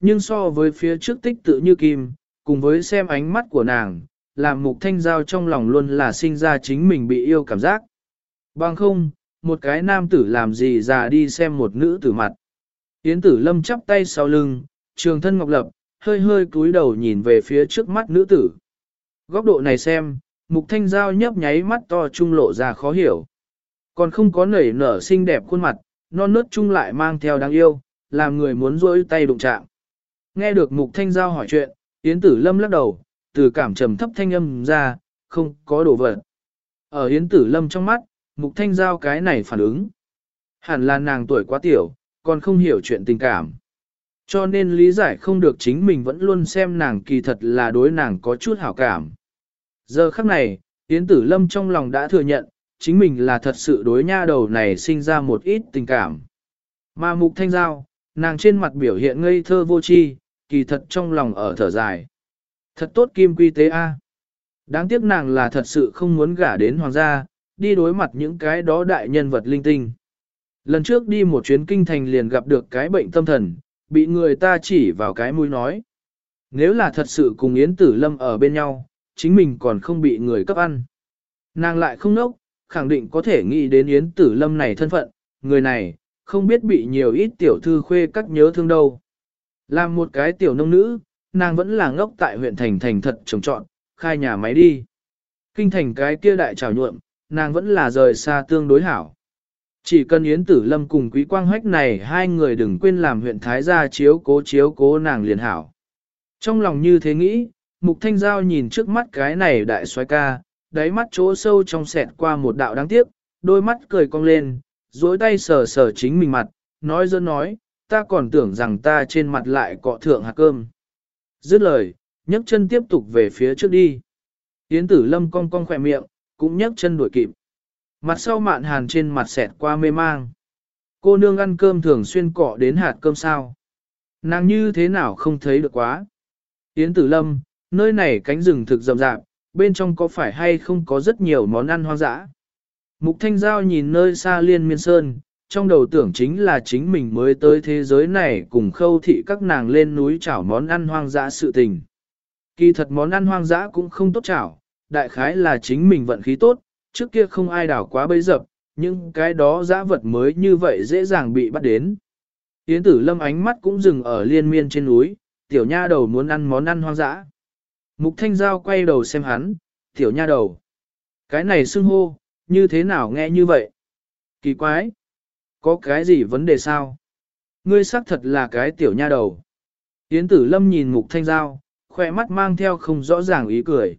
nhưng so với phía trước tích tự như kim, cùng với xem ánh mắt của nàng, làm mục thanh giao trong lòng luôn là sinh ra chính mình bị yêu cảm giác. Bằng không, một cái nam tử làm gì già đi xem một nữ tử mặt. Yến tử lâm chắp tay sau lưng, trường thân ngọc lập, hơi hơi cúi đầu nhìn về phía trước mắt nữ tử. Góc độ này xem, mục thanh giao nhấp nháy mắt to trung lộ ra khó hiểu. Còn không có nảy nở xinh đẹp khuôn mặt, non nớt chung lại mang theo đáng yêu, làm người muốn rỗi tay đụng chạm. Nghe được mục thanh giao hỏi chuyện, Yến tử lâm lắc đầu, từ cảm trầm thấp thanh âm ra, không có đồ vật. Ở Yến tử lâm trong mắt, mục thanh giao cái này phản ứng. Hẳn là nàng tuổi quá tiểu, còn không hiểu chuyện tình cảm. Cho nên lý giải không được chính mình vẫn luôn xem nàng kỳ thật là đối nàng có chút hảo cảm. Giờ khắc này, Yến Tử Lâm trong lòng đã thừa nhận, chính mình là thật sự đối nha đầu này sinh ra một ít tình cảm. Mà mục thanh giao, nàng trên mặt biểu hiện ngây thơ vô tri, kỳ thật trong lòng ở thở dài. Thật tốt kim quy tế A. Đáng tiếc nàng là thật sự không muốn gả đến hoàng gia, đi đối mặt những cái đó đại nhân vật linh tinh. Lần trước đi một chuyến kinh thành liền gặp được cái bệnh tâm thần, bị người ta chỉ vào cái mũi nói. Nếu là thật sự cùng Yến Tử Lâm ở bên nhau, chính mình còn không bị người cấp ăn. Nàng lại không nốc, khẳng định có thể nghĩ đến Yến Tử Lâm này thân phận, người này, không biết bị nhiều ít tiểu thư khuê các nhớ thương đâu. Làm một cái tiểu nông nữ, nàng vẫn là ngốc tại huyện thành thành thật trồng trọn, khai nhà máy đi. Kinh thành cái kia đại trào nhuộm, nàng vẫn là rời xa tương đối hảo. Chỉ cần Yến Tử Lâm cùng Quý Quang Hách này hai người đừng quên làm huyện Thái gia chiếu cố chiếu cố nàng liền hảo. Trong lòng như thế nghĩ, Mục Thanh Giao nhìn trước mắt cái này đại xoái ca, đáy mắt chỗ sâu trong sẹt qua một đạo đáng tiếc, đôi mắt cười cong lên, duỗi tay sờ sờ chính mình mặt, nói dân nói, ta còn tưởng rằng ta trên mặt lại cọ thượng hạt cơm. Dứt lời, nhấc chân tiếp tục về phía trước đi. Yến tử lâm cong cong khỏe miệng, cũng nhấc chân đuổi kịp. Mặt sau mạn hàn trên mặt xẹt qua mê mang. Cô nương ăn cơm thường xuyên cọ đến hạt cơm sao. Nàng như thế nào không thấy được quá. Yến tử lâm, nơi này cánh rừng thực rậm rạp, bên trong có phải hay không có rất nhiều món ăn hoang dã. Mục Thanh Giao nhìn nơi xa liên miên sơn, trong đầu tưởng chính là chính mình mới tới thế giới này cùng khâu thị các nàng lên núi chảo món ăn hoang dã sự tình. Kỳ thật món ăn hoang dã cũng không tốt chảo, đại khái là chính mình vận khí tốt, trước kia không ai đảo quá bấy dập, nhưng cái đó dã vật mới như vậy dễ dàng bị bắt đến. Yến tử lâm ánh mắt cũng dừng ở liên miên trên núi, tiểu nha đầu muốn ăn món ăn hoang dã. Mục thanh giao quay đầu xem hắn, tiểu nha đầu. Cái này xưng hô, như thế nào nghe như vậy? Kỳ quái! Có cái gì vấn đề sao? Ngươi xác thật là cái tiểu nha đầu. Yến tử lâm nhìn mục thanh giao, khỏe mắt mang theo không rõ ràng ý cười.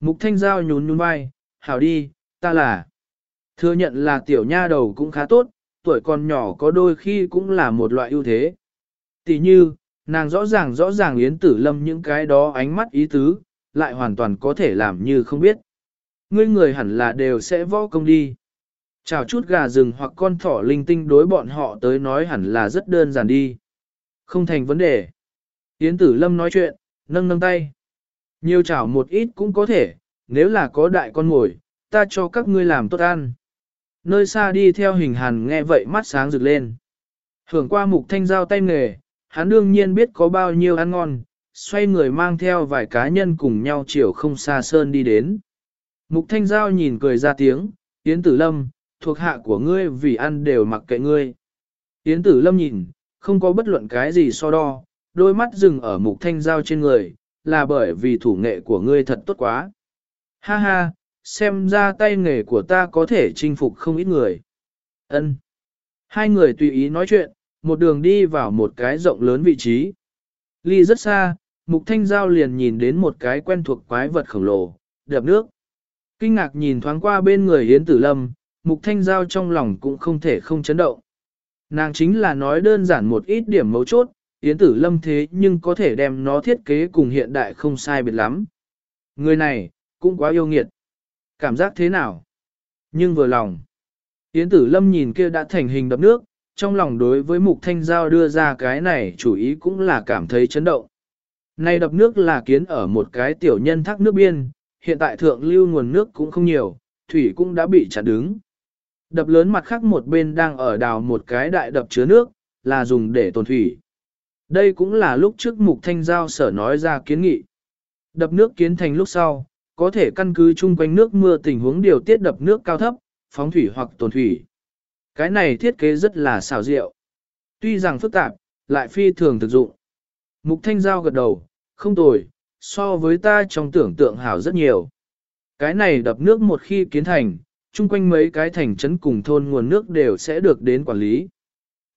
Mục thanh giao nhún nhún vai, hảo đi, ta là. Thừa nhận là tiểu nha đầu cũng khá tốt, tuổi còn nhỏ có đôi khi cũng là một loại ưu thế. Tỷ như, nàng rõ ràng rõ ràng Yến Tử Lâm những cái đó ánh mắt ý tứ, lại hoàn toàn có thể làm như không biết. Ngươi người hẳn là đều sẽ võ công đi. Chào chút gà rừng hoặc con thỏ linh tinh đối bọn họ tới nói hẳn là rất đơn giản đi. Không thành vấn đề. Yến Tử Lâm nói chuyện, nâng nâng tay. Nhiều chảo một ít cũng có thể, nếu là có đại con ngồi, ta cho các ngươi làm tốt ăn. Nơi xa đi theo hình hàn nghe vậy mắt sáng rực lên. Hưởng qua mục thanh giao tay nghề, hắn đương nhiên biết có bao nhiêu ăn ngon, xoay người mang theo vài cá nhân cùng nhau chiều không xa sơn đi đến. Mục thanh giao nhìn cười ra tiếng, Yến Tử Lâm, thuộc hạ của ngươi vì ăn đều mặc kệ ngươi. Yến Tử Lâm nhìn, không có bất luận cái gì so đo, đôi mắt dừng ở mục thanh giao trên người, là bởi vì thủ nghệ của ngươi thật tốt quá. Ha ha, xem ra tay nghề của ta có thể chinh phục không ít người. Ân. Hai người tùy ý nói chuyện, một đường đi vào một cái rộng lớn vị trí. Ly rất xa, Mục Thanh Giao liền nhìn đến một cái quen thuộc quái vật khổng lồ, đập nước. Kinh ngạc nhìn thoáng qua bên người Yến Tử Lâm, Mục Thanh Giao trong lòng cũng không thể không chấn động. Nàng chính là nói đơn giản một ít điểm mấu chốt, Yến Tử Lâm thế nhưng có thể đem nó thiết kế cùng hiện đại không sai biệt lắm. Người này, cũng quá yêu nghiệt. Cảm giác thế nào? Nhưng vừa lòng. Yến Tử Lâm nhìn kia đã thành hình đập nước, trong lòng đối với Mục Thanh Giao đưa ra cái này chủ ý cũng là cảm thấy chấn động. Này đập nước là kiến ở một cái tiểu nhân thác nước biên, hiện tại thượng lưu nguồn nước cũng không nhiều, thủy cũng đã bị chặn đứng. Đập lớn mặt khác một bên đang ở đào một cái đại đập chứa nước, là dùng để tồn thủy. Đây cũng là lúc trước Mục Thanh Giao sở nói ra kiến nghị. Đập nước kiến thành lúc sau, có thể căn cứ chung quanh nước mưa tình huống điều tiết đập nước cao thấp, phóng thủy hoặc tồn thủy. Cái này thiết kế rất là xảo diệu. Tuy rằng phức tạp, lại phi thường thực dụng. Mục Thanh Giao gật đầu, không tồi, so với ta trong tưởng tượng hảo rất nhiều. Cái này đập nước một khi kiến thành, chung quanh mấy cái thành trấn cùng thôn nguồn nước đều sẽ được đến quản lý.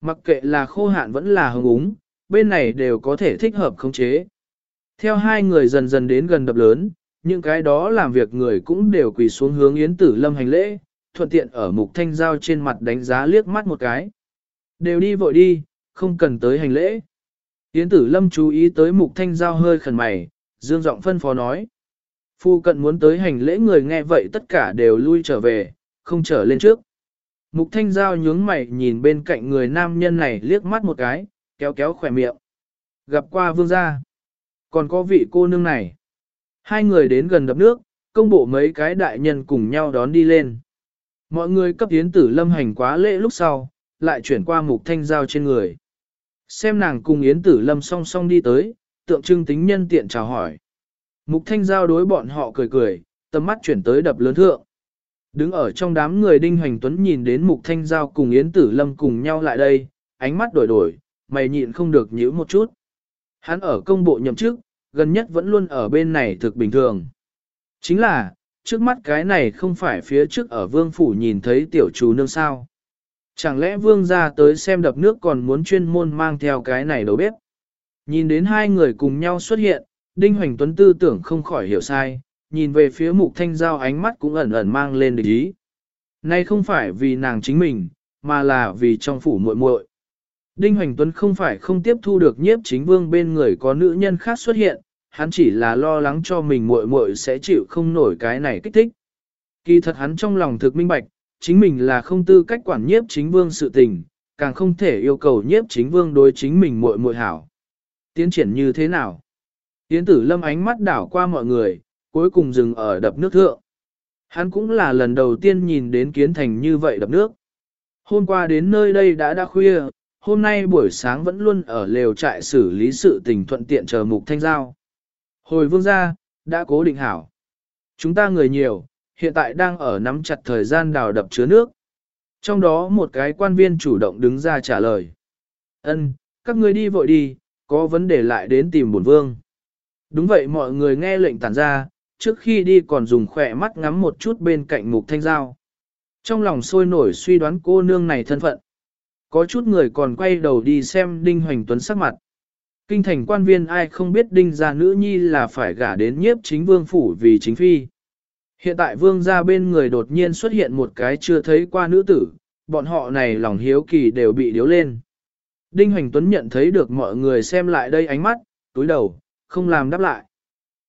Mặc kệ là khô hạn vẫn là hồng úng, bên này đều có thể thích hợp khống chế. Theo hai người dần dần đến gần đập lớn, những cái đó làm việc người cũng đều quỳ xuống hướng Yến Tử Lâm hành lễ, thuận tiện ở mục thanh giao trên mặt đánh giá liếc mắt một cái. Đều đi vội đi, không cần tới hành lễ. Yến Tử Lâm chú ý tới mục thanh giao hơi khẩn mày, dương giọng phân phó nói. Phu cận muốn tới hành lễ người nghe vậy tất cả đều lui trở về, không trở lên trước. Mục thanh giao nhướng mày nhìn bên cạnh người nam nhân này liếc mắt một cái, kéo kéo khỏe miệng. Gặp qua vương gia. Còn có vị cô nương này. Hai người đến gần đập nước, công bộ mấy cái đại nhân cùng nhau đón đi lên. Mọi người cấp tiến tử lâm hành quá lễ lúc sau, lại chuyển qua mục thanh giao trên người. Xem nàng cùng Yến Tử Lâm song song đi tới, tượng trưng tính nhân tiện chào hỏi. Mục thanh giao đối bọn họ cười cười, tầm mắt chuyển tới đập lớn thượng. Đứng ở trong đám người Đinh Hoành Tuấn nhìn đến Mục Thanh Giao cùng Yến Tử Lâm cùng nhau lại đây, ánh mắt đổi đổi, mày nhịn không được nhíu một chút. Hắn ở công bộ nhậm chức, gần nhất vẫn luôn ở bên này thực bình thường. Chính là, trước mắt cái này không phải phía trước ở vương phủ nhìn thấy tiểu chủ nương sao. Chẳng lẽ vương ra tới xem đập nước còn muốn chuyên môn mang theo cái này đầu biết. Nhìn đến hai người cùng nhau xuất hiện, Đinh Hoành Tuấn tư tưởng không khỏi hiểu sai, nhìn về phía mục thanh giao ánh mắt cũng ẩn ẩn mang lên địch ý. Nay không phải vì nàng chính mình, mà là vì trong phủ muội muội. Đinh Hoành Tuấn không phải không tiếp thu được nhiếp chính vương bên người có nữ nhân khác xuất hiện, hắn chỉ là lo lắng cho mình muội muội sẽ chịu không nổi cái này kích thích. Kỳ thật hắn trong lòng thực minh bạch, chính mình là không tư cách quản nhiếp chính vương sự tình, càng không thể yêu cầu nhiếp chính vương đối chính mình muội muội hảo. Tiến triển như thế nào? Tiến tử lâm ánh mắt đảo qua mọi người, cuối cùng dừng ở đập nước thượng. Hắn cũng là lần đầu tiên nhìn đến kiến thành như vậy đập nước. Hôm qua đến nơi đây đã đã khuya, hôm nay buổi sáng vẫn luôn ở lều trại xử lý sự tình thuận tiện chờ mục thanh giao. Hồi vương gia, đã cố định hảo. Chúng ta người nhiều, hiện tại đang ở nắm chặt thời gian đào đập chứa nước. Trong đó một cái quan viên chủ động đứng ra trả lời. Ân, các ngươi đi vội đi, có vấn đề lại đến tìm bổn vương. Đúng vậy mọi người nghe lệnh tản ra, trước khi đi còn dùng khỏe mắt ngắm một chút bên cạnh mục thanh giao. Trong lòng sôi nổi suy đoán cô nương này thân phận. Có chút người còn quay đầu đi xem Đinh Hoành Tuấn sắc mặt. Kinh thành quan viên ai không biết Đinh gia nữ nhi là phải gả đến nhiếp chính vương phủ vì chính phi. Hiện tại vương gia bên người đột nhiên xuất hiện một cái chưa thấy qua nữ tử, bọn họ này lòng hiếu kỳ đều bị điếu lên. Đinh Hoành Tuấn nhận thấy được mọi người xem lại đây ánh mắt, túi đầu, không làm đáp lại.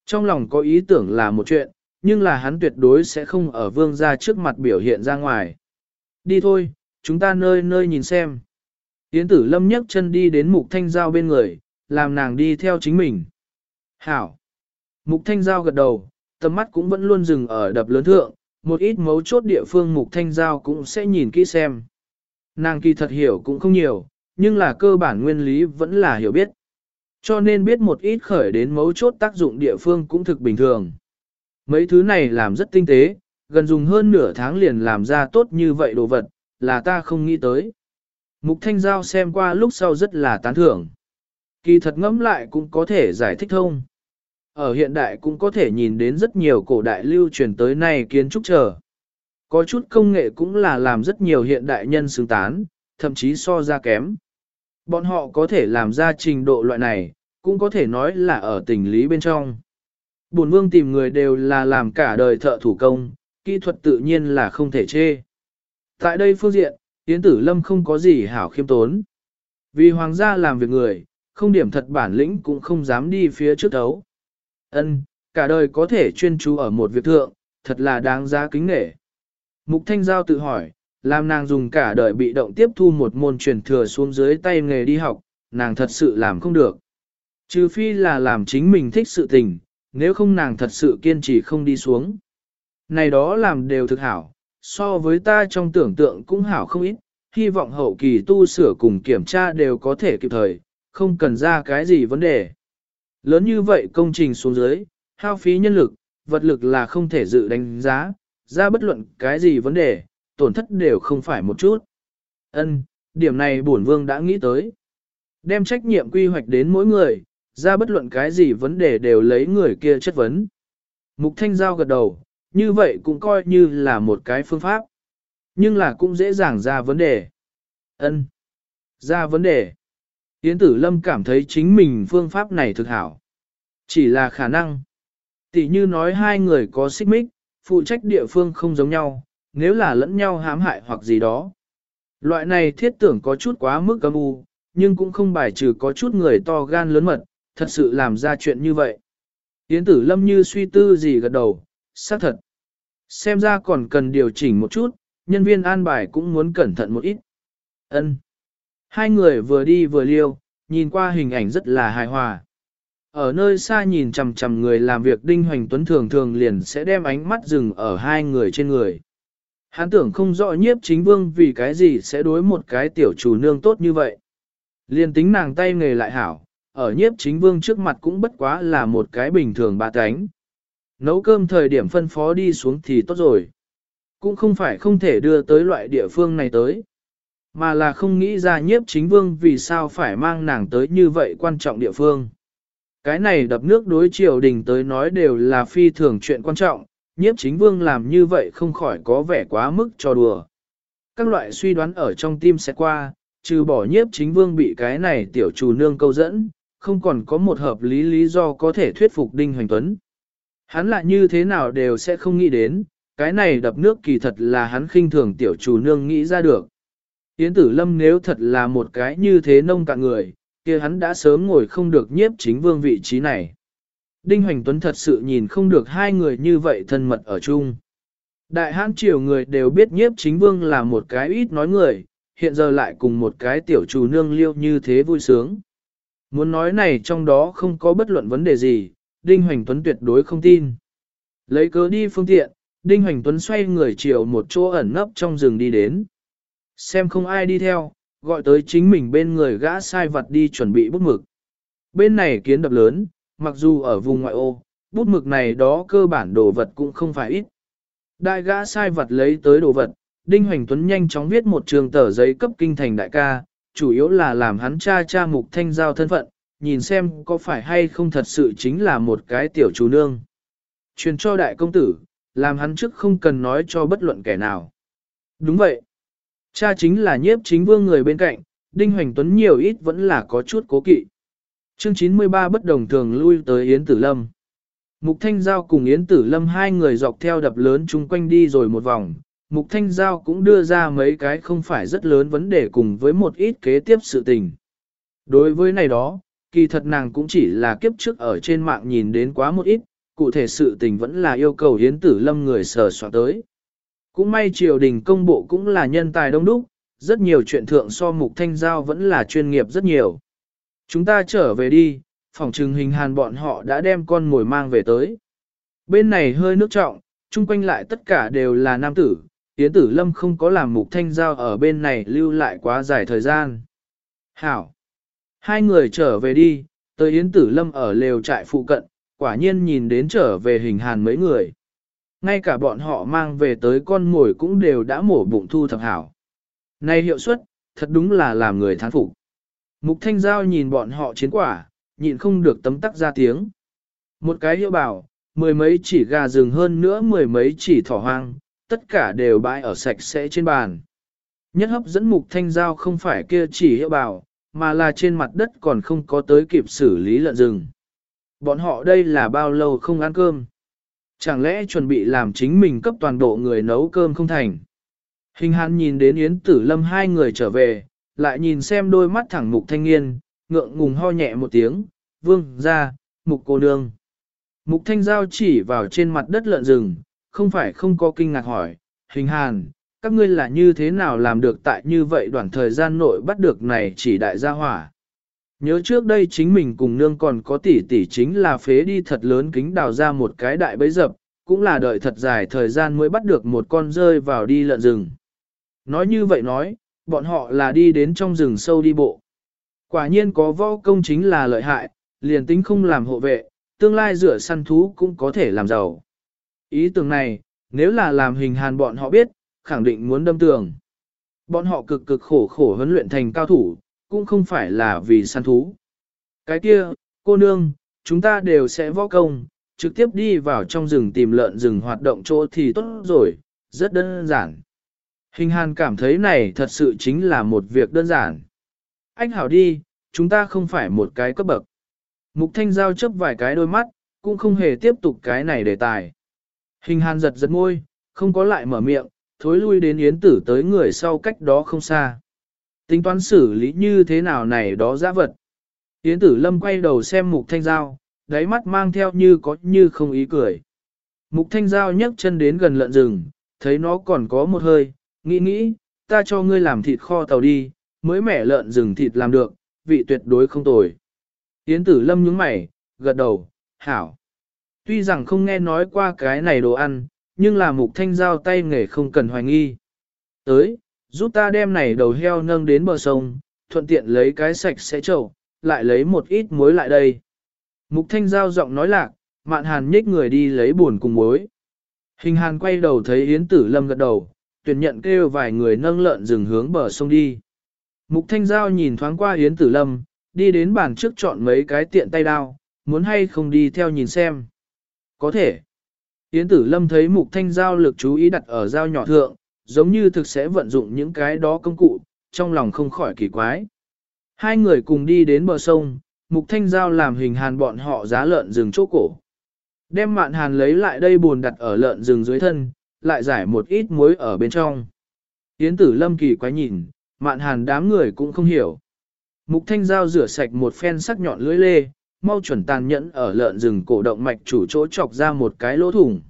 Trong lòng có ý tưởng là một chuyện, nhưng là hắn tuyệt đối sẽ không ở vương gia trước mặt biểu hiện ra ngoài. Đi thôi, chúng ta nơi nơi nhìn xem. Yến tử lâm nhấc chân đi đến mục thanh giao bên người, làm nàng đi theo chính mình. Hảo! Mục thanh giao gật đầu, tầm mắt cũng vẫn luôn dừng ở đập lớn thượng, một ít mấu chốt địa phương mục thanh giao cũng sẽ nhìn kỹ xem. Nàng kỳ thật hiểu cũng không nhiều, nhưng là cơ bản nguyên lý vẫn là hiểu biết. Cho nên biết một ít khởi đến mấu chốt tác dụng địa phương cũng thực bình thường. Mấy thứ này làm rất tinh tế, gần dùng hơn nửa tháng liền làm ra tốt như vậy đồ vật, là ta không nghĩ tới. Mục Thanh Giao xem qua lúc sau rất là tán thưởng. Kỳ thật ngẫm lại cũng có thể giải thích thông. Ở hiện đại cũng có thể nhìn đến rất nhiều cổ đại lưu truyền tới nay kiến trúc trở Có chút công nghệ cũng là làm rất nhiều hiện đại nhân xứng tán, thậm chí so ra kém. Bọn họ có thể làm ra trình độ loại này, cũng có thể nói là ở tình lý bên trong. Bổn vương tìm người đều là làm cả đời thợ thủ công, kỹ thuật tự nhiên là không thể chê. Tại đây phương diện, Yến Tử Lâm không có gì hảo khiêm tốn. Vì hoàng gia làm việc người, không điểm thật bản lĩnh cũng không dám đi phía trước đấu. Ân, cả đời có thể chuyên chú ở một việc thượng, thật là đáng giá kính nể. Mục Thanh Giao tự hỏi, làm nàng dùng cả đời bị động tiếp thu một môn truyền thừa xuống dưới tay nghề đi học, nàng thật sự làm không được. Trừ phi là làm chính mình thích sự tình, nếu không nàng thật sự kiên trì không đi xuống. Này đó làm đều thực hảo, so với ta trong tưởng tượng cũng hảo không ít, hy vọng hậu kỳ tu sửa cùng kiểm tra đều có thể kịp thời, không cần ra cái gì vấn đề. Lớn như vậy công trình xuống dưới, hao phí nhân lực, vật lực là không thể dự đánh giá, ra bất luận cái gì vấn đề, tổn thất đều không phải một chút. Ân, điểm này bổn vương đã nghĩ tới. Đem trách nhiệm quy hoạch đến mỗi người, ra bất luận cái gì vấn đề đều lấy người kia chất vấn. Mục Thanh Giao gật đầu, như vậy cũng coi như là một cái phương pháp. Nhưng là cũng dễ dàng ra vấn đề. Ân, Ra vấn đề. Yến Tử Lâm cảm thấy chính mình phương pháp này thực hảo. Chỉ là khả năng. Tỷ như nói hai người có xích mích, phụ trách địa phương không giống nhau, nếu là lẫn nhau hãm hại hoặc gì đó. Loại này thiết tưởng có chút quá mức âm u, nhưng cũng không bài trừ có chút người to gan lớn mật, thật sự làm ra chuyện như vậy. Yến tử lâm như suy tư gì gật đầu, xác thật. Xem ra còn cần điều chỉnh một chút, nhân viên an bài cũng muốn cẩn thận một ít. Ân. Hai người vừa đi vừa liêu, nhìn qua hình ảnh rất là hài hòa. Ở nơi xa nhìn chằm chằm người làm việc Đinh Hoành Tuấn thường thường liền sẽ đem ánh mắt dừng ở hai người trên người. Hắn tưởng không rõ nhiếp chính vương vì cái gì sẽ đối một cái tiểu chủ nương tốt như vậy. Liền tính nàng tay nghề lại hảo, ở nhiếp chính vương trước mặt cũng bất quá là một cái bình thường ba cánh. Nấu cơm thời điểm phân phó đi xuống thì tốt rồi. Cũng không phải không thể đưa tới loại địa phương này tới. Mà là không nghĩ ra nhiếp chính vương vì sao phải mang nàng tới như vậy quan trọng địa phương. Cái này đập nước đối triều đình tới nói đều là phi thường chuyện quan trọng, nhiếp chính vương làm như vậy không khỏi có vẻ quá mức cho đùa. Các loại suy đoán ở trong tim sẽ qua, trừ bỏ nhiếp chính vương bị cái này tiểu chủ nương câu dẫn, không còn có một hợp lý lý do có thể thuyết phục Đinh Hoành Tuấn. Hắn lại như thế nào đều sẽ không nghĩ đến, cái này đập nước kỳ thật là hắn khinh thường tiểu chủ nương nghĩ ra được. Yến tử lâm nếu thật là một cái như thế nông cạn người, kia hắn đã sớm ngồi không được nhiếp chính vương vị trí này. Đinh Hoành Tuấn thật sự nhìn không được hai người như vậy thân mật ở chung. Đại hãn triều người đều biết nhiếp chính vương là một cái ít nói người, hiện giờ lại cùng một cái tiểu chủ nương liêu như thế vui sướng. Muốn nói này trong đó không có bất luận vấn đề gì, Đinh Hoành Tuấn tuyệt đối không tin. Lấy cớ đi phương tiện, Đinh Hoành Tuấn xoay người chiều một chỗ ẩn nấp trong rừng đi đến. Xem không ai đi theo, gọi tới chính mình bên người gã sai vật đi chuẩn bị bút mực. Bên này kiến đập lớn, mặc dù ở vùng ngoại ô, bút mực này đó cơ bản đồ vật cũng không phải ít. Đại gã sai vật lấy tới đồ vật, Đinh Hoành Tuấn nhanh chóng viết một trường tờ giấy cấp kinh thành đại ca, chủ yếu là làm hắn cha cha mục thanh giao thân phận, nhìn xem có phải hay không thật sự chính là một cái tiểu chủ nương. Truyền cho đại công tử, làm hắn trước không cần nói cho bất luận kẻ nào. Đúng vậy. Cha chính là nhiếp chính vương người bên cạnh, Đinh Hoành Tuấn nhiều ít vẫn là có chút cố kỵ. Chương 93 bất đồng thường lui tới Yến Tử Lâm. Mục Thanh Giao cùng Yến Tử Lâm hai người dọc theo đập lớn chung quanh đi rồi một vòng. Mục Thanh Giao cũng đưa ra mấy cái không phải rất lớn vấn đề cùng với một ít kế tiếp sự tình. Đối với này đó, kỳ thật nàng cũng chỉ là kiếp trước ở trên mạng nhìn đến quá một ít, cụ thể sự tình vẫn là yêu cầu Yến Tử Lâm người sờ soạn tới. Cũng may triều đình công bộ cũng là nhân tài đông đúc, rất nhiều chuyện thượng so Mục Thanh Giao vẫn là chuyên nghiệp rất nhiều. Chúng ta trở về đi, phòng trừng hình hàn bọn họ đã đem con mồi mang về tới. Bên này hơi nước trọng, chung quanh lại tất cả đều là nam tử, Yến Tử Lâm không có làm mục thanh giao ở bên này lưu lại quá dài thời gian. Hảo! Hai người trở về đi, tới Yến Tử Lâm ở lều trại phụ cận, quả nhiên nhìn đến trở về hình hàn mấy người. Ngay cả bọn họ mang về tới con mồi cũng đều đã mổ bụng thu thập hảo. Này hiệu suất, thật đúng là làm người thán phục. Mục Thanh Giao nhìn bọn họ chiến quả, nhịn không được tấm tắc ra tiếng. Một cái hiệu bảo, mười mấy chỉ gà rừng hơn nữa mười mấy chỉ thỏ hoang, tất cả đều bãi ở sạch sẽ trên bàn. Nhất hấp dẫn Mục Thanh Giao không phải kia chỉ hiệu bảo, mà là trên mặt đất còn không có tới kịp xử lý lợn rừng. Bọn họ đây là bao lâu không ăn cơm? Chẳng lẽ chuẩn bị làm chính mình cấp toàn bộ người nấu cơm không thành? Hình hàn nhìn đến Yến Tử Lâm hai người trở về, lại nhìn xem đôi mắt thẳng mục thanh niên, ngượng ngùng ho nhẹ một tiếng, vương ra, mục cô nương. Mục thanh giao chỉ vào trên mặt đất lợn rừng, không phải không có kinh ngạc hỏi, hình hàn, các ngươi là như thế nào làm được tại như vậy đoạn thời gian nội bắt được này chỉ đại gia hỏa. Nhớ trước đây chính mình cùng nương còn có tỷ tỷ chính là phế đi thật lớn kính đào ra một cái đại bẫy dập, cũng là đợi thật dài thời gian mới bắt được một con rơi vào đi lợn rừng. Nói như vậy nói, bọn họ là đi đến trong rừng sâu đi bộ. Quả nhiên có võ công chính là lợi hại, liền tính không làm hộ vệ, tương lai rửa săn thú cũng có thể làm giàu. Ý tưởng này, nếu là làm hình hàn bọn họ biết, khẳng định muốn đâm tường. Bọn họ cực cực khổ khổ huấn luyện thành cao thủ, cũng không phải là vì săn thú. Cái kia, cô nương, chúng ta đều sẽ võ công, trực tiếp đi vào trong rừng tìm lợn rừng hoạt động chỗ thì tốt rồi, rất đơn giản. Hình hàn cảm thấy này thật sự chính là một việc đơn giản. Anh hảo đi, chúng ta không phải một cái cấp bậc. Mục thanh giao chấp vài cái đôi mắt, cũng không hề tiếp tục cái này đề tài. Hình hàn giật giật môi, không có lại mở miệng, thối lui đến yến tử tới người sau cách đó không xa. Tính toán xử lý như thế nào này đó giã vật. Yến tử lâm quay đầu xem mục thanh giao, đáy mắt mang theo như có như không ý cười. Mục thanh giao nhấc chân đến gần lợn rừng, thấy nó còn có một hơi, nghĩ nghĩ, ta cho ngươi làm thịt kho tàu đi, mới mẻ lợn rừng thịt làm được, vị tuyệt đối không tồi. Yến tử lâm nhướng mày, gật đầu, hảo. Tuy rằng không nghe nói qua cái này đồ ăn, nhưng là mục thanh giao tay nghề không cần hoài nghi. Tới, giúp ta đem này đầu heo nâng đến bờ sông, thuận tiện lấy cái sạch sẽ trầu, lại lấy một ít muối lại đây. Mục thanh giao giọng nói lạc, mạn hàn nhích người đi lấy buồn cùng muối. Hình hàn quay đầu thấy Yến Tử Lâm gật đầu, tuyển nhận kêu vài người nâng lợn rừng hướng bờ sông đi. Mục thanh giao nhìn thoáng qua Yến Tử Lâm, đi đến bàn trước chọn mấy cái tiện tay đao, muốn hay không đi theo nhìn xem. Có thể. Yến Tử Lâm thấy mục thanh giao lực chú ý đặt ở dao nhỏ thượng, giống như thực sẽ vận dụng những cái đó công cụ, trong lòng không khỏi kỳ quái. Hai người cùng đi đến bờ sông, mục thanh giao làm hình hàn bọn họ giá lợn rừng chỗ cổ. Đem mạn hàn lấy lại đây buồn đặt ở lợn rừng dưới thân, lại giải một ít muối ở bên trong. Yến tử lâm kỳ quái nhìn, mạn hàn đám người cũng không hiểu. Mục thanh giao rửa sạch một phen sắc nhọn lưỡi lê, mau chuẩn tàn nhẫn ở lợn rừng cổ động mạch chủ chỗ chọc ra một cái lỗ thủng.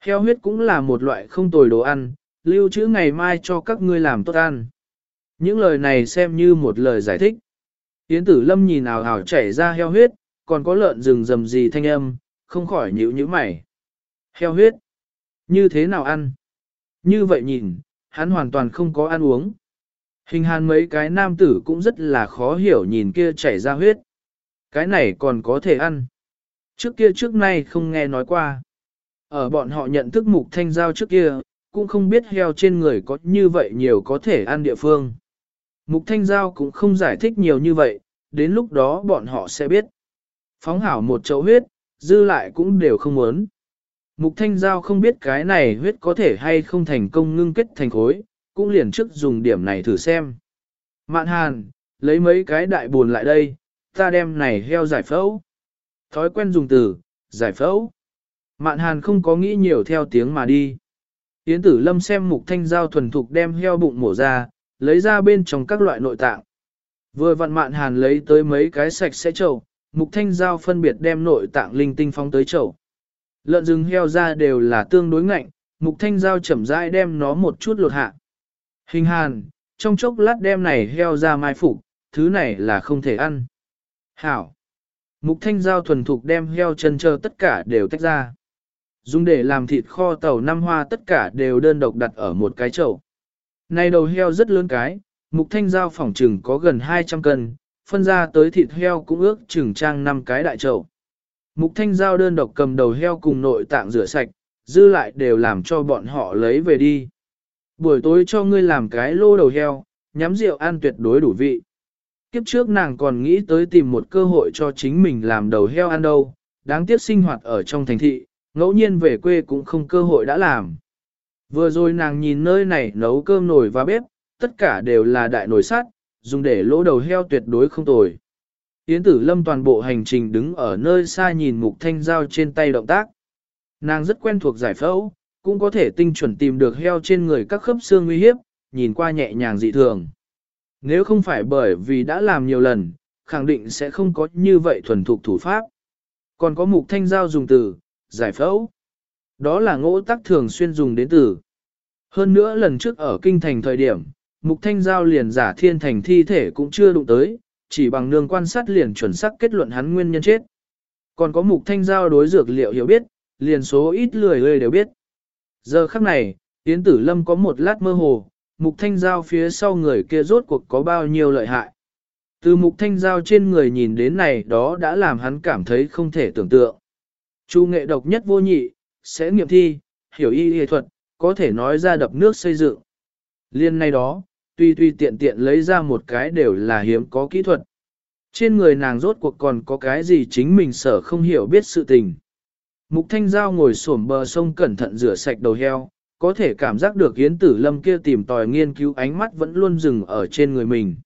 Heo huyết cũng là một loại không tồi đồ ăn, lưu trữ ngày mai cho các ngươi làm tốt ăn. Những lời này xem như một lời giải thích. Yến tử lâm nhìn ảo ảo chảy ra heo huyết, còn có lợn rừng rầm gì thanh âm, không khỏi nhíu nhíu mày. Heo huyết, như thế nào ăn? Như vậy nhìn, hắn hoàn toàn không có ăn uống. Hình hàn mấy cái nam tử cũng rất là khó hiểu nhìn kia chảy ra huyết. Cái này còn có thể ăn. Trước kia trước nay không nghe nói qua. Ở bọn họ nhận thức mục thanh giao trước kia, cũng không biết heo trên người có như vậy nhiều có thể ăn địa phương. Mục thanh giao cũng không giải thích nhiều như vậy, đến lúc đó bọn họ sẽ biết. Phóng hảo một chậu huyết, dư lại cũng đều không muốn. Mục thanh giao không biết cái này huyết có thể hay không thành công ngưng kết thành khối, cũng liền trước dùng điểm này thử xem. Mạn hàn, lấy mấy cái đại buồn lại đây, ta đem này heo giải phẫu. Thói quen dùng từ, giải phẫu. Mạn hàn không có nghĩ nhiều theo tiếng mà đi. Yến tử lâm xem mục thanh giao thuần thục đem heo bụng mổ ra, lấy ra bên trong các loại nội tạng. Vừa vặn mạn hàn lấy tới mấy cái sạch sẽ chậu, mục thanh giao phân biệt đem nội tạng linh tinh phóng tới chậu. Lợn rừng heo ra đều là tương đối ngạnh, mục thanh giao chậm rãi đem nó một chút lột hạ. Hình hàn, trong chốc lát đem này heo ra mai phục, thứ này là không thể ăn. Hảo. Mục thanh giao thuần thục đem heo chân chờ tất cả đều tách ra. Dùng để làm thịt kho tàu năm hoa tất cả đều đơn độc đặt ở một cái chậu. Này đầu heo rất lớn cái, mục thanh giao phỏng trừng có gần 200 cân, phân ra tới thịt heo cũng ước chừng trang 5 cái đại chậu. Mục thanh giao đơn độc cầm đầu heo cùng nội tạng rửa sạch, dư lại đều làm cho bọn họ lấy về đi. Buổi tối cho ngươi làm cái lô đầu heo, nhắm rượu ăn tuyệt đối đủ vị. Kiếp trước nàng còn nghĩ tới tìm một cơ hội cho chính mình làm đầu heo ăn đâu, đáng tiếc sinh hoạt ở trong thành thị, ngẫu nhiên về quê cũng không cơ hội đã làm. Vừa rồi nàng nhìn nơi này nấu cơm nồi và bếp, tất cả đều là đại nồi sắt, dùng để lỗ đầu heo tuyệt đối không tồi. Yến tử lâm toàn bộ hành trình đứng ở nơi xa nhìn mục thanh dao trên tay động tác. Nàng rất quen thuộc giải phẫu, cũng có thể tinh chuẩn tìm được heo trên người các khớp xương nguy hiếp, nhìn qua nhẹ nhàng dị thường. Nếu không phải bởi vì đã làm nhiều lần, khẳng định sẽ không có như vậy thuần thục thủ pháp. Còn có mục thanh giao dùng từ, giải phẫu. Đó là ngỗ tắc thường xuyên dùng đến từ. Hơn nữa lần trước ở kinh thành thời điểm, mục thanh giao liền giả thiên thành thi thể cũng chưa đụng tới, chỉ bằng nương quan sát liền chuẩn xác kết luận hắn nguyên nhân chết. Còn có mục thanh giao đối dược liệu hiểu biết, liền số ít lười lười đều biết. Giờ khắc này, Yến Tử Lâm có một lát mơ hồ, mục thanh giao phía sau người kia rốt cuộc có bao nhiêu lợi hại. Từ mục thanh giao trên người nhìn đến này đó đã làm hắn cảm thấy không thể tưởng tượng. Chu nghệ độc nhất vô nhị, sẽ nghiệm thi, hiểu y y thuật, có thể nói ra đập nước xây dựng. Liên này đó, tuy tuy tiện tiện lấy ra một cái đều là hiếm có kỹ thuật. Trên người nàng rốt cuộc còn có cái gì chính mình sở không hiểu biết sự tình. Mục Thanh Giao ngồi xổm bờ sông cẩn thận rửa sạch đầu heo, có thể cảm giác được Yến Tử Lâm kia tìm tòi nghiên cứu ánh mắt vẫn luôn dừng ở trên người mình.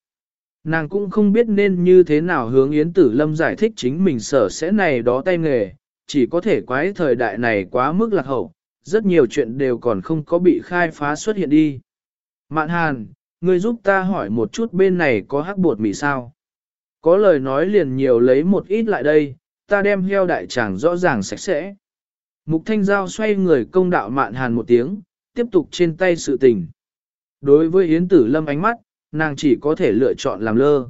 Nàng cũng không biết nên như thế nào hướng Yến Tử Lâm giải thích chính mình sở sẽ này đó tay nghề, chỉ có thể quái thời đại này quá mức lạc hậu, rất nhiều chuyện đều còn không có bị khai phá xuất hiện đi. Mạn Hàn, ngươi giúp ta hỏi một chút bên này có hắc bột mì sao? Có lời nói liền nhiều lấy một ít lại đây, ta đem heo đại tràng rõ ràng sạch sẽ. Mục Thanh Giao xoay người công đạo Mạn Hàn một tiếng, tiếp tục trên tay sự tình. Đối với Yến Tử Lâm ánh mắt, nàng chỉ có thể lựa chọn làm lơ.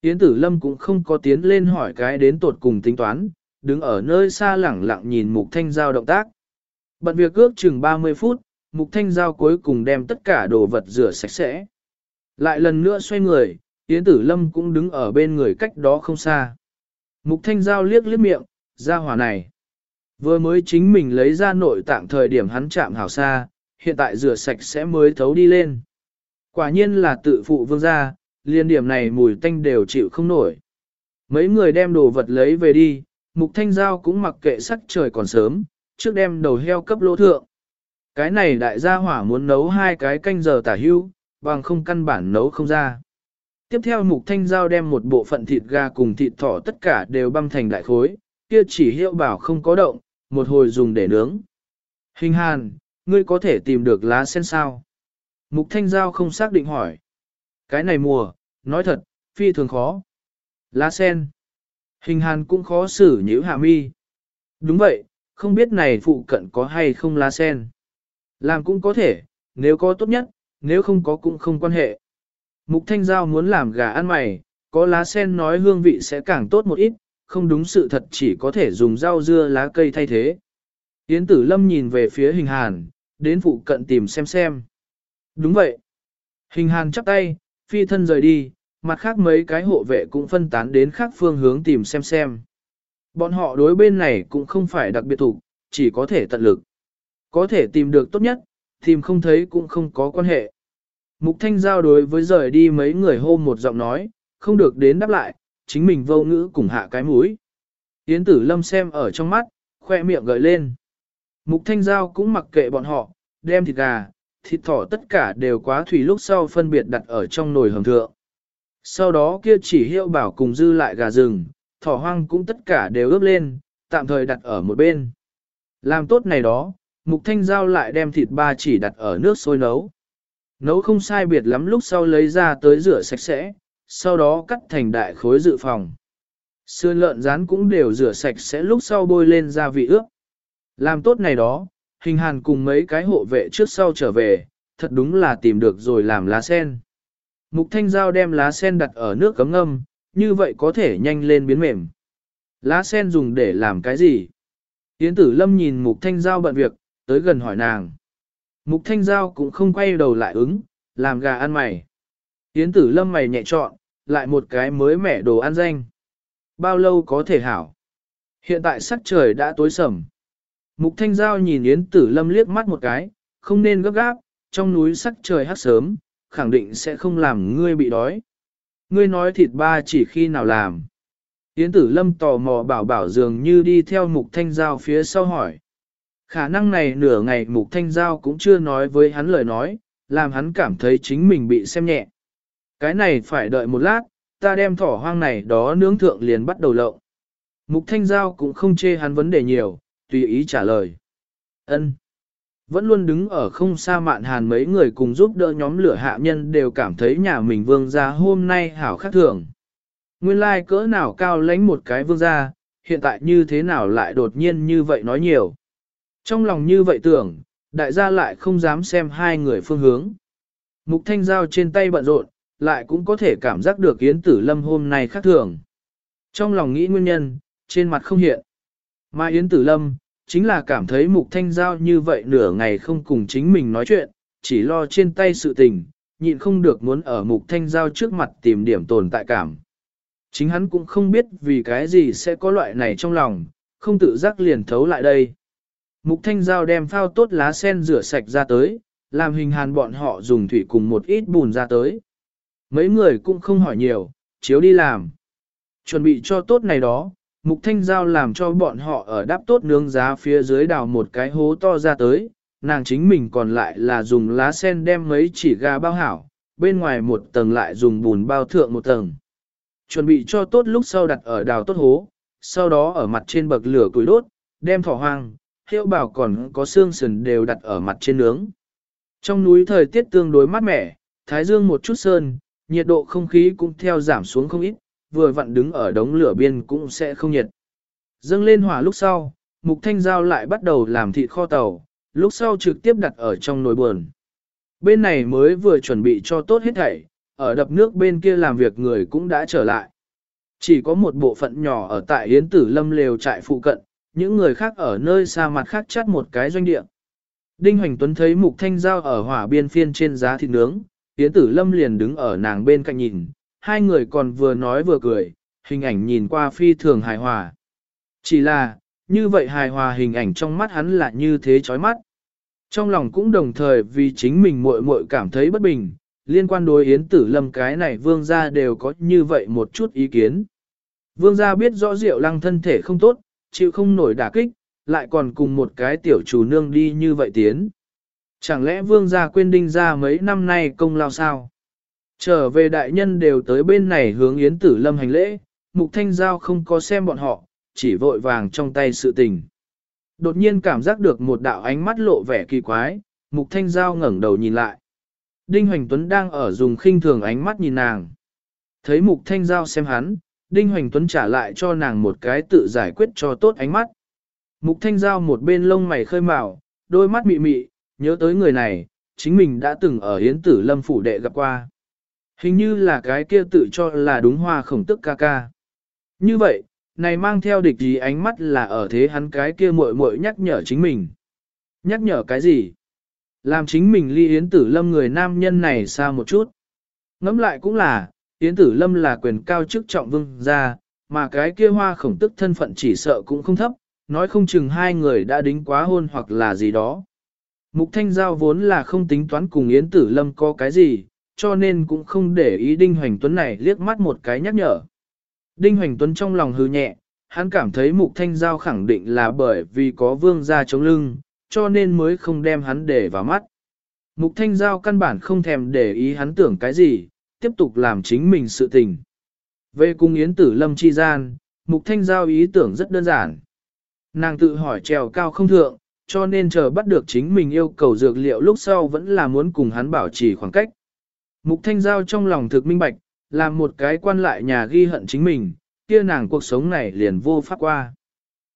Yến Tử Lâm cũng không có tiến lên hỏi cái đến tột cùng tính toán, đứng ở nơi xa lẳng lặng nhìn Mục Thanh Giao động tác. Bận việc ước chừng 30 phút, Mục Thanh Giao cuối cùng đem tất cả đồ vật rửa sạch sẽ. Lại lần nữa xoay người, Yến Tử Lâm cũng đứng ở bên người cách đó không xa. Mục Thanh Giao liếc liếc miệng, ra hỏa này. Vừa mới chính mình lấy ra nội tạng thời điểm hắn chạm hảo xa, hiện tại rửa sạch sẽ mới thấu đi lên. Quả nhiên là tự phụ vương gia, liên điểm này mùi tanh đều chịu không nổi. Mấy người đem đồ vật lấy về đi, mục thanh giao cũng mặc kệ sắc trời còn sớm, trước đem đầu heo cấp lỗ thượng. Cái này đại gia hỏa muốn nấu hai cái canh giờ tả hưu, bằng không căn bản nấu không ra. Tiếp theo mục thanh giao đem một bộ phận thịt gà cùng thịt thỏ tất cả đều băm thành đại khối, kia chỉ hiệu bảo không có động, một hồi dùng để nướng. Hình hàn, ngươi có thể tìm được lá sen sao? Mục thanh giao không xác định hỏi. Cái này mùa, nói thật, phi thường khó. Lá sen. Hình hàn cũng khó xử nhữ hạ mi. Đúng vậy, không biết này phụ cận có hay không lá sen. Làm cũng có thể, nếu có tốt nhất, nếu không có cũng không quan hệ. Mục Thanh Giao muốn làm gà ăn mày, có lá sen nói hương vị sẽ càng tốt một ít, không đúng sự thật chỉ có thể dùng rau dưa lá cây thay thế. Yến Tử Lâm nhìn về phía hình hàn, đến phụ cận tìm xem xem. Đúng vậy. Hình hàn chắp tay, phi thân rời đi, mặt khác mấy cái hộ vệ cũng phân tán đến khác phương hướng tìm xem xem. Bọn họ đối bên này cũng không phải đặc biệt thủ, chỉ có thể tận lực. Có thể tìm được tốt nhất, tìm không thấy cũng không có quan hệ. Mục Thanh Giao đối với rời đi mấy người hô một giọng nói, không được đến đáp lại, chính mình vô ngữ cùng hạ cái mũi. Yến tử lâm xem ở trong mắt, khoe miệng gợi lên. Mục Thanh Giao cũng mặc kệ bọn họ, đem thịt gà, thịt thỏ tất cả đều quá thủy lúc sau phân biệt đặt ở trong nồi hầm thượng. Sau đó kia chỉ hiệu bảo cùng dư lại gà rừng, thỏ hoang cũng tất cả đều ướp lên, tạm thời đặt ở một bên. Làm tốt này đó, Mục Thanh Giao lại đem thịt ba chỉ đặt ở nước sôi nấu. Nấu không sai biệt lắm lúc sau lấy ra tới rửa sạch sẽ, sau đó cắt thành đại khối dự phòng. Sườn lợn rán cũng đều rửa sạch sẽ lúc sau bôi lên gia vị ướp. Làm tốt này đó, hình hàn cùng mấy cái hộ vệ trước sau trở về, thật đúng là tìm được rồi làm lá sen. Mục thanh giao đem lá sen đặt ở nước cấm ngâm, như vậy có thể nhanh lên biến mềm. Lá sen dùng để làm cái gì? Yến tử lâm nhìn mục thanh giao bận việc, tới gần hỏi nàng. Mục thanh giao cũng không quay đầu lại ứng, làm gà ăn mày. Yến tử lâm mày nhẹ chọn lại một cái mới mẻ đồ ăn danh. Bao lâu có thể hảo? Hiện tại sắc trời đã tối sầm. Mục thanh giao nhìn Yến tử lâm liếc mắt một cái, không nên gấp gáp, trong núi sắc trời hắc sớm, khẳng định sẽ không làm ngươi bị đói. Ngươi nói thịt ba chỉ khi nào làm. Yến tử lâm tò mò bảo bảo dường như đi theo mục thanh giao phía sau hỏi. Khả năng này nửa ngày mục thanh giao cũng chưa nói với hắn lời nói, làm hắn cảm thấy chính mình bị xem nhẹ. Cái này phải đợi một lát, ta đem thỏ hoang này đó nướng thượng liền bắt đầu lậu. Mục thanh giao cũng không chê hắn vấn đề nhiều, tùy ý trả lời. ân Vẫn luôn đứng ở không xa mạn hàn mấy người cùng giúp đỡ nhóm lửa hạ nhân đều cảm thấy nhà mình vương gia hôm nay hảo khác thường. Nguyên lai like cỡ nào cao lãnh một cái vương gia, hiện tại như thế nào lại đột nhiên như vậy nói nhiều. Trong lòng như vậy tưởng, đại gia lại không dám xem hai người phương hướng. Mục thanh giao trên tay bận rộn, lại cũng có thể cảm giác được Yến Tử Lâm hôm nay khác thường. Trong lòng nghĩ nguyên nhân, trên mặt không hiện. Mà Yến Tử Lâm, chính là cảm thấy Mục Thanh Giao như vậy nửa ngày không cùng chính mình nói chuyện, chỉ lo trên tay sự tình, nhịn không được muốn ở Mục Thanh Giao trước mặt tìm điểm tồn tại cảm. Chính hắn cũng không biết vì cái gì sẽ có loại này trong lòng, không tự giác liền thấu lại đây. Mục Thanh Giao đem phao tốt lá sen rửa sạch ra tới, làm hình hàn bọn họ dùng thủy cùng một ít bùn ra tới. Mấy người cũng không hỏi nhiều, chiếu đi làm. Chuẩn bị cho tốt này đó, Mục Thanh Giao làm cho bọn họ ở đáp tốt nướng giá phía dưới đào một cái hố to ra tới, nàng chính mình còn lại là dùng lá sen đem mấy chỉ gà bao hảo, bên ngoài một tầng lại dùng bùn bao thượng một tầng. Chuẩn bị cho tốt lúc sau đặt ở đào tốt hố, sau đó ở mặt trên bậc lửa củi đốt, đem thỏ hoang, hiệu bảo còn có xương sườn đều đặt ở mặt trên nướng. Trong núi thời tiết tương đối mát mẻ, thái dương một chút sơn, nhiệt độ không khí cũng theo giảm xuống không ít, vừa vặn đứng ở đống lửa biên cũng sẽ không nhiệt. Dâng lên hỏa lúc sau, Mục Thanh Giao lại bắt đầu làm thịt kho tàu, lúc sau trực tiếp đặt ở trong nồi buồn. Bên này mới vừa chuẩn bị cho tốt hết thảy, ở đập nước bên kia làm việc người cũng đã trở lại. Chỉ có một bộ phận nhỏ ở tại Yến Tử Lâm lều trại phụ cận, những người khác ở nơi xa mặt khác chắt một cái doanh địa. Đinh Hoành Tuấn thấy Mục Thanh Giao ở hỏa biên phiên trên giá thịt nướng, Yến Tử Lâm liền đứng ở nàng bên cạnh nhìn, hai người còn vừa nói vừa cười, hình ảnh nhìn qua phi thường hài hòa. Chỉ là, như vậy hài hòa hình ảnh trong mắt hắn là như thế chói mắt. Trong lòng cũng đồng thời vì chính mình muội muội cảm thấy bất bình, liên quan đối Yến Tử Lâm cái này vương gia đều có như vậy một chút ý kiến. Vương gia biết rõ Diệu Lăng thân thể không tốt, chịu không nổi đả kích, lại còn cùng một cái tiểu chủ nương đi như vậy tiến. Chẳng lẽ vương gia quên đinh ra mấy năm nay công lao sao? Trở về đại nhân đều tới bên này hướng Yến Tử Lâm hành lễ, Mục Thanh Giao không có xem bọn họ, chỉ vội vàng trong tay sự tình. Đột nhiên cảm giác được một đạo ánh mắt lộ vẻ kỳ quái, Mục Thanh Giao ngẩng đầu nhìn lại. Đinh Hoành Tuấn đang ở dùng khinh thường ánh mắt nhìn nàng. Thấy Mục Thanh Giao xem hắn, Đinh Hoành Tuấn trả lại cho nàng một cái tự giải quyết cho tốt ánh mắt. Mục Thanh Giao một bên lông mày khơi mào, đôi mắt mị mị, nhớ tới người này, chính mình đã từng ở Yến Tử Lâm Phủ Đệ gặp qua. Hình như là cái kia tự cho là đúng hoa khổng tức ca ca. Như vậy, này mang theo địch gì ánh mắt là ở thế hắn cái kia muội muội nhắc nhở chính mình. Nhắc nhở cái gì? Làm chính mình ly Yến Tử Lâm người nam nhân này xa một chút. Ngẫm lại cũng là, Yến Tử Lâm là quyền cao chức trọng vương gia, mà cái kia hoa khổng tức thân phận chỉ sợ cũng không thấp, nói không chừng hai người đã đính quá hôn hoặc là gì đó. Mục Thanh Giao vốn là không tính toán cùng Yến Tử Lâm có cái gì, cho nên cũng không để ý Đinh Hoành Tuấn này liếc mắt một cái nhắc nhở. Đinh Hoành Tuấn trong lòng hư nhẹ, hắn cảm thấy Mục Thanh Giao khẳng định là bởi vì có vương gia chống lưng, cho nên mới không đem hắn để vào mắt. Mục Thanh Giao căn bản không thèm để ý hắn tưởng cái gì, tiếp tục làm chính mình sự tình. Về cung Yến Tử Lâm chi gian, Mục Thanh Giao ý tưởng rất đơn giản. Nàng tự hỏi trèo cao không thượng, cho nên chờ bắt được chính mình yêu cầu dược liệu lúc sau vẫn là muốn cùng hắn bảo trì khoảng cách. Mục Thanh Giao trong lòng thực minh bạch, làm một cái quan lại nhà ghi hận chính mình, kia nàng cuộc sống này liền vô pháp qua.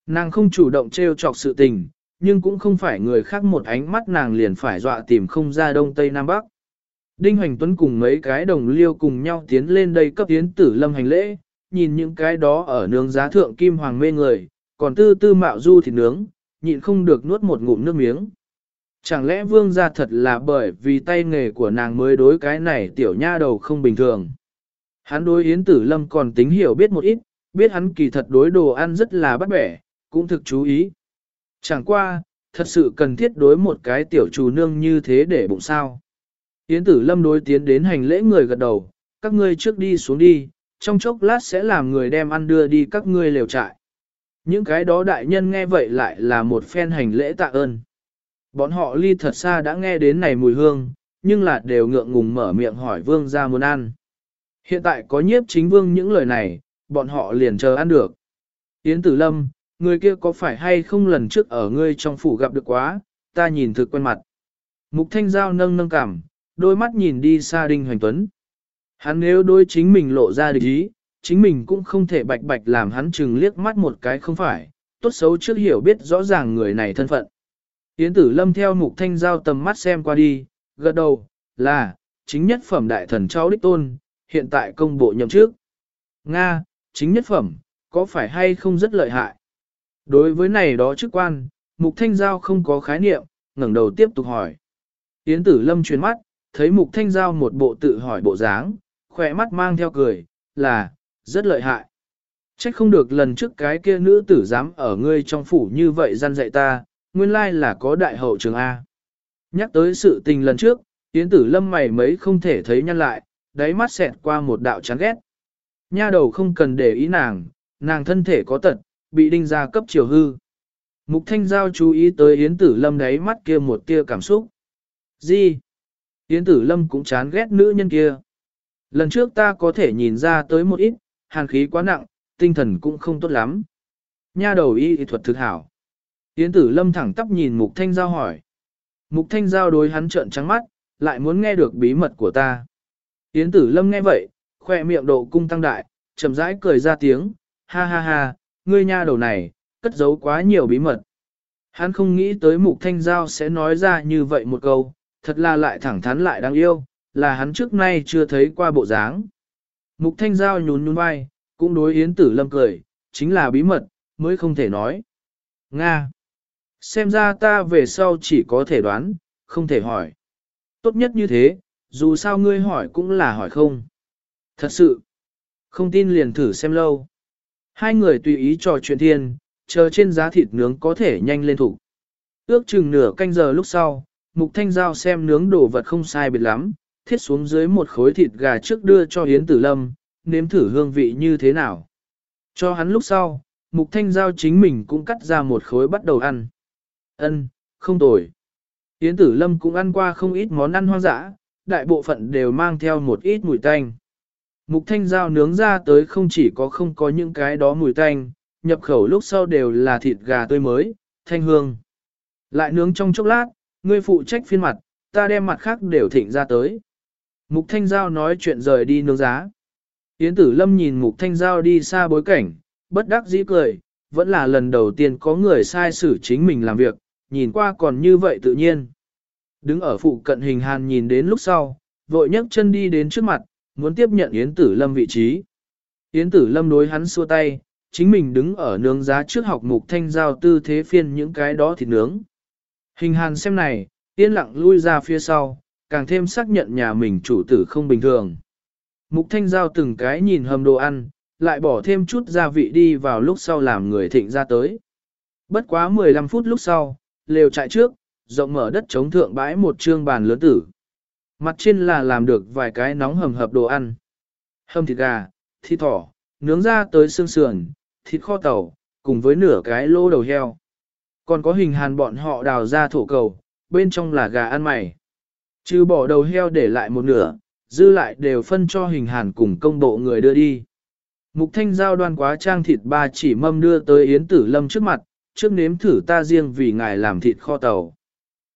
Nàng không chủ động treo chọc sự tình, nhưng cũng không phải người khác một ánh mắt nàng liền phải dọa tìm không ra đông tây nam bắc. Đinh Hoành Tuấn cùng mấy cái đồng liêu cùng nhau tiến lên đây cấp tiến tử lâm hành lễ, nhìn những cái đó ở nướng giá thượng kim hoàng mê người, còn tư tư mạo du thịt nướng, nhịn không được nuốt một ngụm nước miếng. Chẳng lẽ vương gia thật là bởi vì tay nghề của nàng mới đối cái này tiểu nha đầu không bình thường. Hắn đối Yến Tử Lâm còn tính hiểu biết một ít, biết hắn kỳ thật đối đồ ăn rất là bắt bẻ, cũng thực chú ý. Chẳng qua, thật sự cần thiết đối một cái tiểu chủ nương như thế để bụng sao. Yến Tử Lâm đối tiến đến hành lễ người gật đầu, các ngươi trước đi xuống đi, trong chốc lát sẽ làm người đem ăn đưa đi các ngươi lều trại. Những cái đó đại nhân nghe vậy lại là một phen hành lễ tạ ơn. Bọn họ ly thật xa đã nghe đến này mùi hương, nhưng là đều ngượng ngùng mở miệng hỏi vương ra muốn ăn. Hiện tại có nhiếp chính vương những lời này, bọn họ liền chờ ăn được. Yến Tử Lâm, người kia có phải hay không lần trước ở ngươi trong phủ gặp được quá, ta nhìn thực quen mặt. Mục Thanh Giao nâng nâng cảm, đôi mắt nhìn đi xa Đinh Hoành Tuấn. Hắn nếu đối chính mình lộ ra địch ý, chính mình cũng không thể bạch bạch làm hắn chừng liếc mắt một cái không phải, tốt xấu trước hiểu biết rõ ràng người này thân phận. Yến tử lâm theo mục thanh giao tầm mắt xem qua đi, gật đầu, là, chính nhất phẩm đại thần cháu đích tôn, hiện tại công bộ nhậm trước. Nga, chính nhất phẩm, có phải hay không rất lợi hại? Đối với này đó chức quan, mục thanh giao không có khái niệm, ngẩng đầu tiếp tục hỏi. Yến tử lâm chuyển mắt, thấy mục thanh giao một bộ tự hỏi bộ dáng, khỏe mắt mang theo cười, là, rất lợi hại. Trách không được lần trước cái kia nữ tử dám ở ngươi trong phủ như vậy gian dạy ta, nguyên lai là có đại hậu trường A. Nhắc tới sự tình lần trước, Yến tử lâm mày mấy không thể thấy nhăn lại, đáy mắt xẹt qua một đạo chán ghét. Nha đầu không cần để ý nàng, nàng thân thể có tật, bị đinh ra cấp chiều hư. Mục Thanh Giao chú ý tới Yến Tử Lâm đáy mắt kia một tia cảm xúc. Gì? Yến Tử Lâm cũng chán ghét nữ nhân kia. Lần trước ta có thể nhìn ra tới một ít, hàn khí quá nặng, tinh thần cũng không tốt lắm. Nha đầu y thuật thực hảo. Yến Tử Lâm thẳng tắp nhìn Mục Thanh Giao hỏi. Mục Thanh Giao đối hắn trợn trắng mắt, lại muốn nghe được bí mật của ta. Yến Tử Lâm nghe vậy, khoe miệng độ cung tăng đại, chậm rãi cười ra tiếng, ha ha ha, ngươi nha đầu này, cất giấu quá nhiều bí mật. Hắn không nghĩ tới Mục Thanh Giao sẽ nói ra như vậy một câu, thật là lại thẳng thắn lại đáng yêu, là hắn trước nay chưa thấy qua bộ dáng. Mục Thanh Giao nhún nhún vai, cũng đối Yến Tử Lâm cười, chính là bí mật, mới không thể nói. Nga! Xem ra ta về sau chỉ có thể đoán, không thể hỏi. Tốt nhất như thế, dù sao ngươi hỏi cũng là hỏi không. Thật sự, không tin liền thử xem lâu. Hai người tùy ý trò chuyện thiên, chờ trên giá thịt nướng có thể nhanh lên thủ. Ước chừng nửa canh giờ lúc sau, Mục Thanh Giao xem nướng đồ vật không sai biệt lắm, thiết xuống dưới một khối thịt gà trước đưa cho Hiến Tử Lâm, nếm thử hương vị như thế nào. Cho hắn lúc sau, Mục Thanh Giao chính mình cũng cắt ra một khối bắt đầu ăn. Ân, không tồi. Yến Tử Lâm cũng ăn qua không ít món ăn hoang dã, đại bộ phận đều mang theo một ít mùi tanh. Mục thanh giao nướng ra tới không chỉ có không có những cái đó mùi tanh, nhập khẩu lúc sau đều là thịt gà tươi mới, thanh hương. Lại nướng trong chốc lát, ngươi phụ trách phiên mặt, ta đem mặt khác đều thịnh ra tới. Mục thanh giao nói chuyện rời đi nướng giá. Yến tử lâm nhìn mục thanh giao đi xa bối cảnh, bất đắc dĩ cười, vẫn là lần đầu tiên có người sai xử chính mình làm việc, nhìn qua còn như vậy tự nhiên. Đứng ở phụ cận hình hàn nhìn đến lúc sau, vội nhấc chân đi đến trước mặt, muốn tiếp nhận Yến Tử Lâm vị trí. Yến Tử Lâm đối hắn xua tay, chính mình đứng ở nướng giá trước học mục thanh giao tư thế phiên những cái đó thịt nướng. Hình hàn xem này, yên lặng lui ra phía sau, càng thêm xác nhận nhà mình chủ tử không bình thường. Mục thanh giao từng cái nhìn hầm đồ ăn, lại bỏ thêm chút gia vị đi vào lúc sau làm người thịnh ra tới. Bất quá 15 phút lúc sau, lều trại trước, rộng mở đất chống thượng bãi một trương bàn lớn tử. Mặt trên là làm được vài cái nóng hầm hập đồ ăn. Hầm thịt gà, thịt thỏ, nướng ra tới xương sườn, thịt kho tàu, cùng với nửa cái lô đầu heo. Còn có hình hàn bọn họ đào ra thổ cầu, bên trong là gà ăn mày. Chứ bỏ đầu heo để lại một nửa, dư lại đều phân cho hình hàn cùng công bộ người đưa đi. Mục thanh giao đoan quá trang thịt ba chỉ mâm đưa tới Yến Tử Lâm trước mặt, trước nếm thử ta riêng vì ngài làm thịt kho tàu.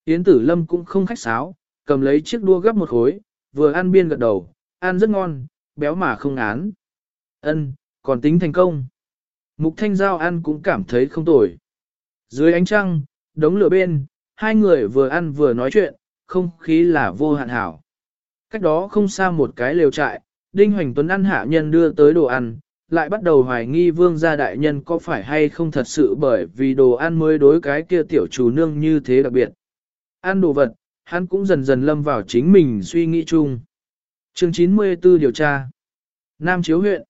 Yến Tử Lâm cũng không khách sáo, cầm lấy chiếc đua gấp một khối, vừa ăn biên gật đầu, ăn rất ngon, béo mà không án. Ân, còn tính thành công. Mục Thanh Giao ăn cũng cảm thấy không tồi. Dưới ánh trăng, đống lửa bên, hai người vừa ăn vừa nói chuyện, không khí là vô hạn hảo. Cách đó không xa một cái lều trại, Đinh Hoành Tuấn ăn hạ nhân đưa tới đồ ăn, lại bắt đầu hoài nghi vương gia đại nhân có phải hay không thật sự bởi vì đồ ăn mới đối cái kia tiểu chủ nương như thế đặc biệt. Ăn đồ vật, hắn cũng dần dần lâm vào chính mình suy nghĩ chung. Chương 94 điều tra. Nam Chiếu huyện.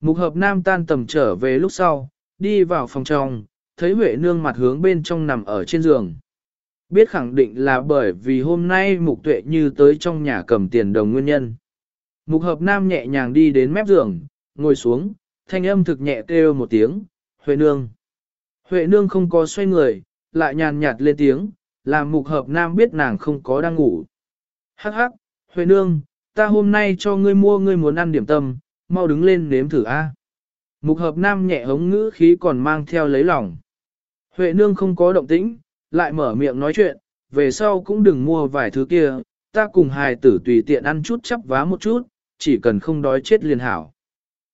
Mục hợp Nam tan tầm trở về lúc sau, đi vào phòng trong, thấy Huệ nương mặt hướng bên trong nằm ở trên giường. Biết khẳng định là bởi vì hôm nay mục tuệ như tới trong nhà cầm tiền đồng nguyên nhân. Mục hợp Nam nhẹ nhàng đi đến mép giường, ngồi xuống, thanh âm thực nhẹ kêu một tiếng, Huệ nương. Huệ nương không có xoay người, lại nhàn nhạt lên tiếng, làm mục hợp nam biết nàng không có đang ngủ. Hắc hắc, Huệ nương, ta hôm nay cho ngươi mua ngươi muốn ăn điểm tâm, mau đứng lên nếm thử a. Mục hợp nam nhẹ hống ngữ khí còn mang theo lấy lòng. Huệ nương không có động tĩnh, lại mở miệng nói chuyện, về sau cũng đừng mua vài thứ kia, ta cùng hài tử tùy tiện ăn chút chắp vá một chút, chỉ cần không đói chết liền hảo.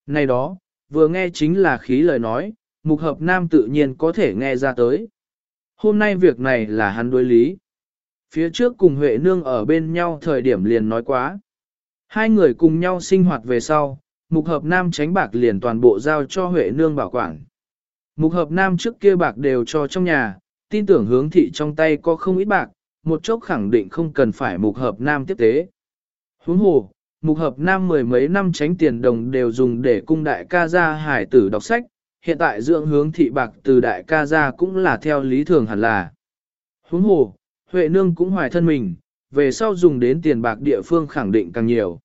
Này đó, vừa nghe chính là khí lời nói, mục hợp nam tự nhiên có thể nghe ra tới. Hôm nay việc này là hắn đối lý. Phía trước cùng Huệ Nương ở bên nhau thời điểm liền nói quá. Hai người cùng nhau sinh hoạt về sau, mục hợp nam tránh bạc liền toàn bộ giao cho Huệ Nương bảo quản. Mục hợp nam trước kia bạc đều cho trong nhà, tin tưởng hướng thị trong tay có không ít bạc, một chốc khẳng định không cần phải mục hợp nam tiếp tế. Huống hồ, mục hợp nam mười mấy năm tránh tiền đồng đều dùng để cung đại ca gia hải tử đọc sách, hiện tại dưỡng hướng thị bạc từ đại ca gia cũng là theo lý thường hẳn là. Huống hồ, Huệ Nương cũng hoài thân mình, về sau dùng đến tiền bạc địa phương khẳng định càng nhiều.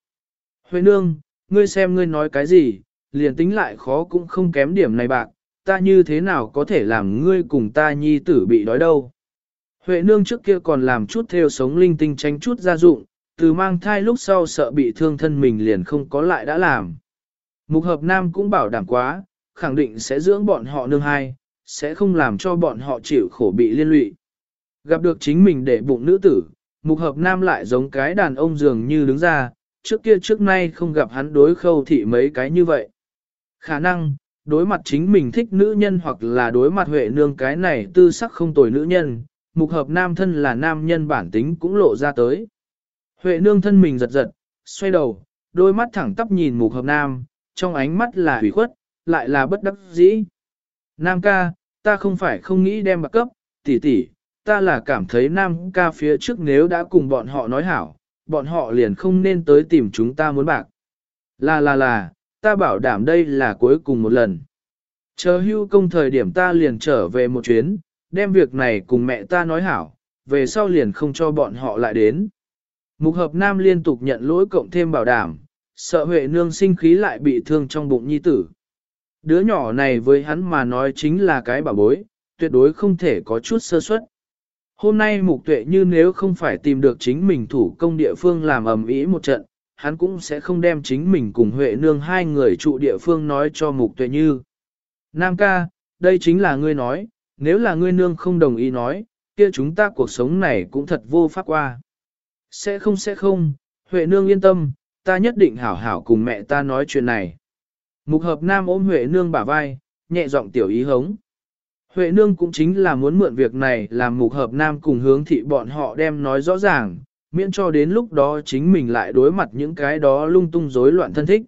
Huệ Nương, ngươi xem ngươi nói cái gì, liền tính lại khó cũng không kém điểm này bạc, ta như thế nào có thể làm ngươi cùng ta nhi tử bị đói đâu. Huệ Nương trước kia còn làm chút theo sống linh tinh tránh chút gia dụng, từ mang thai lúc sau sợ bị thương thân mình liền không có lại đã làm. Mục hợp nam cũng bảo đảm quá, khẳng định sẽ dưỡng bọn họ nương hai, sẽ không làm cho bọn họ chịu khổ bị liên lụy. Gặp được chính mình để bụng nữ tử, mục hợp nam lại giống cái đàn ông dường như đứng ra, trước kia trước nay không gặp hắn đối khâu thị mấy cái như vậy. Khả năng, đối mặt chính mình thích nữ nhân hoặc là đối mặt huệ nương cái này tư sắc không tồi nữ nhân, mục hợp nam thân là nam nhân bản tính cũng lộ ra tới. Huệ nương thân mình giật giật, xoay đầu, đôi mắt thẳng tắp nhìn mục hợp nam, trong ánh mắt là hủy khuất, lại là bất đắc dĩ. Nam ca, ta không phải không nghĩ đem bạc cấp, tỷ tỷ, ta là cảm thấy nam ca phía trước nếu đã cùng bọn họ nói hảo, bọn họ liền không nên tới tìm chúng ta muốn bạc. Là là là, ta bảo đảm đây là cuối cùng một lần. Chờ hưu công thời điểm ta liền trở về một chuyến, đem việc này cùng mẹ ta nói hảo, về sau liền không cho bọn họ lại đến. Mục hợp nam liên tục nhận lỗi cộng thêm bảo đảm, sợ Huệ nương sinh khí lại bị thương trong bụng nhi tử. Đứa nhỏ này với hắn mà nói chính là cái bảo bối, tuyệt đối không thể có chút sơ suất. Hôm nay mục tuệ như nếu không phải tìm được chính mình thủ công địa phương làm ầm ĩ một trận, hắn cũng sẽ không đem chính mình cùng Huệ nương hai người trụ địa phương nói cho mục tuệ như. Nam ca, đây chính là ngươi nói, nếu là ngươi nương không đồng ý nói, kia chúng ta cuộc sống này cũng thật vô pháp qua. Sẽ không sẽ không, Huệ nương yên tâm, ta nhất định hảo hảo cùng mẹ ta nói chuyện này. Mục hợp nam ôm Huệ nương bả vai, nhẹ giọng tiểu ý hống. Huệ nương cũng chính là muốn mượn việc này làm mục hợp nam cùng hướng thị bọn họ đem nói rõ ràng, miễn cho đến lúc đó chính mình lại đối mặt những cái đó lung tung rối loạn thân thích.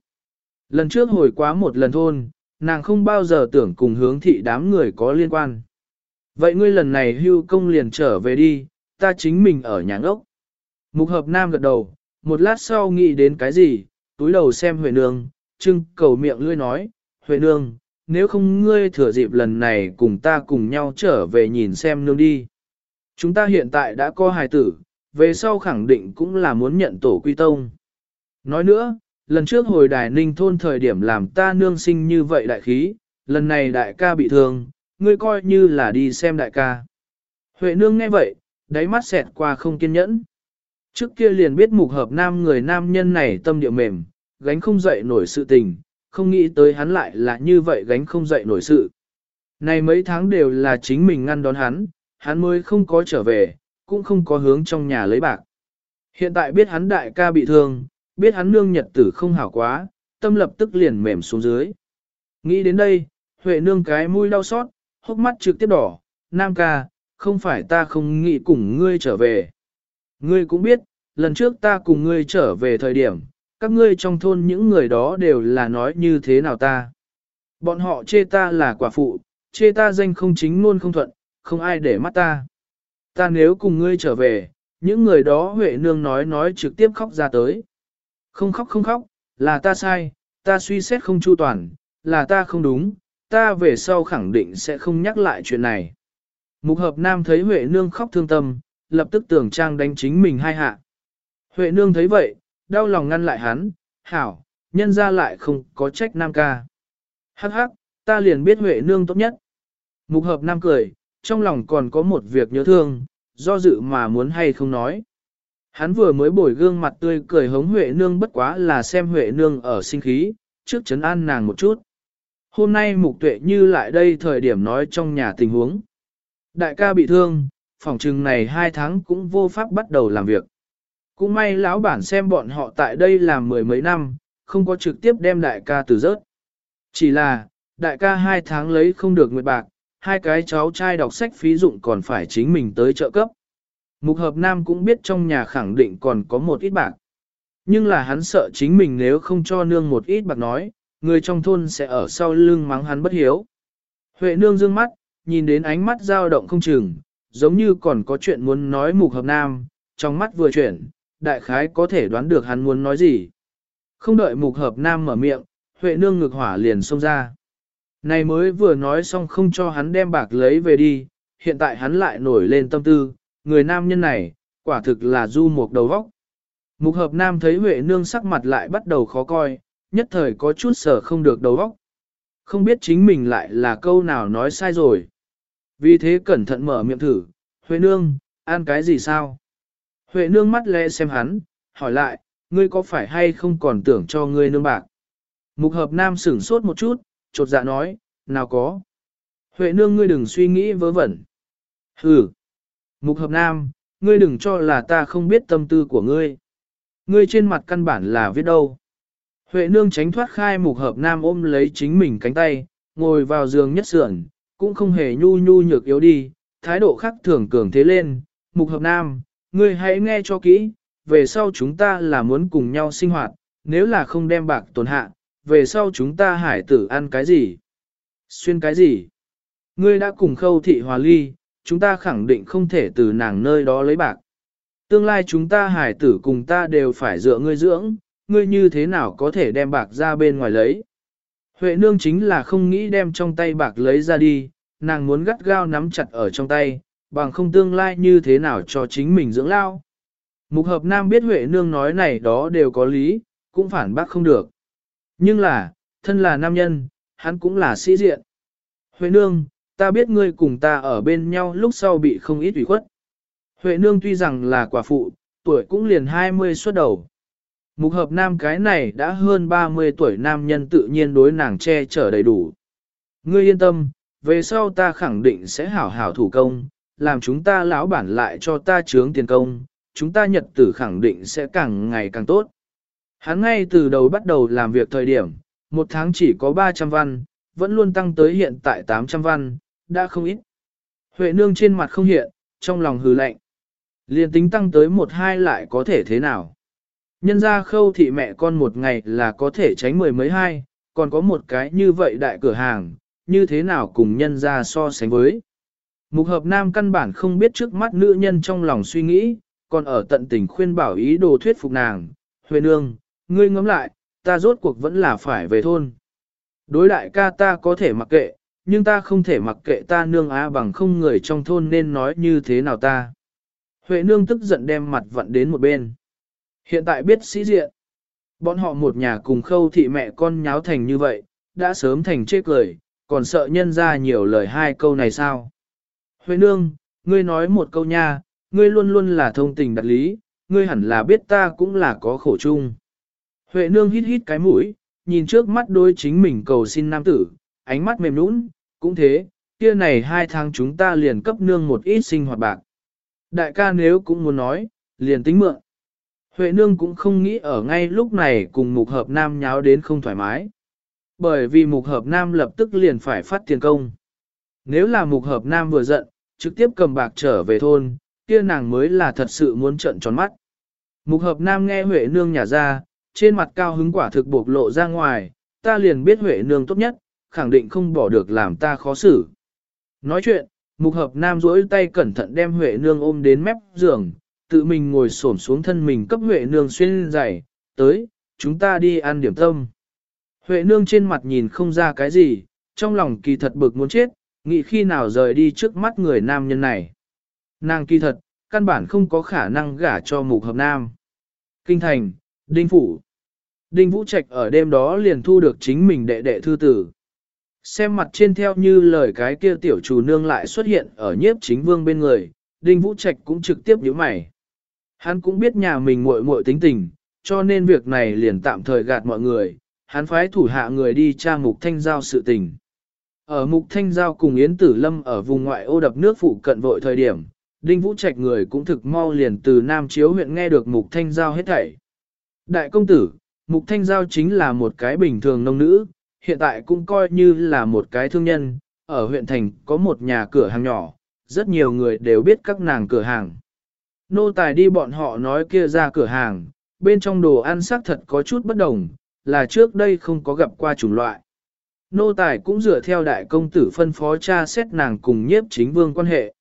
Lần trước hồi quá một lần thôn, nàng không bao giờ tưởng cùng hướng thị đám người có liên quan. Vậy ngươi lần này hưu công liền trở về đi, ta chính mình ở nhà ngốc. Mục hợp nam gật đầu, một lát sau nghĩ đến cái gì, túi đầu xem Huệ Nương, trưng cầu miệng lươi nói, Huệ Nương, nếu không ngươi thừa dịp lần này cùng ta cùng nhau trở về nhìn xem nương đi. Chúng ta hiện tại đã có hài tử, về sau khẳng định cũng là muốn nhận tổ quy tông. Nói nữa, lần trước hồi đài ninh thôn thời điểm làm ta nương sinh như vậy đại khí, lần này đại ca bị thương, ngươi coi như là đi xem đại ca. Huệ nương nghe vậy, đáy mắt xẹt qua không kiên nhẫn. Trước kia liền biết mục hợp nam người nam nhân này tâm địa mềm, gánh không dậy nổi sự tình, không nghĩ tới hắn lại là như vậy gánh không dậy nổi sự. Này mấy tháng đều là chính mình ngăn đón hắn, hắn mới không có trở về, cũng không có hướng trong nhà lấy bạc. Hiện tại biết hắn đại ca bị thương, biết hắn nương nhật tử không hảo quá, tâm lập tức liền mềm xuống dưới. Nghĩ đến đây, Huệ nương cái mũi đau xót, hốc mắt trực tiếp đỏ, nam ca, không phải ta không nghĩ cùng ngươi trở về. Ngươi cũng biết, lần trước ta cùng ngươi trở về thời điểm, các ngươi trong thôn những người đó đều là nói như thế nào ta. Bọn họ chê ta là quả phụ, chê ta danh không chính luôn không thuận, không ai để mắt ta. Ta nếu cùng ngươi trở về, những người đó Huệ Nương nói nói trực tiếp khóc ra tới. Không khóc không khóc, là ta sai, ta suy xét không chu toàn, là ta không đúng, ta về sau khẳng định sẽ không nhắc lại chuyện này. Mục hợp nam thấy Huệ Nương khóc thương tâm, lập tức tưởng trang đánh chính mình hai hạ. Huệ Nương thấy vậy, đau lòng ngăn lại hắn, hảo, nhân ra lại không có trách nam ca. Hắc hắc, ta liền biết Huệ Nương tốt nhất. Mục hợp nam cười, trong lòng còn có một việc nhớ thương, do dự mà muốn hay không nói. Hắn vừa mới bổi gương mặt tươi cười hống Huệ Nương bất quá là xem Huệ Nương ở sinh khí, trước chấn an nàng một chút. Hôm nay Mục Tuệ Như lại đây thời điểm nói trong nhà tình huống. Đại ca bị thương, phòng trừng này hai tháng cũng vô pháp bắt đầu làm việc. Cũng may lão bản xem bọn họ tại đây làm mười mấy năm, không có trực tiếp đem đại ca từ rớt. Chỉ là, đại ca hai tháng lấy không được nguyệt bạc, hai cái cháu trai đọc sách phí dụng còn phải chính mình tới trợ cấp. Mục hợp nam cũng biết trong nhà khẳng định còn có một ít bạc. Nhưng là hắn sợ chính mình nếu không cho nương một ít bạc nói, người trong thôn sẽ ở sau lưng mắng hắn bất hiếu. Huệ nương dương mắt, nhìn đến ánh mắt dao động không chừng, giống như còn có chuyện muốn nói mục hợp nam, trong mắt vừa chuyển, đại khái có thể đoán được hắn muốn nói gì. Không đợi mục hợp nam mở miệng, Huệ nương ngược hỏa liền xông ra. Này mới vừa nói xong không cho hắn đem bạc lấy về đi, hiện tại hắn lại nổi lên tâm tư, người nam nhân này, quả thực là du một đầu vóc. Mục hợp nam thấy Huệ nương sắc mặt lại bắt đầu khó coi, nhất thời có chút sở không được đầu vóc. Không biết chính mình lại là câu nào nói sai rồi. Vì thế cẩn thận mở miệng thử, Huệ nương, ăn cái gì sao? Huệ nương mắt lẽ xem hắn, hỏi lại, ngươi có phải hay không còn tưởng cho ngươi nương bạc? Mục hợp nam sửng sốt một chút, chột dạ nói, nào có. Huệ nương ngươi đừng suy nghĩ vớ vẩn. Hừ. Mục hợp nam, ngươi đừng cho là ta không biết tâm tư của ngươi. Ngươi trên mặt căn bản là viết đâu. Huệ nương tránh thoát khai mục hợp nam ôm lấy chính mình cánh tay, ngồi vào giường nhất sườn, cũng không hề nhu nhu nhược yếu đi, thái độ khác thường cường thế lên. Mục hợp nam, ngươi hãy nghe cho kỹ, về sau chúng ta là muốn cùng nhau sinh hoạt, nếu là không đem bạc tổn hạ, về sau chúng ta hải tử ăn cái gì? Xuyên cái gì? Ngươi đã cùng khâu thị hòa ly, chúng ta khẳng định không thể từ nàng nơi đó lấy bạc. Tương lai chúng ta hải tử cùng ta đều phải dựa ngươi dưỡng, ngươi như thế nào có thể đem bạc ra bên ngoài lấy. Huệ nương chính là không nghĩ đem trong tay bạc lấy ra đi, nàng muốn gắt gao nắm chặt ở trong tay, bằng không tương lai như thế nào cho chính mình dưỡng lao. Mục hợp nam biết Huệ nương nói này đó đều có lý, cũng phản bác không được. Nhưng là, thân là nam nhân, hắn cũng là sĩ diện. Huệ nương, ta biết ngươi cùng ta ở bên nhau lúc sau bị không ít ủy khuất. Huệ nương tuy rằng là quả phụ, tuổi cũng liền 20 xuất đầu. Mục hợp nam cái này đã hơn 30 tuổi nam nhân tự nhiên đối nàng che chở đầy đủ. Ngươi yên tâm, về sau ta khẳng định sẽ hảo hảo thủ công, làm chúng ta lão bản lại cho ta trướng tiền công, chúng ta nhật tử khẳng định sẽ càng ngày càng tốt. Hắn ngay từ đầu bắt đầu làm việc thời điểm, một tháng chỉ có 300 văn, vẫn luôn tăng tới hiện tại 800 văn, đã không ít. Huệ nương trên mặt không hiện, trong lòng hừ lạnh. Liên tính tăng tới một hai lại có thể thế nào? Nhân ra khâu thị mẹ con một ngày là có thể tránh mười mấy hai, còn có một cái như vậy đại cửa hàng, như thế nào cùng nhân ra so sánh với. Mục hợp nam căn bản không biết trước mắt nữ nhân trong lòng suy nghĩ, còn ở tận tình khuyên bảo ý đồ thuyết phục nàng. Huệ nương, ngươi ngẫm lại, ta rốt cuộc vẫn là phải về thôn. Đối đại ca ta có thể mặc kệ, nhưng ta không thể mặc kệ ta nương á bằng không người trong thôn nên nói như thế nào ta. Huệ nương tức giận đem mặt vặn đến một bên. Hiện tại biết sĩ diện. Bọn họ một nhà cùng khâu thị mẹ con nháo thành như vậy, đã sớm thành chê cười, còn sợ nhân ra nhiều lời hai câu này sao. Huệ nương, ngươi nói một câu nha, ngươi luôn luôn là thông tình đặt lý, ngươi hẳn là biết ta cũng là có khổ chung. Huệ nương hít hít cái mũi, nhìn trước mắt đôi chính mình cầu xin nam tử, ánh mắt mềm nũng, cũng thế, kia này hai tháng chúng ta liền cấp nương một ít sinh hoạt bạc. Đại ca nếu cũng muốn nói, liền tính mượn. Huệ nương cũng không nghĩ ở ngay lúc này cùng mục hợp nam nháo đến không thoải mái. Bởi vì mục hợp nam lập tức liền phải phát tiền công. Nếu là mục hợp nam vừa giận, trực tiếp cầm bạc trở về thôn, kia nàng mới là thật sự muốn trận tròn mắt. Mục hợp nam nghe Huệ nương nhả ra, trên mặt cao hứng quả thực bộc lộ ra ngoài, ta liền biết Huệ nương tốt nhất, khẳng định không bỏ được làm ta khó xử. Nói chuyện, mục hợp nam duỗi tay cẩn thận đem Huệ nương ôm đến mép giường, tự mình ngồi xổm xuống thân mình cấp Huệ nương xuyên giày, tới, chúng ta đi ăn điểm tâm. Huệ nương trên mặt nhìn không ra cái gì, trong lòng kỳ thật bực muốn chết, nghĩ khi nào rời đi trước mắt người nam nhân này. Nàng kỳ thật, căn bản không có khả năng gả cho mục hợp nam. Kinh thành, Đinh Phủ. Đinh Vũ Trạch ở đêm đó liền thu được chính mình đệ đệ thư tử. Xem mặt trên theo như lời cái kia tiểu chủ nương lại xuất hiện ở nhiếp chính vương bên người, Đinh Vũ Trạch cũng trực tiếp nhíu mày. Hắn cũng biết nhà mình muội muội tính tình, cho nên việc này liền tạm thời gạt mọi người, hắn phái thủ hạ người đi tra mục thanh giao sự tình. Ở mục thanh giao cùng Yến Tử Lâm ở vùng ngoại ô đập nước phụ cận vội thời điểm, Đinh Vũ Trạch người cũng thực mau liền từ Nam Chiếu huyện nghe được mục thanh giao hết thảy. Đại công tử, mục thanh giao chính là một cái bình thường nông nữ, hiện tại cũng coi như là một cái thương nhân, ở huyện thành có một nhà cửa hàng nhỏ, rất nhiều người đều biết các nàng cửa hàng. Nô tài đi bọn họ nói kia ra cửa hàng, bên trong đồ ăn sắc thật có chút bất đồng, là trước đây không có gặp qua chủng loại. Nô tài cũng dựa theo đại công tử phân phó cha xét nàng cùng nhiếp chính vương quan hệ.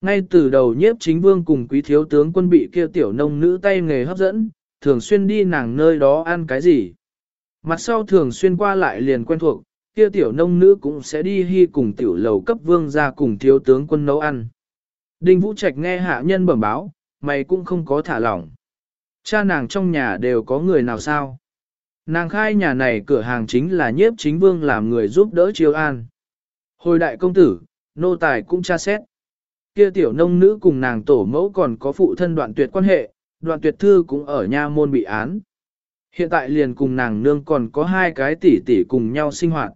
Ngay từ đầu nhiếp chính vương cùng quý thiếu tướng quân bị kia tiểu nông nữ tay nghề hấp dẫn, thường xuyên đi nàng nơi đó ăn cái gì. Mặt sau thường xuyên qua lại liền quen thuộc, kia tiểu nông nữ cũng sẽ đi hy cùng tiểu lầu cấp vương ra cùng thiếu tướng quân nấu ăn. Đinh Vũ Trạch nghe hạ nhân bẩm báo, mày cũng không có thả lỏng. Cha nàng trong nhà đều có người nào sao? Nàng khai nhà này cửa hàng chính là nhiếp chính vương làm người giúp đỡ chiếu an. Hồi đại công tử, nô tài cũng tra xét. Kia tiểu nông nữ cùng nàng tổ mẫu còn có phụ thân đoạn tuyệt quan hệ, đoạn tuyệt thư cũng ở nha môn bị án. Hiện tại liền cùng nàng nương còn có hai cái tỷ tỷ cùng nhau sinh hoạt.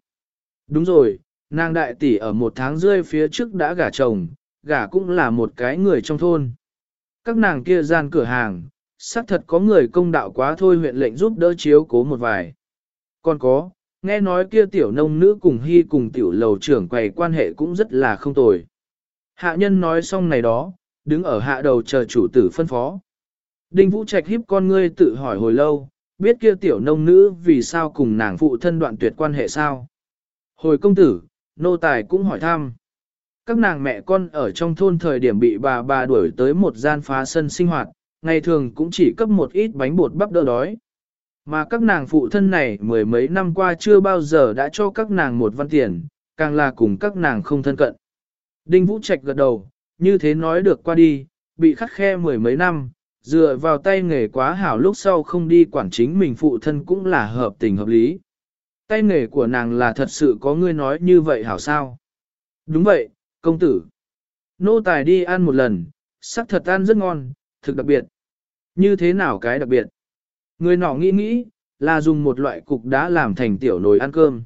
Đúng rồi, nàng đại tỷ ở một tháng rưỡi phía trước đã gả chồng, gả cũng là một cái người trong thôn. Các nàng kia gian cửa hàng, xác thật có người công đạo quá thôi huyện lệnh giúp đỡ chiếu cố một vài. Còn có, nghe nói kia tiểu nông nữ cùng hy cùng tiểu lầu trưởng quầy quan hệ cũng rất là không tồi. Hạ nhân nói xong này đó, đứng ở hạ đầu chờ chủ tử phân phó. Đinh Vũ Trạch hiếp con ngươi tự hỏi hồi lâu, biết kia tiểu nông nữ vì sao cùng nàng phụ thân đoạn tuyệt quan hệ sao. Hồi công tử, nô tài cũng hỏi thăm. Các nàng mẹ con ở trong thôn thời điểm bị bà bà đuổi tới một gian phá sân sinh hoạt, ngày thường cũng chỉ cấp một ít bánh bột bắp đỡ đói. Mà các nàng phụ thân này mười mấy năm qua chưa bao giờ đã cho các nàng một văn tiền, càng là cùng các nàng không thân cận. Đinh Vũ Trạch gật đầu, như thế nói được qua đi, bị khắc khe mười mấy năm, dựa vào tay nghề quá hảo lúc sau không đi quản chính mình phụ thân cũng là hợp tình hợp lý. Tay nghề của nàng là thật sự có ngươi nói như vậy hảo sao? Đúng vậy, công tử. Nô tài đi ăn một lần, sắc thật ăn rất ngon, thực đặc biệt. Như thế nào cái đặc biệt? Người nọ nghĩ nghĩ, là dùng một loại cục đá làm thành tiểu nồi ăn cơm.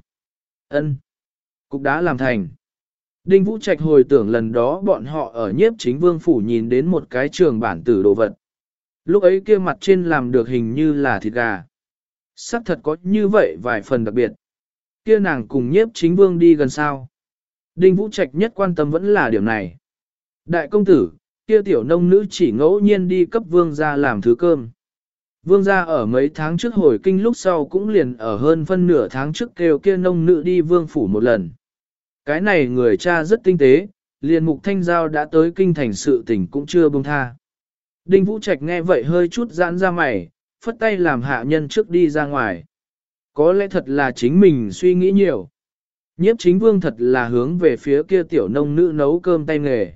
Ân, Cục đá làm thành. Đinh Vũ Trạch hồi tưởng lần đó bọn họ ở nhiếp chính vương phủ nhìn đến một cái trường bản tử đồ vật. Lúc ấy kia mặt trên làm được hình như là thịt gà. Sắc thật có như vậy vài phần đặc biệt. Kia nàng cùng nhiếp chính vương đi gần sao. Đinh Vũ Trạch nhất quan tâm vẫn là điểm này. Đại công tử, kia tiểu nông nữ chỉ ngẫu nhiên đi cấp vương gia làm thứ cơm. Vương gia ở mấy tháng trước hồi kinh lúc sau cũng liền ở hơn phân nửa tháng trước kêu kia nông nữ đi vương phủ một lần. Cái này người cha rất tinh tế, liền mục thanh giao đã tới kinh thành sự tình cũng chưa buông tha. Đinh Vũ Trạch nghe vậy hơi chút giãn ra mày, phất tay làm hạ nhân trước đi ra ngoài. Có lẽ thật là chính mình suy nghĩ nhiều. Nhiếp chính vương thật là hướng về phía kia tiểu nông nữ nấu cơm tay nghề.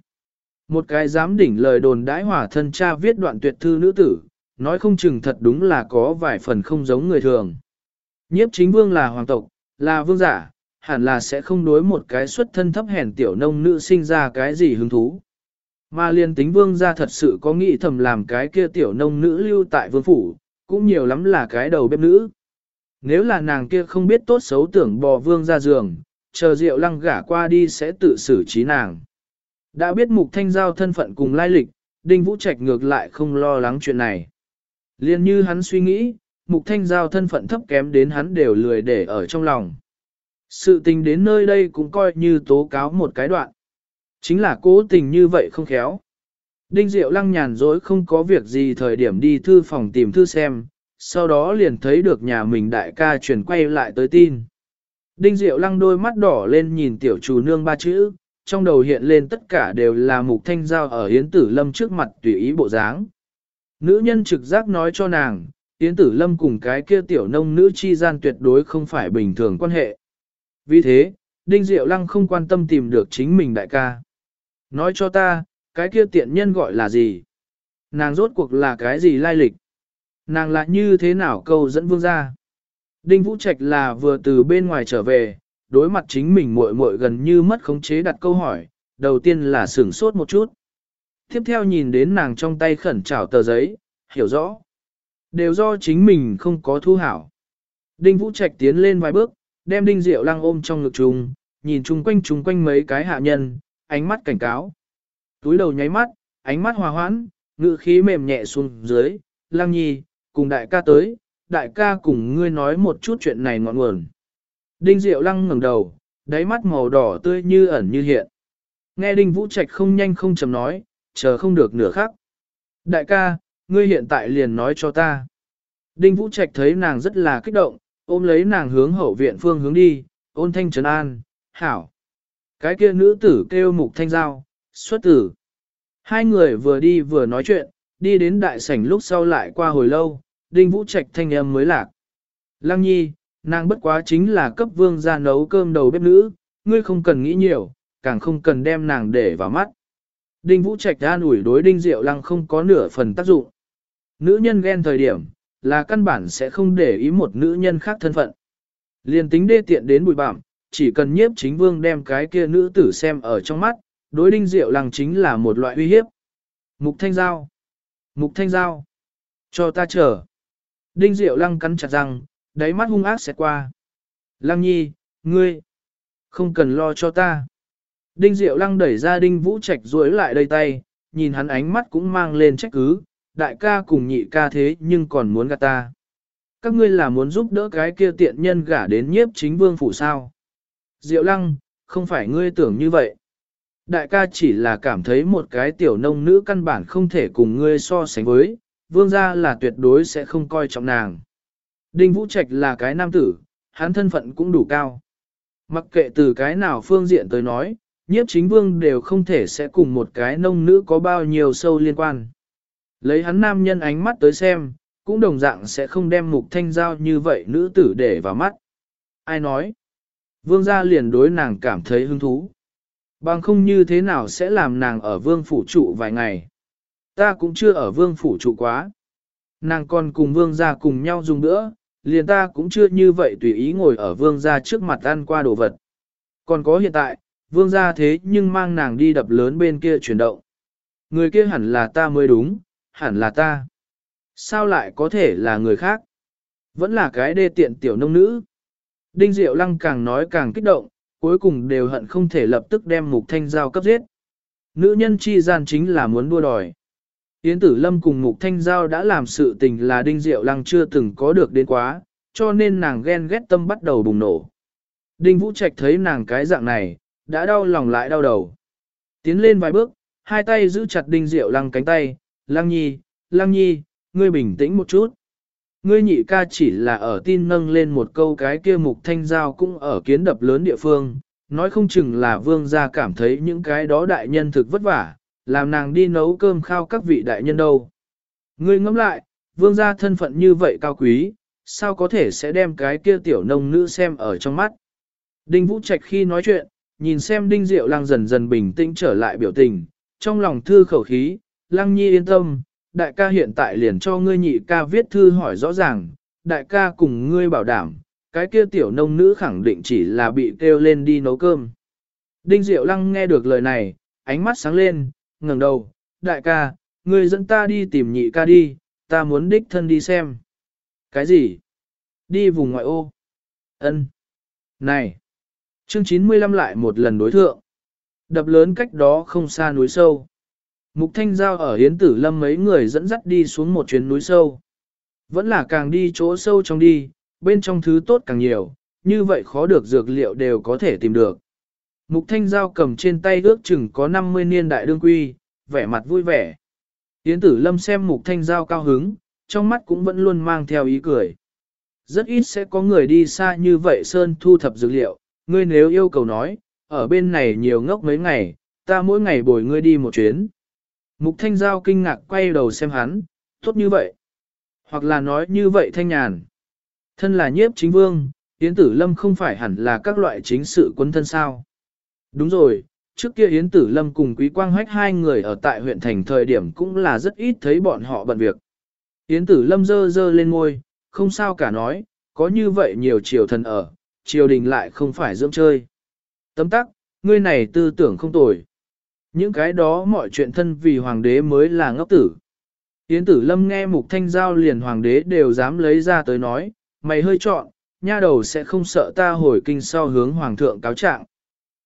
Một cái dám đỉnh lời đồn đãi hỏa thân cha viết đoạn tuyệt thư nữ tử, nói không chừng thật đúng là có vài phần không giống người thường. Nhiếp chính vương là hoàng tộc, là vương giả, hẳn là sẽ không đối một cái xuất thân thấp hèn tiểu nông nữ sinh ra cái gì hứng thú. Mà liền tính vương gia thật sự có nghĩ thầm làm cái kia tiểu nông nữ lưu tại vương phủ, cũng nhiều lắm là cái đầu bếp nữ. Nếu là nàng kia không biết tốt xấu tưởng bò vương ra giường, chờ rượu lăng gả qua đi sẽ tự xử trí nàng. Đã biết mục thanh giao thân phận cùng lai lịch, đinh vũ trạch ngược lại không lo lắng chuyện này. Liên như hắn suy nghĩ, mục thanh giao thân phận thấp kém đến hắn đều lười để ở trong lòng. Sự tình đến nơi đây cũng coi như tố cáo một cái đoạn. Chính là cố tình như vậy không khéo. Đinh Diệu lăng nhàn dối không có việc gì thời điểm đi thư phòng tìm thư xem, sau đó liền thấy được nhà mình đại ca chuyển quay lại tới tin. Đinh Diệu lăng đôi mắt đỏ lên nhìn tiểu chủ nương ba chữ, trong đầu hiện lên tất cả đều là mục thanh giao ở Yến Tử Lâm trước mặt tùy ý bộ dáng. Nữ nhân trực giác nói cho nàng, Yến Tử Lâm cùng cái kia tiểu nông nữ chi gian tuyệt đối không phải bình thường quan hệ. Vì thế, Đinh Diệu Lăng không quan tâm tìm được chính mình đại ca. Nói cho ta, cái kia tiện nhân gọi là gì? Nàng rốt cuộc là cái gì lai lịch? Nàng lại như thế nào câu dẫn vương ra? Đinh Vũ Trạch là vừa từ bên ngoài trở về, đối mặt chính mình muội muội gần như mất khống chế đặt câu hỏi, đầu tiên là sửng sốt một chút. Tiếp theo nhìn đến nàng trong tay khẩn trảo tờ giấy, hiểu rõ. Đều do chính mình không có thu hảo. Đinh Vũ Trạch tiến lên vài bước, đem Đinh Diệu Lăng ôm trong ngực trùng, nhìn chung quanh chung quanh mấy cái hạ nhân, ánh mắt cảnh cáo. Túi đầu nháy mắt, ánh mắt hòa hoãn, ngự khí mềm nhẹ xuống dưới, Lăng Nhi, cùng đại ca tới, đại ca cùng ngươi nói một chút chuyện này ngọn nguồn. Đinh Diệu Lăng ngẩng đầu, đáy mắt màu đỏ tươi như ẩn như hiện. Nghe Đinh Vũ Trạch không nhanh không chậm nói, chờ không được nửa khắc. Đại ca, ngươi hiện tại liền nói cho ta. Đinh Vũ Trạch thấy nàng rất là kích động, ôm lấy nàng hướng hậu viện phương hướng đi, ôn thanh trấn an, hảo. Cái kia nữ tử kêu mục thanh giao, xuất tử. Hai người vừa đi vừa nói chuyện, đi đến đại sảnh lúc sau lại qua hồi lâu, đinh vũ trạch thanh âm mới lạc. Lăng nhi, nàng bất quá chính là cấp vương ra nấu cơm đầu bếp nữ, ngươi không cần nghĩ nhiều, càng không cần đem nàng để vào mắt. Đinh vũ trạch an ủi đối đinh diệu lăng không có nửa phần tác dụng. Nữ nhân ghen thời điểm, là căn bản sẽ không để ý một nữ nhân khác thân phận. Liên tính đê tiện đến bụi bặm, chỉ cần nhiếp chính vương đem cái kia nữ tử xem ở trong mắt, đối đinh diệu lăng chính là một loại uy hiếp. Mục thanh giao. Mục thanh giao. Cho ta chờ. Đinh diệu lăng cắn chặt răng, đáy mắt hung ác sẽ qua. Lăng nhi, ngươi. Không cần lo cho ta. Đinh diệu lăng đẩy ra đinh vũ trạch duỗi lại đây tay, nhìn hắn ánh mắt cũng mang lên trách cứ, đại ca cùng nhị ca thế nhưng còn muốn gạt ta. Các ngươi là muốn giúp đỡ cái kia tiện nhân gả đến nhiếp chính vương phủ sao. Diệu lăng, không phải ngươi tưởng như vậy. Đại ca chỉ là cảm thấy một cái tiểu nông nữ căn bản không thể cùng ngươi so sánh với, vương gia là tuyệt đối sẽ không coi trọng nàng. Đinh Vũ Trạch là cái nam tử, hắn thân phận cũng đủ cao. Mặc kệ từ cái nào phương diện tới nói, nhiếp chính vương đều không thể sẽ cùng một cái nông nữ có bao nhiêu sâu liên quan. Lấy hắn nam nhân ánh mắt tới xem, cũng đồng dạng sẽ không đem mục thanh giao như vậy nữ tử để vào mắt. Ai nói? Vương gia liền đối nàng cảm thấy hứng thú. Bằng không như thế nào sẽ làm nàng ở vương phủ trụ vài ngày. Ta cũng chưa ở vương phủ trụ quá. Nàng còn cùng vương gia cùng nhau dùng nữa, liền ta cũng chưa như vậy tùy ý ngồi ở vương gia trước mặt ăn qua đồ vật. Còn có hiện tại, vương gia thế nhưng mang nàng đi đập lớn bên kia chuyển động. Người kia hẳn là ta mới đúng, hẳn là ta. Sao lại có thể là người khác? Vẫn là cái đê tiện tiểu nông nữ. Đinh Diệu Lăng càng nói càng kích động, cuối cùng đều hận không thể lập tức đem Mục Thanh Giao cấp giết. Nữ nhân chi gian chính là muốn đua đòi. Yến Tử Lâm cùng Mục Thanh Giao đã làm sự tình là Đinh Diệu Lăng chưa từng có được đến quá, cho nên nàng ghen ghét tâm bắt đầu bùng nổ. Đinh Vũ Trạch thấy nàng cái dạng này, đã đau lòng lại đau đầu. Tiến lên vài bước, hai tay giữ chặt Đinh Diệu Lăng cánh tay, Lăng Nhi, Lăng Nhi, ngươi bình tĩnh một chút. Ngươi nhị ca chỉ là ở tin nâng lên một câu cái kia mục thanh giao cũng ở kiến đập lớn địa phương, nói không chừng là vương gia cảm thấy những cái đó đại nhân thực vất vả, làm nàng đi nấu cơm khao các vị đại nhân đâu. Ngươi ngẫm lại, vương gia thân phận như vậy cao quý, sao có thể sẽ đem cái kia tiểu nông nữ xem ở trong mắt. Đinh Vũ Trạch khi nói chuyện, nhìn xem Đinh Diệu Lăng dần dần bình tĩnh trở lại biểu tình, trong lòng thư khẩu khí, Lăng Nhi yên tâm, đại ca hiện tại liền cho ngươi nhị ca viết thư hỏi rõ ràng, đại ca cùng ngươi bảo đảm, cái kia tiểu nông nữ khẳng định chỉ là bị kêu lên đi nấu cơm. Đinh Diệu Lăng nghe được lời này, ánh mắt sáng lên, ngẩng đầu, đại ca, ngươi dẫn ta đi tìm nhị ca đi, ta muốn đích thân đi xem. Cái gì? Đi vùng ngoại ô. Ân. Này. Chương 95 lại một lần đối thượng. Đập lớn cách đó không xa núi sâu. Mục Thanh Giao ở Hiến Tử Lâm mấy người dẫn dắt đi xuống một chuyến núi sâu. Vẫn là càng đi chỗ sâu trong đi, bên trong thứ tốt càng nhiều, như vậy khó được dược liệu đều có thể tìm được. Mục Thanh Giao cầm trên tay ước chừng có 50 niên đại đương quy, vẻ mặt vui vẻ. Yến Tử Lâm xem Mục Thanh Giao cao hứng, trong mắt cũng vẫn luôn mang theo ý cười. Rất ít sẽ có người đi xa như vậy Sơn thu thập dược liệu, ngươi nếu yêu cầu nói, ở bên này nhiều ngốc mấy ngày, ta mỗi ngày bồi ngươi đi một chuyến. Mục Thanh Giao kinh ngạc quay đầu xem hắn, tốt như vậy. Hoặc là nói như vậy thanh nhàn. Thân là nhiếp chính vương, Yến Tử Lâm không phải hẳn là các loại chính sự quân thân sao. Đúng rồi, trước kia Yến Tử Lâm cùng Quý Quang Hách hai người ở tại huyện thành thời điểm cũng là rất ít thấy bọn họ bận việc. Yến Tử Lâm dơ dơ lên ngôi, không sao cả nói, có như vậy nhiều triều thần ở, triều đình lại không phải dưỡng chơi. Tấm tắc, ngươi này tư tưởng không tồi. Những cái đó mọi chuyện thân vì hoàng đế mới là ngốc tử. Yến tử lâm nghe mục thanh giao liền hoàng đế đều dám lấy ra tới nói, mày hơi chọn, nha đầu sẽ không sợ ta hồi kinh sau hướng hoàng thượng cáo trạng.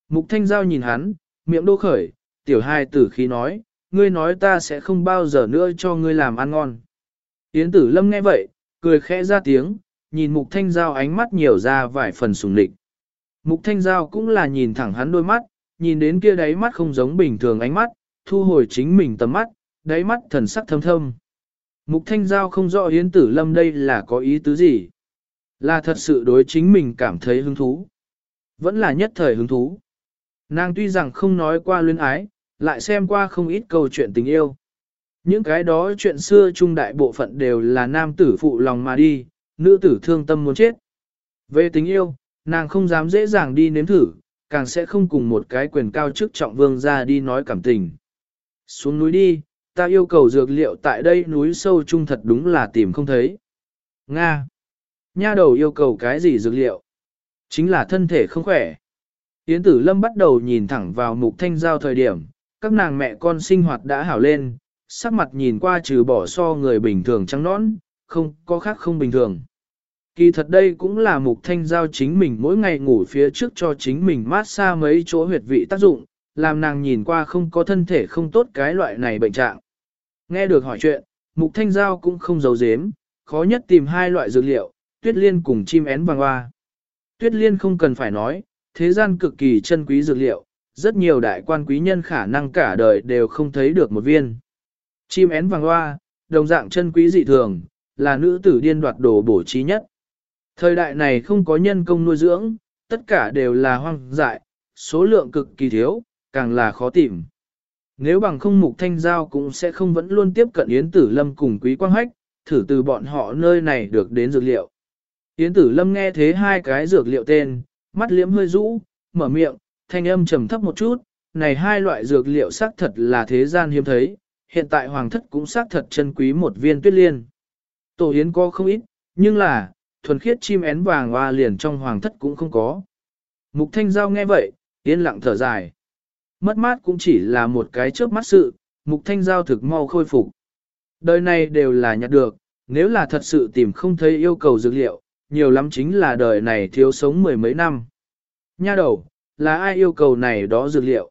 Mục thanh giao nhìn hắn, miệng đô khởi, tiểu hai tử khí nói, ngươi nói ta sẽ không bao giờ nữa cho ngươi làm ăn ngon. Yến tử lâm nghe vậy, cười khẽ ra tiếng, nhìn mục thanh giao ánh mắt nhiều ra vài phần sùng địch. Mục thanh giao cũng là nhìn thẳng hắn đôi mắt, nhìn đến kia đáy mắt không giống bình thường ánh mắt, thu hồi chính mình tầm mắt, đáy mắt thần sắc thâm thâm. Mục Thanh Giao không rõ Yến Tử Lâm đây là có ý tứ gì. Là thật sự đối chính mình cảm thấy hứng thú. Vẫn là nhất thời hứng thú. Nàng tuy rằng không nói qua luyến ái, lại xem qua không ít câu chuyện tình yêu. Những cái đó chuyện xưa trung đại bộ phận đều là nam tử phụ lòng mà đi, nữ tử thương tâm muốn chết. Về tình yêu, nàng không dám dễ dàng đi nếm thử, càng sẽ không cùng một cái quyền cao chức trọng vương ra đi nói cảm tình. Xuống núi đi, ta yêu cầu dược liệu tại đây núi sâu trung thật đúng là tìm không thấy. Nga. Nha đầu yêu cầu cái gì dược liệu? Chính là thân thể không khỏe. Yến tử lâm bắt đầu nhìn thẳng vào mục thanh giao thời điểm, các nàng mẹ con sinh hoạt đã hảo lên, sắc mặt nhìn qua trừ bỏ so người bình thường trắng nõn, không có khác không bình thường. Kỳ thật đây cũng là mục thanh giao chính mình mỗi ngày ngủ phía trước cho chính mình mát xa mấy chỗ huyệt vị tác dụng, làm nàng nhìn qua không có thân thể không tốt cái loại này bệnh trạng. Nghe được hỏi chuyện, mục thanh giao cũng không giấu giếm, khó nhất tìm hai loại dược liệu, tuyết liên cùng chim én vàng hoa. Tuyết liên không cần phải nói, thế gian cực kỳ chân quý dược liệu, rất nhiều đại quan quý nhân khả năng cả đời đều không thấy được một viên. Chim én vàng hoa, đồng dạng chân quý dị thường, là nữ tử điên đoạt đồ bổ trí nhất. Thời đại này không có nhân công nuôi dưỡng, tất cả đều là hoang dại, số lượng cực kỳ thiếu, càng là khó tìm. Nếu bằng không mục thanh giao cũng sẽ không vẫn luôn tiếp cận Yến Tử Lâm cùng Quý Quang Hách, thử từ bọn họ nơi này được đến dược liệu. Yến Tử Lâm nghe thế hai cái dược liệu tên, mắt liếm hơi rũ, mở miệng, thanh âm trầm thấp một chút, này hai loại dược liệu xác thật là thế gian hiếm thấy, hiện tại hoàng thất cũng xác thật chân quý một viên tuyết liên. Tổ Yến có không ít, nhưng là, thuần khiết chim én vàng hoa liền trong hoàng thất cũng không có. Mục Thanh Giao nghe vậy, yên lặng thở dài. Mất mát cũng chỉ là một cái chớp mắt sự, Mục Thanh Giao thực mau khôi phục. Đời này đều là nhặt được, nếu là thật sự tìm không thấy yêu cầu dược liệu, nhiều lắm chính là đời này thiếu sống mười mấy năm. Nha đầu, là ai yêu cầu này đó dược liệu?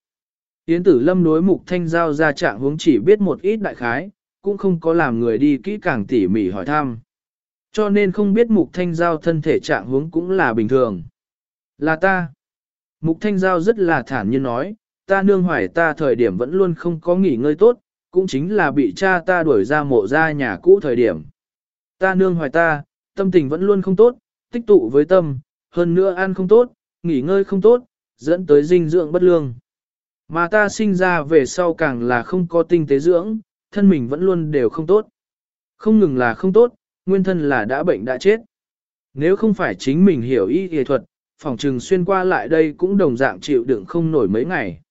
Yến tử lâm đối mục thanh giao ra trạng hướng chỉ biết một ít đại khái, cũng không có làm người đi kỹ càng tỉ mỉ hỏi thăm. Cho nên không biết mục thanh giao thân thể trạng hướng cũng là bình thường. Là ta. Mục thanh giao rất là thản nhiên nói, ta nương hoài ta thời điểm vẫn luôn không có nghỉ ngơi tốt, cũng chính là bị cha ta đuổi ra mộ ra nhà cũ thời điểm. Ta nương hoài ta, tâm tình vẫn luôn không tốt, tích tụ với tâm, hơn nữa ăn không tốt, nghỉ ngơi không tốt, dẫn tới dinh dưỡng bất lương. Mà ta sinh ra về sau càng là không có tinh tế dưỡng, thân mình vẫn luôn đều không tốt. Không ngừng là không tốt, nguyên thân là đã bệnh đã chết. Nếu không phải chính mình hiểu y y thuật, phòng trừng xuyên qua lại đây cũng đồng dạng chịu đựng không nổi mấy ngày.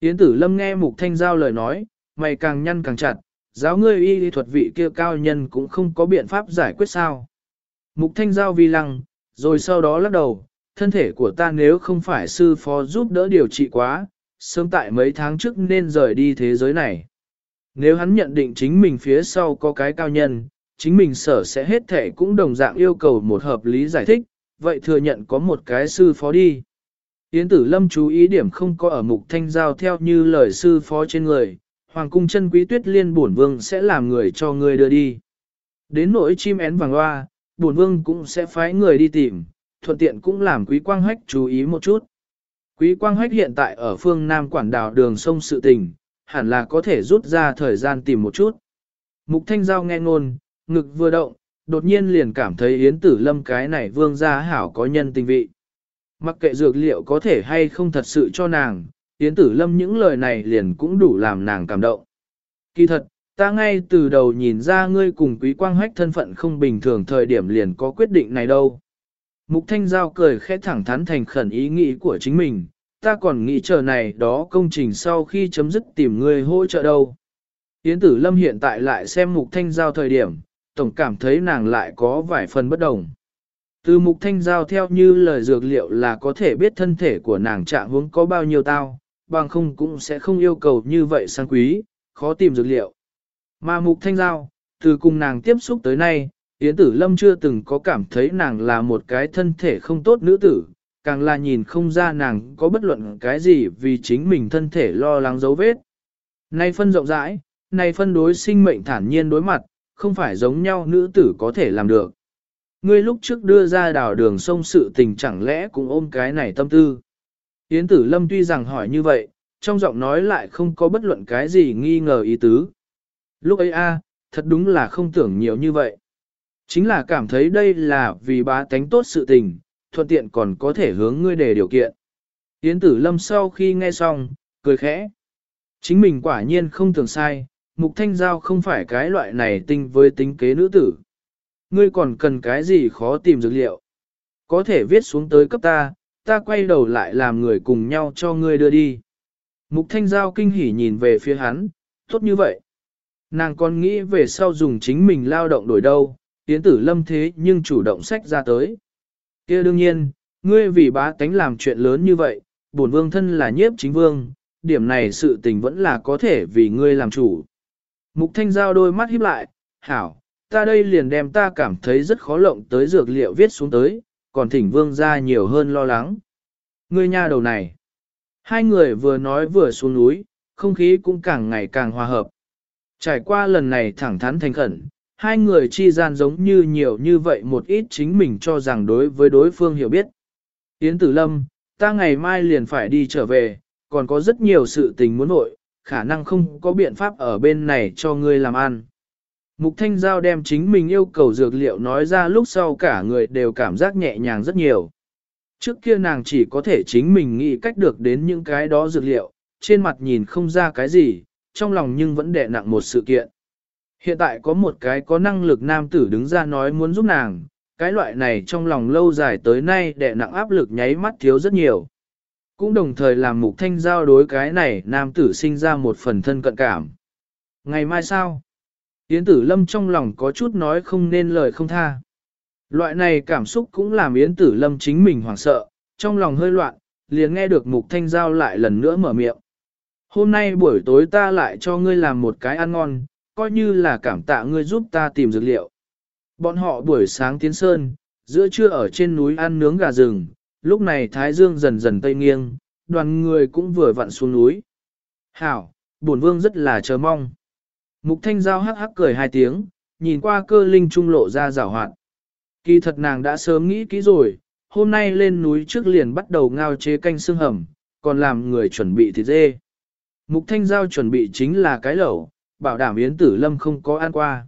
Yến tử lâm nghe mục thanh giao lời nói, mày càng nhăn càng chặt, giáo ngươi y y thuật vị kia cao nhân cũng không có biện pháp giải quyết sao. Mục thanh giao vi lăng, rồi sau đó lắc đầu, thân thể của ta nếu không phải sư phó giúp đỡ điều trị quá, sớm tại mấy tháng trước nên rời đi thế giới này. Nếu hắn nhận định chính mình phía sau có cái cao nhân, chính mình sở sẽ hết thể cũng đồng dạng yêu cầu một hợp lý giải thích, vậy thừa nhận có một cái sư phó đi. Yến tử lâm chú ý điểm không có ở mục thanh giao theo như lời sư phó trên người, hoàng cung chân quý tuyết liên bổn vương sẽ làm người cho người đưa đi. Đến nỗi chim én vàng hoa, bổn vương cũng sẽ phái người đi tìm, thuận tiện cũng làm quý quang hách chú ý một chút. Quý quang hách hiện tại ở phương Nam quản đảo đường sông sự tình, hẳn là có thể rút ra thời gian tìm một chút. Mục thanh giao nghe ngôn, ngực vừa động, đột nhiên liền cảm thấy yến tử lâm cái này vương gia hảo có nhân tình vị. Mặc kệ dược liệu có thể hay không thật sự cho nàng, yến tử lâm những lời này liền cũng đủ làm nàng cảm động. Kỳ thật, ta ngay từ đầu nhìn ra ngươi cùng quý quang hách thân phận không bình thường thời điểm liền có quyết định này đâu. Mục Thanh Giao cười khẽ thẳng thắn thành khẩn ý nghĩ của chính mình, ta còn nghĩ chờ này đó công trình sau khi chấm dứt tìm người hỗ trợ đâu. Yến Tử Lâm hiện tại lại xem Mục Thanh Giao thời điểm, tổng cảm thấy nàng lại có vài phần bất đồng. Từ Mục Thanh Giao theo như lời dược liệu là có thể biết thân thể của nàng trạng huống có bao nhiêu tao, bằng không cũng sẽ không yêu cầu như vậy sang quý, khó tìm dược liệu. Mà Mục Thanh Giao, từ cùng nàng tiếp xúc tới nay, Yến Tử Lâm chưa từng có cảm thấy nàng là một cái thân thể không tốt nữ tử, càng là nhìn không ra nàng có bất luận cái gì vì chính mình thân thể lo lắng dấu vết. Nay phân rộng rãi, nay phân đối sinh mệnh thản nhiên đối mặt, không phải giống nhau nữ tử có thể làm được. Ngươi lúc trước đưa ra đảo đường sông sự tình chẳng lẽ cũng ôm cái này tâm tư. Yến Tử Lâm tuy rằng hỏi như vậy, trong giọng nói lại không có bất luận cái gì nghi ngờ ý tứ. Lúc ấy a, thật đúng là không tưởng nhiều như vậy. Chính là cảm thấy đây là vì bá tánh tốt sự tình, thuận tiện còn có thể hướng ngươi đề điều kiện. Yến tử lâm sau khi nghe xong, cười khẽ. Chính mình quả nhiên không tưởng sai, Mục Thanh Giao không phải cái loại này tinh với tính kế nữ tử. Ngươi còn cần cái gì khó tìm dược liệu. Có thể viết xuống tới cấp ta, ta quay đầu lại làm người cùng nhau cho ngươi đưa đi. Mục Thanh Giao kinh hỉ nhìn về phía hắn, tốt như vậy. Nàng còn nghĩ về sau dùng chính mình lao động đổi đâu, tiến tử lâm thế nhưng chủ động sách ra tới. kia đương nhiên, ngươi vì bá tánh làm chuyện lớn như vậy, bổn vương thân là nhiếp chính vương, điểm này sự tình vẫn là có thể vì ngươi làm chủ. Mục thanh giao đôi mắt híp lại, hảo, ta đây liền đem ta cảm thấy rất khó lộng tới dược liệu viết xuống tới, còn thỉnh vương ra nhiều hơn lo lắng. Ngươi nhà đầu này. Hai người vừa nói vừa xuống núi, không khí cũng càng ngày càng hòa hợp. Trải qua lần này thẳng thắn thành khẩn, hai người chi gian giống như nhiều như vậy một ít chính mình cho rằng đối với đối phương hiểu biết. Yến Tử Lâm, ta ngày mai liền phải đi trở về, còn có rất nhiều sự tình muốn nội, khả năng không có biện pháp ở bên này cho ngươi làm ăn. Mục Thanh Giao đem chính mình yêu cầu dược liệu nói ra lúc sau cả người đều cảm giác nhẹ nhàng rất nhiều. Trước kia nàng chỉ có thể chính mình nghĩ cách được đến những cái đó dược liệu, trên mặt nhìn không ra cái gì, trong lòng nhưng vẫn đè nặng một sự kiện. Hiện tại có một cái có năng lực nam tử đứng ra nói muốn giúp nàng, cái loại này trong lòng lâu dài tới nay đè nặng áp lực nháy mắt thiếu rất nhiều. Cũng đồng thời làm mục thanh giao đối cái này nam tử sinh ra một phần thân cận cảm. Ngày mai sao? Yến tử lâm trong lòng có chút nói không nên lời không tha. Loại này cảm xúc cũng làm Yến tử lâm chính mình hoảng sợ, trong lòng hơi loạn, liền nghe được mục thanh giao lại lần nữa mở miệng. Hôm nay buổi tối ta lại cho ngươi làm một cái ăn ngon, coi như là cảm tạ ngươi giúp ta tìm dược liệu. Bọn họ buổi sáng tiến sơn, giữa trưa ở trên núi ăn nướng gà rừng, lúc này Thái Dương dần dần tây nghiêng, đoàn người cũng vừa vặn xuống núi. Hảo, bổn vương rất là chờ mong. Mục thanh giao hắc hắc cười hai tiếng, nhìn qua cơ linh trung lộ ra rào hoạt. Kỳ thật nàng đã sớm nghĩ kỹ rồi, hôm nay lên núi trước liền bắt đầu ngao chế canh xương hầm, còn làm người chuẩn bị thịt dê. Mục thanh giao chuẩn bị chính là cái lẩu, bảo đảm Yến Tử Lâm không có ăn qua.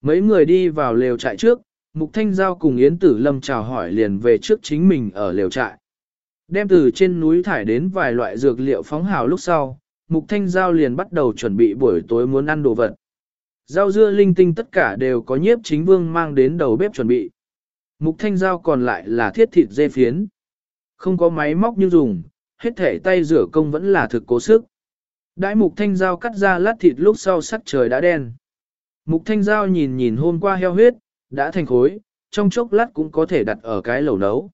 Mấy người đi vào lều trại trước, Mục Thanh Giao cùng Yến Tử Lâm chào hỏi liền về trước chính mình ở lều trại. Đem từ trên núi thải đến vài loại dược liệu phóng hào lúc sau, Mục Thanh Giao liền bắt đầu chuẩn bị buổi tối muốn ăn đồ vật. Rau dưa linh tinh tất cả đều có nhiếp chính vương mang đến đầu bếp chuẩn bị. Mục Thanh Giao còn lại là thiết thịt dê phiến. Không có máy móc như dùng, hết thể tay rửa công vẫn là thực cố sức. Đãi Mục Thanh Giao cắt ra lát thịt lúc sau sắc trời đã đen. Mục Thanh Giao nhìn nhìn hôm qua heo huyết, đã thành khối, trong chốc lát cũng có thể đặt ở cái lẩu nấu.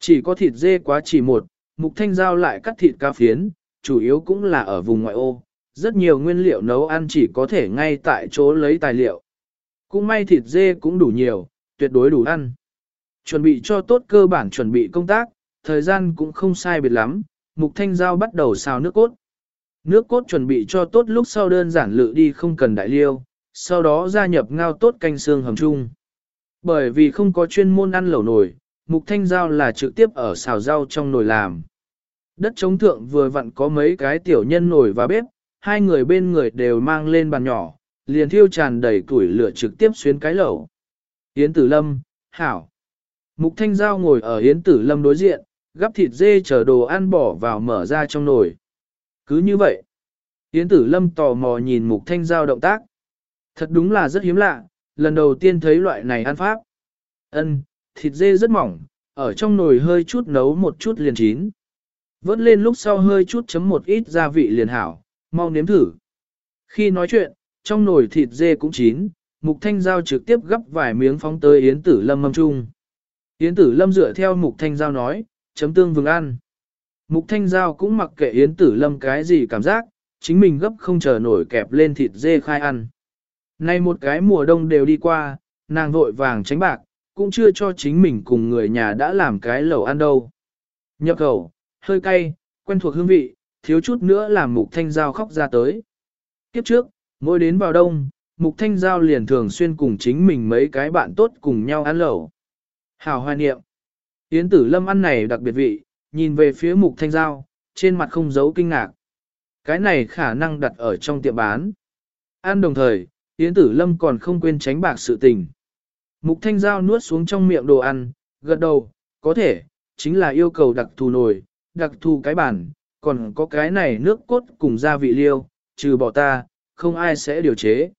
Chỉ có thịt dê quá chỉ một, Mục Thanh Giao lại cắt thịt cá phiến, chủ yếu cũng là ở vùng ngoại ô. Rất nhiều nguyên liệu nấu ăn chỉ có thể ngay tại chỗ lấy tài liệu. Cũng may thịt dê cũng đủ nhiều, tuyệt đối đủ ăn. Chuẩn bị cho tốt cơ bản chuẩn bị công tác, thời gian cũng không sai biệt lắm, Mục Thanh Giao bắt đầu xào nước cốt. Nước cốt chuẩn bị cho tốt lúc sau đơn giản lự đi không cần đại liêu, sau đó gia nhập ngao tốt canh xương hầm chung. Bởi vì không có chuyên môn ăn lẩu nồi, mục thanh giao là trực tiếp ở xào rau trong nồi làm. Đất chống thượng vừa vặn có mấy cái tiểu nhân nồi và bếp, hai người bên người đều mang lên bàn nhỏ, liền thiêu tràn đầy củi lửa trực tiếp xuyến cái lẩu. Yến Tử Lâm, Hảo. Mục Thanh Giao ngồi ở Yến Tử Lâm đối diện, gắp thịt dê chờ đồ ăn bỏ vào mở ra trong nồi. Cứ như vậy, Yến Tử Lâm tò mò nhìn Mục Thanh Giao động tác. Thật đúng là rất hiếm lạ, lần đầu tiên thấy loại này ăn pháp. Ân, thịt dê rất mỏng, ở trong nồi hơi chút nấu một chút liền chín. Vớt lên lúc sau hơi chút chấm một ít gia vị liền hảo, mau nếm thử. Khi nói chuyện, trong nồi thịt dê cũng chín, Mục Thanh Giao trực tiếp gấp vài miếng phóng tới Yến Tử Lâm mâm chung. Yến Tử Lâm dựa theo Mục Thanh Giao nói, chấm tương vừng ăn. Mục Thanh Giao cũng mặc kệ Yến Tử Lâm cái gì cảm giác, chính mình gấp không chờ nổi kẹp lên thịt dê khai ăn. Nay một cái mùa đông đều đi qua, nàng vội vàng tránh bạc, cũng chưa cho chính mình cùng người nhà đã làm cái lẩu ăn đâu. Nhập khẩu, hơi cay, quen thuộc hương vị, thiếu chút nữa làm mục thanh giao khóc ra tới. Kiếp trước, mỗi đến vào đông, mục thanh giao liền thường xuyên cùng chính mình mấy cái bạn tốt cùng nhau ăn lẩu. Hào hoài niệm. Yến tử lâm ăn này đặc biệt vị, nhìn về phía mục thanh giao, trên mặt không giấu kinh ngạc. Cái này khả năng đặt ở trong tiệm bán. Ăn đồng thời, Yến tử lâm còn không quên tránh bạc sự tình. Mục thanh giao nuốt xuống trong miệng đồ ăn, gật đầu, có thể, chính là yêu cầu đặc thù nồi, đặc thù cái bản, còn có cái này nước cốt cùng gia vị liêu, trừ bỏ ta, không ai sẽ điều chế.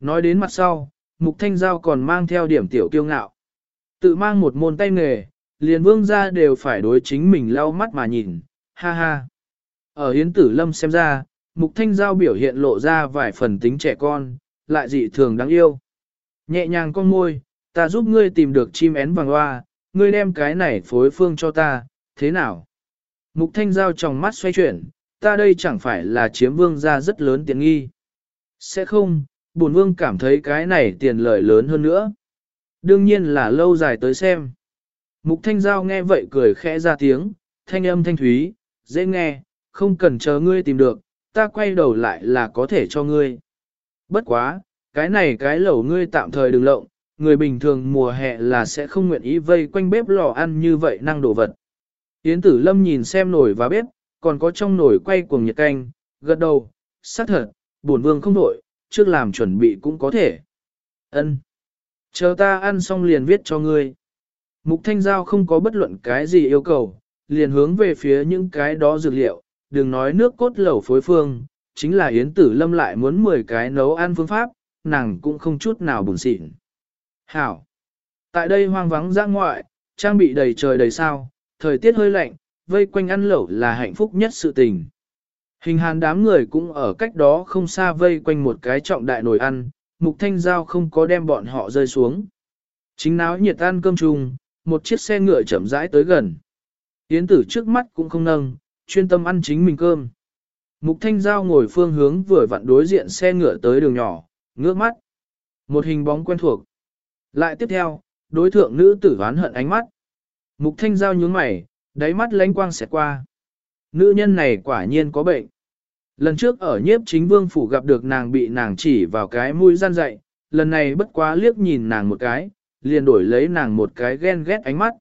Nói đến mặt sau, Mục Thanh Giao còn mang theo điểm tiểu kiêu ngạo. Tự mang một môn tay nghề, liền vương ra đều phải đối chính mình lau mắt mà nhìn, ha ha. Ở hiến tử lâm xem ra, Mục Thanh Giao biểu hiện lộ ra vài phần tính trẻ con, lại dị thường đáng yêu. Nhẹ nhàng con môi, ta giúp ngươi tìm được chim én vàng hoa, ngươi đem cái này phối phương cho ta, thế nào? Mục Thanh Giao trong mắt xoay chuyển, ta đây chẳng phải là chiếm vương ra rất lớn tiền nghi. Sẽ không, bổn vương cảm thấy cái này tiền lợi lớn hơn nữa. Đương nhiên là lâu dài tới xem. Mục Thanh Giao nghe vậy cười khẽ ra tiếng, thanh âm thanh thúy, dễ nghe, không cần chờ ngươi tìm được, ta quay đầu lại là có thể cho ngươi. Bất quá, cái này cái lẩu ngươi tạm thời đừng lộng, người bình thường mùa hè là sẽ không nguyện ý vây quanh bếp lò ăn như vậy năng đồ vật. Yến tử lâm nhìn xem nồi và bếp, còn có trong nồi quay cuồng nhiệt canh, gật đầu, xác thật, bổn vương không nổi, trước làm chuẩn bị cũng có thể. Ân, Chờ ta ăn xong liền viết cho ngươi. Mục Thanh Giao không có bất luận cái gì yêu cầu, liền hướng về phía những cái đó dược liệu, đừng nói nước cốt lẩu phối phương, chính là Yến Tử Lâm lại muốn 10 cái nấu ăn phương pháp, nàng cũng không chút nào buồn xịn. Hảo! Tại đây hoang vắng ra ngoại, trang bị đầy trời đầy sao, thời tiết hơi lạnh, vây quanh ăn lẩu là hạnh phúc nhất sự tình. Hình hàn đám người cũng ở cách đó không xa vây quanh một cái trọng đại nồi ăn, mục thanh giao không có đem bọn họ rơi xuống. Chính náo nhiệt ăn cơm chung, một chiếc xe ngựa chậm rãi tới gần. Yến tử trước mắt cũng không nâng, chuyên tâm ăn chính mình cơm. Mục thanh giao ngồi phương hướng vừa vặn đối diện xe ngựa tới đường nhỏ, ngước mắt. Một hình bóng quen thuộc. Lại tiếp theo, đối thượng nữ tử oán hận ánh mắt. Mục thanh giao nhướng mày, đáy mắt lánh quang xẹt qua. Nữ nhân này quả nhiên có bệnh. Lần trước ở nhiếp chính vương phủ gặp được nàng bị nàng chỉ vào cái mũi gian dậy, lần này bất quá liếc nhìn nàng một cái, liền đổi lấy nàng một cái ghen ghét ánh mắt.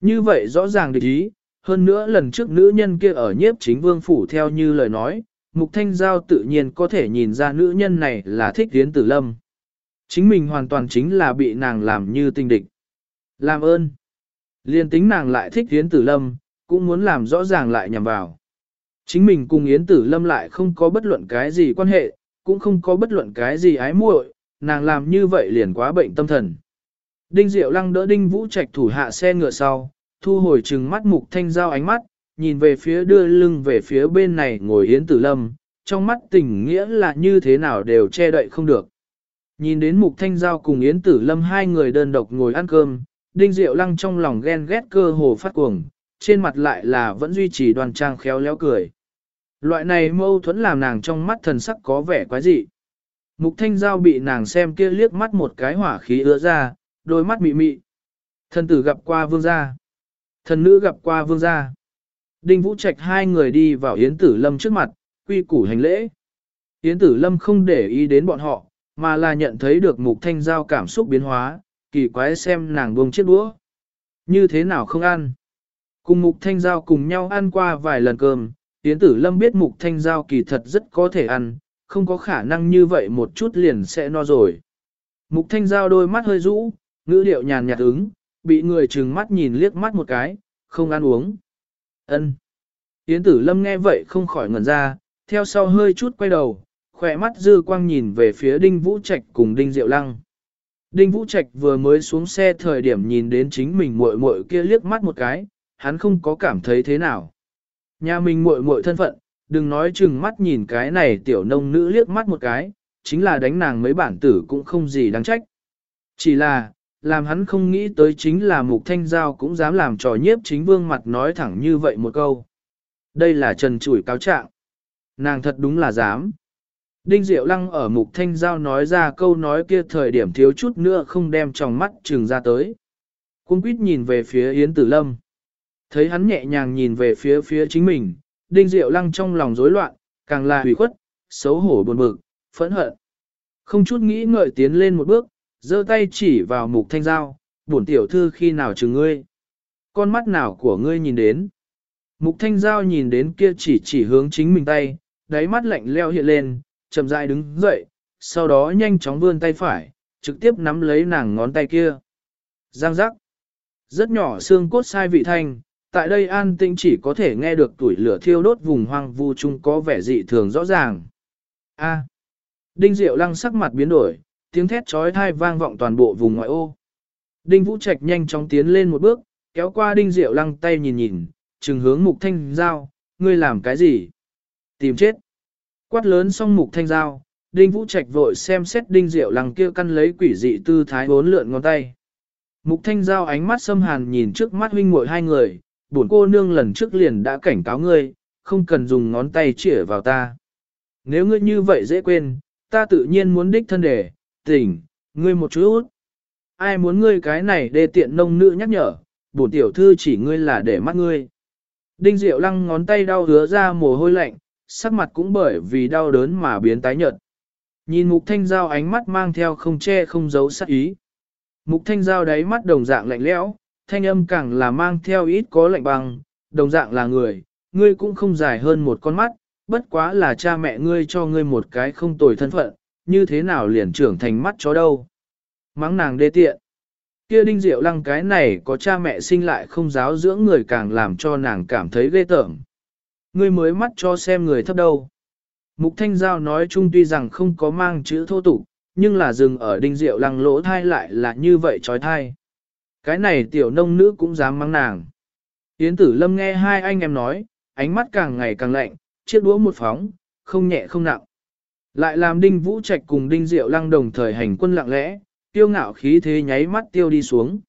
Như vậy rõ ràng địch ý, hơn nữa lần trước nữ nhân kia ở nhiếp chính vương phủ theo như lời nói, Mục Thanh Giao tự nhiên có thể nhìn ra nữ nhân này là thích Yến Tử Lâm. Chính mình hoàn toàn chính là bị nàng làm như tinh địch. Làm ơn. Liên tính nàng lại thích Yến Tử Lâm, cũng muốn làm rõ ràng lại nhằm vào. Chính mình cùng Yến Tử Lâm lại không có bất luận cái gì quan hệ, cũng không có bất luận cái gì ái muội, nàng làm như vậy liền quá bệnh tâm thần. Đinh Diệu Lăng đỡ Đinh Vũ Trạch thủ hạ xe ngựa sau, thu hồi trừng mắt mục thanh giao ánh mắt, nhìn về phía đưa lưng về phía bên này ngồi Yến Tử Lâm, trong mắt tình nghĩa là như thế nào đều che đậy không được. Nhìn đến mục thanh giao cùng Yến Tử Lâm hai người đơn độc ngồi ăn cơm, Đinh Diệu Lăng trong lòng ghen ghét cơ hồ phát cuồng, trên mặt lại là vẫn duy trì đoàn trang khéo léo cười. Loại này mâu thuẫn làm nàng trong mắt thần sắc có vẻ quái dị. Mục thanh giao bị nàng xem kia liếc mắt một cái hỏa khí ứa ra, đôi mắt mị mị. Thần tử gặp qua vương gia. Thần nữ gặp qua vương gia. Đinh Vũ Trạch hai người đi vào Yến Tử Lâm trước mặt, quy củ hành lễ. Yến Tử Lâm không để ý đến bọn họ, mà là nhận thấy được mục thanh giao cảm xúc biến hóa, kỳ quái xem nàng buông chiếc đũa. Như thế nào không ăn? Cùng mục thanh giao cùng nhau ăn qua vài lần cơm, Yến Tử Lâm biết mục thanh giao kỳ thật rất có thể ăn, không có khả năng như vậy một chút liền sẽ no rồi. Mục thanh giao đôi mắt hơi rũ, ngữ điệu nhàn nhạt ứng, bị người trừng mắt nhìn liếc mắt một cái, không ăn uống. Ân. Yến tử lâm nghe vậy không khỏi ngẩn ra, theo sau hơi chút quay đầu, khỏe mắt dư quang nhìn về phía đinh vũ trạch cùng đinh diệu lăng. Đinh vũ trạch vừa mới xuống xe thời điểm nhìn đến chính mình muội muội kia liếc mắt một cái, hắn không có cảm thấy thế nào. Nhà mình muội muội thân phận, đừng nói chừng mắt nhìn cái này tiểu nông nữ liếc mắt một cái, chính là đánh nàng mấy bản tử cũng không gì đáng trách. Chỉ là, làm hắn không nghĩ tới chính là mục thanh giao cũng dám làm trò nhiếp chính vương mặt nói thẳng như vậy một câu. Đây là trần chủi cáo trạng. Nàng thật đúng là dám. Đinh Diệu Lăng ở mục thanh giao nói ra câu nói kia thời điểm thiếu chút nữa không đem trong mắt trừng ra tới. Cung quýt nhìn về phía Yến Tử Lâm. Thấy hắn nhẹ nhàng nhìn về phía phía chính mình, Đinh Diệu Lăng trong lòng rối loạn, càng là hủy khuất, xấu hổ buồn bực, phẫn hận. Không chút nghĩ ngợi tiến lên một bước, giơ tay chỉ vào mục thanh giao, bổn tiểu thư khi nào chừng ngươi. Con mắt nào của ngươi nhìn đến. Mục thanh giao nhìn đến kia chỉ chỉ hướng chính mình tay, đáy mắt lạnh leo hiện lên, chậm rãi đứng dậy, sau đó nhanh chóng vươn tay phải, trực tiếp nắm lấy nàng ngón tay kia. Giang giác. Rất nhỏ xương cốt sai vị thanh, tại đây an tĩnh chỉ có thể nghe được tuổi lửa thiêu đốt vùng hoang vu chung có vẻ dị thường rõ ràng. A. Đinh Diệu Lăng sắc mặt biến đổi, tiếng thét trói thai vang vọng toàn bộ vùng ngoại ô. Đinh Vũ Trạch nhanh chóng tiến lên một bước, kéo qua Đinh Diệu Lăng tay nhìn nhìn, trừng hướng Mục Thanh Giao, ngươi làm cái gì? Tìm chết. Quát lớn xong Mục Thanh Giao, Đinh Vũ Trạch vội xem xét Đinh Diệu Lăng kia căn lấy quỷ dị tư thái bốn lượn ngón tay. Mục Thanh Giao ánh mắt xâm hàn nhìn trước mắt huynh muội hai người, bổn cô nương lần trước liền đã cảnh cáo ngươi, không cần dùng ngón tay chĩa vào ta. Nếu ngươi như vậy dễ quên, ta tự nhiên muốn đích thân để, tỉnh, ngươi một chút. Ai muốn ngươi cái này để tiện nông nữ nhắc nhở, bổn tiểu thư chỉ ngươi là để mắt ngươi. Đinh Diệu lăng ngón tay đau hứa ra mồ hôi lạnh, sắc mặt cũng bởi vì đau đớn mà biến tái nhợt. Nhìn Mục Thanh Giao ánh mắt mang theo không che không giấu sắc ý. Mục Thanh Giao đáy mắt đồng dạng lạnh lẽo, thanh âm càng là mang theo ít có lạnh bằng. đồng dạng là người, ngươi cũng không dài hơn một con mắt, bất quá là cha mẹ ngươi cho ngươi một cái không tồi thân phận, như thế nào liền trưởng thành mắt chó đâu. Mắng nàng đê tiện. Kia đinh diệu lăng cái này có cha mẹ sinh lại không giáo dưỡng người càng làm cho nàng cảm thấy ghê tởm. Ngươi mới mắt cho xem người thấp đâu. Mục Thanh Giao nói chung tuy rằng không có mang chữ thô tục, nhưng là dừng ở đinh diệu lăng lỗ thai lại là như vậy trói thai. Cái này tiểu nông nữ cũng dám mắng nàng. Yến tử lâm nghe hai anh em nói, ánh mắt càng ngày càng lạnh, chiếc đũa một phóng, không nhẹ không nặng. Lại làm đinh vũ trạch cùng đinh diệu lăng đồng thời hành quân lặng lẽ, tiêu ngạo khí thế nháy mắt tiêu đi xuống.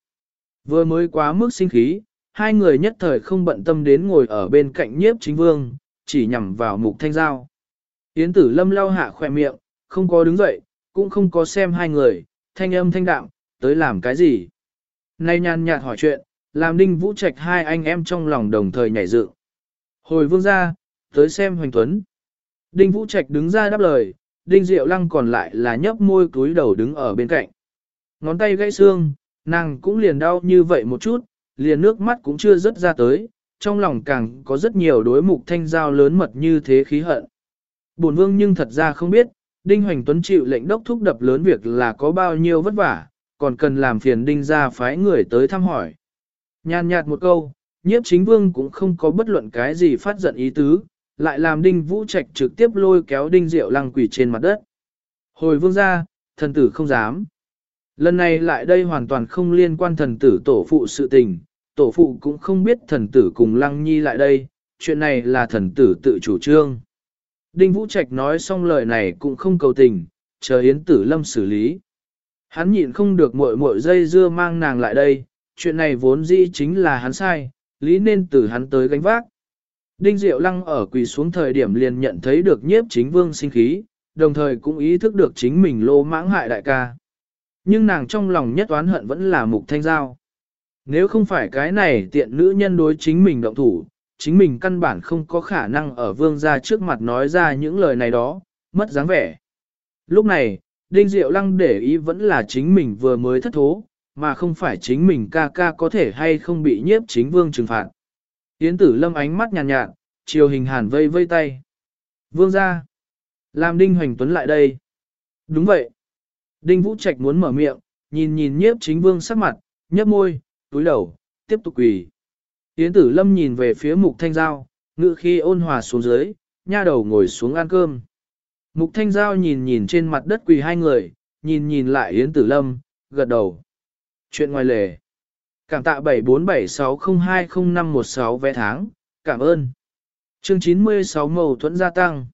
Vừa mới quá mức sinh khí, hai người nhất thời không bận tâm đến ngồi ở bên cạnh nhiếp chính vương, chỉ nhằm vào mục thanh giao. Yến tử lâm lau hạ khỏe miệng, không có đứng dậy, cũng không có xem hai người, thanh âm thanh đạm, tới làm cái gì. Nay nhàn nhạt hỏi chuyện, làm đinh vũ trạch hai anh em trong lòng đồng thời nhảy dựng. Hồi vương ra, tới xem hoành tuấn. Đinh vũ trạch đứng ra đáp lời, đinh diệu lăng còn lại là nhấp môi cúi đầu đứng ở bên cạnh. Ngón tay gãy xương, nàng cũng liền đau như vậy một chút, liền nước mắt cũng chưa rớt ra tới, trong lòng càng có rất nhiều đối mục thanh giao lớn mật như thế khí hận. Bổn vương nhưng thật ra không biết, Đinh Hoành Tuấn chịu lệnh đốc thúc đập lớn việc là có bao nhiêu vất vả, còn cần làm phiền Đinh ra phái người tới thăm hỏi. Nhàn nhạt một câu, nhiếp chính vương cũng không có bất luận cái gì phát giận ý tứ, lại làm Đinh Vũ Trạch trực tiếp lôi kéo Đinh Diệu lăng quỷ trên mặt đất. Hồi vương ra, thần tử không dám. Lần này lại đây hoàn toàn không liên quan thần tử tổ phụ sự tình, tổ phụ cũng không biết thần tử cùng lăng nhi lại đây, chuyện này là thần tử tự chủ trương. Đinh Vũ Trạch nói xong lời này cũng không cầu tình, chờ Yến Tử Lâm xử lý. Hắn nhịn không được muội muội dây dưa mang nàng lại đây, chuyện này vốn dĩ chính là hắn sai, lý nên từ hắn tới gánh vác. Đinh Diệu Lăng ở quỳ xuống thời điểm liền nhận thấy được nhiếp chính vương sinh khí, đồng thời cũng ý thức được chính mình lô mãng hại đại ca. Nhưng nàng trong lòng nhất oán hận vẫn là mục thanh giao. Nếu không phải cái này tiện nữ nhân đối chính mình động thủ, chính mình căn bản không có khả năng ở vương gia trước mặt nói ra những lời này đó, mất dáng vẻ. Lúc này, Đinh Diệu Lăng để ý vẫn là chính mình vừa mới thất thố, mà không phải chính mình ca ca có thể hay không bị nhiếp chính vương trừng phạt. Yến tử lâm ánh mắt nhàn nhạt, nhạt, chiều hình hàn vây vây tay. Vương ra. Làm Đinh Hoành Tuấn lại đây. Đúng vậy. Đinh Vũ Trạch muốn mở miệng, nhìn nhìn nhiếp chính vương sắc mặt, nhấp môi, túi đầu, tiếp tục quỳ. Yến tử lâm nhìn về phía mục thanh giao, ngự khi ôn hòa xuống dưới, nha đầu ngồi xuống ăn cơm. Mục thanh giao nhìn nhìn trên mặt đất quỳ hai người, nhìn nhìn lại Yến tử lâm, gật đầu. Chuyện ngoài lề. Cảm tạ 7476020516 vé tháng, cảm ơn. Chương 96 mâu thuẫn gia tăng.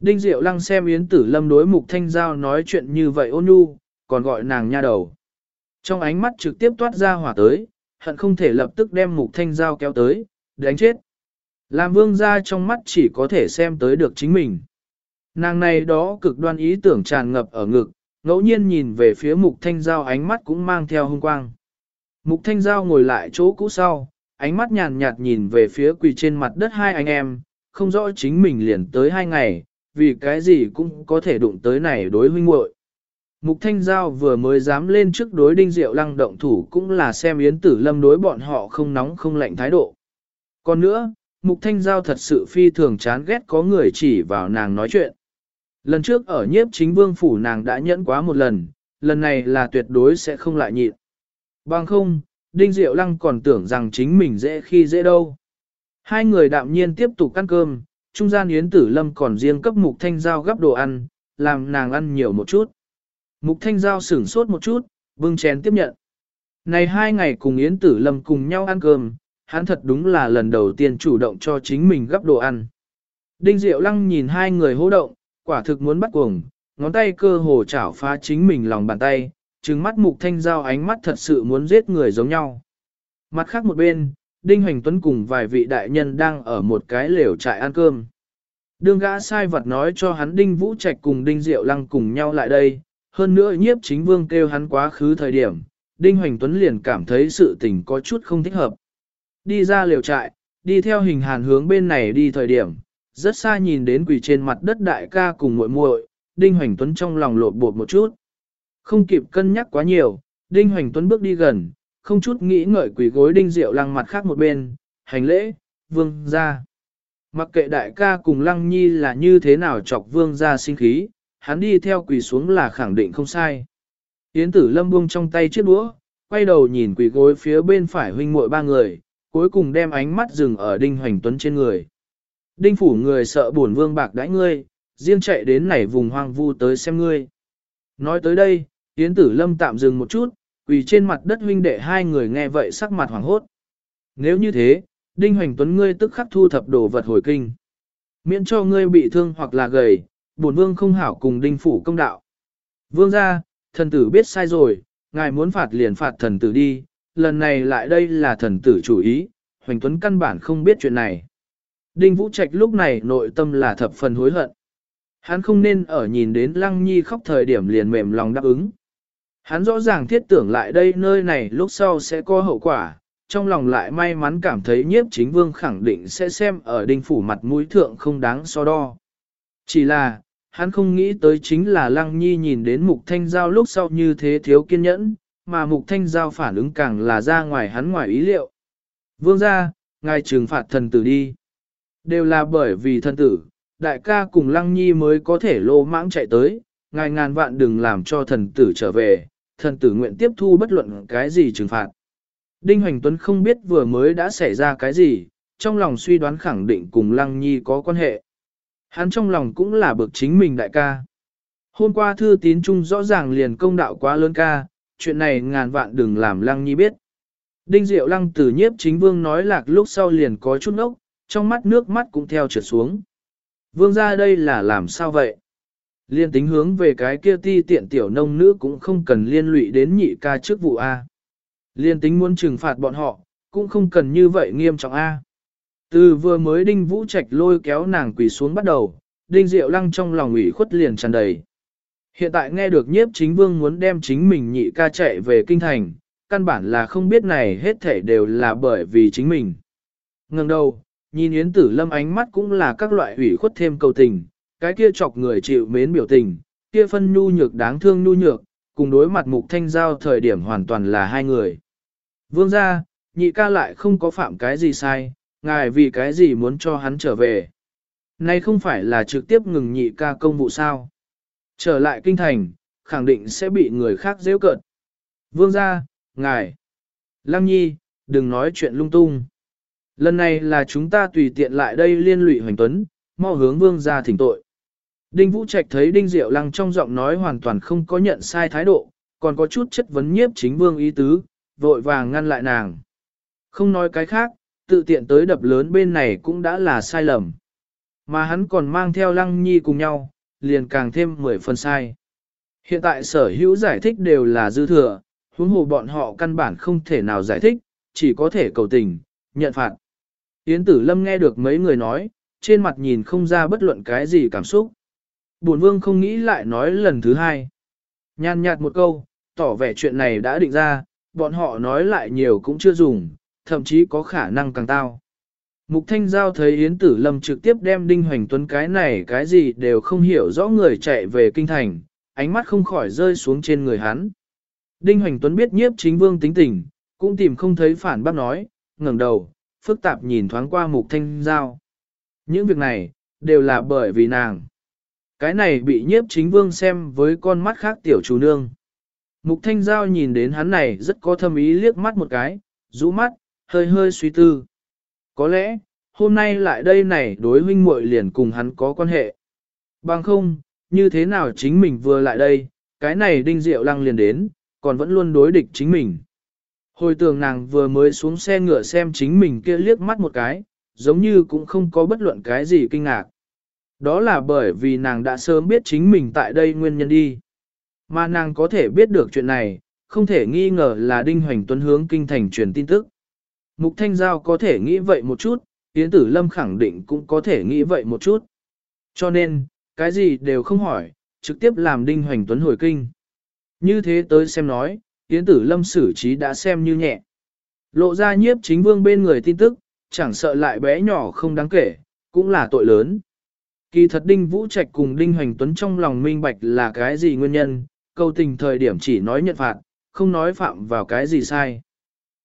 Đinh Diệu Lăng xem Yến Tử Lâm đối Mục Thanh Giao nói chuyện như vậy ôn nhu, còn gọi nàng nha đầu. Trong ánh mắt trực tiếp toát ra hỏa tới, hận không thể lập tức đem Mục Thanh Giao kéo tới, đánh chết. Làm vương gia trong mắt chỉ có thể xem tới được chính mình. Nàng này đó cực đoan ý tưởng tràn ngập ở ngực, ngẫu nhiên nhìn về phía Mục Thanh Giao ánh mắt cũng mang theo hung quang. Mục Thanh Giao ngồi lại chỗ cũ sau, ánh mắt nhàn nhạt nhìn về phía quỳ trên mặt đất hai anh em, không rõ chính mình liền tới hai ngày, vì cái gì cũng có thể đụng tới này đối huynh muội. Mục Thanh Giao vừa mới dám lên trước đối đinh diệu lăng động thủ cũng là xem Yến Tử Lâm đối bọn họ không nóng không lạnh thái độ. Còn nữa, Mục Thanh Giao thật sự phi thường chán ghét có người chỉ vào nàng nói chuyện. Lần trước ở nhiếp chính vương phủ nàng đã nhẫn quá một lần, lần này là tuyệt đối sẽ không lại nhịn. Bằng không, Đinh Diệu Lăng còn tưởng rằng chính mình dễ khi dễ đâu. Hai người đạm nhiên tiếp tục ăn cơm, trung gian Yến Tử Lâm còn riêng cấp Mục Thanh Giao gấp đồ ăn, làm nàng ăn nhiều một chút. Mục Thanh Giao sửng sốt một chút, bưng chén tiếp nhận. Này hai ngày cùng Yến Tử Lâm cùng nhau ăn cơm, hắn thật đúng là lần đầu tiên chủ động cho chính mình gấp đồ ăn. Đinh Diệu Lăng nhìn hai người hô động, quả thực muốn bắt cuồng, ngón tay cơ hồ chảo phá chính mình lòng bàn tay, trừng mắt Mục Thanh Giao ánh mắt thật sự muốn giết người giống nhau. Mặt khác một bên, Đinh Hoành Tuấn cùng vài vị đại nhân đang ở một cái lều trại ăn cơm. Đường gã sai vật nói cho hắn Đinh Vũ Trạch cùng Đinh Diệu Lăng cùng nhau lại đây, hơn nữa nhiếp chính vương kêu hắn quá khứ thời điểm, Đinh Hoành Tuấn liền cảm thấy sự tình có chút không thích hợp. Đi ra lều trại, đi theo hình hàn hướng bên này đi thời điểm, rất xa nhìn đến quỷ trên mặt đất đại ca cùng muội muội, Đinh Hoành Tuấn trong lòng lột bột một chút. Không kịp cân nhắc quá nhiều, Đinh Hoành Tuấn bước đi gần, không chút nghĩ ngợi quỷ gối Đinh Diệu Lăng mặt khác một bên, hành lễ, vương ra. Mặc kệ đại ca cùng Lăng Nhi là như thế nào chọc vương ra sinh khí, hắn đi theo quỳ xuống là khẳng định không sai. Yến tử lâm buông trong tay chiếc đũa, quay đầu nhìn quỳ gối phía bên phải huynh muội ba người, cuối cùng đem ánh mắt dừng ở đinh hoành tuấn trên người. Đinh phủ người sợ buồn vương bạc đãi ngươi, riêng chạy đến nảy vùng hoang vu tới xem ngươi. Nói tới đây, Yến tử lâm tạm dừng một chút, quỳ trên mặt đất huynh đệ hai người nghe vậy sắc mặt hoảng hốt. Nếu như thế, Đinh Hoành Tuấn ngươi tức khắc thu thập đồ vật hồi kinh. Miễn cho ngươi bị thương hoặc là gầy, bổn vương không hảo cùng Đinh phủ công đạo. Vương ra, thần tử biết sai rồi, ngài muốn phạt liền phạt thần tử đi, lần này lại đây là thần tử chủ ý, Hoành Tuấn căn bản không biết chuyện này. Đinh Vũ Trạch lúc này nội tâm là thập phần hối hận. Hắn không nên ở nhìn đến Lăng Nhi khóc thời điểm liền mềm lòng đáp ứng. Hắn rõ ràng thiết tưởng lại đây nơi này lúc sau sẽ có hậu quả, trong lòng lại may mắn cảm thấy nhiếp chính vương khẳng định sẽ xem ở đinh phủ mặt mũi thượng không đáng so đo. Chỉ là, hắn không nghĩ tới chính là Lăng Nhi nhìn đến Mục Thanh Giao lúc sau như thế thiếu kiên nhẫn, mà Mục Thanh Giao phản ứng càng là ra ngoài hắn ngoài ý liệu. Vương ra, ngài trừng phạt thần tử đi. Đều là bởi vì thần tử, đại ca cùng Lăng Nhi mới có thể lô mãng chạy tới, ngài ngàn vạn đừng làm cho thần tử trở về, thần tử nguyện tiếp thu bất luận cái gì trừng phạt. Đinh Hoành Tuấn không biết vừa mới đã xảy ra cái gì, trong lòng suy đoán khẳng định cùng Lăng Nhi có quan hệ. Hắn trong lòng cũng là bực chính mình đại ca. Hôm qua thư tín trung rõ ràng liền công đạo quá lớn ca, chuyện này ngàn vạn đừng làm Lăng Nhi biết. Đinh Diệu Lăng Tử nhiếp chính vương nói lạc lúc sau liền có chút ốc, trong mắt nước mắt cũng theo trượt xuống. Vương ra đây là làm sao vậy? Liên tính hướng về cái kia ti tiện tiểu nông nữ cũng không cần liên lụy đến nhị ca trước vụ A. Liên tính muốn trừng phạt bọn họ, cũng không cần như vậy nghiêm trọng A. Từ vừa mới đinh vũ trạch lôi kéo nàng quỳ xuống bắt đầu, đinh diệu lăng trong lòng ủy khuất liền tràn đầy. Hiện tại nghe được nhiếp chính vương muốn đem chính mình nhị ca chạy về kinh thành, căn bản là không biết này hết thể đều là bởi vì chính mình. Ngừng đầu, nhìn Yến Tử Lâm ánh mắt cũng là các loại ủy khuất thêm cầu tình, cái kia chọc người chịu mến biểu tình, kia phân nhu nhược đáng thương nhu nhược, cùng đối mặt mục thanh giao thời điểm hoàn toàn là hai người. Vương gia, nhị ca lại không có phạm cái gì sai, ngài vì cái gì muốn cho hắn trở về. Nay không phải là trực tiếp ngừng nhị ca công vụ sao. Trở lại kinh thành, khẳng định sẽ bị người khác dễ cợt. Vương gia, ngài. Lăng nhi, đừng nói chuyện lung tung. Lần này là chúng ta tùy tiện lại đây liên lụy hoành tuấn, mau hướng vương gia thỉnh tội. Đinh Vũ Trạch thấy Đinh Diệu Lăng trong giọng nói hoàn toàn không có nhận sai thái độ, còn có chút chất vấn nhiếp chính vương ý tứ, vội vàng ngăn lại nàng. Không nói cái khác, tự tiện tới đập lớn bên này cũng đã là sai lầm. Mà hắn còn mang theo Lăng Nhi cùng nhau, liền càng thêm 10 phần sai. Hiện tại sở hữu giải thích đều là dư thừa, huống hồ bọn họ căn bản không thể nào giải thích, chỉ có thể cầu tình, nhận phạt. Yến Tử Lâm nghe được mấy người nói, trên mặt nhìn không ra bất luận cái gì cảm xúc. Bổn vương không nghĩ lại nói lần thứ hai. Nhàn nhạt một câu, tỏ vẻ chuyện này đã định ra, bọn họ nói lại nhiều cũng chưa dùng, thậm chí có khả năng càng tao. Mục Thanh Giao thấy Yến Tử Lâm trực tiếp đem Đinh Hoành Tuấn cái này cái gì đều không hiểu rõ người chạy về kinh thành, ánh mắt không khỏi rơi xuống trên người hắn. Đinh Hoành Tuấn biết nhiếp chính vương tính tình, cũng tìm không thấy phản bác nói, ngẩng đầu, phức tạp nhìn thoáng qua Mục Thanh Giao. Những việc này, đều là bởi vì nàng. Cái này bị nhiếp chính vương xem với con mắt khác tiểu chủ nương. Mục Thanh Giao nhìn đến hắn này rất có thâm ý liếc mắt một cái, rũ mắt, hơi hơi suy tư. Có lẽ, hôm nay lại đây này đối huynh muội liền cùng hắn có quan hệ. Bằng không, như thế nào chính mình vừa lại đây, cái này đinh diệu lăng liền đến, còn vẫn luôn đối địch chính mình. Hồi tưởng nàng vừa mới xuống xe ngựa xem chính mình kia liếc mắt một cái, giống như cũng không có bất luận cái gì kinh ngạc. Đó là bởi vì nàng đã sớm biết chính mình tại đây nguyên nhân đi. Mà nàng có thể biết được chuyện này, không thể nghi ngờ là Đinh Hoành Tuấn hướng kinh thành truyền tin tức. Mục Thanh Giao có thể nghĩ vậy một chút, Yến Tử Lâm khẳng định cũng có thể nghĩ vậy một chút. Cho nên, cái gì đều không hỏi, trực tiếp làm Đinh Hoành Tuấn hồi kinh. Như thế tới xem nói, Yến Tử Lâm xử trí đã xem như nhẹ. Lộ ra nhiếp chính vương bên người tin tức, chẳng sợ lại bé nhỏ không đáng kể, cũng là tội lớn. Kỳ thật Đinh Vũ Trạch cùng Đinh Hoành Tuấn trong lòng minh bạch là cái gì nguyên nhân, câu tình thời điểm chỉ nói nhận phạt, không nói phạm vào cái gì sai.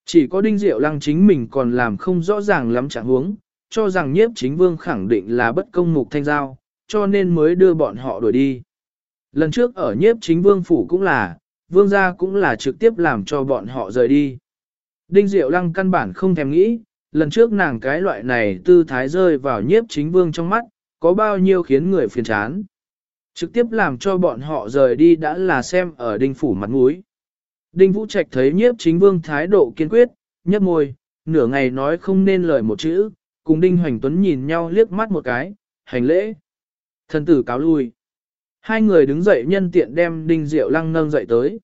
Chỉ có Đinh Diệu Lăng chính mình còn làm không rõ ràng lắm trạng huống, cho rằng nhiếp chính vương khẳng định là bất công mục thanh giao, cho nên mới đưa bọn họ đuổi đi. Lần trước ở nhiếp chính vương phủ cũng là, vương gia cũng là trực tiếp làm cho bọn họ rời đi. Đinh Diệu Lăng căn bản không thèm nghĩ, lần trước nàng cái loại này tư thái rơi vào nhiếp chính vương trong mắt, có bao nhiêu khiến người phiền chán. Trực tiếp làm cho bọn họ rời đi đã là xem ở đinh phủ mặt mũi. Đinh Vũ Trạch thấy nhiếp chính vương thái độ kiên quyết, nhấp môi, nửa ngày nói không nên lời một chữ, cùng Đinh Hoành Tuấn nhìn nhau liếc mắt một cái, hành lễ. Thần tử cáo lui. Hai người đứng dậy nhân tiện đem Đinh Diệu Lăng nâng dậy tới.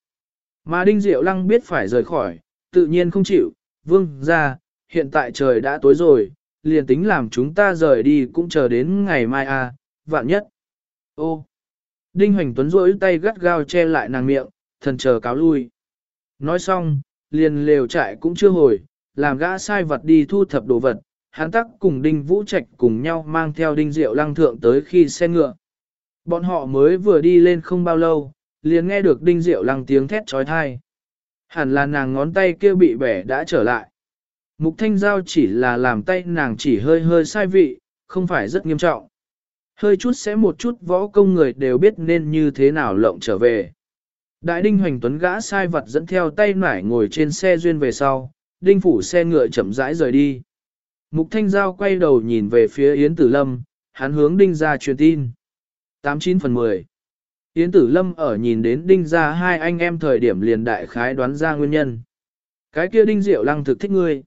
Mà Đinh Diệu Lăng biết phải rời khỏi, tự nhiên không chịu, vương ra, hiện tại trời đã tối rồi, liền tính làm chúng ta rời đi cũng chờ đến ngày mai à, vạn nhất. Ô! Đinh Hoành Tuấn rỗi tay gắt gao che lại nàng miệng, thần chờ cáo lui. Nói xong, liền lều trại cũng chưa hồi, làm gã sai vật đi thu thập đồ vật, hắn tắc cùng Đinh Vũ Trạch cùng nhau mang theo Đinh Diệu Lăng thượng tới khi xe ngựa. Bọn họ mới vừa đi lên không bao lâu, liền nghe được Đinh Diệu Lăng tiếng thét trói thai. Hẳn là nàng ngón tay kia bị bẻ đã trở lại. Mục thanh giao chỉ là làm tay nàng chỉ hơi hơi sai vị, không phải rất nghiêm trọng. Hơi chút sẽ một chút võ công người đều biết nên như thế nào lộng trở về. Đại đinh hoành tuấn gã sai vật dẫn theo tay nải ngồi trên xe duyên về sau, đinh phủ xe ngựa chậm rãi rời đi. Mục thanh giao quay đầu nhìn về phía Yến Tử Lâm, hắn hướng đinh ra truyền tin. 89 phần 10 Yến Tử Lâm ở nhìn đến đinh ra hai anh em thời điểm liền đại khái đoán ra nguyên nhân. Cái kia đinh diệu lăng thực thích ngươi.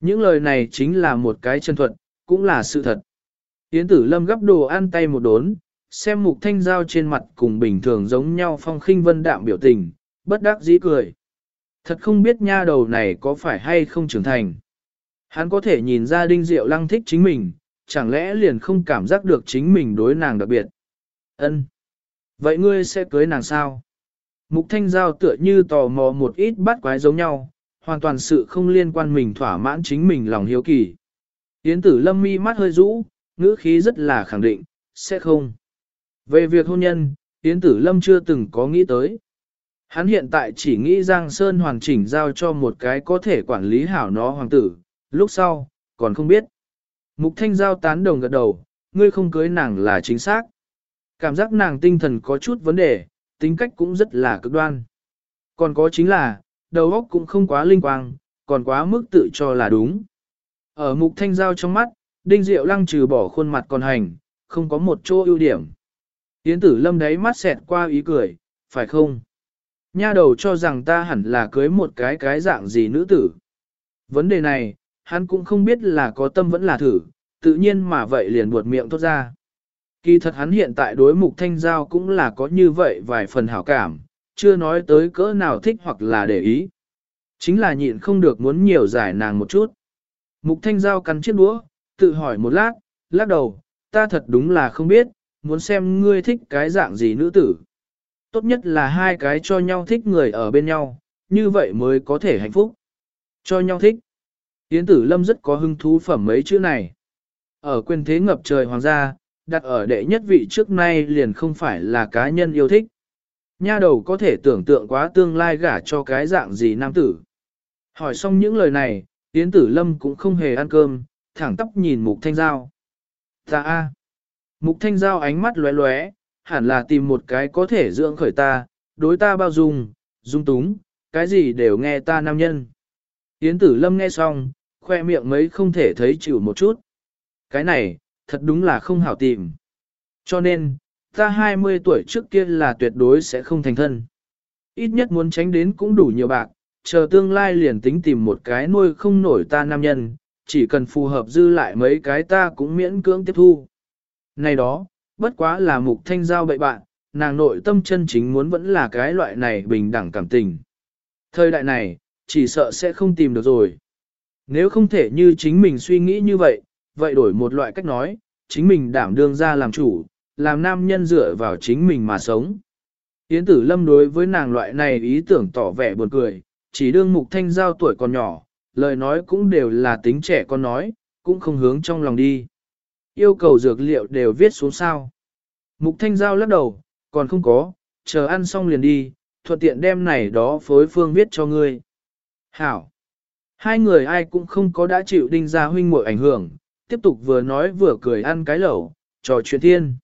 Những lời này chính là một cái chân thuật, cũng là sự thật. Yến tử lâm gấp đồ ăn tay một đốn, xem mục thanh giao trên mặt cùng bình thường giống nhau phong khinh vân đạm biểu tình, bất đắc dĩ cười. Thật không biết nha đầu này có phải hay không trưởng thành. Hắn có thể nhìn ra đinh diệu lăng thích chính mình, chẳng lẽ liền không cảm giác được chính mình đối nàng đặc biệt. Ân, Vậy ngươi sẽ cưới nàng sao? Mục thanh giao tựa như tò mò một ít bắt quái giống nhau, hoàn toàn sự không liên quan mình thỏa mãn chính mình lòng hiếu kỳ. Yến tử lâm mi mắt hơi rũ, ngữ khí rất là khẳng định, sẽ không. Về việc hôn nhân, Yến tử lâm chưa từng có nghĩ tới. Hắn hiện tại chỉ nghĩ Giang Sơn hoàn chỉnh giao cho một cái có thể quản lý hảo nó hoàng tử, lúc sau, còn không biết. Mục thanh giao tán đồng gật đầu, ngươi không cưới nàng là chính xác. Cảm giác nàng tinh thần có chút vấn đề, tính cách cũng rất là cực đoan. Còn có chính là, đầu óc cũng không quá linh quang, còn quá mức tự cho là đúng. Ở mục thanh giao trong mắt, đinh diệu lăng trừ bỏ khuôn mặt còn hành, không có một chỗ ưu điểm. Yến tử lâm đấy mắt xẹt qua ý cười, phải không? Nha đầu cho rằng ta hẳn là cưới một cái cái dạng gì nữ tử. Vấn đề này, hắn cũng không biết là có tâm vẫn là thử, tự nhiên mà vậy liền buột miệng thốt ra. Kỳ thật hắn hiện tại đối mục thanh giao cũng là có như vậy vài phần hảo cảm, chưa nói tới cỡ nào thích hoặc là để ý. Chính là nhịn không được muốn nhiều giải nàng một chút. Mục thanh giao cắn chiếc đũa, tự hỏi một lát, lắc đầu, ta thật đúng là không biết, muốn xem ngươi thích cái dạng gì nữ tử. Tốt nhất là hai cái cho nhau thích người ở bên nhau, như vậy mới có thể hạnh phúc. Cho nhau thích. Yến tử lâm rất có hứng thú phẩm mấy chữ này. Ở quyền thế ngập trời hoàng gia, đặt ở đệ nhất vị trước nay liền không phải là cá nhân yêu thích. Nha đầu có thể tưởng tượng quá tương lai gả cho cái dạng gì nam tử. Hỏi xong những lời này, Yến Tử Lâm cũng không hề ăn cơm, thẳng tóc nhìn Mục Thanh Giao. Ta a. Mục Thanh Giao ánh mắt lóe lóe, hẳn là tìm một cái có thể dưỡng khởi ta, đối ta bao dung, dung túng, cái gì đều nghe ta nam nhân. Yến Tử Lâm nghe xong, khoe miệng mấy không thể thấy chịu một chút. Cái này, thật đúng là không hảo tìm. Cho nên, ta 20 tuổi trước kia là tuyệt đối sẽ không thành thân. Ít nhất muốn tránh đến cũng đủ nhiều bạc, chờ tương lai liền tính tìm một cái nuôi không nổi ta nam nhân, chỉ cần phù hợp dư lại mấy cái ta cũng miễn cưỡng tiếp thu. Này đó, bất quá là mục thanh giao bậy bạn, nàng nội tâm chân chính muốn vẫn là cái loại này bình đẳng cảm tình. Thời đại này, chỉ sợ sẽ không tìm được rồi. Nếu không thể như chính mình suy nghĩ như vậy, vậy đổi một loại cách nói, chính mình đảm đương ra làm chủ, làm nam nhân dựa vào chính mình mà sống. Yến tử lâm đối với nàng loại này ý tưởng tỏ vẻ buồn cười, chỉ đương mục thanh giao tuổi còn nhỏ, lời nói cũng đều là tính trẻ con nói, cũng không hướng trong lòng đi. Yêu cầu dược liệu đều viết xuống sao. Mục thanh giao lắc đầu, còn không có, chờ ăn xong liền đi, thuận tiện đem này đó phối phương viết cho ngươi. Hảo. Hai người ai cũng không có đã chịu đinh ra huynh muội ảnh hưởng, tiếp tục vừa nói vừa cười ăn cái lẩu, trò chuyện thiên.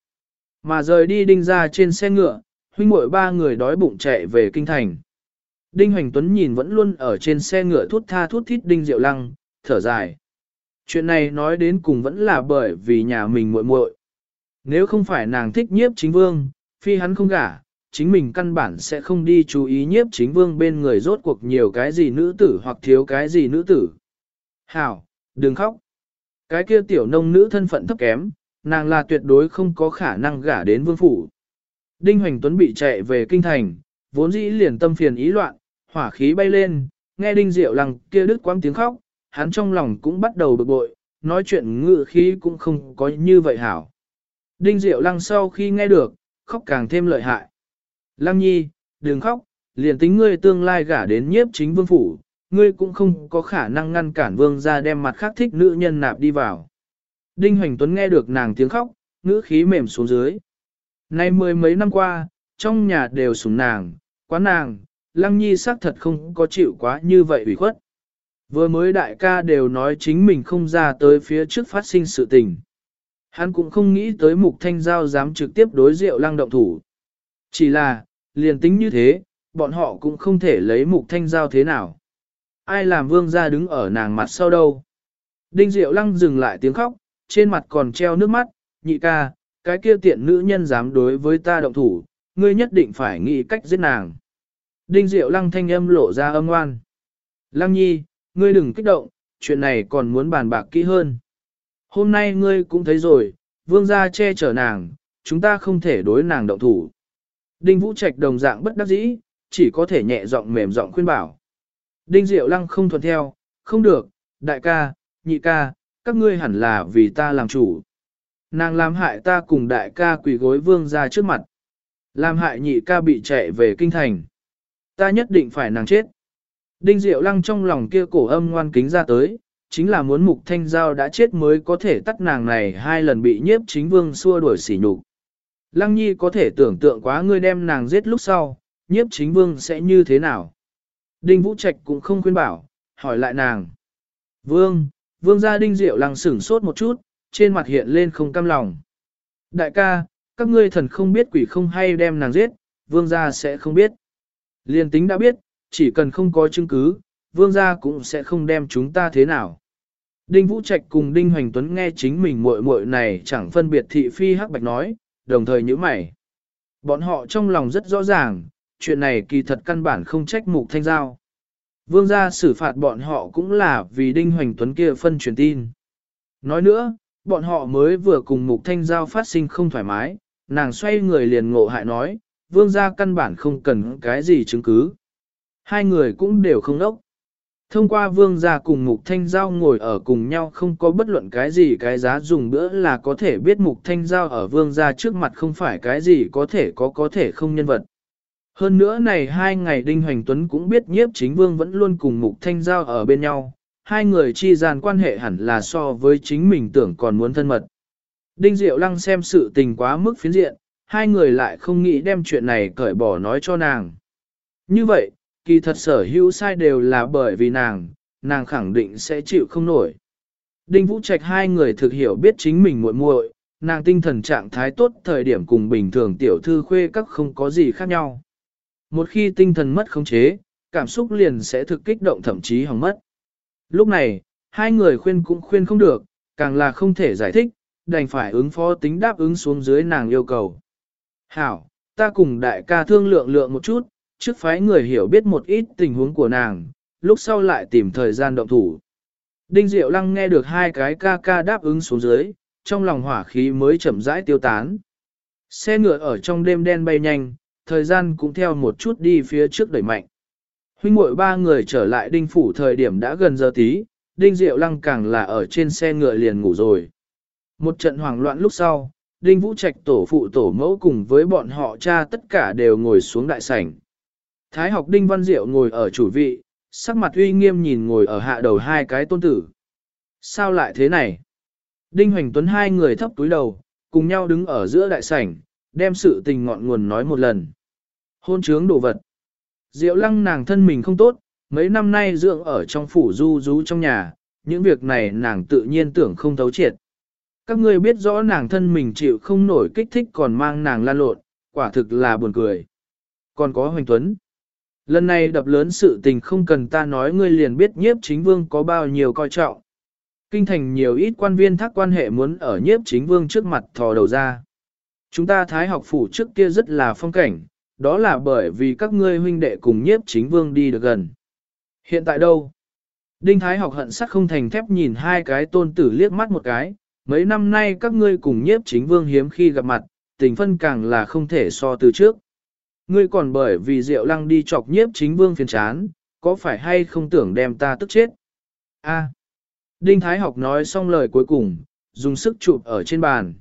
Mà rời đi đinh ra trên xe ngựa, huynh muội ba người đói bụng chạy về kinh thành. Đinh Hoành Tuấn nhìn vẫn luôn ở trên xe ngựa thút tha thút thít Đinh Diệu Lăng, thở dài. Chuyện này nói đến cùng vẫn là bởi vì nhà mình muội muội. Nếu không phải nàng thích nhiếp chính vương, phi hắn không gả, chính mình căn bản sẽ không đi chú ý nhiếp chính vương bên người rốt cuộc nhiều cái gì nữ tử hoặc thiếu cái gì nữ tử. Hảo, đừng khóc. Cái kia tiểu nông nữ thân phận thấp kém, nàng là tuyệt đối không có khả năng gả đến vương phủ. Đinh Hoành Tuấn bị chạy về kinh thành, vốn dĩ liền tâm phiền ý loạn, hỏa khí bay lên, nghe Đinh Diệu Lăng kia đứt quãng tiếng khóc, hắn trong lòng cũng bắt đầu bực bội, nói chuyện ngự khí cũng không có như vậy hảo. Đinh Diệu Lăng sau khi nghe được, khóc càng thêm lợi hại. Lăng nhi, đừng khóc, liền tính ngươi tương lai gả đến nhiếp chính vương phủ, ngươi cũng không có khả năng ngăn cản vương ra đem mặt khác thích nữ nhân nạp đi vào. Đinh Hoành Tuấn nghe được nàng tiếng khóc, ngữ khí mềm xuống dưới. Nay mười mấy năm qua, trong nhà đều sủng nàng, quá nàng, Lăng Nhi xác thật không có chịu quá như vậy ủy khuất. Vừa mới đại ca đều nói chính mình không ra tới phía trước phát sinh sự tình. Hắn cũng không nghĩ tới mục thanh giao dám trực tiếp đối diệu lăng động thủ. Chỉ là, liền tính như thế, bọn họ cũng không thể lấy mục thanh giao thế nào. Ai làm vương ra đứng ở nàng mặt sau đâu. Đinh diệu lăng dừng lại tiếng khóc, trên mặt còn treo nước mắt, nhị ca, cái kia tiện nữ nhân dám đối với ta động thủ, ngươi nhất định phải nghĩ cách giết nàng. Đinh Diệu Lăng thanh âm lộ ra âm ngoan. Lăng nhi, ngươi đừng kích động, chuyện này còn muốn bàn bạc kỹ hơn. Hôm nay ngươi cũng thấy rồi, vương gia che chở nàng, chúng ta không thể đối nàng động thủ. Đinh Vũ Trạch đồng dạng bất đắc dĩ, chỉ có thể nhẹ giọng mềm giọng khuyên bảo. Đinh Diệu Lăng không thuận theo, không được, đại ca, nhị ca, các ngươi hẳn là vì ta làm chủ. Nàng làm hại ta cùng đại ca quỳ gối vương ra trước mặt. Làm hại nhị ca bị chạy về kinh thành. Ta nhất định phải nàng chết. Đinh Diệu Lăng trong lòng kia cổ âm ngoan kính ra tới, chính là muốn mục thanh giao đã chết mới có thể tắt nàng này hai lần bị nhiếp chính vương xua đuổi xỉ nhục. Lăng Nhi có thể tưởng tượng quá ngươi đem nàng giết lúc sau, nhiếp chính vương sẽ như thế nào. Đinh Vũ Trạch cũng không khuyên bảo, hỏi lại nàng. Vương, vương gia Đinh Diệu Lăng sửng sốt một chút, trên mặt hiện lên không cam lòng. Đại ca, các ngươi thần không biết quỷ không hay đem nàng giết, vương gia sẽ không biết. Liên tính đã biết, chỉ cần không có chứng cứ, vương gia cũng sẽ không đem chúng ta thế nào. Đinh Vũ Trạch cùng Đinh Hoành Tuấn nghe chính mình muội muội này chẳng phân biệt thị phi hắc bạch nói, đồng thời nhíu mày. Bọn họ trong lòng rất rõ ràng, chuyện này kỳ thật căn bản không trách mục thanh giao. Vương gia xử phạt bọn họ cũng là vì Đinh Hoành Tuấn kia phân truyền tin. Nói nữa, bọn họ mới vừa cùng mục thanh giao phát sinh không thoải mái, nàng xoay người liền ngộ hại nói, vương gia căn bản không cần cái gì chứng cứ. Hai người cũng đều không đốc. Thông qua vương gia cùng mục thanh giao ngồi ở cùng nhau không có bất luận cái gì cái giá dùng bữa là có thể biết mục thanh giao ở vương gia trước mặt không phải cái gì có thể có có thể không nhân vật. Hơn nữa này hai ngày Đinh Hoành Tuấn cũng biết nhiếp chính vương vẫn luôn cùng mục thanh giao ở bên nhau, hai người chi gian quan hệ hẳn là so với chính mình tưởng còn muốn thân mật. Đinh Diệu Lăng xem sự tình quá mức phiến diện, hai người lại không nghĩ đem chuyện này cởi bỏ nói cho nàng. Như vậy, kỳ thật sở hữu sai đều là bởi vì nàng, nàng khẳng định sẽ chịu không nổi. Đinh Vũ Trạch hai người thực hiểu biết chính mình muội muội, nàng tinh thần trạng thái tốt thời điểm cùng bình thường tiểu thư khuê các không có gì khác nhau. Một khi tinh thần mất khống chế, cảm xúc liền sẽ thực kích động thậm chí hỏng mất. Lúc này, hai người khuyên cũng khuyên không được, càng là không thể giải thích, đành phải ứng phó tính đáp ứng xuống dưới nàng yêu cầu. Hảo, ta cùng đại ca thương lượng lượng một chút, trước phái người hiểu biết một ít tình huống của nàng, lúc sau lại tìm thời gian động thủ. Đinh Diệu Lăng nghe được hai cái ca ca đáp ứng xuống dưới, trong lòng hỏa khí mới chậm rãi tiêu tán. Xe ngựa ở trong đêm đen bay nhanh, thời gian cũng theo một chút đi phía trước đẩy mạnh. Huynh muội ba người trở lại đinh phủ thời điểm đã gần giờ tí, đinh diệu lăng càng là ở trên xe ngựa liền ngủ rồi. Một trận hoảng loạn lúc sau, đinh vũ trạch tổ phụ tổ mẫu cùng với bọn họ cha tất cả đều ngồi xuống đại sảnh. Thái học đinh văn diệu ngồi ở chủ vị, sắc mặt uy nghiêm nhìn ngồi ở hạ đầu hai cái tôn tử. Sao lại thế này? Đinh Hoành Tuấn hai người thấp túi đầu, cùng nhau đứng ở giữa đại sảnh, đem sự tình ngọn nguồn nói một lần. Hôn trướng đồ vật. Diệu lăng nàng thân mình không tốt, mấy năm nay dưỡng ở trong phủ du rú trong nhà, những việc này nàng tự nhiên tưởng không thấu triệt. Các ngươi biết rõ nàng thân mình chịu không nổi kích thích còn mang nàng lan lộn, quả thực là buồn cười. Còn có Hoành Tuấn. Lần này đập lớn sự tình không cần ta nói ngươi liền biết nhiếp chính vương có bao nhiêu coi trọng. Kinh thành nhiều ít quan viên thác quan hệ muốn ở nhiếp chính vương trước mặt thò đầu ra. Chúng ta thái học phủ trước kia rất là phong cảnh, đó là bởi vì các ngươi huynh đệ cùng nhiếp chính vương đi được gần. Hiện tại đâu? Đinh thái học hận sắc không thành thép nhìn hai cái tôn tử liếc mắt một cái, mấy năm nay các ngươi cùng nhiếp chính vương hiếm khi gặp mặt, tình phân càng là không thể so từ trước. Ngươi còn bởi vì rượu Lăng đi chọc nhiếp chính vương phiền chán, có phải hay không tưởng đem ta tức chết? A. Đinh Thái học nói xong lời cuối cùng, dùng sức chụp ở trên bàn.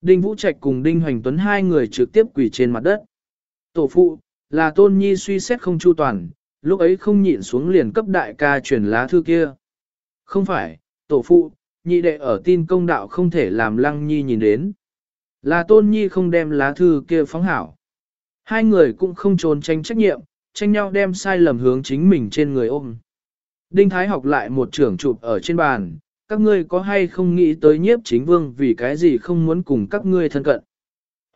Đinh Vũ Trạch cùng Đinh Hoành Tuấn hai người trực tiếp quỳ trên mặt đất. Tổ phụ, là tôn nhi suy xét không chu toàn, lúc ấy không nhịn xuống liền cấp đại ca truyền lá thư kia. Không phải, tổ phụ, nhị đệ ở tin công đạo không thể làm lăng nhi nhìn đến. Là tôn nhi không đem lá thư kia phóng hảo. Hai người cũng không trốn tranh trách nhiệm, tranh nhau đem sai lầm hướng chính mình trên người ôm. Đinh Thái học lại một trưởng chụp ở trên bàn, các ngươi có hay không nghĩ tới nhiếp chính vương vì cái gì không muốn cùng các ngươi thân cận.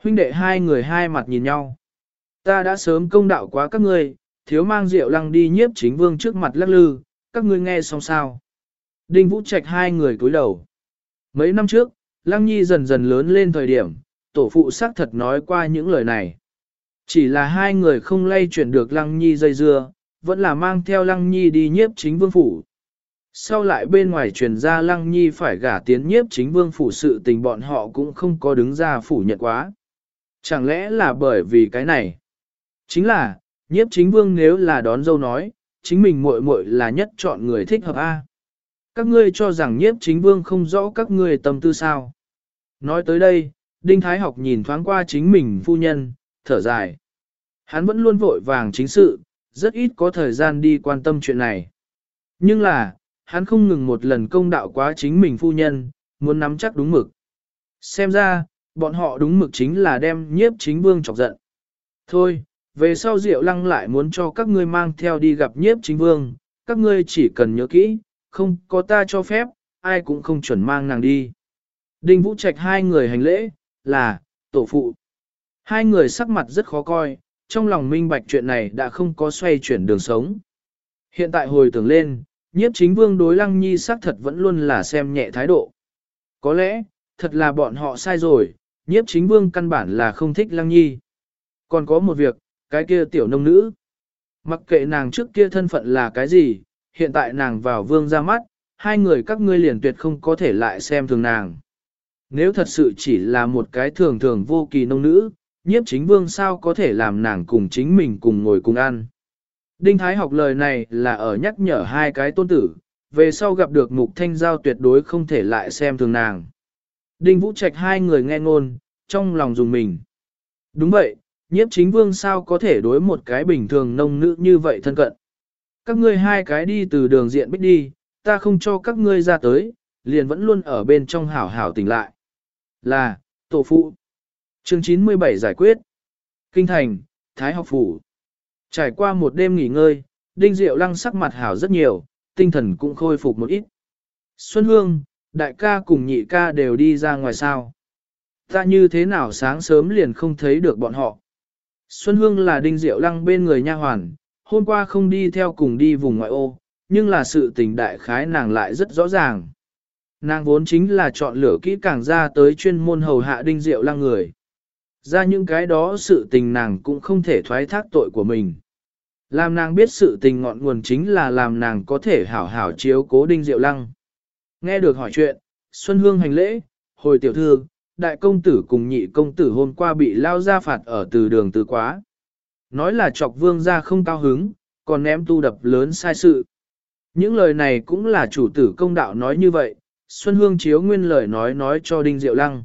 Huynh đệ hai người hai mặt nhìn nhau. Ta đã sớm công đạo quá các ngươi, thiếu mang rượu lăng đi nhiếp chính vương trước mặt lắc lư, các ngươi nghe xong sao. Đinh Vũ Trạch hai người cúi đầu. Mấy năm trước, Lăng Nhi dần dần lớn lên thời điểm, tổ phụ xác thật nói qua những lời này. Chỉ là hai người không lay chuyển được Lăng Nhi dây dưa, vẫn là mang theo Lăng Nhi đi nhiếp chính vương phủ. Sau lại bên ngoài truyền ra Lăng Nhi phải gả tiến nhiếp chính vương phủ sự tình bọn họ cũng không có đứng ra phủ nhận quá. Chẳng lẽ là bởi vì cái này? Chính là, nhiếp chính vương nếu là đón dâu nói, chính mình muội muội là nhất chọn người thích hợp A. Các ngươi cho rằng nhiếp chính vương không rõ các ngươi tâm tư sao. Nói tới đây, Đinh Thái học nhìn thoáng qua chính mình phu nhân, thở dài. Hắn vẫn luôn vội vàng chính sự, rất ít có thời gian đi quan tâm chuyện này. Nhưng là, hắn không ngừng một lần công đạo quá chính mình phu nhân, muốn nắm chắc đúng mực. Xem ra, bọn họ đúng mực chính là đem nhiếp chính vương chọc giận. Thôi, về sau Diệu Lăng lại muốn cho các ngươi mang theo đi gặp nhiếp chính vương, các ngươi chỉ cần nhớ kỹ, không có ta cho phép, ai cũng không chuẩn mang nàng đi. Đinh Vũ Trạch hai người hành lễ, là, tổ phụ. Hai người sắc mặt rất khó coi, trong lòng minh bạch chuyện này đã không có xoay chuyển đường sống. Hiện tại hồi tưởng lên, nhiếp chính vương đối lăng nhi xác thật vẫn luôn là xem nhẹ thái độ. Có lẽ, thật là bọn họ sai rồi, nhiếp chính vương căn bản là không thích lăng nhi. Còn có một việc, cái kia tiểu nông nữ. Mặc kệ nàng trước kia thân phận là cái gì, hiện tại nàng vào vương ra mắt, hai người các ngươi liền tuyệt không có thể lại xem thường nàng. Nếu thật sự chỉ là một cái thường thường vô kỳ nông nữ, nhiếp chính vương sao có thể làm nàng cùng chính mình cùng ngồi cùng ăn. Đinh Thái học lời này là ở nhắc nhở hai cái tôn tử, về sau gặp được mục thanh giao tuyệt đối không thể lại xem thường nàng. Đinh Vũ Trạch hai người nghe ngôn, trong lòng dùng mình. Đúng vậy, nhiếp chính vương sao có thể đối một cái bình thường nông nữ như vậy thân cận. Các ngươi hai cái đi từ đường diện bích đi, ta không cho các ngươi ra tới, liền vẫn luôn ở bên trong hảo hảo tỉnh lại. Là, tổ phụ. Chương 97 giải quyết. Kinh thành, Thái học phủ. Trải qua một đêm nghỉ ngơi, Đinh Diệu Lăng sắc mặt hảo rất nhiều, tinh thần cũng khôi phục một ít. Xuân Hương, đại ca cùng nhị ca đều đi ra ngoài sao. Ta như thế nào sáng sớm liền không thấy được bọn họ. Xuân Hương là Đinh Diệu Lăng bên người nha hoàn, hôm qua không đi theo cùng đi vùng ngoại ô, nhưng là sự tình đại khái nàng lại rất rõ ràng. Nàng vốn chính là chọn lựa kỹ càng ra tới chuyên môn hầu hạ Đinh Diệu Lăng người. Ra những cái đó sự tình nàng cũng không thể thoái thác tội của mình. Làm nàng biết sự tình ngọn nguồn chính là làm nàng có thể hảo hảo chiếu cố đinh diệu lăng. Nghe được hỏi chuyện, Xuân Hương hành lễ, hồi tiểu thư, đại công tử cùng nhị công tử hôm qua bị lao ra phạt ở từ đường từ quá. Nói là chọc vương ra không cao hứng, còn ném tu đập lớn sai sự. Những lời này cũng là chủ tử công đạo nói như vậy, Xuân Hương chiếu nguyên lời nói nói cho Đinh Diệu Lăng.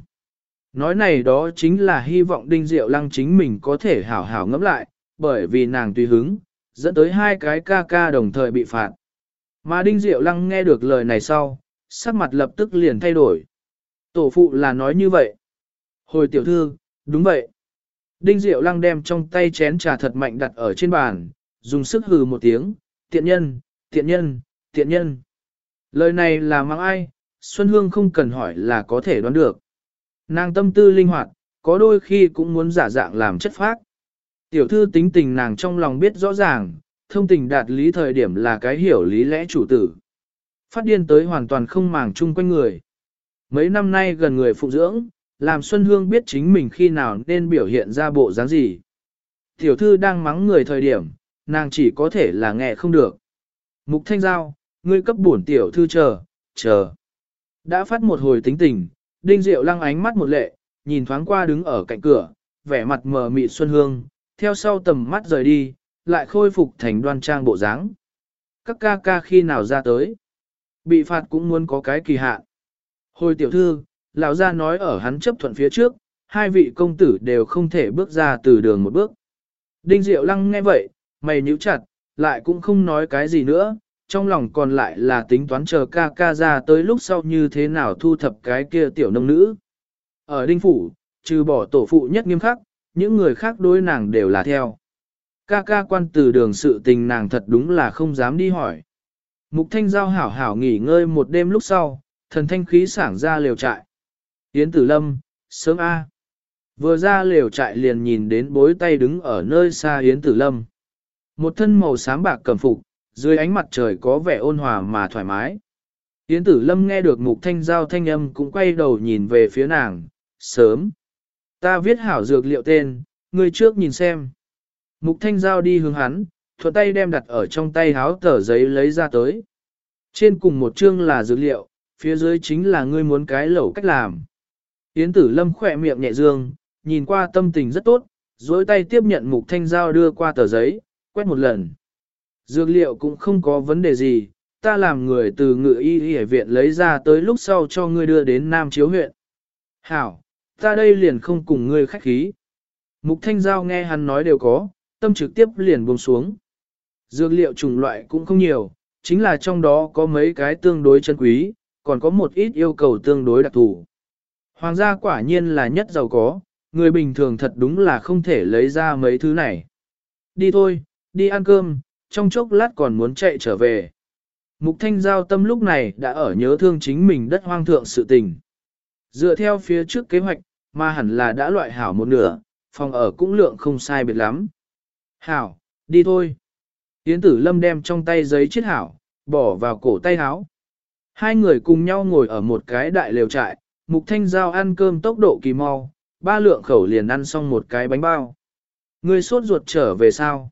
Nói này đó chính là hy vọng Đinh Diệu Lăng chính mình có thể hảo hảo ngẫm lại, bởi vì nàng tùy hứng, dẫn tới hai cái ca ca đồng thời bị phạt. Mà Đinh Diệu Lăng nghe được lời này sau, sắc mặt lập tức liền thay đổi. Tổ phụ là nói như vậy. Hồi tiểu thư, đúng vậy. Đinh Diệu Lăng đem trong tay chén trà thật mạnh đặt ở trên bàn, dùng sức hừ một tiếng, tiện nhân, tiện nhân, tiện nhân. Lời này là mang ai, Xuân Hương không cần hỏi là có thể đoán được. Nàng tâm tư linh hoạt, có đôi khi cũng muốn giả dạng làm chất phác. Tiểu thư tính tình nàng trong lòng biết rõ ràng, thông tình đạt lý thời điểm là cái hiểu lý lẽ chủ tử. Phát điên tới hoàn toàn không màng chung quanh người. Mấy năm nay gần người phụ dưỡng, làm Xuân Hương biết chính mình khi nào nên biểu hiện ra bộ dáng gì. Tiểu thư đang mắng người thời điểm, nàng chỉ có thể là nghe không được. Mục Thanh Giao, ngươi cấp bổn tiểu thư chờ, chờ. Đã phát một hồi tính tình, Đinh Diệu lăng ánh mắt một lệ, nhìn thoáng qua đứng ở cạnh cửa, vẻ mặt mờ mịt Xuân Hương, theo sau tầm mắt rời đi, lại khôi phục thành đoan trang bộ dáng. Các ca ca khi nào ra tới, bị phạt cũng muốn có cái kỳ hạn. Hồi tiểu thư, lão gia nói ở hắn chấp thuận phía trước, hai vị công tử đều không thể bước ra từ đường một bước. Đinh Diệu Lăng nghe vậy, mày nhíu chặt, lại cũng không nói cái gì nữa, trong lòng còn lại là tính toán chờ ca ca ra tới lúc sau như thế nào thu thập cái kia tiểu nông nữ. Ở Đinh Phủ, trừ bỏ tổ phụ nhất nghiêm khắc, những người khác đối nàng đều là theo. Ca ca quan từ đường sự tình nàng thật đúng là không dám đi hỏi. Mục Thanh Giao hảo hảo nghỉ ngơi một đêm lúc sau, thần thanh khí sảng ra lều trại. Yến Tử Lâm, sớm A. Vừa ra lều trại liền nhìn đến bối tay đứng ở nơi xa Yến Tử Lâm. Một thân màu xám bạc cầm phục, dưới ánh mặt trời có vẻ ôn hòa mà thoải mái. Yến Tử Lâm nghe được mục thanh giao thanh âm cũng quay đầu nhìn về phía nàng, sớm. Ta viết hảo dược liệu tên, người trước nhìn xem. Mục thanh giao đi hướng hắn, thuận tay đem đặt ở trong tay háo tờ giấy lấy ra tới. Trên cùng một chương là dược liệu, phía dưới chính là ngươi muốn cái lẩu cách làm. Yến tử lâm khỏe miệng nhẹ dương, nhìn qua tâm tình rất tốt, dối tay tiếp nhận mục thanh giao đưa qua tờ giấy, quét một lần. Dược liệu cũng không có vấn đề gì, ta làm người từ ngự y y viện lấy ra tới lúc sau cho ngươi đưa đến Nam Chiếu huyện. Hảo, ta đây liền không cùng ngươi khách khí. Mục thanh giao nghe hắn nói đều có, tâm trực tiếp liền buông xuống. Dược liệu chủng loại cũng không nhiều, chính là trong đó có mấy cái tương đối chân quý, còn có một ít yêu cầu tương đối đặc thù. Hoàng gia quả nhiên là nhất giàu có, người bình thường thật đúng là không thể lấy ra mấy thứ này. Đi thôi, đi ăn cơm, trong chốc lát còn muốn chạy trở về. Mục thanh giao tâm lúc này đã ở nhớ thương chính mình đất hoang thượng sự tình. Dựa theo phía trước kế hoạch, mà hẳn là đã loại hảo một nửa, phòng ở cũng lượng không sai biệt lắm. Hảo, đi thôi. Yến tử lâm đem trong tay giấy chiết hảo, bỏ vào cổ tay háo. Hai người cùng nhau ngồi ở một cái đại lều trại, mục thanh giao ăn cơm tốc độ kỳ mau, ba lượng khẩu liền ăn xong một cái bánh bao. Người sốt ruột trở về sao?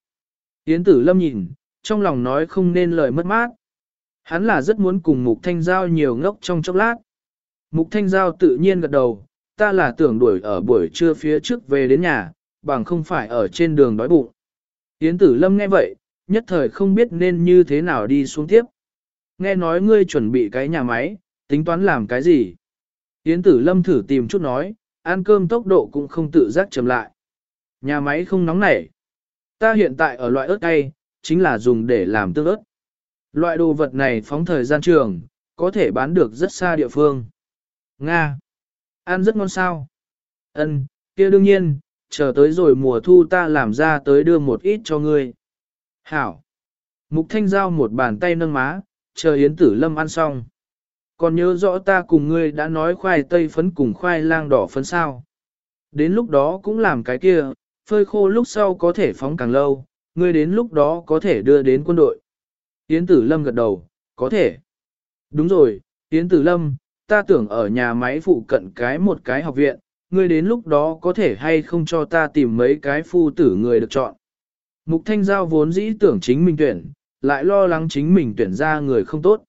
Yến tử lâm nhìn, trong lòng nói không nên lời mất mát. Hắn là rất muốn cùng mục thanh giao nhiều ngốc trong chốc lát. Mục thanh giao tự nhiên gật đầu, ta là tưởng đuổi ở buổi trưa phía trước về đến nhà, bằng không phải ở trên đường đói bụng. Yến tử lâm nghe vậy, nhất thời không biết nên như thế nào đi xuống tiếp. Nghe nói ngươi chuẩn bị cái nhà máy, tính toán làm cái gì? Yến tử lâm thử tìm chút nói, ăn cơm tốc độ cũng không tự giác chậm lại. Nhà máy không nóng nảy. Ta hiện tại ở loại ớt cay, chính là dùng để làm tương ớt. Loại đồ vật này phóng thời gian trường, có thể bán được rất xa địa phương. Nga. Ăn rất ngon sao. Ân, kia đương nhiên, chờ tới rồi mùa thu ta làm ra tới đưa một ít cho ngươi. Hảo. Mục thanh giao một bàn tay nâng má, chờ Yến Tử Lâm ăn xong. Còn nhớ rõ ta cùng ngươi đã nói khoai tây phấn cùng khoai lang đỏ phấn sao. Đến lúc đó cũng làm cái kia, phơi khô lúc sau có thể phóng càng lâu, ngươi đến lúc đó có thể đưa đến quân đội. Yến Tử Lâm gật đầu, có thể. Đúng rồi, Yến Tử Lâm, ta tưởng ở nhà máy phụ cận cái một cái học viện, ngươi đến lúc đó có thể hay không cho ta tìm mấy cái phu tử người được chọn. Mục Thanh Giao vốn dĩ tưởng chính mình tuyển, lại lo lắng chính mình tuyển ra người không tốt.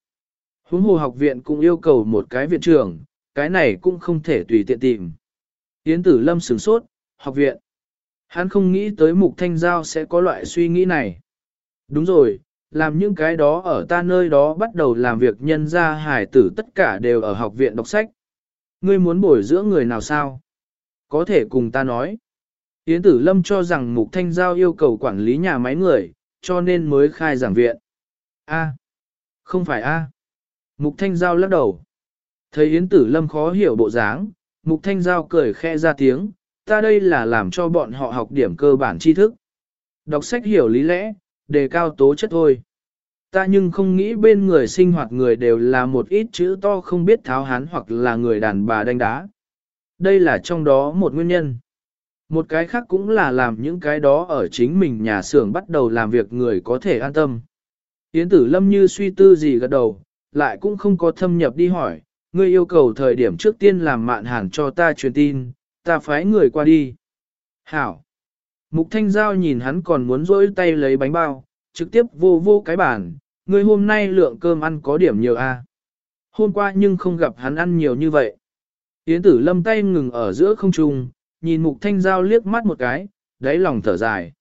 Huống hồ học viện cũng yêu cầu một cái viện trưởng, cái này cũng không thể tùy tiện tìm. Yến tử lâm sửng sốt, học viện. Hắn không nghĩ tới mục thanh giao sẽ có loại suy nghĩ này. Đúng rồi, làm những cái đó ở ta nơi đó bắt đầu làm việc nhân ra hải tử tất cả đều ở học viện đọc sách. Ngươi muốn bồi dưỡng người nào sao? Có thể cùng ta nói. Yến tử lâm cho rằng mục thanh giao yêu cầu quản lý nhà máy người, cho nên mới khai giảng viện. A. Không phải A. Mục thanh giao lắc đầu. Thấy Yến tử lâm khó hiểu bộ dáng, mục thanh giao cười khẽ ra tiếng, ta đây là làm cho bọn họ học điểm cơ bản tri thức. Đọc sách hiểu lý lẽ, đề cao tố chất thôi. Ta nhưng không nghĩ bên người sinh hoạt người đều là một ít chữ to không biết tháo hán hoặc là người đàn bà đánh đá. Đây là trong đó một nguyên nhân. Một cái khác cũng là làm những cái đó ở chính mình nhà xưởng bắt đầu làm việc người có thể an tâm. Yến tử lâm như suy tư gì gật đầu, lại cũng không có thâm nhập đi hỏi, ngươi yêu cầu thời điểm trước tiên làm mạn hàn cho ta truyền tin, ta phái người qua đi. Hảo. Mục Thanh Giao nhìn hắn còn muốn rỗi tay lấy bánh bao, trực tiếp vô vô cái bàn, Người hôm nay lượng cơm ăn có điểm nhiều a. À? Hôm qua nhưng không gặp hắn ăn nhiều như vậy. Yến tử lâm tay ngừng ở giữa không trung, nhìn Mục Thanh Giao liếc mắt một cái, đáy lòng thở dài.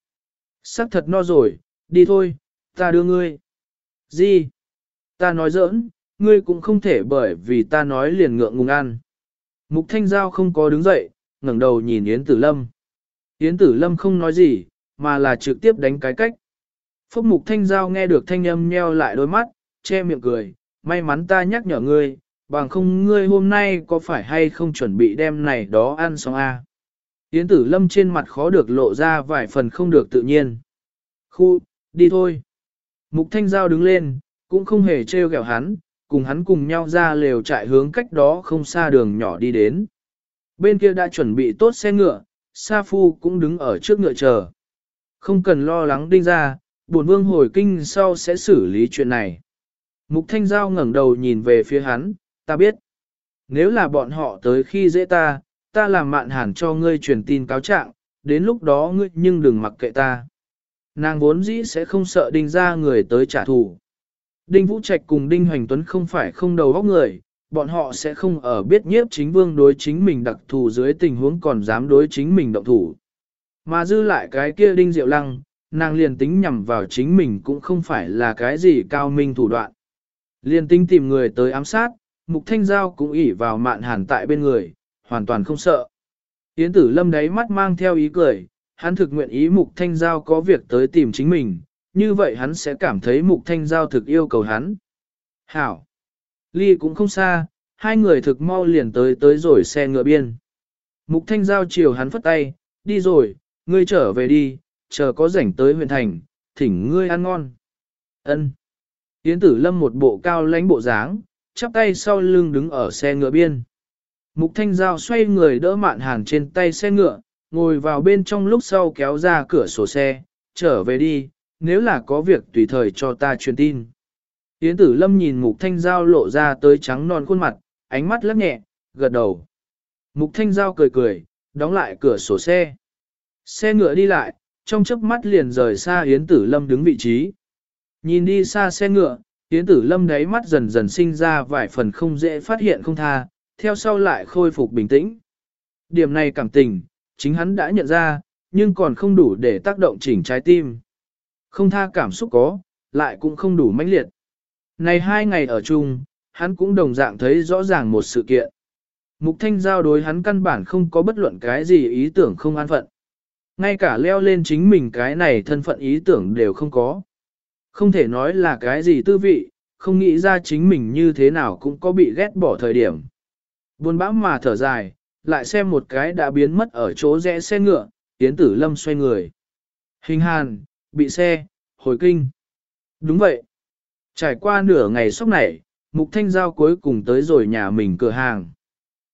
Sắc thật no rồi, đi thôi, ta đưa ngươi. Gì? Ta nói giỡn, ngươi cũng không thể bởi vì ta nói liền ngượng ngùng ăn. Mục Thanh Giao không có đứng dậy, ngẩng đầu nhìn Yến Tử Lâm. Yến Tử Lâm không nói gì, mà là trực tiếp đánh cái cách. Phúc Mục Thanh Giao nghe được thanh âm nheo lại đôi mắt, che miệng cười, may mắn ta nhắc nhở ngươi, bằng không ngươi hôm nay có phải hay không chuẩn bị đem này đó ăn xong a? À? Yến Tử Lâm trên mặt khó được lộ ra vài phần không được tự nhiên. Khu, đi thôi. Mục Thanh Giao đứng lên, cũng không hề trêu ghẹo hắn, cùng hắn cùng nhau ra lều trại hướng cách đó không xa đường nhỏ đi đến. Bên kia đã chuẩn bị tốt xe ngựa, Sa Phu cũng đứng ở trước ngựa chờ. Không cần lo lắng đinh ra, bổn vương hồi kinh sau sẽ xử lý chuyện này. Mục Thanh Giao ngẩng đầu nhìn về phía hắn, ta biết. Nếu là bọn họ tới khi dễ ta, ta làm mạn hẳn cho ngươi truyền tin cáo trạng, đến lúc đó ngươi nhưng đừng mặc kệ ta. Nàng vốn dĩ sẽ không sợ đinh ra người tới trả thù. Đinh Vũ Trạch cùng Đinh Hoành Tuấn không phải không đầu óc người, bọn họ sẽ không ở biết nhiếp chính vương đối chính mình đặc thù dưới tình huống còn dám đối chính mình động thủ. Mà dư lại cái kia Đinh Diệu Lăng, nàng liền tính nhằm vào chính mình cũng không phải là cái gì cao minh thủ đoạn. Liền tính tìm người tới ám sát, Mục Thanh Giao cũng ỉ vào mạn hàn tại bên người, hoàn toàn không sợ. Yến tử lâm đáy mắt mang theo ý cười, hắn thực nguyện ý Mục Thanh Giao có việc tới tìm chính mình, như vậy hắn sẽ cảm thấy Mục Thanh Giao thực yêu cầu hắn. Hảo! Ly cũng không xa, hai người thực mau liền tới tới rồi xe ngựa biên. Mục Thanh Giao chiều hắn phất tay, đi rồi, ngươi trở về đi, chờ có rảnh tới huyện thành, thỉnh ngươi ăn ngon. Ân. Yến Tử Lâm một bộ cao lãnh bộ dáng, chắp tay sau lưng đứng ở xe ngựa biên. Mục Thanh Giao xoay người đỡ mạn hàn trên tay xe ngựa, ngồi vào bên trong lúc sau kéo ra cửa sổ xe, trở về đi, nếu là có việc tùy thời cho ta truyền tin. Yến tử lâm nhìn mục thanh giao lộ ra tới trắng non khuôn mặt, ánh mắt lắc nhẹ, gật đầu. Mục thanh giao cười cười, đóng lại cửa sổ xe. Xe ngựa đi lại, trong chớp mắt liền rời xa Yến tử lâm đứng vị trí. Nhìn đi xa xe ngựa, Yến tử lâm đáy mắt dần dần sinh ra vài phần không dễ phát hiện không tha, theo sau lại khôi phục bình tĩnh. Điểm này cảm tình, chính hắn đã nhận ra, nhưng còn không đủ để tác động chỉnh trái tim. Không tha cảm xúc có, lại cũng không đủ mãnh liệt. Này hai ngày ở chung, hắn cũng đồng dạng thấy rõ ràng một sự kiện. Mục thanh giao đối hắn căn bản không có bất luận cái gì ý tưởng không an phận. Ngay cả leo lên chính mình cái này thân phận ý tưởng đều không có. Không thể nói là cái gì tư vị, không nghĩ ra chính mình như thế nào cũng có bị ghét bỏ thời điểm. Buồn bã mà thở dài, lại xem một cái đã biến mất ở chỗ rẽ xe ngựa, tiến tử lâm xoay người. Hình hàn, bị xe, hồi kinh. Đúng vậy. Trải qua nửa ngày sốc này, Mục Thanh Giao cuối cùng tới rồi nhà mình cửa hàng.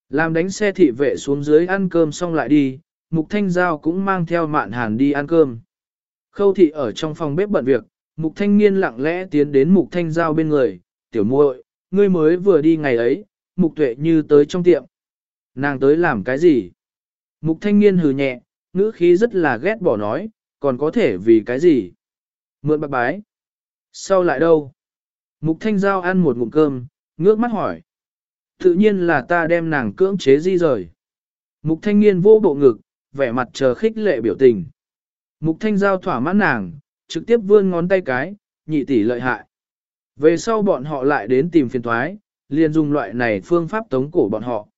Làm đánh xe thị vệ xuống dưới ăn cơm xong lại đi, Mục Thanh Giao cũng mang theo mạn hàn đi ăn cơm. Khâu thị ở trong phòng bếp bận việc, Mục Thanh Niên lặng lẽ tiến đến Mục Thanh Giao bên người, tiểu muội, ngươi mới vừa đi ngày ấy, Mục Tuệ như tới trong tiệm. Nàng tới làm cái gì? Mục thanh niên hừ nhẹ, ngữ khí rất là ghét bỏ nói, còn có thể vì cái gì? Mượn bạc bái. Sau lại đâu? Mục thanh giao ăn một ngụm cơm, ngước mắt hỏi. Tự nhiên là ta đem nàng cưỡng chế di rời. Mục thanh niên vô bộ ngực, vẻ mặt chờ khích lệ biểu tình. Mục thanh giao thỏa mãn nàng, trực tiếp vươn ngón tay cái, nhị tỷ lợi hại. Về sau bọn họ lại đến tìm phiền thoái, liền dùng loại này phương pháp tống cổ bọn họ.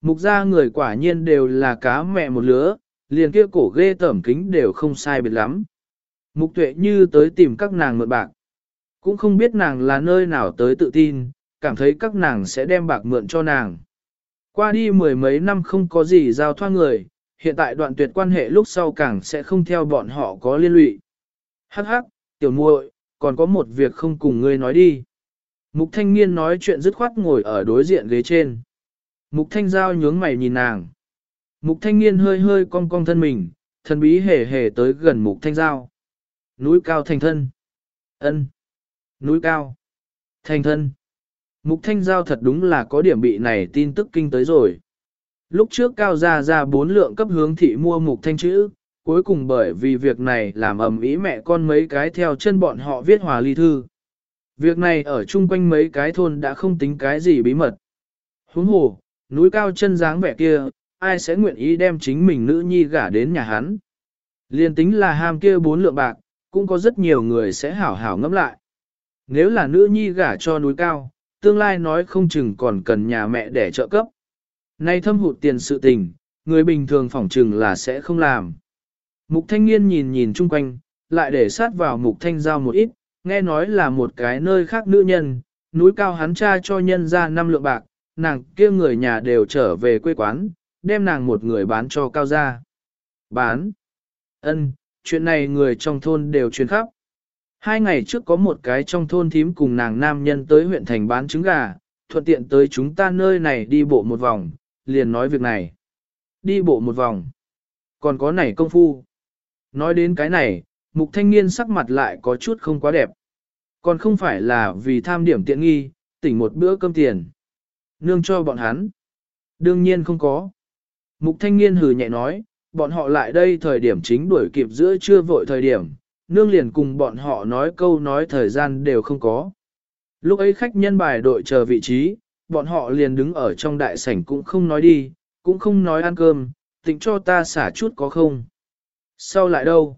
Mục gia người quả nhiên đều là cá mẹ một lứa, liền kia cổ ghê tẩm kính đều không sai biệt lắm. Mục tuệ như tới tìm các nàng mượn bạc. Cũng không biết nàng là nơi nào tới tự tin, cảm thấy các nàng sẽ đem bạc mượn cho nàng. Qua đi mười mấy năm không có gì giao thoa người, hiện tại đoạn tuyệt quan hệ lúc sau càng sẽ không theo bọn họ có liên lụy. Hắc hắc, tiểu muội, còn có một việc không cùng ngươi nói đi. Mục thanh niên nói chuyện dứt khoát ngồi ở đối diện ghế trên. Mục thanh giao nhướng mày nhìn nàng. Mục thanh niên hơi hơi cong cong thân mình, thần bí hề hề tới gần mục thanh giao. Núi cao thành thân. ân Núi cao. Thành thân. Mục thanh giao thật đúng là có điểm bị này tin tức kinh tới rồi. Lúc trước cao ra ra bốn lượng cấp hướng thị mua mục thanh chữ, cuối cùng bởi vì việc này làm ầm ĩ mẹ con mấy cái theo chân bọn họ viết hòa ly thư. Việc này ở chung quanh mấy cái thôn đã không tính cái gì bí mật. Huống hồ, núi cao chân dáng vẻ kia, ai sẽ nguyện ý đem chính mình nữ nhi gả đến nhà hắn. Liên tính là ham kia bốn lượng bạc, cũng có rất nhiều người sẽ hảo hảo ngẫm lại. Nếu là nữ nhi gả cho núi cao, tương lai nói không chừng còn cần nhà mẹ để trợ cấp. Nay thâm hụt tiền sự tình, người bình thường phỏng chừng là sẽ không làm. Mục thanh niên nhìn nhìn chung quanh, lại để sát vào mục thanh giao một ít, nghe nói là một cái nơi khác nữ nhân, núi cao hắn cha cho nhân ra năm lượng bạc, nàng kia người nhà đều trở về quê quán, đem nàng một người bán cho cao gia. Bán? Ân, chuyện này người trong thôn đều truyền khắp. Hai ngày trước có một cái trong thôn thím cùng nàng nam nhân tới huyện thành bán trứng gà, thuận tiện tới chúng ta nơi này đi bộ một vòng, liền nói việc này. Đi bộ một vòng. Còn có này công phu. Nói đến cái này, mục thanh niên sắc mặt lại có chút không quá đẹp. Còn không phải là vì tham điểm tiện nghi, tỉnh một bữa cơm tiền. Nương cho bọn hắn. Đương nhiên không có. Mục thanh niên hừ nhẹ nói, bọn họ lại đây thời điểm chính đuổi kịp giữa trưa vội thời điểm, nương liền cùng bọn họ nói câu nói thời gian đều không có. Lúc ấy khách nhân bài đội chờ vị trí, bọn họ liền đứng ở trong đại sảnh cũng không nói đi, cũng không nói ăn cơm, tỉnh cho ta xả chút có không. Sau lại đâu?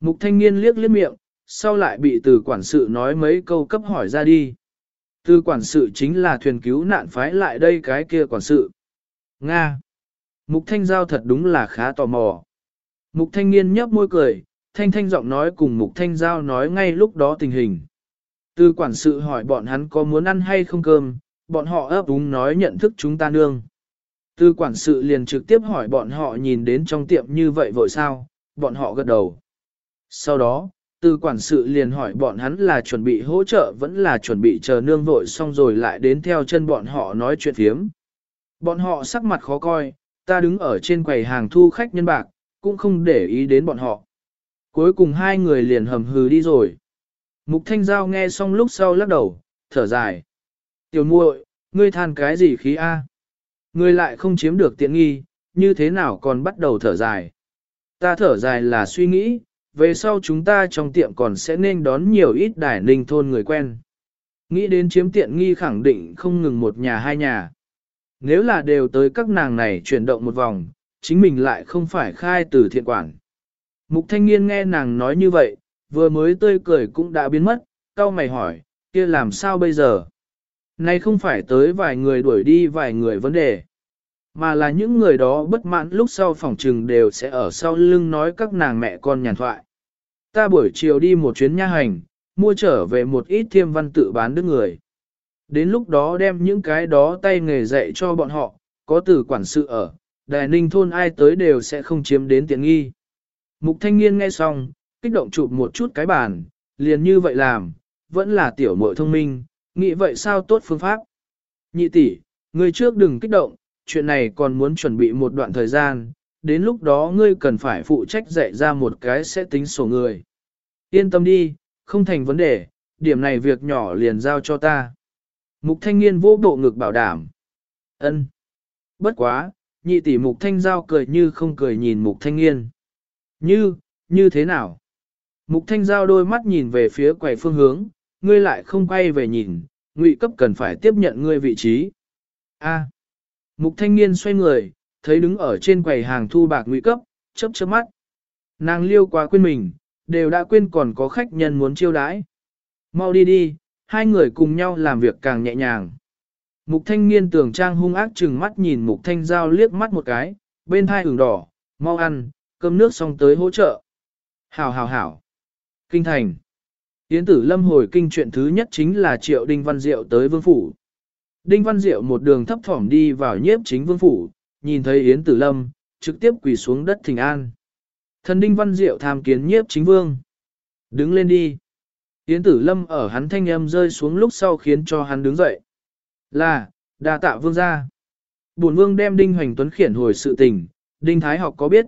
Mục thanh niên liếc liếc miệng, sau lại bị từ quản sự nói mấy câu cấp hỏi ra đi. Từ quản sự chính là thuyền cứu nạn phái lại đây cái kia quản sự. Nga. Mục thanh giao thật đúng là khá tò mò. Mục thanh niên nhấp môi cười, thanh thanh giọng nói cùng mục thanh giao nói ngay lúc đó tình hình. Từ quản sự hỏi bọn hắn có muốn ăn hay không cơm, bọn họ ấp úng nói nhận thức chúng ta nương. Từ quản sự liền trực tiếp hỏi bọn họ nhìn đến trong tiệm như vậy vội sao, bọn họ gật đầu. Sau đó, từ quản sự liền hỏi bọn hắn là chuẩn bị hỗ trợ vẫn là chuẩn bị chờ nương vội xong rồi lại đến theo chân bọn họ nói chuyện phiếm. Bọn họ sắc mặt khó coi, ta đứng ở trên quầy hàng thu khách nhân bạc, cũng không để ý đến bọn họ. Cuối cùng hai người liền hầm hừ đi rồi. Mục Thanh Giao nghe xong lúc sau lắc đầu, thở dài. Tiểu muội, ngươi than cái gì khí A? Ngươi lại không chiếm được tiện nghi, như thế nào còn bắt đầu thở dài? Ta thở dài là suy nghĩ, về sau chúng ta trong tiệm còn sẽ nên đón nhiều ít đài ninh thôn người quen. Nghĩ đến chiếm tiện nghi khẳng định không ngừng một nhà hai nhà. Nếu là đều tới các nàng này chuyển động một vòng, chính mình lại không phải khai từ thiện quản. Mục thanh niên nghe nàng nói như vậy, vừa mới tươi cười cũng đã biến mất, cao mày hỏi, kia làm sao bây giờ? Này không phải tới vài người đuổi đi vài người vấn đề, mà là những người đó bất mãn lúc sau phòng trừng đều sẽ ở sau lưng nói các nàng mẹ con nhàn thoại. Ta buổi chiều đi một chuyến nha hành, mua trở về một ít thiêm văn tự bán đứt người. Đến lúc đó đem những cái đó tay nghề dạy cho bọn họ, có từ quản sự ở, đài ninh thôn ai tới đều sẽ không chiếm đến tiện nghi. Mục thanh niên nghe xong, kích động chụp một chút cái bàn, liền như vậy làm, vẫn là tiểu muội thông minh, nghĩ vậy sao tốt phương pháp. Nhị tỷ, người trước đừng kích động, chuyện này còn muốn chuẩn bị một đoạn thời gian, đến lúc đó ngươi cần phải phụ trách dạy ra một cái sẽ tính sổ người. Yên tâm đi, không thành vấn đề, điểm này việc nhỏ liền giao cho ta. Mục thanh niên vô bộ ngực bảo đảm. ân Bất quá, nhị tỷ mục thanh giao cười như không cười nhìn mục thanh Niên. Như, như thế nào? Mục thanh giao đôi mắt nhìn về phía quầy phương hướng, ngươi lại không quay về nhìn, ngụy cấp cần phải tiếp nhận ngươi vị trí. A. Mục thanh niên xoay người, thấy đứng ở trên quầy hàng thu bạc ngụy cấp, chớp chớp mắt. Nàng liêu quá quên mình, đều đã quên còn có khách nhân muốn chiêu đãi. Mau đi đi, hai người cùng nhau làm việc càng nhẹ nhàng. Mục thanh niên tưởng trang hung ác chừng mắt nhìn mục thanh giao liếc mắt một cái, bên hai ửng đỏ, mau ăn, cơm nước xong tới hỗ trợ. Hảo hảo hảo. Kinh thành. Yến tử lâm hồi kinh chuyện thứ nhất chính là triệu Đinh Văn Diệu tới vương phủ. Đinh Văn Diệu một đường thấp thỏm đi vào nhiếp chính vương phủ, nhìn thấy Yến tử lâm, trực tiếp quỳ xuống đất thỉnh an. Thần Đinh Văn Diệu tham kiến nhiếp chính vương. Đứng lên đi. Yến tử lâm ở hắn thanh âm rơi xuống lúc sau khiến cho hắn đứng dậy. Là, đa tạ vương gia. Bổn vương đem Đinh Hoành Tuấn khiển hồi sự tình, Đinh Thái học có biết.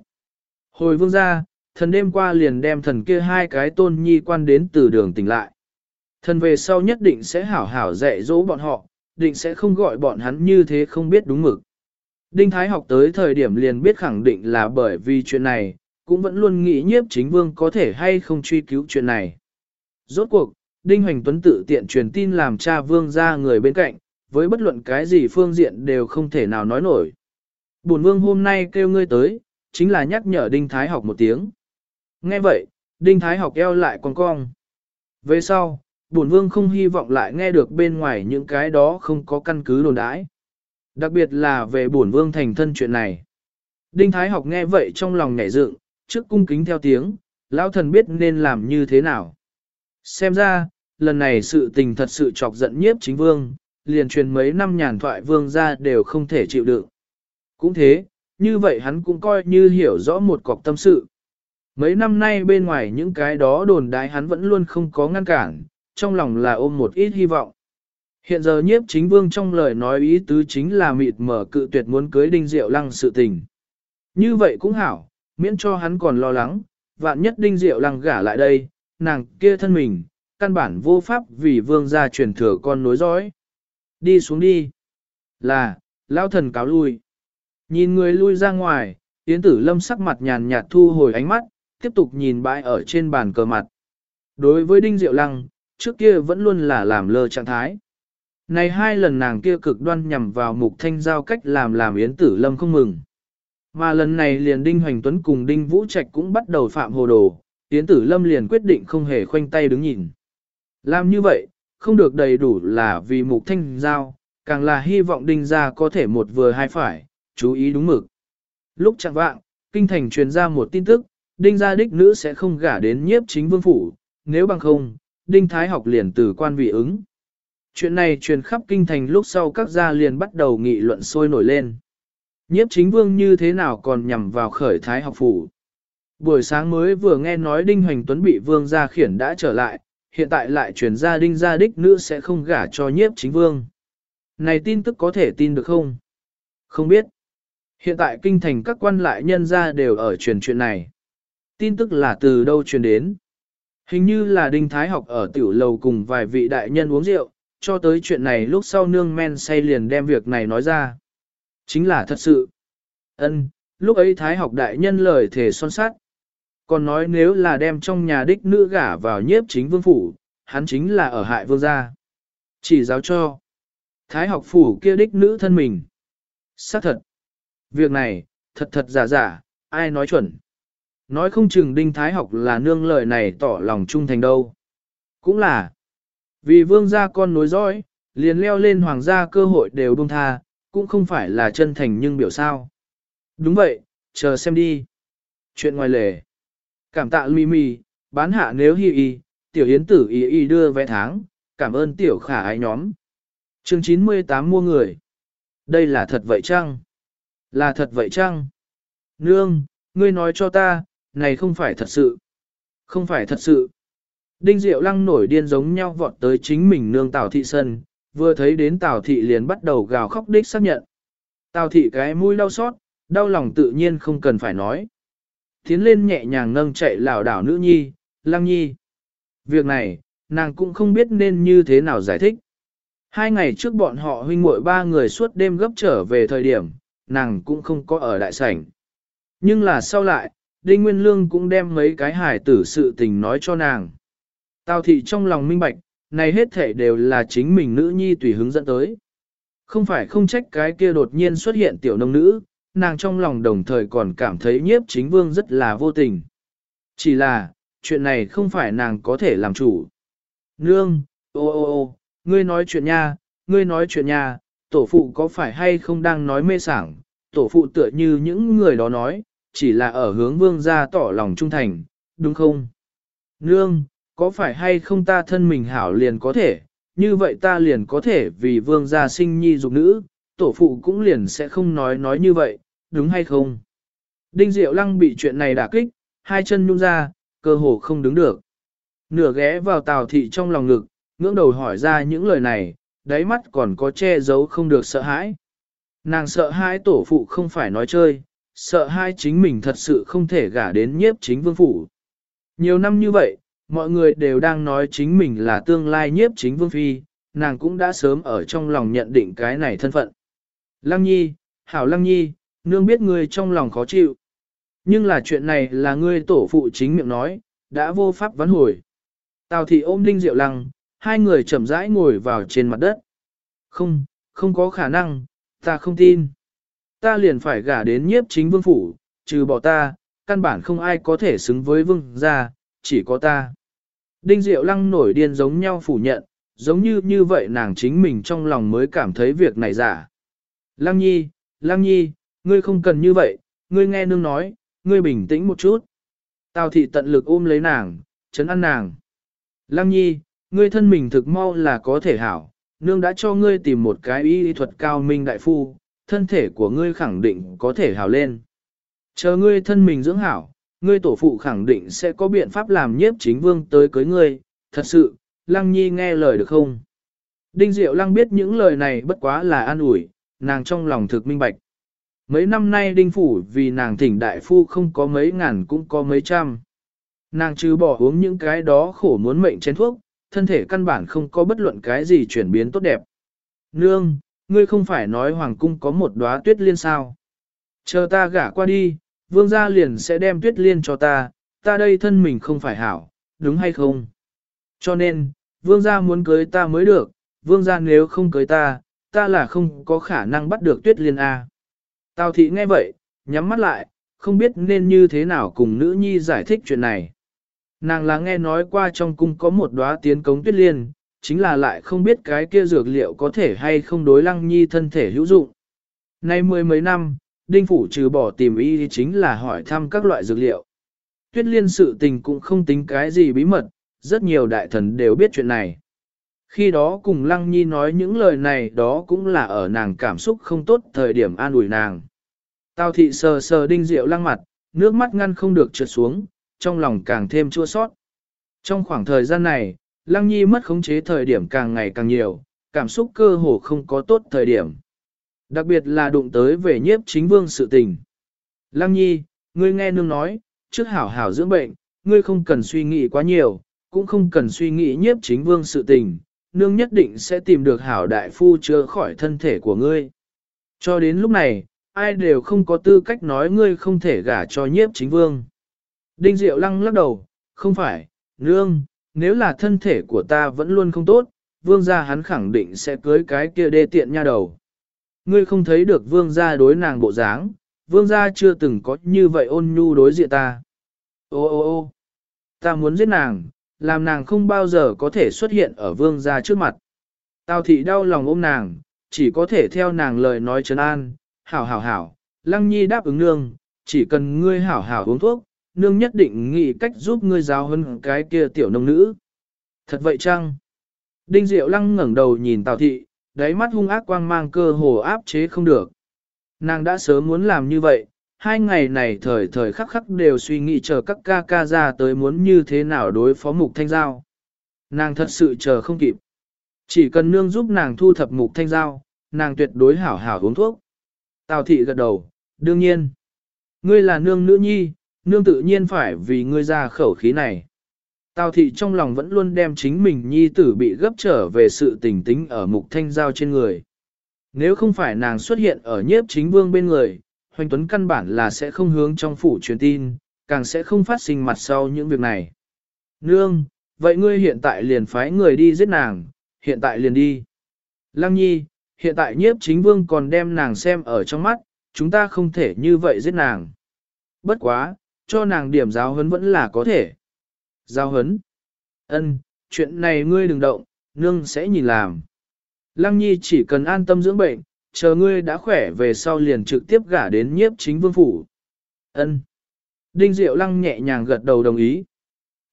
Hồi vương gia, thần đêm qua liền đem thần kia hai cái tôn nhi quan đến từ đường tỉnh lại. Thần về sau nhất định sẽ hảo hảo dạy dỗ bọn họ, định sẽ không gọi bọn hắn như thế không biết đúng mực. Đinh Thái học tới thời điểm liền biết khẳng định là bởi vì chuyện này, cũng vẫn luôn nghĩ nhiếp chính vương có thể hay không truy cứu chuyện này. Rốt cuộc, Đinh Hoành Tuấn tự tiện truyền tin làm cha vương ra người bên cạnh, với bất luận cái gì phương diện đều không thể nào nói nổi. Bổn vương hôm nay kêu ngươi tới, chính là nhắc nhở Đinh Thái học một tiếng. Nghe vậy, Đinh Thái học eo lại con cong. Về sau, bổn vương không hy vọng lại nghe được bên ngoài những cái đó không có căn cứ đồn đãi. Đặc biệt là về bổn vương thành thân chuyện này. Đinh Thái học nghe vậy trong lòng nhảy dựng, trước cung kính theo tiếng, lão thần biết nên làm như thế nào. Xem ra, lần này sự tình thật sự chọc giận nhiếp chính vương, liền truyền mấy năm nhàn thoại vương ra đều không thể chịu đựng. Cũng thế, như vậy hắn cũng coi như hiểu rõ một cọc tâm sự. Mấy năm nay bên ngoài những cái đó đồn đái hắn vẫn luôn không có ngăn cản, trong lòng là ôm một ít hy vọng. Hiện giờ nhiếp chính vương trong lời nói ý tứ chính là mịt mở cự tuyệt muốn cưới đinh diệu lăng sự tình. Như vậy cũng hảo, miễn cho hắn còn lo lắng, vạn nhất đinh diệu lăng gả lại đây, nàng kia thân mình, căn bản vô pháp vì vương gia truyền thừa con nối dõi. Đi xuống đi. Là, lao thần cáo lui. Nhìn người lui ra ngoài, Yến tử lâm sắc mặt nhàn nhạt thu hồi ánh mắt, tiếp tục nhìn bãi ở trên bàn cờ mặt. Đối với Đinh Diệu Lăng, trước kia vẫn luôn là làm lơ trạng thái. Này hai lần nàng kia cực đoan nhằm vào mục thanh giao cách làm làm Yến Tử Lâm không mừng. Mà lần này liền Đinh Hoành Tuấn cùng Đinh Vũ Trạch cũng bắt đầu phạm hồ đồ, Yến Tử Lâm liền quyết định không hề khoanh tay đứng nhìn. Làm như vậy, không được đầy đủ là vì mục thanh giao, càng là hy vọng Đinh gia có thể một vừa hai phải, chú ý đúng mực. Lúc chẳng vạng, kinh thành truyền ra một tin tức, đinh gia đích nữ sẽ không gả đến nhiếp chính vương phủ, nếu bằng không, đinh thái học liền từ quan vị ứng. Chuyện này truyền khắp kinh thành lúc sau các gia liền bắt đầu nghị luận sôi nổi lên. Nhiếp chính vương như thế nào còn nhằm vào khởi thái học phủ. Buổi sáng mới vừa nghe nói Đinh Hoành Tuấn bị vương gia khiển đã trở lại, hiện tại lại truyền ra Đinh gia đích nữ sẽ không gả cho nhiếp chính vương. Này tin tức có thể tin được không? Không biết. Hiện tại kinh thành các quan lại nhân gia đều ở truyền chuyện này. Tin tức là từ đâu truyền đến? Hình như là Đinh Thái học ở tiểu lầu cùng vài vị đại nhân uống rượu, cho tới chuyện này lúc sau nương men say liền đem việc này nói ra. Chính là thật sự. Ân, lúc ấy Thái học đại nhân lời thể son sát. Còn nói nếu là đem trong nhà đích nữ gả vào nhiếp chính vương phủ, hắn chính là ở hại vương gia. Chỉ giáo cho. Thái học phủ kia đích nữ thân mình. Xác thật. Việc này, thật thật giả giả, ai nói chuẩn. Nói không chừng đinh thái học là nương lời này tỏ lòng trung thành đâu. Cũng là, vì vương gia con nối dõi, liền leo lên hoàng gia cơ hội đều buông tha, cũng không phải là chân thành nhưng biểu sao. Đúng vậy, chờ xem đi. Chuyện ngoài lề. Cảm tạ mi mi, bán hạ nếu hi y, tiểu hiến tử y y đưa vé tháng, cảm ơn tiểu khả ái nhóm. chương 98 mua người. Đây là thật vậy chăng? Là thật vậy chăng? Nương, ngươi nói cho ta, này không phải thật sự. Không phải thật sự. Đinh Diệu Lăng nổi điên giống nhau vọt tới chính mình nương Tào Thị Sân, vừa thấy đến Tào Thị liền bắt đầu gào khóc đích xác nhận. Tào Thị cái mũi đau xót, đau lòng tự nhiên không cần phải nói. Tiến lên nhẹ nhàng nâng chạy lảo đảo nữ nhi, Lăng nhi. Việc này, nàng cũng không biết nên như thế nào giải thích. Hai ngày trước bọn họ huynh muội ba người suốt đêm gấp trở về thời điểm, nàng cũng không có ở đại sảnh. Nhưng là sau lại, Đinh Nguyên Lương cũng đem mấy cái hài tử sự tình nói cho nàng. Tào thị trong lòng minh bạch, này hết thể đều là chính mình nữ nhi tùy hướng dẫn tới. Không phải không trách cái kia đột nhiên xuất hiện tiểu nông nữ, nàng trong lòng đồng thời còn cảm thấy nhiếp chính vương rất là vô tình. Chỉ là, chuyện này không phải nàng có thể làm chủ. Nương, ô ô ô, ngươi nói chuyện nha, ngươi nói chuyện nha, tổ phụ có phải hay không đang nói mê sảng, tổ phụ tựa như những người đó nói, chỉ là ở hướng vương gia tỏ lòng trung thành, đúng không? Nương, có phải hay không ta thân mình hảo liền có thể, như vậy ta liền có thể vì vương gia sinh nhi dục nữ, tổ phụ cũng liền sẽ không nói nói như vậy, đúng hay không? Đinh Diệu Lăng bị chuyện này đả kích, hai chân nhung ra, cơ hồ không đứng được. Nửa ghé vào tào thị trong lòng ngực, ngưỡng đầu hỏi ra những lời này, đáy mắt còn có che giấu không được sợ hãi. Nàng sợ hai tổ phụ không phải nói chơi, sợ hai chính mình thật sự không thể gả đến nhiếp chính vương phủ. Nhiều năm như vậy, mọi người đều đang nói chính mình là tương lai nhiếp chính vương phi, nàng cũng đã sớm ở trong lòng nhận định cái này thân phận. Lăng nhi, hảo lăng nhi, nương biết ngươi trong lòng khó chịu. Nhưng là chuyện này là ngươi tổ phụ chính miệng nói, đã vô pháp vãn hồi. Tào thị ôm Đinh Diệu Lăng, hai người chậm rãi ngồi vào trên mặt đất. Không, không có khả năng, ta không tin. Ta liền phải gả đến nhiếp chính vương phủ, trừ bỏ ta, căn bản không ai có thể xứng với vương gia, chỉ có ta. Đinh Diệu Lăng nổi điên giống nhau phủ nhận, giống như như vậy nàng chính mình trong lòng mới cảm thấy việc này giả. Lăng Nhi, Lăng Nhi, ngươi không cần như vậy, ngươi nghe nương nói, ngươi bình tĩnh một chút. Tào thị tận lực ôm lấy nàng, chấn an nàng. Lăng Nhi, ngươi thân mình thực mau là có thể hảo, nương đã cho ngươi tìm một cái y thuật cao minh đại phu, thân thể của ngươi khẳng định có thể hảo lên. Chờ ngươi thân mình dưỡng hảo, ngươi tổ phụ khẳng định sẽ có biện pháp làm nhiếp chính vương tới cưới ngươi, thật sự, Lăng Nhi nghe lời được không? Đinh Diệu Lăng biết những lời này bất quá là an ủi, nàng trong lòng thực minh bạch. Mấy năm nay Đinh Phủ vì nàng thỉnh đại phu không có mấy ngàn cũng có mấy trăm. Nàng trừ bỏ uống những cái đó khổ muốn mệnh chén thuốc, thân thể căn bản không có bất luận cái gì chuyển biến tốt đẹp. Nương, ngươi không phải nói hoàng cung có một đóa tuyết liên sao. Chờ ta gả qua đi, vương gia liền sẽ đem tuyết liên cho ta, ta đây thân mình không phải hảo, đúng hay không? Cho nên, vương gia muốn cưới ta mới được, vương gia nếu không cưới ta, ta là không có khả năng bắt được tuyết liên A. Tào thị nghe vậy, nhắm mắt lại, không biết nên như thế nào cùng nữ nhi giải thích chuyện này. Nàng là nghe nói qua trong cung có một đóa tiến cống tuyết liên, chính là lại không biết cái kia dược liệu có thể hay không đối lăng nhi thân thể hữu dụng. Nay mười mấy năm, đinh phủ trừ bỏ tìm y chính là hỏi thăm các loại dược liệu. Tuyết liên sự tình cũng không tính cái gì bí mật, rất nhiều đại thần đều biết chuyện này. Khi đó cùng Lăng Nhi nói những lời này đó cũng là ở nàng cảm xúc không tốt thời điểm an ủi nàng. Tào thị sờ sờ đinh rượu lăng mặt, nước mắt ngăn không được trượt xuống, trong lòng càng thêm chua sót. Trong khoảng thời gian này, Lăng Nhi mất khống chế thời điểm càng ngày càng nhiều, cảm xúc cơ hồ không có tốt thời điểm. Đặc biệt là đụng tới về nhiếp chính vương sự tình. Lăng Nhi, ngươi nghe nương nói, trước hảo hảo dưỡng bệnh, ngươi không cần suy nghĩ quá nhiều, cũng không cần suy nghĩ nhiếp chính vương sự tình, nương nhất định sẽ tìm được hảo đại phu chữa khỏi thân thể của ngươi. Cho đến lúc này, ai đều không có tư cách nói ngươi không thể gả cho nhiếp chính vương. Đinh Diệu lăng lắc đầu, không phải, nương, nếu là thân thể của ta vẫn luôn không tốt, vương gia hắn khẳng định sẽ cưới cái kia đê tiện nha đầu. Ngươi không thấy được vương gia đối nàng bộ dáng, vương gia chưa từng có như vậy ôn nhu đối diện ta. Ô ô ô ta muốn giết nàng, làm nàng không bao giờ có thể xuất hiện ở vương gia trước mặt. Tào thị đau lòng ôm nàng, chỉ có thể theo nàng lời nói trấn an, hảo hảo hảo, lăng nhi đáp ứng nương, chỉ cần ngươi hảo hảo uống thuốc, nương nhất định nghĩ cách giúp ngươi giáo hơn cái kia tiểu nông nữ. Thật vậy chăng? Đinh Diệu lăng ngẩng đầu nhìn Tào thị, đáy mắt hung ác quang mang cơ hồ áp chế không được. Nàng đã sớm muốn làm như vậy, hai ngày này thời thời khắc khắc đều suy nghĩ chờ các ca ca ra tới muốn như thế nào đối phó mục thanh giao. Nàng thật sự chờ không kịp. Chỉ cần nương giúp nàng thu thập mục thanh giao, nàng tuyệt đối hảo hảo uống thuốc. Tào thị gật đầu, đương nhiên. Ngươi là nương nữ nhi, nương tự nhiên phải vì ngươi ra khẩu khí này. Tào thị trong lòng vẫn luôn đem chính mình nhi tử bị gấp trở về sự tình tính ở mục thanh giao trên người. Nếu không phải nàng xuất hiện ở nhiếp chính vương bên người, Hoành Tuấn căn bản là sẽ không hướng trong phủ truyền tin, càng sẽ không phát sinh mặt sau những việc này. Nương, vậy ngươi hiện tại liền phái người đi giết nàng, hiện tại liền đi. Lăng nhi, hiện tại nhiếp chính vương còn đem nàng xem ở trong mắt, chúng ta không thể như vậy giết nàng. Bất quá, cho nàng điểm giáo hấn vẫn là có thể. Giáo hấn Ân, chuyện này ngươi đừng động, nương sẽ nhìn làm. Lăng nhi chỉ cần an tâm dưỡng bệnh, chờ ngươi đã khỏe về sau liền trực tiếp gả đến nhiếp chính vương phủ. Ân. Đinh Diệu Lăng nhẹ nhàng gật đầu đồng ý.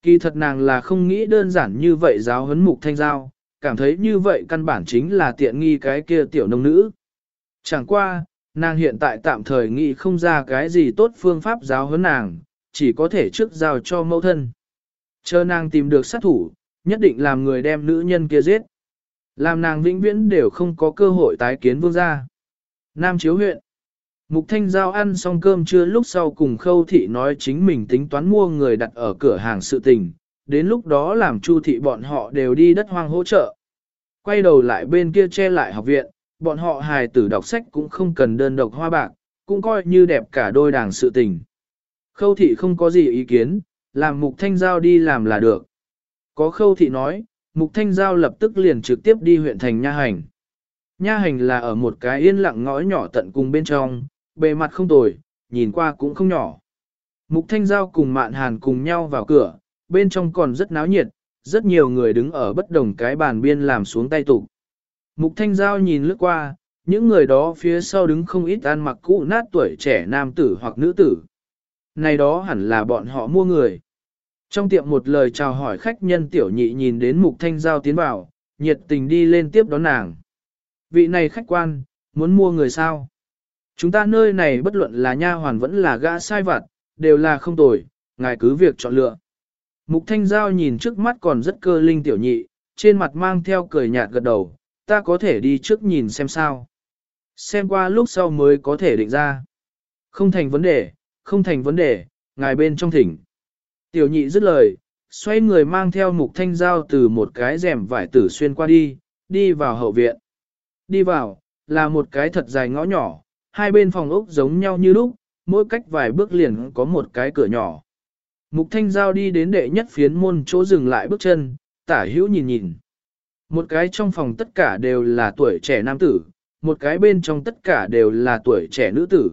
Kỳ thật nàng là không nghĩ đơn giản như vậy giáo hấn mục thanh giao, cảm thấy như vậy căn bản chính là tiện nghi cái kia tiểu nông nữ. Chẳng qua, nàng hiện tại tạm thời nghĩ không ra cái gì tốt phương pháp giáo hấn nàng, chỉ có thể trước giao cho mẫu thân. Chờ nàng tìm được sát thủ, nhất định làm người đem nữ nhân kia giết. Làm nàng vĩnh viễn đều không có cơ hội tái kiến vương gia. Nam Chiếu huyện Mục Thanh Giao ăn xong cơm trưa lúc sau cùng Khâu Thị nói chính mình tính toán mua người đặt ở cửa hàng sự tình, đến lúc đó làm Chu Thị bọn họ đều đi đất hoang hỗ trợ. Quay đầu lại bên kia che lại học viện, bọn họ hài tử đọc sách cũng không cần đơn độc hoa bạc, cũng coi như đẹp cả đôi đảng sự tình. Khâu Thị không có gì ý kiến, làm Mục Thanh Giao đi làm là được. Có Khâu Thị nói, Mục Thanh Giao lập tức liền trực tiếp đi huyện thành Nha Hành. Nha Hành là ở một cái yên lặng ngõ nhỏ tận cùng bên trong, bề mặt không tồi, nhìn qua cũng không nhỏ. Mục Thanh Giao cùng Mạn Hàn cùng nhau vào cửa, bên trong còn rất náo nhiệt, rất nhiều người đứng ở bất đồng cái bàn biên làm xuống tay tụ. Mục Thanh Giao nhìn lướt qua, những người đó phía sau đứng không ít ăn mặc cũ nát tuổi trẻ nam tử hoặc nữ tử. Này đó hẳn là bọn họ mua người. Trong tiệm một lời chào hỏi khách nhân tiểu nhị nhìn đến Mục Thanh Giao tiến vào, nhiệt tình đi lên tiếp đón nàng. Vị này khách quan, muốn mua người sao? Chúng ta nơi này bất luận là nha hoàn vẫn là gã sai vặt, đều là không tồi, ngài cứ việc chọn lựa. Mục Thanh Giao nhìn trước mắt còn rất cơ linh tiểu nhị, trên mặt mang theo cười nhạt gật đầu, ta có thể đi trước nhìn xem sao. Xem qua lúc sau mới có thể định ra. Không thành vấn đề, không thành vấn đề, ngài bên trong thỉnh. Tiểu nhị dứt lời, xoay người mang theo mục thanh giao từ một cái rèm vải tử xuyên qua đi, đi vào hậu viện. Đi vào, là một cái thật dài ngõ nhỏ, hai bên phòng ốc giống nhau như lúc, mỗi cách vài bước liền có một cái cửa nhỏ. Mục thanh giao đi đến đệ nhất phiến môn chỗ dừng lại bước chân, tả hữu nhìn nhìn. Một cái trong phòng tất cả đều là tuổi trẻ nam tử, một cái bên trong tất cả đều là tuổi trẻ nữ tử.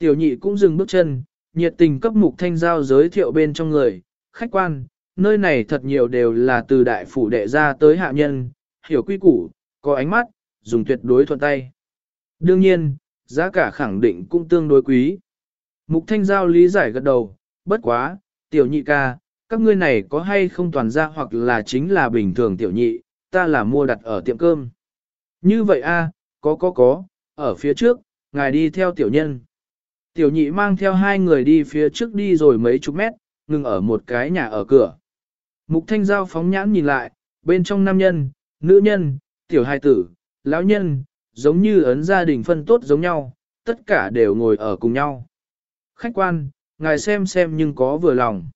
Tiểu nhị cũng dừng bước chân, nhiệt tình cấp mục thanh giao giới thiệu bên trong người, khách quan, nơi này thật nhiều đều là từ đại phủ đệ ra tới hạ nhân, hiểu quy củ, có ánh mắt, dùng tuyệt đối thuận tay. Đương nhiên, giá cả khẳng định cũng tương đối quý. Mục thanh giao lý giải gật đầu, bất quá, tiểu nhị ca, các ngươi này có hay không toàn ra hoặc là chính là bình thường tiểu nhị, ta là mua đặt ở tiệm cơm. Như vậy a, có có có, ở phía trước, ngài đi theo tiểu nhân. Tiểu nhị mang theo hai người đi phía trước đi rồi mấy chục mét, ngừng ở một cái nhà ở cửa. Mục thanh giao phóng nhãn nhìn lại, bên trong nam nhân, nữ nhân, tiểu hài tử, lão nhân, giống như ấn gia đình phân tốt giống nhau, tất cả đều ngồi ở cùng nhau. Khách quan, ngài xem xem nhưng có vừa lòng.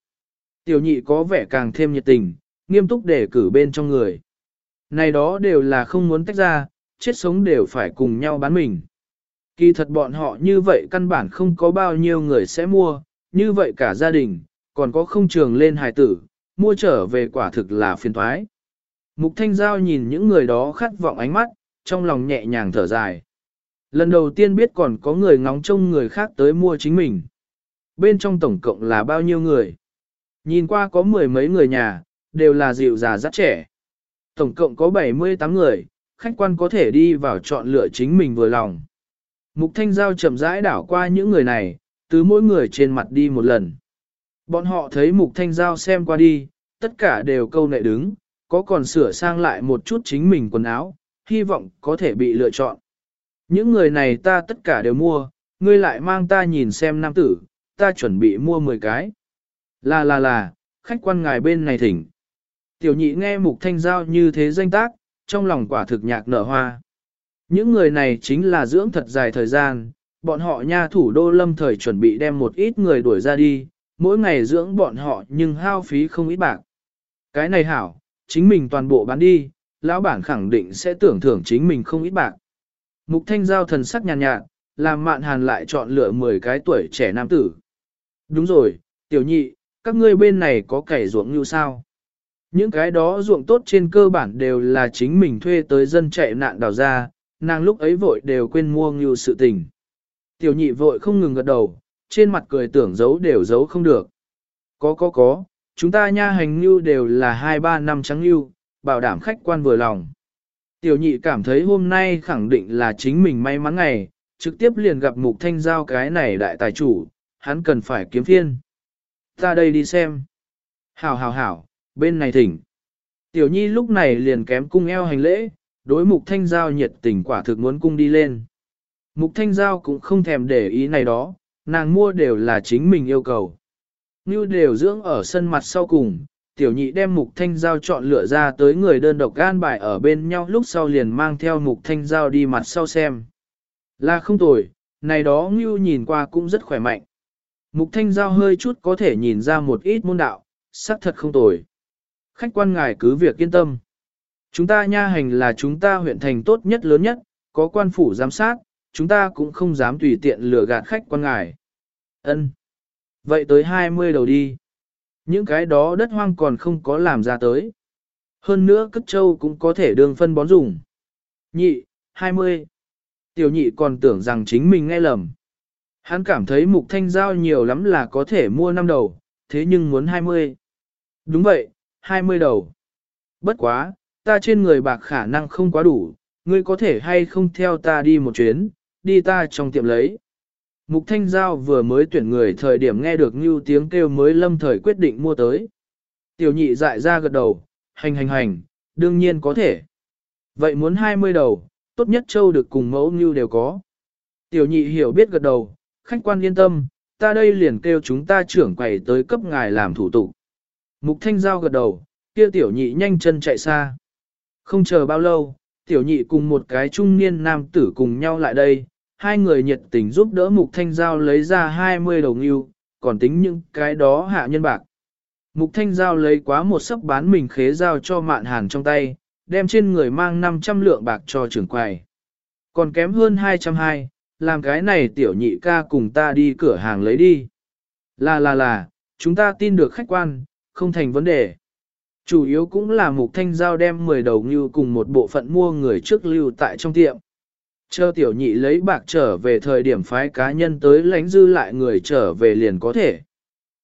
Tiểu nhị có vẻ càng thêm nhiệt tình, nghiêm túc để cử bên trong người. Này đó đều là không muốn tách ra, chết sống đều phải cùng nhau bán mình. Kỳ thật bọn họ như vậy căn bản không có bao nhiêu người sẽ mua, như vậy cả gia đình, còn có không trường lên hài tử, mua trở về quả thực là phiền thoái. Mục Thanh Giao nhìn những người đó khát vọng ánh mắt, trong lòng nhẹ nhàng thở dài. Lần đầu tiên biết còn có người ngóng trông người khác tới mua chính mình. Bên trong tổng cộng là bao nhiêu người? Nhìn qua có mười mấy người nhà, đều là dịu già rất trẻ. Tổng cộng có 78 người, khách quan có thể đi vào chọn lựa chính mình vừa lòng. Mục Thanh Giao chậm rãi đảo qua những người này, từ mỗi người trên mặt đi một lần. Bọn họ thấy Mục Thanh Giao xem qua đi, tất cả đều câu nệ đứng, có còn sửa sang lại một chút chính mình quần áo, hy vọng có thể bị lựa chọn. Những người này ta tất cả đều mua, ngươi lại mang ta nhìn xem nam tử, ta chuẩn bị mua 10 cái. Là là là, khách quan ngài bên này thỉnh. Tiểu nhị nghe Mục Thanh Giao như thế danh tác, trong lòng quả thực nhạc nở hoa. Những người này chính là dưỡng thật dài thời gian, bọn họ nha thủ đô lâm thời chuẩn bị đem một ít người đuổi ra đi, mỗi ngày dưỡng bọn họ nhưng hao phí không ít bạc. Cái này hảo, chính mình toàn bộ bán đi, lão bản khẳng định sẽ tưởng thưởng chính mình không ít bạc. Mục thanh giao thần sắc nhàn nhạt, nhạt, làm mạn hàn lại chọn lựa 10 cái tuổi trẻ nam tử. Đúng rồi, tiểu nhị, các ngươi bên này có cày ruộng như sao? Những cái đó ruộng tốt trên cơ bản đều là chính mình thuê tới dân chạy nạn đào ra, nàng lúc ấy vội đều quên mua ngưu sự tình. Tiểu nhị vội không ngừng gật đầu, trên mặt cười tưởng giấu đều giấu không được. Có có có, chúng ta nha hành ngưu đều là 2-3 năm trắng ngưu, bảo đảm khách quan vừa lòng. Tiểu nhị cảm thấy hôm nay khẳng định là chính mình may mắn ngày, trực tiếp liền gặp mục thanh giao cái này đại tài chủ, hắn cần phải kiếm phiên. Ta đây đi xem. Hảo hảo hảo, bên này thỉnh. Tiểu nhi lúc này liền kém cung eo hành lễ, đối mục thanh giao nhiệt tình quả thực muốn cung đi lên. Mục thanh giao cũng không thèm để ý này đó, nàng mua đều là chính mình yêu cầu. Như đều dưỡng ở sân mặt sau cùng, tiểu nhị đem mục thanh giao chọn lựa ra tới người đơn độc gan bài ở bên nhau lúc sau liền mang theo mục thanh giao đi mặt sau xem. Là không tồi, này đó Ngưu nhìn qua cũng rất khỏe mạnh. Mục thanh giao hơi chút có thể nhìn ra một ít môn đạo, sắc thật không tồi. Khách quan ngài cứ việc yên tâm. Chúng ta nha hành là chúng ta huyện thành tốt nhất lớn nhất, có quan phủ giám sát, chúng ta cũng không dám tùy tiện lừa gạt khách quan ngài. Ân. Vậy tới 20 đầu đi. Những cái đó đất hoang còn không có làm ra tới. Hơn nữa cất châu cũng có thể đường phân bón dùng. Nhị, 20. Tiểu nhị còn tưởng rằng chính mình nghe lầm. Hắn cảm thấy mục thanh giao nhiều lắm là có thể mua 5 đầu, thế nhưng muốn 20. Đúng vậy, 20 đầu. Bất quá, ta trên người bạc khả năng không quá đủ, ngươi có thể hay không theo ta đi một chuyến, đi ta trong tiệm lấy. Mục Thanh Giao vừa mới tuyển người thời điểm nghe được như tiếng kêu mới lâm thời quyết định mua tới. Tiểu nhị dại ra gật đầu, hành hành hành, đương nhiên có thể. Vậy muốn 20 đầu, tốt nhất châu được cùng mẫu như đều có. Tiểu nhị hiểu biết gật đầu, khách quan yên tâm, ta đây liền kêu chúng ta trưởng quầy tới cấp ngài làm thủ tục. Mục Thanh Giao gật đầu, kia tiểu nhị nhanh chân chạy xa. Không chờ bao lâu, tiểu nhị cùng một cái trung niên nam tử cùng nhau lại đây, hai người nhiệt tình giúp đỡ Mục Thanh Giao lấy ra 20 đầu ngưu, còn tính những cái đó hạ nhân bạc. Mục Thanh Giao lấy quá một sấp bán mình khế giao cho mạn hàn trong tay, đem trên người mang 500 lượng bạc cho trưởng quầy. Còn kém hơn 220, làm cái này tiểu nhị ca cùng ta đi cửa hàng lấy đi. Là là là, chúng ta tin được khách quan, không thành vấn đề. Chủ yếu cũng là mục thanh giao đem 10 đầu như cùng một bộ phận mua người trước lưu tại trong tiệm. Chờ tiểu nhị lấy bạc trở về thời điểm phái cá nhân tới lánh dư lại người trở về liền có thể.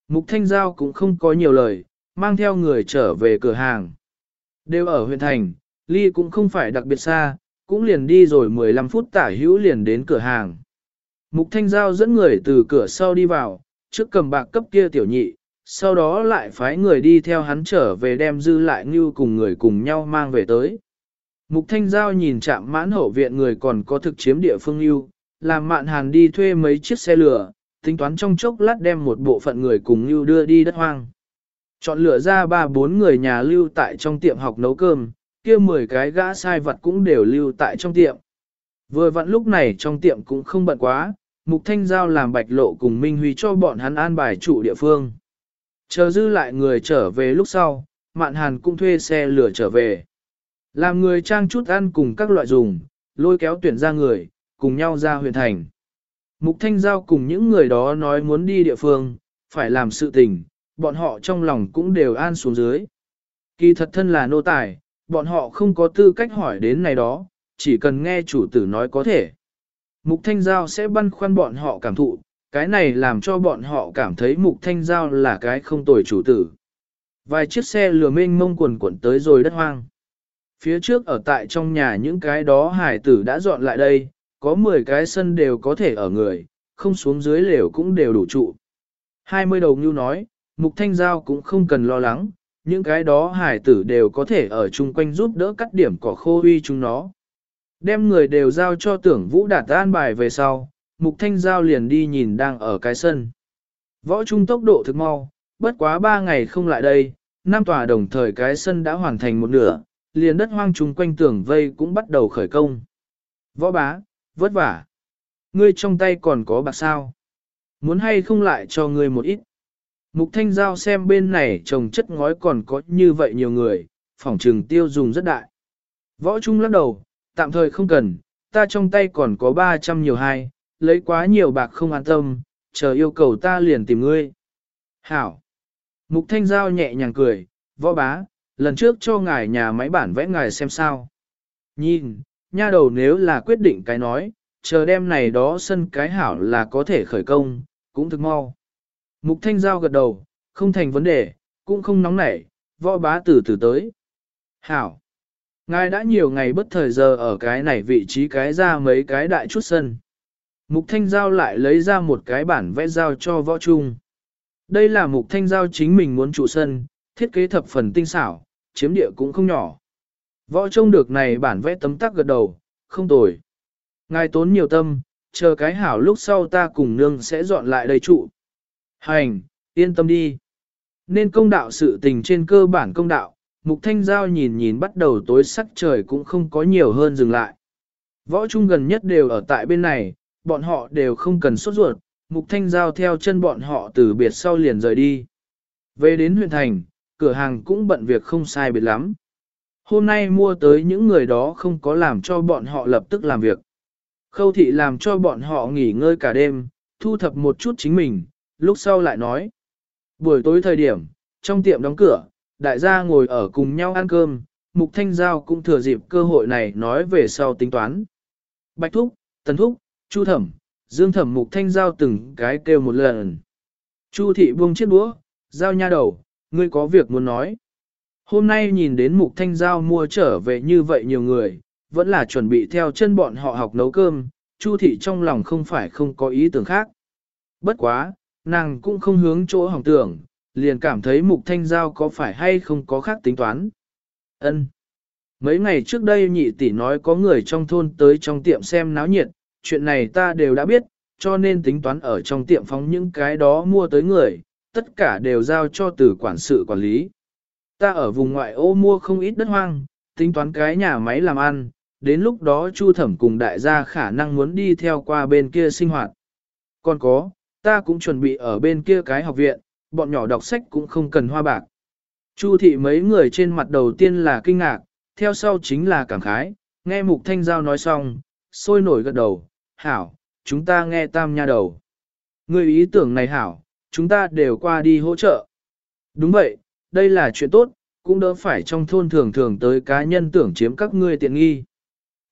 Mục thanh giao cũng không có nhiều lời, mang theo người trở về cửa hàng. Đều ở huyện thành, ly cũng không phải đặc biệt xa, cũng liền đi rồi 15 phút tả hữu liền đến cửa hàng. Mục thanh giao dẫn người từ cửa sau đi vào, trước cầm bạc cấp kia tiểu nhị, sau đó lại phái người đi theo hắn trở về đem dư lại như cùng người cùng nhau mang về tới. Mục Thanh Giao nhìn chạm mãn hậu viện người còn có thực chiếm địa phương lưu, làm mạn hàn đi thuê mấy chiếc xe lửa, tính toán trong chốc lát đem một bộ phận người cùng lưu đưa đi đất hoang. Chọn lựa ra ba bốn người nhà lưu tại trong tiệm học nấu cơm, kia 10 cái gã sai vật cũng đều lưu tại trong tiệm. Vừa vặn lúc này trong tiệm cũng không bận quá, Mục Thanh Giao làm bạch lộ cùng Minh Huy cho bọn hắn an bài chủ địa phương. Chờ dư lại người trở về lúc sau, Mạn Hàn cũng thuê xe lửa trở về. Làm người trang chút ăn cùng các loại dùng, lôi kéo tuyển ra người, cùng nhau ra huyện thành. Mục Thanh Giao cùng những người đó nói muốn đi địa phương, phải làm sự tình, bọn họ trong lòng cũng đều an xuống dưới. Kỳ thật thân là nô tài, bọn họ không có tư cách hỏi đến này đó, chỉ cần nghe chủ tử nói có thể. Mục Thanh Giao sẽ băn khoăn bọn họ cảm thụ, cái này làm cho bọn họ cảm thấy Mục Thanh Giao là cái không tồi chủ tử. Vài chiếc xe lừa mênh mông quần quần tới rồi đất hoang. Phía trước ở tại trong nhà những cái đó hải tử đã dọn lại đây, có 10 cái sân đều có thể ở người, không xuống dưới lều cũng đều đủ trụ. 20 đầu như nói, Mục Thanh Giao cũng không cần lo lắng, những cái đó hải tử đều có thể ở chung quanh giúp đỡ cắt điểm cỏ khô huy chúng nó. Đem người đều giao cho tưởng vũ đạt an bài về sau, Mục Thanh Giao liền đi nhìn đang ở cái sân. Võ trung tốc độ thực mau, bất quá 3 ngày không lại đây, năm tòa đồng thời cái sân đã hoàn thành một nửa, liền đất hoang chung quanh tường vây cũng bắt đầu khởi công. Võ bá, vất vả. Ngươi trong tay còn có bạc sao? Muốn hay không lại cho ngươi một ít? Mục Thanh Giao xem bên này trồng chất ngói còn có như vậy nhiều người, phòng trừng tiêu dùng rất đại. Võ Trung lắc đầu, tạm thời không cần, ta trong tay còn có 300 nhiều hai, lấy quá nhiều bạc không an tâm, chờ yêu cầu ta liền tìm ngươi. Hảo. Mục Thanh Giao nhẹ nhàng cười, võ bá, lần trước cho ngài nhà máy bản vẽ ngài xem sao. Nhìn, nha đầu nếu là quyết định cái nói, chờ đêm này đó sân cái hảo là có thể khởi công, cũng thực mau. Mục Thanh Giao gật đầu, không thành vấn đề, cũng không nóng nảy, võ bá từ từ tới. Hảo. Ngài đã nhiều ngày bất thời giờ ở cái này vị trí cái ra mấy cái đại chút sân. Mục Thanh Giao lại lấy ra một cái bản vẽ giao cho võ trung. Đây là mục Thanh Giao chính mình muốn trụ sân, thiết kế thập phần tinh xảo, chiếm địa cũng không nhỏ. Võ trông được này bản vẽ tấm tắc gật đầu, không tồi. Ngài tốn nhiều tâm, chờ cái hảo lúc sau ta cùng nương sẽ dọn lại đầy trụ. Hành, yên tâm đi. Nên công đạo sự tình trên cơ bản công đạo, Mục Thanh Giao nhìn nhìn bắt đầu tối sắc trời cũng không có nhiều hơn dừng lại. Võ Trung gần nhất đều ở tại bên này, bọn họ đều không cần sốt ruột, Mục Thanh Giao theo chân bọn họ từ biệt sau liền rời đi. Về đến huyện thành, cửa hàng cũng bận việc không sai biệt lắm. Hôm nay mua tới những người đó không có làm cho bọn họ lập tức làm việc. Khâu thị làm cho bọn họ nghỉ ngơi cả đêm, thu thập một chút chính mình, lúc sau lại nói. Buổi tối thời điểm, trong tiệm đóng cửa, đại gia ngồi ở cùng nhau ăn cơm, Mục Thanh Giao cũng thừa dịp cơ hội này nói về sau tính toán. Bạch Thúc, Tần Thúc, Chu Thẩm, Dương Thẩm Mục Thanh Giao từng cái kêu một lần. Chu Thị buông chiếc đũa, Giao nha đầu, ngươi có việc muốn nói. Hôm nay nhìn đến Mục Thanh Giao mua trở về như vậy nhiều người, vẫn là chuẩn bị theo chân bọn họ học nấu cơm, Chu Thị trong lòng không phải không có ý tưởng khác. Bất quá, nàng cũng không hướng chỗ hỏng tưởng, liền cảm thấy mục thanh giao có phải hay không có khác tính toán. Ân. Mấy ngày trước đây nhị tỷ nói có người trong thôn tới trong tiệm xem náo nhiệt, chuyện này ta đều đã biết, cho nên tính toán ở trong tiệm phóng những cái đó mua tới người, tất cả đều giao cho từ quản sự quản lý. Ta ở vùng ngoại ô mua không ít đất hoang, tính toán cái nhà máy làm ăn, đến lúc đó Chu Thẩm cùng đại gia khả năng muốn đi theo qua bên kia sinh hoạt. Còn có, ta cũng chuẩn bị ở bên kia cái học viện, bọn nhỏ đọc sách cũng không cần hoa bạc. Chu thị mấy người trên mặt đầu tiên là kinh ngạc, theo sau chính là cảm khái, nghe Mục Thanh Giao nói xong, sôi nổi gật đầu, hảo, chúng ta nghe tam nha đầu. Người ý tưởng này hảo, chúng ta đều qua đi hỗ trợ. Đúng vậy, đây là chuyện tốt, cũng đỡ phải trong thôn thường thường tới cá nhân tưởng chiếm các ngươi tiện nghi.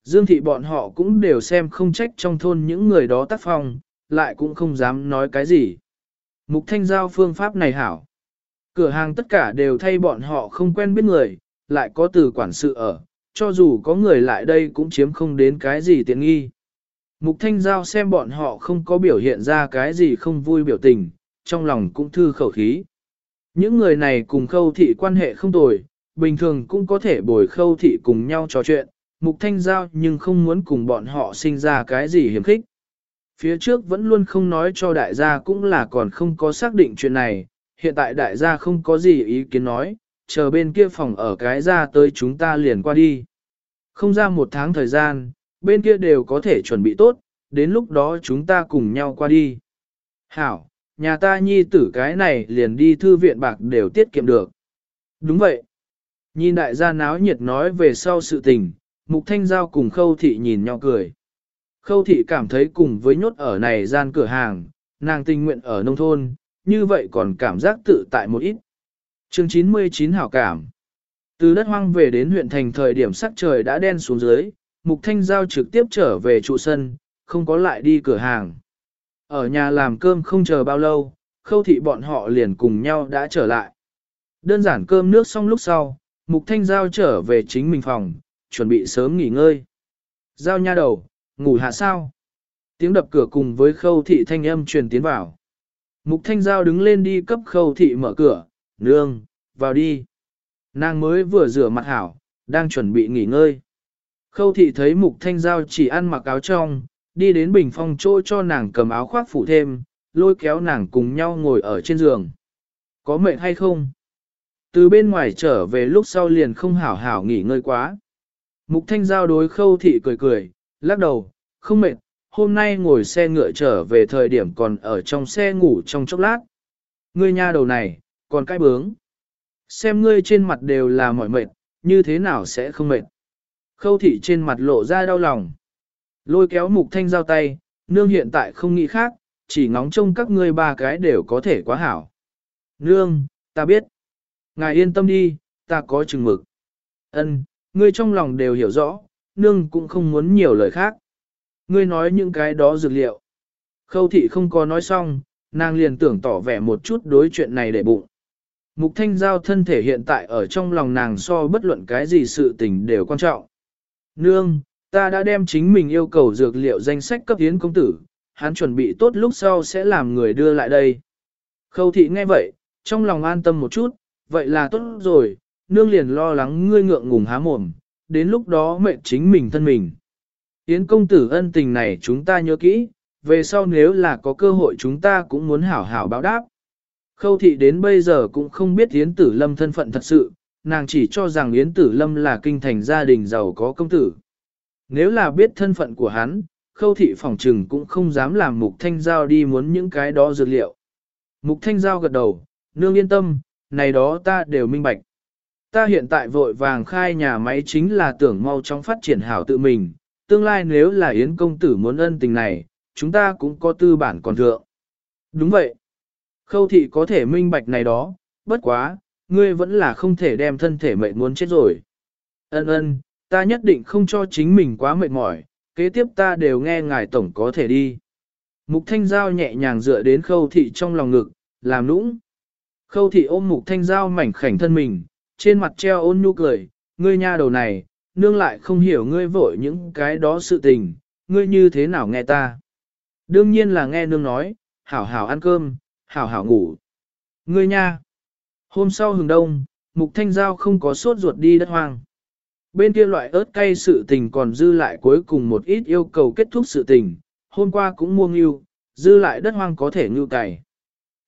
Dương thị bọn họ cũng đều xem không trách trong thôn những người đó tác phong, lại cũng không dám nói cái gì. Mục thanh giao phương pháp này hảo. Cửa hàng tất cả đều thay bọn họ không quen biết người, lại có từ quản sự ở, cho dù có người lại đây cũng chiếm không đến cái gì tiện nghi. Mục thanh giao xem bọn họ không có biểu hiện ra cái gì không vui biểu tình, trong lòng cũng thư khẩu khí. Những người này cùng khâu thị quan hệ không tồi, bình thường cũng có thể bồi khâu thị cùng nhau trò chuyện, mục thanh giao nhưng không muốn cùng bọn họ sinh ra cái gì hiểm khích. Phía trước vẫn luôn không nói cho đại gia cũng là còn không có xác định chuyện này, hiện tại đại gia không có gì ý kiến nói, chờ bên kia phòng ở cái ra tới chúng ta liền qua đi. Không ra một tháng thời gian, bên kia đều có thể chuẩn bị tốt, đến lúc đó chúng ta cùng nhau qua đi. Hảo, nhà ta nhi tử cái này liền đi thư viện bạc đều tiết kiệm được. Đúng vậy. Nhìn đại gia náo nhiệt nói về sau sự tình, Mục Thanh Giao cùng Khâu Thị nhìn nhau cười. Khâu thị cảm thấy cùng với nhốt ở này gian cửa hàng, nàng tình nguyện ở nông thôn, như vậy còn cảm giác tự tại một ít. Chương 99 hảo cảm Từ đất hoang về đến huyện thành thời điểm sắc trời đã đen xuống dưới, Mục Thanh Giao trực tiếp trở về trụ sân, không có lại đi cửa hàng. Ở nhà làm cơm không chờ bao lâu, khâu thị bọn họ liền cùng nhau đã trở lại. Đơn giản cơm nước xong lúc sau, Mục Thanh Giao trở về chính mình phòng, chuẩn bị sớm nghỉ ngơi. Giao nha đầu, ngủ hạ sao? Tiếng đập cửa cùng với khâu thị thanh âm truyền tiến vào. Mục thanh giao đứng lên đi cấp khâu thị mở cửa, nương, vào đi. Nàng mới vừa rửa mặt hảo, đang chuẩn bị nghỉ ngơi. Khâu thị thấy mục thanh giao chỉ ăn mặc áo trong, đi đến bình phong chỗ cho nàng cầm áo khoác phủ thêm, lôi kéo nàng cùng nhau ngồi ở trên giường. Có mệt hay không? Từ bên ngoài trở về lúc sau liền không hảo hảo nghỉ ngơi quá. Mục thanh giao đối khâu thị cười cười, lắc đầu, không mệt, hôm nay ngồi xe ngựa trở về thời điểm còn ở trong xe ngủ trong chốc lát. Ngươi nha đầu này, còn cái bướng. Xem ngươi trên mặt đều là mỏi mệt, như thế nào sẽ không mệt. Khâu thị trên mặt lộ ra đau lòng. Lôi kéo mục thanh giao tay, nương hiện tại không nghĩ khác, chỉ ngóng trông các ngươi ba cái đều có thể quá hảo. Nương, ta biết. Ngài yên tâm đi, ta có chừng mực. Ân, ngươi trong lòng đều hiểu rõ, nương cũng không muốn nhiều lời khác. Ngươi nói những cái đó dược liệu. Khâu thị không có nói xong, nàng liền tưởng tỏ vẻ một chút đối chuyện này để bụng. Mục thanh giao thân thể hiện tại ở trong lòng nàng so bất luận cái gì sự tình đều quan trọng. Nương, ta đã đem chính mình yêu cầu dược liệu danh sách cấp tiến công tử, hắn chuẩn bị tốt lúc sau sẽ làm người đưa lại đây. Khâu thị nghe vậy, trong lòng an tâm một chút, vậy là tốt rồi, nương liền lo lắng ngươi ngượng ngùng há mồm, đến lúc đó mệnh chính mình thân mình. Yến công tử ân tình này chúng ta nhớ kỹ, về sau nếu là có cơ hội chúng ta cũng muốn hảo hảo báo đáp. Khâu thị đến bây giờ cũng không biết Yến Tử Lâm thân phận thật sự, nàng chỉ cho rằng Yến Tử Lâm là kinh thành gia đình giàu có công tử. Nếu là biết thân phận của hắn, khâu thị phỏng trừng cũng không dám làm mục thanh giao đi muốn những cái đó dược liệu. Mục thanh giao gật đầu, nương yên tâm, này đó ta đều minh bạch. Ta hiện tại vội vàng khai nhà máy chính là tưởng mau chóng phát triển hảo tự mình, tương lai nếu là Yến công tử muốn ân tình này, chúng ta cũng có tư bản còn thượng. Đúng vậy. Khâu thị có thể minh bạch này đó, bất quá, ngươi vẫn là không thể đem thân thể mệt muốn chết rồi. Ân ân, ta nhất định không cho chính mình quá mệt mỏi, kế tiếp ta đều nghe ngài tổng có thể đi. Mục thanh giao nhẹ nhàng dựa đến khâu thị trong lòng ngực, làm nũng. Khâu thị ôm mục thanh giao mảnh khảnh thân mình, trên mặt treo ôn nhu cười, ngươi nha đầu này, nương lại không hiểu ngươi vội những cái đó sự tình, ngươi như thế nào nghe ta. Đương nhiên là nghe nương nói, hảo hảo ăn cơm, hảo hảo ngủ. Ngươi nha. Hôm sau hừng đông, mục thanh giao không có sốt ruột đi đất hoang. Bên kia loại ớt cay sự tình còn dư lại cuối cùng một ít yêu cầu kết thúc sự tình, hôm qua cũng mua ngưu, dư lại đất hoang có thể ngưu cày.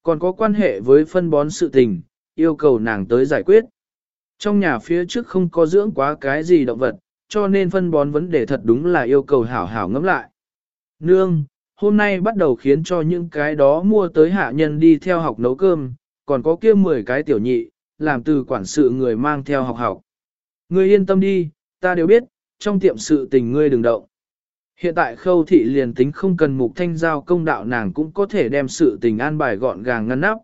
Còn có quan hệ với phân bón sự tình, yêu cầu nàng tới giải quyết. Trong nhà phía trước không có dưỡng quá cái gì động vật, cho nên phân bón vấn đề thật đúng là yêu cầu hảo hảo ngẫm lại. Nương, hôm nay bắt đầu khiến cho những cái đó mua tới hạ nhân đi theo học nấu cơm, còn có kia 10 cái tiểu nhị, làm từ quản sự người mang theo học học. Ngươi yên tâm đi, ta đều biết, trong tiệm sự tình ngươi đừng động. Hiện tại khâu thị liền tính không cần mục thanh giao công đạo nàng cũng có thể đem sự tình an bài gọn gàng ngăn nắp.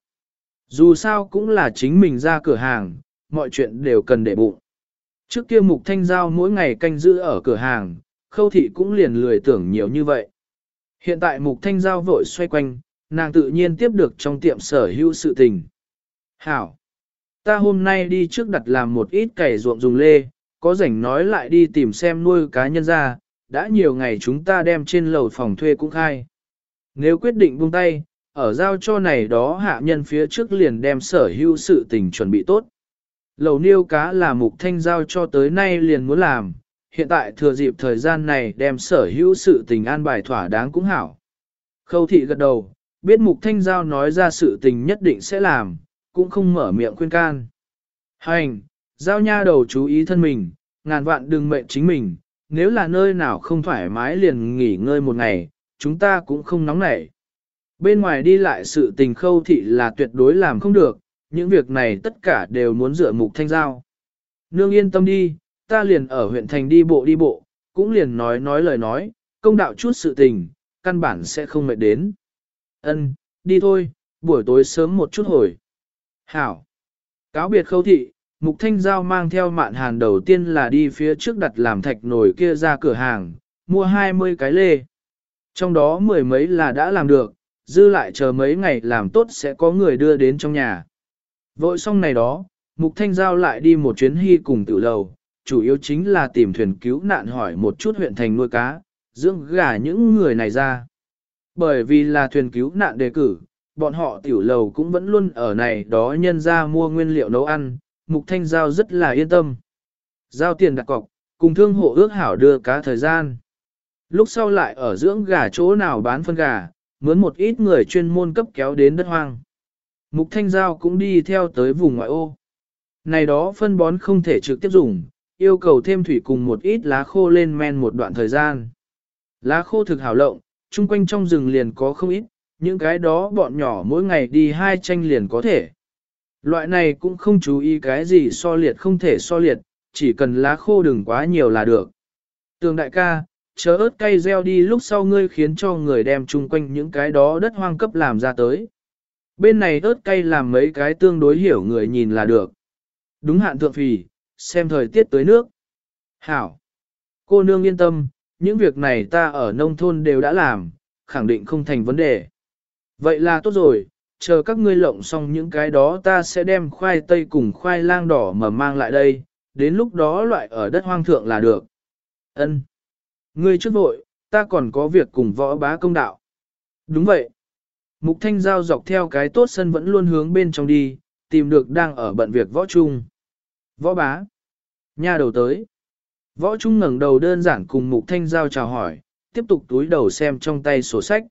Dù sao cũng là chính mình ra cửa hàng, mọi chuyện đều cần để bụng. Trước kia mục thanh giao mỗi ngày canh giữ ở cửa hàng, khâu thị cũng liền lười tưởng nhiều như vậy. Hiện tại mục thanh giao vội xoay quanh, nàng tự nhiên tiếp được trong tiệm sở hữu sự tình. Hảo! Ta hôm nay đi trước đặt làm một ít cày ruộng dùng lê, có rảnh nói lại đi tìm xem nuôi cá nhân ra, đã nhiều ngày chúng ta đem trên lầu phòng thuê cũng khai. Nếu quyết định buông tay, ở giao cho này đó hạ nhân phía trước liền đem sở hữu sự tình chuẩn bị tốt. Lầu niêu cá là mục thanh giao cho tới nay liền muốn làm, hiện tại thừa dịp thời gian này đem sở hữu sự tình an bài thỏa đáng cũng hảo. Khâu thị gật đầu, biết mục thanh giao nói ra sự tình nhất định sẽ làm, cũng không mở miệng khuyên can. Hành, giao nha đầu chú ý thân mình, ngàn vạn đừng mệnh chính mình, nếu là nơi nào không thoải mái liền nghỉ ngơi một ngày, chúng ta cũng không nóng nảy. Bên ngoài đi lại sự tình khâu thị là tuyệt đối làm không được, những việc này tất cả đều muốn dựa mục thanh giao. Nương yên tâm đi, ta liền ở huyện thành đi bộ đi bộ, cũng liền nói nói lời nói, công đạo chút sự tình, căn bản sẽ không mệt đến. Ân, đi thôi, buổi tối sớm một chút hồi. Hảo. Cáo biệt khâu thị, Mục Thanh Giao mang theo mạn hàn đầu tiên là đi phía trước đặt làm thạch nồi kia ra cửa hàng, mua 20 cái lê. Trong đó mười mấy là đã làm được, dư lại chờ mấy ngày làm tốt sẽ có người đưa đến trong nhà. Vội xong này đó, Mục Thanh Giao lại đi một chuyến hy cùng tự lầu, chủ yếu chính là tìm thuyền cứu nạn hỏi một chút huyện thành nuôi cá, dưỡng gà những người này ra. Bởi vì là thuyền cứu nạn đề cử, bọn họ tiểu lầu cũng vẫn luôn ở này đó nhân ra mua nguyên liệu nấu ăn, Mục Thanh Giao rất là yên tâm. Giao tiền đặt cọc, cùng thương hộ ước hảo đưa cá thời gian. Lúc sau lại ở dưỡng gà chỗ nào bán phân gà, mướn một ít người chuyên môn cấp kéo đến đất hoang. Mục Thanh Giao cũng đi theo tới vùng ngoại ô. Này đó phân bón không thể trực tiếp dùng, yêu cầu thêm thủy cùng một ít lá khô lên men một đoạn thời gian. Lá khô thực hảo lộng, chung quanh trong rừng liền có không ít, những cái đó bọn nhỏ mỗi ngày đi hai tranh liền có thể. Loại này cũng không chú ý cái gì so liệt không thể so liệt, chỉ cần lá khô đừng quá nhiều là được. Tường đại ca, chờ ớt cay gieo đi lúc sau ngươi khiến cho người đem chung quanh những cái đó đất hoang cấp làm ra tới. Bên này ớt cay làm mấy cái tương đối hiểu người nhìn là được. Đúng hạn thượng phì, xem thời tiết tới nước. Hảo! Cô nương yên tâm, những việc này ta ở nông thôn đều đã làm, khẳng định không thành vấn đề. Vậy là tốt rồi, chờ các ngươi lộng xong những cái đó ta sẽ đem khoai tây cùng khoai lang đỏ mà mang lại đây, đến lúc đó loại ở đất hoang thượng là được. Ân, Ngươi trước vội, ta còn có việc cùng võ bá công đạo. Đúng vậy. Mục thanh giao dọc theo cái tốt sân vẫn luôn hướng bên trong đi, tìm được đang ở bận việc võ trung. Võ bá. nhà đầu tới. Võ trung ngẩng đầu đơn giản cùng mục thanh giao chào hỏi, tiếp tục túi đầu xem trong tay sổ sách.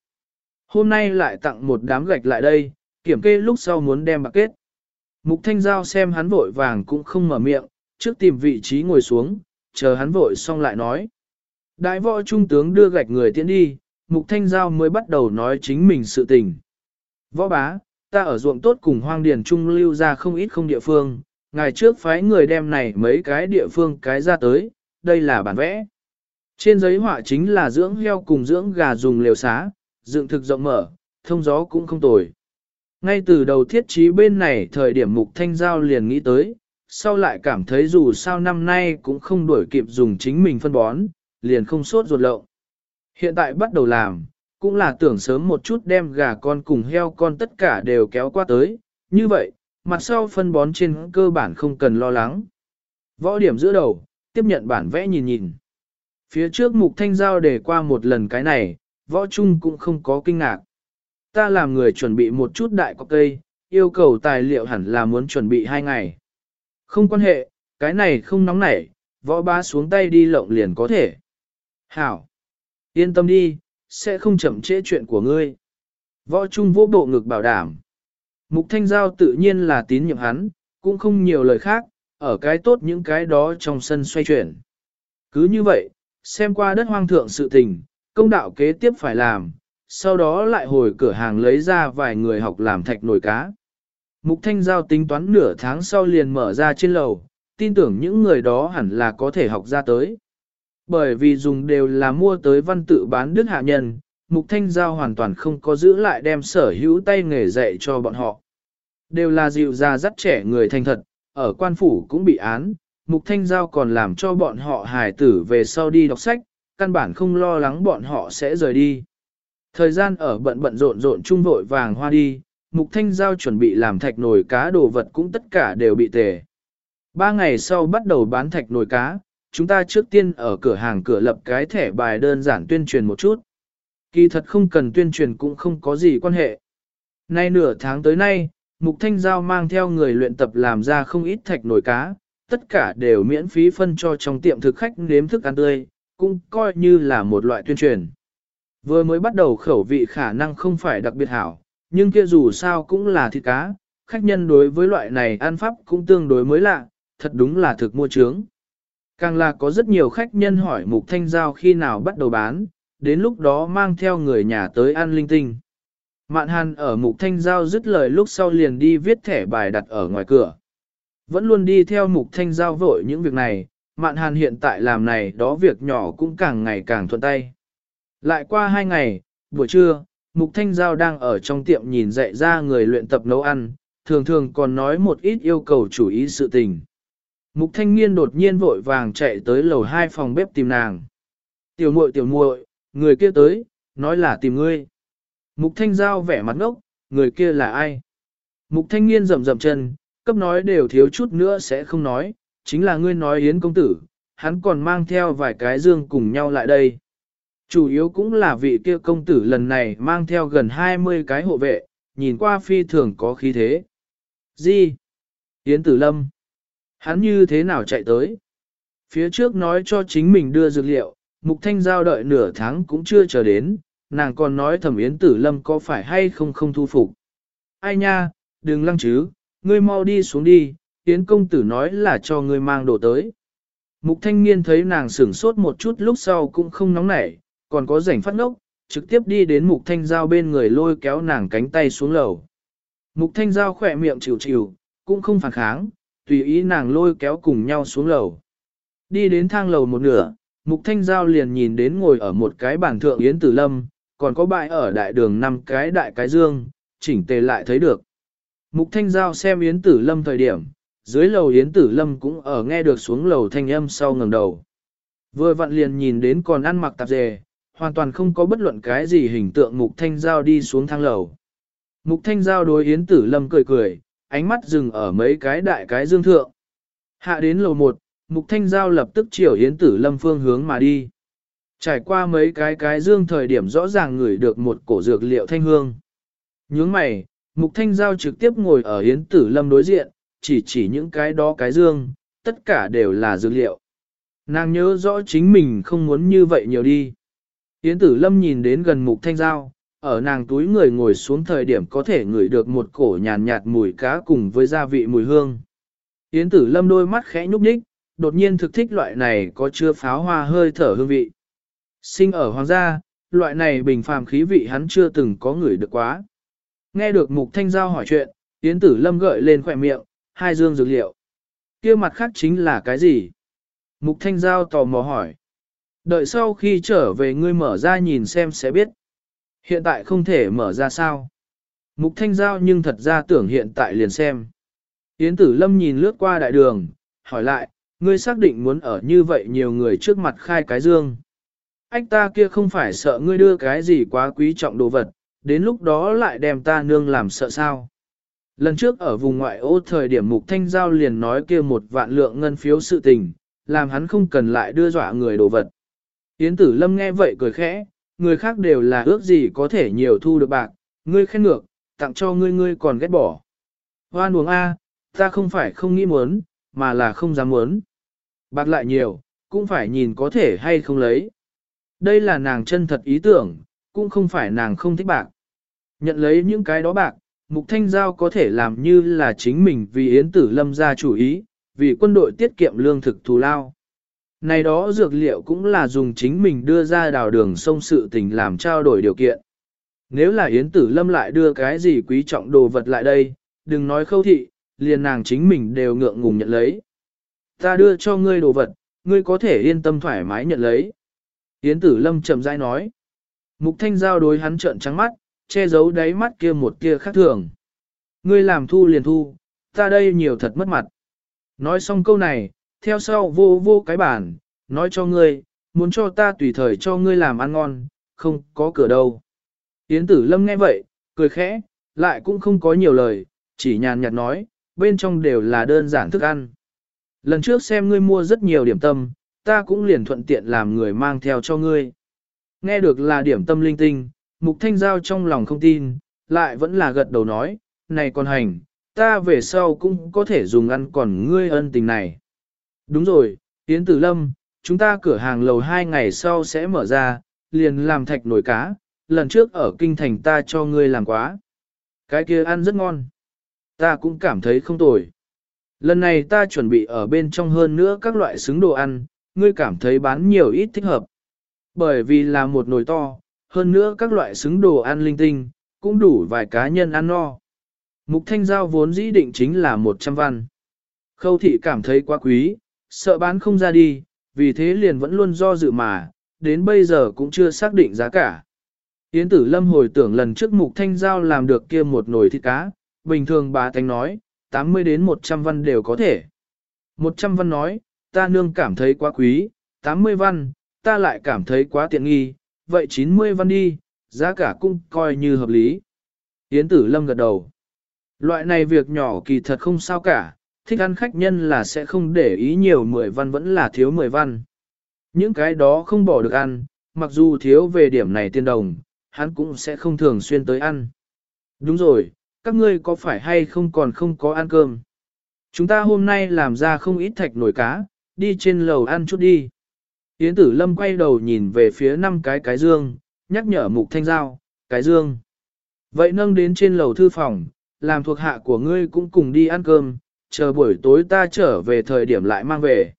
Hôm nay lại tặng một đám gạch lại đây, kiểm kê lúc sau muốn đem bạc kết. Mục thanh giao xem hắn vội vàng cũng không mở miệng, trước tìm vị trí ngồi xuống, chờ hắn vội xong lại nói. Đại võ trung tướng đưa gạch người tiến đi, mục thanh giao mới bắt đầu nói chính mình sự tình. Võ bá, ta ở ruộng tốt cùng hoang điền trung lưu ra không ít không địa phương, ngày trước phái người đem này mấy cái địa phương cái ra tới, đây là bản vẽ. Trên giấy họa chính là dưỡng heo cùng dưỡng gà dùng liều xá, dựng thực rộng mở, thông gió cũng không tồi. Ngay từ đầu thiết trí bên này thời điểm mục thanh giao liền nghĩ tới, sau lại cảm thấy dù sao năm nay cũng không đuổi kịp dùng chính mình phân bón, liền không sốt ruột lậu. Hiện tại bắt đầu làm, cũng là tưởng sớm một chút đem gà con cùng heo con tất cả đều kéo qua tới, như vậy, mặt sau phân bón trên cơ bản không cần lo lắng. Võ điểm giữa đầu, tiếp nhận bản vẽ nhìn nhìn. Phía trước mục thanh giao để qua một lần cái này, võ trung cũng không có kinh ngạc. Ta làm người chuẩn bị một chút đại cọc cây, yêu cầu tài liệu hẳn là muốn chuẩn bị hai ngày. Không quan hệ, cái này không nóng nảy, võ ba xuống tay đi lộng liền có thể. Hảo! Yên tâm đi, sẽ không chậm trễ chuyện của ngươi. Võ trung vô bộ ngực bảo đảm. Mục thanh giao tự nhiên là tín nhiệm hắn, cũng không nhiều lời khác, ở cái tốt những cái đó trong sân xoay chuyển. Cứ như vậy, xem qua đất hoang thượng sự tình, công đạo kế tiếp phải làm, sau đó lại hồi cửa hàng lấy ra vài người học làm thạch nồi cá. Mục Thanh Giao tính toán nửa tháng sau liền mở ra trên lầu, tin tưởng những người đó hẳn là có thể học ra tới. Bởi vì dùng đều là mua tới văn tự bán đức hạ nhân, Mục Thanh Giao hoàn toàn không có giữ lại đem sở hữu tay nghề dạy cho bọn họ. Đều là dịu ra dắt trẻ người thành thật, ở quan phủ cũng bị án, Mục Thanh Giao còn làm cho bọn họ hài tử về sau đi đọc sách, căn bản không lo lắng bọn họ sẽ rời đi. Thời gian ở bận bận rộn rộn trung vội vàng hoa đi, Mục Thanh Giao chuẩn bị làm thạch nồi cá đồ vật cũng tất cả đều bị tề. Ba ngày sau bắt đầu bán thạch nồi cá, chúng ta trước tiên ở cửa hàng cửa lập cái thẻ bài đơn giản tuyên truyền một chút. Kỳ thật không cần tuyên truyền cũng không có gì quan hệ. Nay nửa tháng tới nay, Mục Thanh Giao mang theo người luyện tập làm ra không ít thạch nồi cá, tất cả đều miễn phí phân cho trong tiệm thực khách nếm thức ăn tươi, cũng coi như là một loại tuyên truyền. Vừa mới bắt đầu khẩu vị khả năng không phải đặc biệt hảo, nhưng kia dù sao cũng là thịt cá, khách nhân đối với loại này ăn pháp cũng tương đối mới lạ, thật đúng là thực mua trướng. Càng là có rất nhiều khách nhân hỏi mục thanh giao khi nào bắt đầu bán, đến lúc đó mang theo người nhà tới ăn linh tinh. Mạn hàn ở mục thanh giao dứt lời lúc sau liền đi viết thẻ bài đặt ở ngoài cửa. Vẫn luôn đi theo mục thanh giao vội những việc này, mạn hàn hiện tại làm này đó việc nhỏ cũng càng ngày càng thuận tay. Lại qua hai ngày, buổi trưa, Mục Thanh Giao đang ở trong tiệm nhìn dạy ra người luyện tập nấu ăn, thường thường còn nói một ít yêu cầu chủ ý sự tình. Mục Thanh Nghiên đột nhiên vội vàng chạy tới lầu hai phòng bếp tìm nàng. Tiểu muội tiểu muội, người kia tới, nói là tìm ngươi. Mục Thanh Giao vẻ mặt ngốc, người kia là ai? Mục Thanh Nghiên rầm rầm chân, cấp nói đều thiếu chút nữa sẽ không nói, chính là ngươi nói Yến công tử, hắn còn mang theo vài cái dương cùng nhau lại đây. Chủ yếu cũng là vị kia công tử lần này mang theo gần 20 cái hộ vệ, nhìn qua phi thường có khí thế. Gì? Yến Tử Lâm. Hắn như thế nào chạy tới? Phía trước nói cho chính mình đưa dược liệu, Mục Thanh Giao đợi nửa tháng cũng chưa chờ đến, nàng còn nói thẩm Yến Tử Lâm có phải hay không không thu phục. Ai nha, đừng lăng chứ, ngươi mau đi xuống đi, Yến công tử nói là cho ngươi mang đồ tới. Mục Thanh Niên thấy nàng sửng sốt một chút lúc sau cũng không nóng nảy, còn có rảnh phát ngốc, trực tiếp đi đến mục thanh giao bên người lôi kéo nàng cánh tay xuống lầu. Mục thanh giao khỏe miệng chịu chịu, cũng không phản kháng, tùy ý nàng lôi kéo cùng nhau xuống lầu. Đi đến thang lầu một nửa, Mục Thanh Giao liền nhìn đến ngồi ở một cái bàn thượng Yến Tử Lâm, còn có bại ở đại đường năm cái đại cái dương, chỉnh tề lại thấy được. Mục Thanh Giao xem Yến Tử Lâm thời điểm, dưới lầu Yến Tử Lâm cũng ở nghe được xuống lầu thanh âm sau ngẩng đầu. Vừa vặn liền nhìn đến còn ăn mặc tạp dề, hoàn toàn không có bất luận cái gì hình tượng Mục Thanh Giao đi xuống thang lầu. Mục Thanh Giao đối Yến Tử Lâm cười cười, ánh mắt dừng ở mấy cái đại cái dương thượng. Hạ đến lầu một, Mục Thanh Giao lập tức chiều Yến Tử Lâm phương hướng mà đi. Trải qua mấy cái cái dương thời điểm rõ ràng ngửi được một cổ dược liệu thanh hương. Nhướng mày, Mục Thanh Giao trực tiếp ngồi ở Yến Tử Lâm đối diện, chỉ chỉ những cái đó cái dương, tất cả đều là dược liệu. Nàng nhớ rõ chính mình không muốn như vậy nhiều đi. Yến Tử Lâm nhìn đến gần Mục Thanh Giao, ở nàng túi người ngồi xuống thời điểm có thể ngửi được một cổ nhàn nhạt mùi cá cùng với gia vị mùi hương. Yến Tử Lâm đôi mắt khẽ nhúc nhích, đột nhiên thực thích loại này có chứa pháo hoa hơi thở hương vị. Sinh ở hoàng gia, loại này bình phàm khí vị hắn chưa từng có ngửi được quá. Nghe được Mục Thanh Giao hỏi chuyện, Yến Tử Lâm gợi lên khỏe miệng, hai dương dược liệu. kia mặt khác chính là cái gì? Mục Thanh Giao tò mò hỏi. Đợi sau khi trở về ngươi mở ra nhìn xem sẽ biết. Hiện tại không thể mở ra sao? Mục Thanh Giao nhưng thật ra tưởng hiện tại liền xem. Yến Tử Lâm nhìn lướt qua đại đường, hỏi lại, ngươi xác định muốn ở như vậy nhiều người trước mặt khai cái dương. Anh ta kia không phải sợ ngươi đưa cái gì quá quý trọng đồ vật, đến lúc đó lại đem ta nương làm sợ sao. Lần trước ở vùng ngoại ô thời điểm Mục Thanh Giao liền nói kia một vạn lượng ngân phiếu sự tình, làm hắn không cần lại đưa dọa người đồ vật. Yến Tử Lâm nghe vậy cười khẽ, người khác đều là ước gì có thể nhiều thu được bạc, ngươi khen ngược, tặng cho ngươi ngươi còn ghét bỏ. Hoan uống A, ta không phải không nghĩ muốn, mà là không dám muốn. Bạc lại nhiều, cũng phải nhìn có thể hay không lấy. Đây là nàng chân thật ý tưởng, cũng không phải nàng không thích bạc. Nhận lấy những cái đó bạc, Mục Thanh Giao có thể làm như là chính mình vì Yến Tử Lâm ra chủ ý, vì quân đội tiết kiệm lương thực thù lao. Này đó dược liệu cũng là dùng chính mình đưa ra đào đường sông sự tình làm trao đổi điều kiện. Nếu là Yến Tử Lâm lại đưa cái gì quý trọng đồ vật lại đây, đừng nói khâu thị, liền nàng chính mình đều ngượng ngùng nhận lấy. Ta đưa cho ngươi đồ vật, ngươi có thể yên tâm thoải mái nhận lấy. Yến Tử Lâm chậm rãi nói. Mục Thanh Giao đối hắn trợn trắng mắt, che giấu đáy mắt kia một kia khác thường. Ngươi làm thu liền thu, ta đây nhiều thật mất mặt. Nói xong câu này, theo sau vô vô cái bản, nói cho ngươi, muốn cho ta tùy thời cho ngươi làm ăn ngon, không có cửa đâu. Yến tử lâm nghe vậy, cười khẽ, lại cũng không có nhiều lời, chỉ nhàn nhạt nói, bên trong đều là đơn giản thức ăn. Lần trước xem ngươi mua rất nhiều điểm tâm, ta cũng liền thuận tiện làm người mang theo cho ngươi. Nghe được là điểm tâm linh tinh, mục thanh giao trong lòng không tin, lại vẫn là gật đầu nói, này con hành, ta về sau cũng có thể dùng ăn còn ngươi ân tình này. Đúng rồi, Yến Tử Lâm, chúng ta cửa hàng lầu hai ngày sau sẽ mở ra, liền làm thạch nổi cá, lần trước ở kinh thành ta cho ngươi làm quá. Cái kia ăn rất ngon. Ta cũng cảm thấy không tồi. Lần này ta chuẩn bị ở bên trong hơn nữa các loại xứng đồ ăn, ngươi cảm thấy bán nhiều ít thích hợp. Bởi vì là một nồi to, hơn nữa các loại xứng đồ ăn linh tinh, cũng đủ vài cá nhân ăn no. Mục thanh giao vốn dĩ định chính là 100 văn. Khâu thị cảm thấy quá quý, sợ bán không ra đi, vì thế liền vẫn luôn do dự mà, đến bây giờ cũng chưa xác định giá cả. Yến tử lâm hồi tưởng lần trước mục thanh giao làm được kia một nồi thịt cá, bình thường bà thanh nói, 80 đến 100 văn đều có thể. 100 văn nói, ta nương cảm thấy quá quý, 80 văn, ta lại cảm thấy quá tiện nghi, vậy 90 văn đi, giá cả cũng coi như hợp lý. Yến tử lâm gật đầu. Loại này việc nhỏ kỳ thật không sao cả, thích ăn khách nhân là sẽ không để ý nhiều 10 văn vẫn là thiếu 10 văn. Những cái đó không bỏ được ăn, mặc dù thiếu về điểm này tiền đồng, hắn cũng sẽ không thường xuyên tới ăn. Đúng rồi, các ngươi có phải hay không còn không có ăn cơm? Chúng ta hôm nay làm ra không ít thạch nổi cá, đi trên lầu ăn chút đi. Yến tử lâm quay đầu nhìn về phía năm cái cái dương, nhắc nhở mục thanh giao, cái dương. Vậy nâng đến trên lầu thư phòng, làm thuộc hạ của ngươi cũng cùng đi ăn cơm, chờ buổi tối ta trở về thời điểm lại mang về.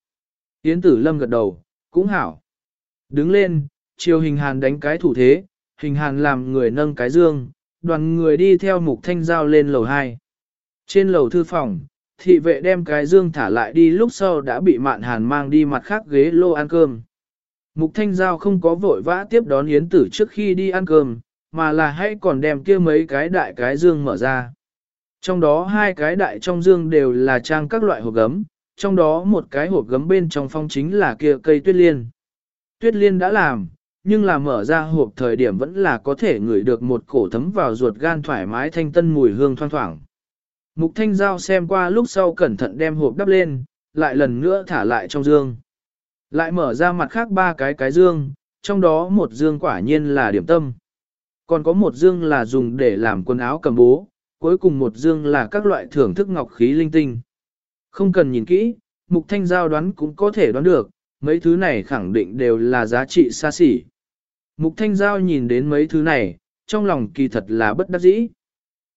Yến tử lâm gật đầu, cũng hảo. Đứng lên, chiều hình hàn đánh cái thủ thế, hình hàn làm người nâng cái dương, đoàn người đi theo mục thanh giao lên lầu 2. Trên lầu thư phòng, thị vệ đem cái dương thả lại đi lúc sau đã bị mạn hàn mang đi mặt khác ghế lô ăn cơm. Mục Thanh Giao không có vội vã tiếp đón Yến Tử trước khi đi ăn cơm, mà là hãy còn đem kia mấy cái đại cái dương mở ra. Trong đó hai cái đại trong dương đều là trang các loại hộp gấm, trong đó một cái hộp gấm bên trong phong chính là kia cây tuyết liên. Tuyết liên đã làm, nhưng là mở ra hộp thời điểm vẫn là có thể ngửi được một cổ thấm vào ruột gan thoải mái thanh tân mùi hương thoang thoảng. Mục thanh giao xem qua lúc sau cẩn thận đem hộp đắp lên, lại lần nữa thả lại trong dương. Lại mở ra mặt khác ba cái cái dương, trong đó một dương quả nhiên là điểm tâm. Còn có một dương là dùng để làm quần áo cầm bố, cuối cùng một dương là các loại thưởng thức ngọc khí linh tinh. Không cần nhìn kỹ, mục thanh giao đoán cũng có thể đoán được, mấy thứ này khẳng định đều là giá trị xa xỉ. Mục thanh giao nhìn đến mấy thứ này, trong lòng kỳ thật là bất đắc dĩ.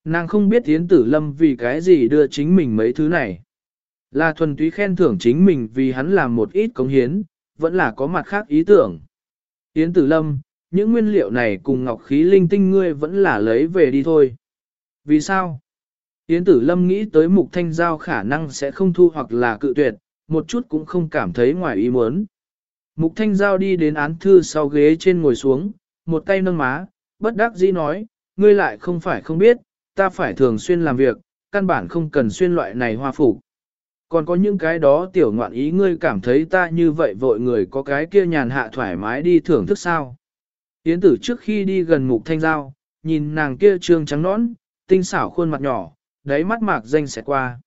Nàng không biết Yến Tử Lâm vì cái gì đưa chính mình mấy thứ này. Là thuần túy khen thưởng chính mình vì hắn làm một ít cống hiến, vẫn là có mặt khác ý tưởng. Yến Tử Lâm, những nguyên liệu này cùng ngọc khí linh tinh ngươi vẫn là lấy về đi thôi. Vì sao? Yến Tử Lâm nghĩ tới mục thanh giao khả năng sẽ không thu hoặc là cự tuyệt, một chút cũng không cảm thấy ngoài ý muốn. Mục thanh giao đi đến án thư sau ghế trên ngồi xuống, một tay nâng má, bất đắc dĩ nói, ngươi lại không phải không biết, ta phải thường xuyên làm việc, căn bản không cần xuyên loại này hoa phục. Còn có những cái đó tiểu ngoạn ý ngươi cảm thấy ta như vậy vội người có cái kia nhàn hạ thoải mái đi thưởng thức sao. Yến tử trước khi đi gần mục thanh giao, nhìn nàng kia trương trắng nõn, tinh xảo khuôn mặt nhỏ, đáy mắt mạc danh sẽ qua.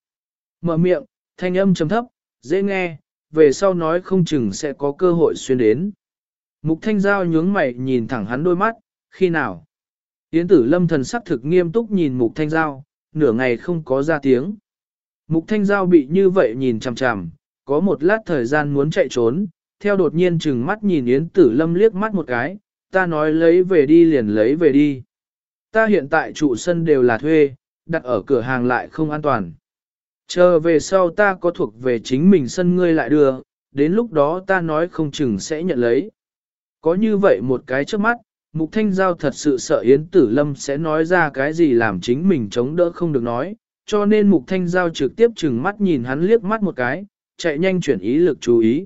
Mở miệng, thanh âm trầm thấp, dễ nghe, về sau nói không chừng sẽ có cơ hội xuyên đến. Mục thanh giao nhướng mày nhìn thẳng hắn đôi mắt, khi nào? Yến tử lâm thần sắc thực nghiêm túc nhìn mục thanh giao, nửa ngày không có ra tiếng. Mục thanh giao bị như vậy nhìn chằm chằm, có một lát thời gian muốn chạy trốn, theo đột nhiên chừng mắt nhìn Yến tử lâm liếc mắt một cái, ta nói lấy về đi liền lấy về đi. Ta hiện tại trụ sân đều là thuê, đặt ở cửa hàng lại không an toàn. Chờ về sau ta có thuộc về chính mình sân ngươi lại đưa, đến lúc đó ta nói không chừng sẽ nhận lấy. Có như vậy một cái trước mắt, Mục Thanh Giao thật sự sợ Yến Tử Lâm sẽ nói ra cái gì làm chính mình chống đỡ không được nói, cho nên Mục Thanh Giao trực tiếp chừng mắt nhìn hắn liếc mắt một cái, chạy nhanh chuyển ý lực chú ý.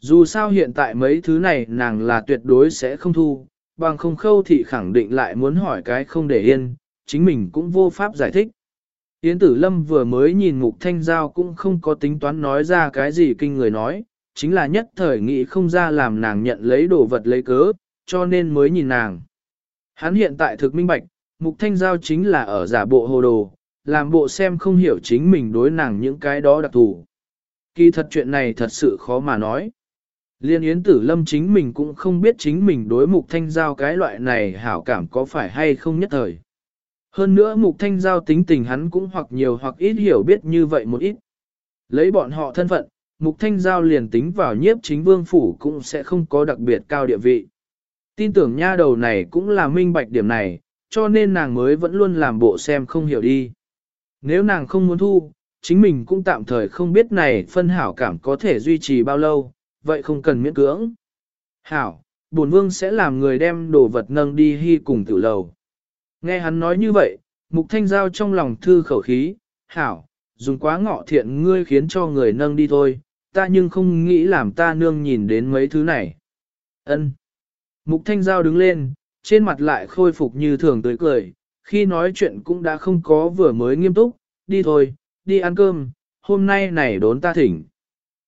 Dù sao hiện tại mấy thứ này nàng là tuyệt đối sẽ không thu, bằng không khâu thì khẳng định lại muốn hỏi cái không để yên, chính mình cũng vô pháp giải thích. Yến Tử Lâm vừa mới nhìn Mục Thanh Giao cũng không có tính toán nói ra cái gì kinh người nói, chính là nhất thời nghĩ không ra làm nàng nhận lấy đồ vật lấy cớ, cho nên mới nhìn nàng. Hắn hiện tại thực minh bạch, Mục Thanh Giao chính là ở giả bộ hồ đồ, làm bộ xem không hiểu chính mình đối nàng những cái đó đặc thù. Kỳ thật chuyện này thật sự khó mà nói. Liên Yến Tử Lâm chính mình cũng không biết chính mình đối Mục Thanh Giao cái loại này hảo cảm có phải hay không nhất thời. Hơn nữa Mục Thanh Giao tính tình hắn cũng hoặc nhiều hoặc ít hiểu biết như vậy một ít. Lấy bọn họ thân phận, Mục Thanh Giao liền tính vào nhiếp chính vương phủ cũng sẽ không có đặc biệt cao địa vị. Tin tưởng nha đầu này cũng là minh bạch điểm này, cho nên nàng mới vẫn luôn làm bộ xem không hiểu đi. Nếu nàng không muốn thu, chính mình cũng tạm thời không biết này phân hảo cảm có thể duy trì bao lâu, vậy không cần miễn cưỡng. Hảo, bổn vương sẽ làm người đem đồ vật nâng đi hy cùng tử lầu. Nghe hắn nói như vậy, mục thanh giao trong lòng thư khẩu khí, hảo, dùng quá ngọ thiện ngươi khiến cho người nâng đi thôi, ta nhưng không nghĩ làm ta nương nhìn đến mấy thứ này. Ân. Mục thanh giao đứng lên, trên mặt lại khôi phục như thường tươi cười, khi nói chuyện cũng đã không có vừa mới nghiêm túc, đi thôi, đi ăn cơm, hôm nay này đốn ta thỉnh.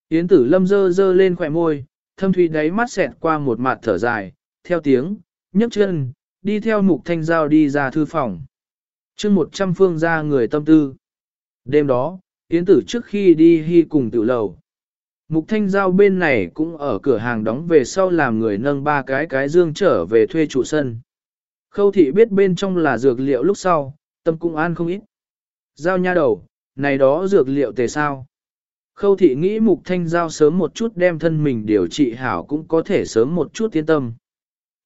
Yến tử lâm dơ dơ lên khỏe môi, thâm thủy đáy mắt xẹt qua một mặt thở dài, theo tiếng, nhấc chân, đi theo mục thanh giao đi ra thư phòng. chương một trăm phương ra người tâm tư. Đêm đó, Yến tử trước khi đi hy cùng tiểu lầu. Mục thanh giao bên này cũng ở cửa hàng đóng về sau làm người nâng ba cái cái dương trở về thuê trụ sân. Khâu thị biết bên trong là dược liệu lúc sau, tâm cũng an không ít. Giao nha đầu, này đó dược liệu tề sao. Khâu thị nghĩ mục thanh giao sớm một chút đem thân mình điều trị hảo cũng có thể sớm một chút tiến tâm.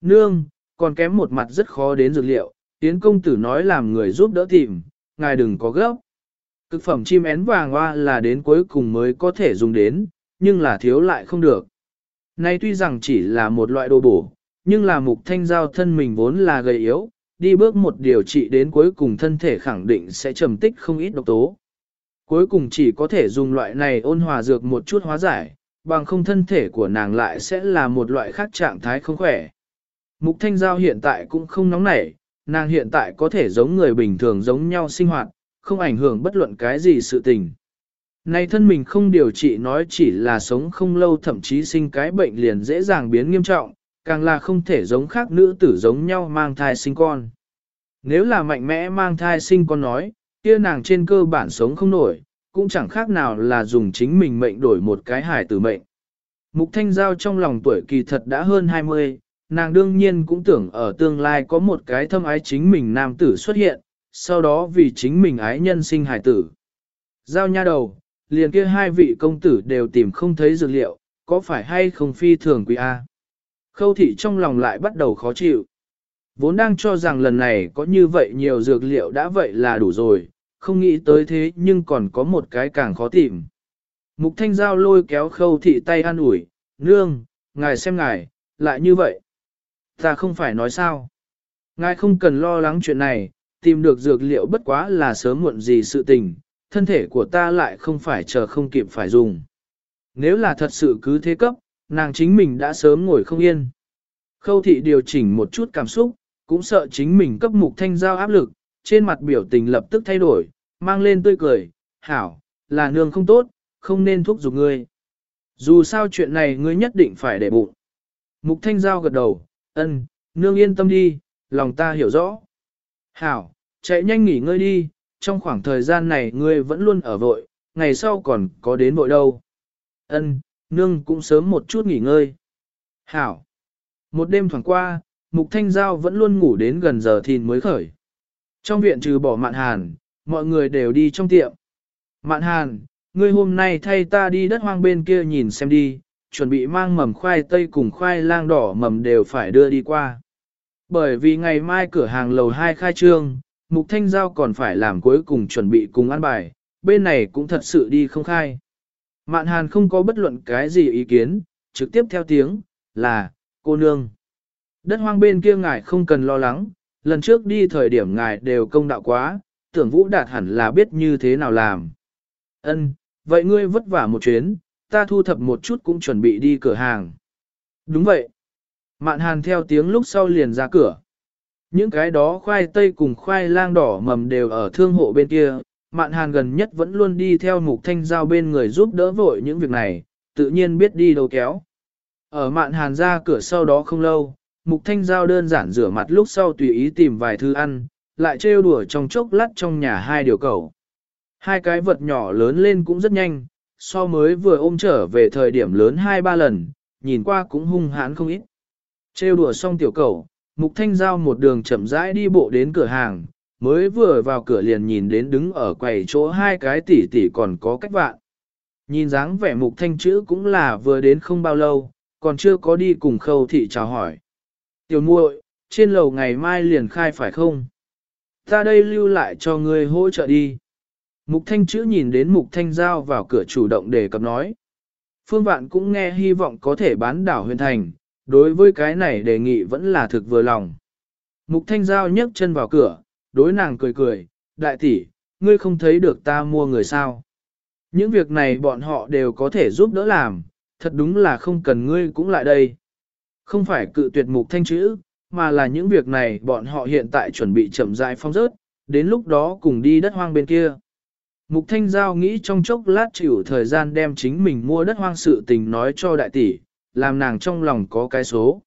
Nương, còn kém một mặt rất khó đến dược liệu, tiến công tử nói làm người giúp đỡ tìm, ngài đừng có gấp. Cực phẩm chim én vàng hoa là đến cuối cùng mới có thể dùng đến, nhưng là thiếu lại không được. Nay tuy rằng chỉ là một loại đồ bổ, nhưng là mục thanh giao thân mình vốn là gầy yếu, đi bước một điều trị đến cuối cùng thân thể khẳng định sẽ trầm tích không ít độc tố. Cuối cùng chỉ có thể dùng loại này ôn hòa dược một chút hóa giải, bằng không thân thể của nàng lại sẽ là một loại khác trạng thái không khỏe. Mục Thanh Giao hiện tại cũng không nóng nảy, nàng hiện tại có thể giống người bình thường giống nhau sinh hoạt, không ảnh hưởng bất luận cái gì sự tình. Này thân mình không điều trị nói chỉ là sống không lâu thậm chí sinh cái bệnh liền dễ dàng biến nghiêm trọng, càng là không thể giống khác nữ tử giống nhau mang thai sinh con. Nếu là mạnh mẽ mang thai sinh con nói, kia nàng trên cơ bản sống không nổi, cũng chẳng khác nào là dùng chính mình mệnh đổi một cái hài tử mệnh. Mục Thanh Giao trong lòng tuổi kỳ thật đã hơn 20, nàng đương nhiên cũng tưởng ở tương lai có một cái thâm ái chính mình nam tử xuất hiện, sau đó vì chính mình ái nhân sinh hài tử. Giao nha đầu, liền kia hai vị công tử đều tìm không thấy dược liệu, có phải hay không phi thường quý A. Khâu thị trong lòng lại bắt đầu khó chịu. Vốn đang cho rằng lần này có như vậy nhiều dược liệu đã vậy là đủ rồi, không nghĩ tới thế nhưng còn có một cái càng khó tìm. Mục thanh giao lôi kéo khâu thị tay an ủi, nương, ngài xem ngài, lại như vậy. Ta không phải nói sao. Ngài không cần lo lắng chuyện này, tìm được dược liệu bất quá là sớm muộn gì sự tình, thân thể của ta lại không phải chờ không kịp phải dùng. Nếu là thật sự cứ thế cấp, nàng chính mình đã sớm ngồi không yên. Khâu thị điều chỉnh một chút cảm xúc, cũng sợ chính mình cấp mục thanh giao áp lực, trên mặt biểu tình lập tức thay đổi, mang lên tươi cười, hảo, là nương không tốt, không nên thúc giục ngươi. Dù sao chuyện này ngươi nhất định phải để bụng. Mục thanh giao gật đầu, ân, nương yên tâm đi, lòng ta hiểu rõ. Hảo, chạy nhanh nghỉ ngơi đi, trong khoảng thời gian này ngươi vẫn luôn ở vội, ngày sau còn có đến vội đâu. Ân, nương cũng sớm một chút nghỉ ngơi. Hảo. Một đêm thoảng qua, Mục Thanh Giao vẫn luôn ngủ đến gần giờ thìn mới khởi. Trong viện trừ bỏ mạn hàn, mọi người đều đi trong tiệm. Mạn hàn, ngươi hôm nay thay ta đi đất hoang bên kia nhìn xem đi, chuẩn bị mang mầm khoai tây cùng khoai lang đỏ mầm đều phải đưa đi qua. Bởi vì ngày mai cửa hàng lầu 2 khai trương, Mục Thanh Giao còn phải làm cuối cùng chuẩn bị cùng ăn bài, bên này cũng thật sự đi không khai. Mạn Hàn không có bất luận cái gì ý kiến, trực tiếp theo tiếng, là, cô nương. Đất hoang bên kia ngài không cần lo lắng, lần trước đi thời điểm ngài đều công đạo quá, tưởng vũ đạt hẳn là biết như thế nào làm. Ân, vậy ngươi vất vả một chuyến, ta thu thập một chút cũng chuẩn bị đi cửa hàng. Đúng vậy. Mạn hàn theo tiếng lúc sau liền ra cửa. Những cái đó khoai tây cùng khoai lang đỏ mầm đều ở thương hộ bên kia, mạn hàn gần nhất vẫn luôn đi theo mục thanh giao bên người giúp đỡ vội những việc này, tự nhiên biết đi đâu kéo. Ở mạn hàn ra cửa sau đó không lâu, mục thanh giao đơn giản rửa mặt lúc sau tùy ý tìm vài thứ ăn, lại trêu đùa trong chốc lát trong nhà hai điều cầu. Hai cái vật nhỏ lớn lên cũng rất nhanh, so mới vừa ôm trở về thời điểm lớn hai ba lần, nhìn qua cũng hung hãn không ít. Trêu đùa xong tiểu cầu, mục thanh giao một đường chậm rãi đi bộ đến cửa hàng, mới vừa vào cửa liền nhìn đến đứng ở quầy chỗ hai cái tỷ tỷ còn có cách vạn. Nhìn dáng vẻ mục thanh chữ cũng là vừa đến không bao lâu, còn chưa có đi cùng khâu thị chào hỏi. Tiểu muội, trên lầu ngày mai liền khai phải không? Ta đây lưu lại cho ngươi hỗ trợ đi. Mục thanh chữ nhìn đến mục thanh giao vào cửa chủ động đề cập nói. Phương vạn cũng nghe hy vọng có thể bán đảo huyền thành, đối với cái này đề nghị vẫn là thực vừa lòng. Mục thanh giao nhấc chân vào cửa, đối nàng cười cười, đại tỷ, ngươi không thấy được ta mua người sao. Những việc này bọn họ đều có thể giúp đỡ làm, thật đúng là không cần ngươi cũng lại đây. Không phải cự tuyệt mục thanh chữ, mà là những việc này bọn họ hiện tại chuẩn bị chậm rãi phong rớt, đến lúc đó cùng đi đất hoang bên kia. Mục Thanh Giao nghĩ trong chốc lát chịu thời gian đem chính mình mua đất hoang sự tình nói cho đại tỷ, làm nàng trong lòng có cái số.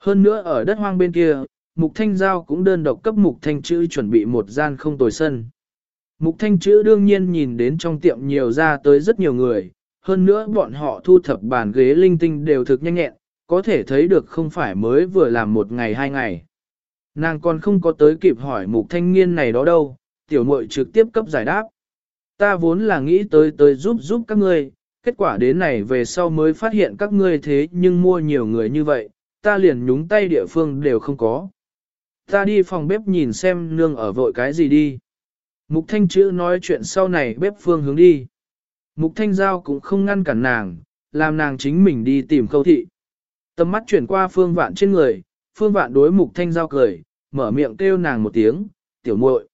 Hơn nữa ở đất hoang bên kia, Mục Thanh Giao cũng đơn độc cấp Mục Thanh Chữ chuẩn bị một gian không tồi sân. Mục Thanh Chữ đương nhiên nhìn đến trong tiệm nhiều ra tới rất nhiều người, hơn nữa bọn họ thu thập bàn ghế linh tinh đều thực nhanh nhẹn, có thể thấy được không phải mới vừa làm một ngày hai ngày. Nàng còn không có tới kịp hỏi Mục Thanh Nghiên này đó đâu, tiểu muội trực tiếp cấp giải đáp. Ta vốn là nghĩ tới tới giúp giúp các ngươi, kết quả đến này về sau mới phát hiện các ngươi thế nhưng mua nhiều người như vậy, ta liền nhúng tay địa phương đều không có. Ta đi phòng bếp nhìn xem nương ở vội cái gì đi. Mục Thanh chữ nói chuyện sau này bếp phương hướng đi. Mục Thanh Giao cũng không ngăn cản nàng, làm nàng chính mình đi tìm khâu thị. Tầm mắt chuyển qua phương vạn trên người, phương vạn đối Mục Thanh Giao cười, mở miệng kêu nàng một tiếng, tiểu muội.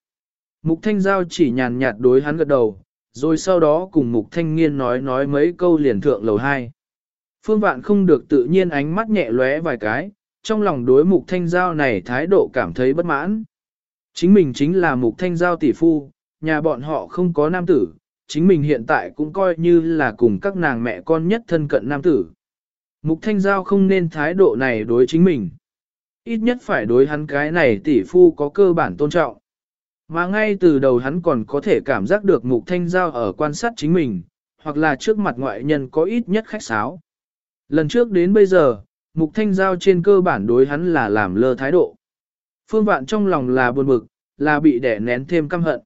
Mục Thanh Giao chỉ nhàn nhạt đối hắn gật đầu, rồi sau đó cùng Mục Thanh Nghiên nói nói mấy câu liền thượng lầu hai. Phương Vạn không được tự nhiên ánh mắt nhẹ lóe vài cái, trong lòng đối mục thanh giao này thái độ cảm thấy bất mãn. Chính mình chính là mục thanh giao tỷ phu, nhà bọn họ không có nam tử, chính mình hiện tại cũng coi như là cùng các nàng mẹ con nhất thân cận nam tử. Mục thanh giao không nên thái độ này đối chính mình. Ít nhất phải đối hắn cái này tỷ phu có cơ bản tôn trọng. Mà ngay từ đầu hắn còn có thể cảm giác được mục thanh giao ở quan sát chính mình, hoặc là trước mặt ngoại nhân có ít nhất khách sáo. Lần trước đến bây giờ, mục thanh giao trên cơ bản đối hắn là làm lơ thái độ. Phương vạn trong lòng là buồn bực, là bị đẻ nén thêm căm hận.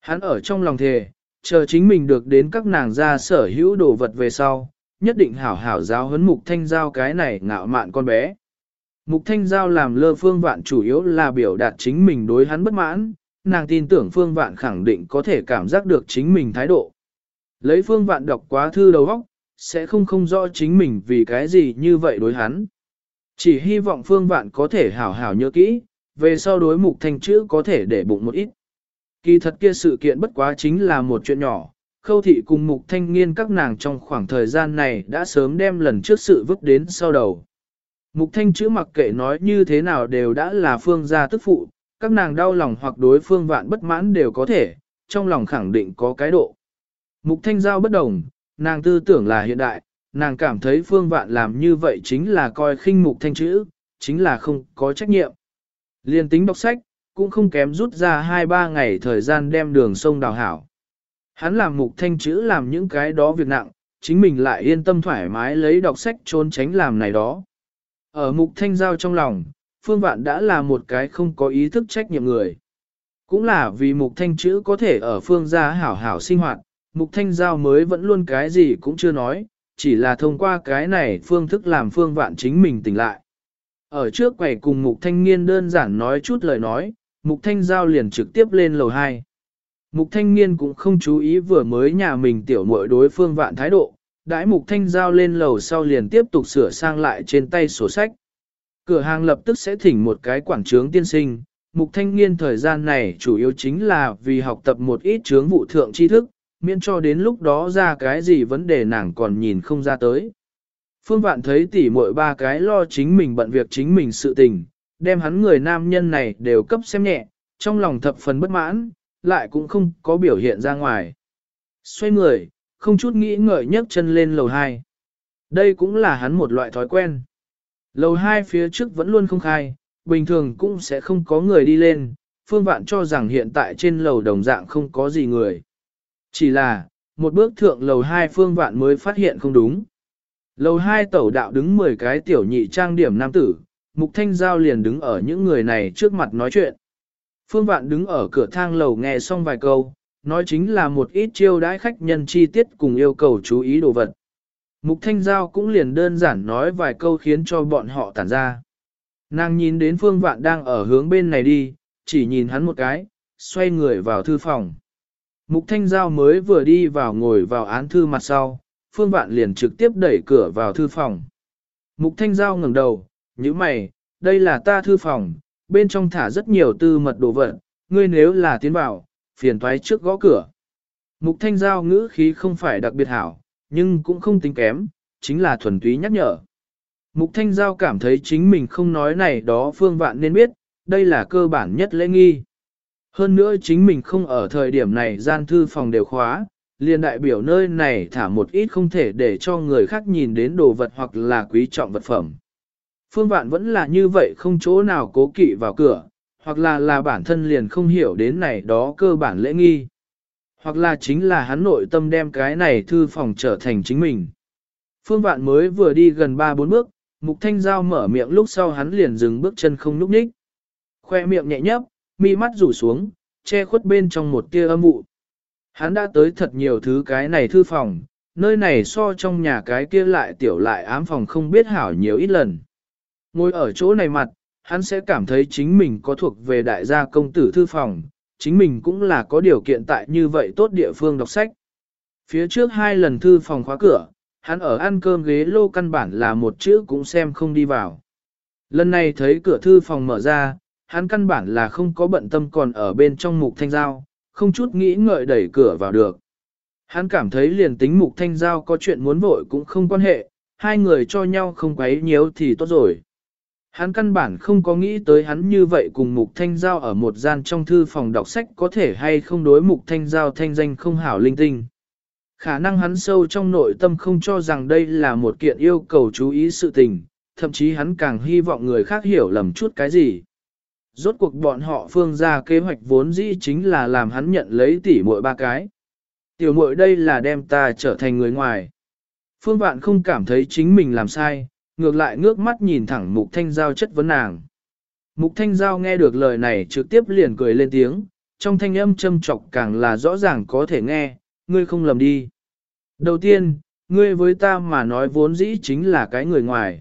Hắn ở trong lòng thề, chờ chính mình được đến các nàng gia sở hữu đồ vật về sau, nhất định hảo hảo giáo huấn mục thanh giao cái này ngạo mạn con bé. Mục thanh giao làm lơ phương vạn chủ yếu là biểu đạt chính mình đối hắn bất mãn, nàng tin tưởng phương vạn khẳng định có thể cảm giác được chính mình thái độ. Lấy phương vạn đọc quá thư đầu óc, sẽ không không rõ chính mình vì cái gì như vậy đối hắn. Chỉ hy vọng phương vạn có thể hảo hảo nhớ kỹ, về sau đối mục thanh chữ có thể để bụng một ít. Kỳ thật kia sự kiện bất quá chính là một chuyện nhỏ, khâu thị cùng mục thanh niên các nàng trong khoảng thời gian này đã sớm đem lần trước sự vứt đến sau đầu. Mục thanh chữ mặc kệ nói như thế nào đều đã là phương gia tức phụ, các nàng đau lòng hoặc đối phương vạn bất mãn đều có thể, trong lòng khẳng định có cái độ. Mục thanh giao bất đồng, nàng tư tưởng là hiện đại, nàng cảm thấy phương vạn làm như vậy chính là coi khinh mục thanh chữ, chính là không có trách nhiệm. Liên tính đọc sách, cũng không kém rút ra 2-3 ngày thời gian đem đường sông đào hảo. Hắn làm mục thanh chữ làm những cái đó việc nặng, chính mình lại yên tâm thoải mái lấy đọc sách trốn tránh làm này đó. Ở mục thanh giao trong lòng, phương vạn đã là một cái không có ý thức trách nhiệm người. Cũng là vì mục thanh chữ có thể ở phương gia hảo hảo sinh hoạt, mục thanh giao mới vẫn luôn cái gì cũng chưa nói, chỉ là thông qua cái này phương thức làm phương vạn chính mình tỉnh lại. Ở trước quầy cùng mục thanh Nghiên đơn giản nói chút lời nói, mục thanh giao liền trực tiếp lên lầu 2. Mục thanh Nghiên cũng không chú ý vừa mới nhà mình tiểu muội đối phương vạn thái độ, đãi mục thanh giao lên lầu sau liền tiếp tục sửa sang lại trên tay sổ sách. Cửa hàng lập tức sẽ thỉnh một cái quảng trướng tiên sinh, mục thanh Nghiên thời gian này chủ yếu chính là vì học tập một ít trướng vụ thượng tri thức, miễn cho đến lúc đó ra cái gì vấn đề nàng còn nhìn không ra tới. Phương Vạn thấy tỉ muội ba cái lo chính mình bận việc chính mình sự tình, đem hắn người nam nhân này đều cấp xem nhẹ, trong lòng thập phần bất mãn, lại cũng không có biểu hiện ra ngoài. Xoay người, không chút nghĩ ngợi nhấc chân lên lầu 2. Đây cũng là hắn một loại thói quen. Lầu 2 phía trước vẫn luôn không khai, bình thường cũng sẽ không có người đi lên, phương vạn cho rằng hiện tại trên lầu đồng dạng không có gì người. Chỉ là, một bước thượng lầu hai phương vạn mới phát hiện không đúng. Lầu hai tẩu đạo đứng 10 cái tiểu nhị trang điểm nam tử, Mục Thanh Giao liền đứng ở những người này trước mặt nói chuyện. Phương Vạn đứng ở cửa thang lầu nghe xong vài câu, nói chính là một ít chiêu đãi khách nhân chi tiết cùng yêu cầu chú ý đồ vật. Mục Thanh Giao cũng liền đơn giản nói vài câu khiến cho bọn họ tản ra. Nàng nhìn đến Phương Vạn đang ở hướng bên này đi, chỉ nhìn hắn một cái, xoay người vào thư phòng. Mục Thanh Giao mới vừa đi vào ngồi vào án thư mặt sau, Phương Vạn liền trực tiếp đẩy cửa vào thư phòng. Mục Thanh Giao ngẩng đầu, như mày, đây là ta thư phòng, bên trong thả rất nhiều tư mật đồ vật, ngươi nếu là tiến vào, phiền toái trước gõ cửa. Mục Thanh Giao ngữ khí không phải đặc biệt hảo, nhưng cũng không tính kém, chính là thuần túy nhắc nhở. Mục Thanh Giao cảm thấy chính mình không nói này đó Phương Vạn nên biết, đây là cơ bản nhất lễ nghi. Hơn nữa chính mình không ở thời điểm này gian thư phòng đều khóa, liền đại biểu nơi này thả một ít không thể để cho người khác nhìn đến đồ vật hoặc là quý trọng vật phẩm. Phương Vạn vẫn là như vậy không chỗ nào cố kỵ vào cửa, hoặc là là bản thân liền không hiểu đến này đó cơ bản lễ nghi. Hoặc là chính là hắn nội tâm đem cái này thư phòng trở thành chính mình. Phương Vạn mới vừa đi gần 3-4 bước, Mục Thanh Giao mở miệng lúc sau hắn liền dừng bước chân không núp ních. Khoe miệng nhẹ nhấp, mi mắt rủ xuống, che khuất bên trong một tia âm vụ. Hắn đã tới thật nhiều thứ cái này thư phòng, nơi này so trong nhà cái kia lại tiểu lại ám phòng không biết hảo nhiều ít lần. Ngồi ở chỗ này mặt, hắn sẽ cảm thấy chính mình có thuộc về đại gia công tử thư phòng, chính mình cũng là có điều kiện tại như vậy tốt địa phương đọc sách. Phía trước hai lần thư phòng khóa cửa, hắn ở ăn cơm ghế lô căn bản là một chữ cũng xem không đi vào. Lần này thấy cửa thư phòng mở ra, hắn căn bản là không có bận tâm còn ở bên trong mục thanh giao, không chút nghĩ ngợi đẩy cửa vào được. Hắn cảm thấy liền tính mục thanh giao có chuyện muốn vội cũng không quan hệ, hai người cho nhau không quấy nhiễu thì tốt rồi. Hắn căn bản không có nghĩ tới hắn như vậy cùng Mục Thanh Giao ở một gian trong thư phòng đọc sách có thể hay không đối Mục Thanh Giao thanh danh không hảo linh tinh. Khả năng hắn sâu trong nội tâm không cho rằng đây là một kiện yêu cầu chú ý sự tình, thậm chí hắn càng hy vọng người khác hiểu lầm chút cái gì. Rốt cuộc bọn họ phương ra kế hoạch vốn dĩ chính là làm hắn nhận lấy tỷ muội ba cái. Tiểu muội đây là đem ta trở thành người ngoài. Phương Vạn không cảm thấy chính mình làm sai, ngược lại ngước mắt nhìn thẳng Mục Thanh Giao chất vấn nàng. Mục Thanh Giao nghe được lời này trực tiếp liền cười lên tiếng, trong thanh âm châm trọc càng là rõ ràng có thể nghe, ngươi không lầm đi. Đầu tiên, ngươi với ta mà nói vốn dĩ chính là cái người ngoài.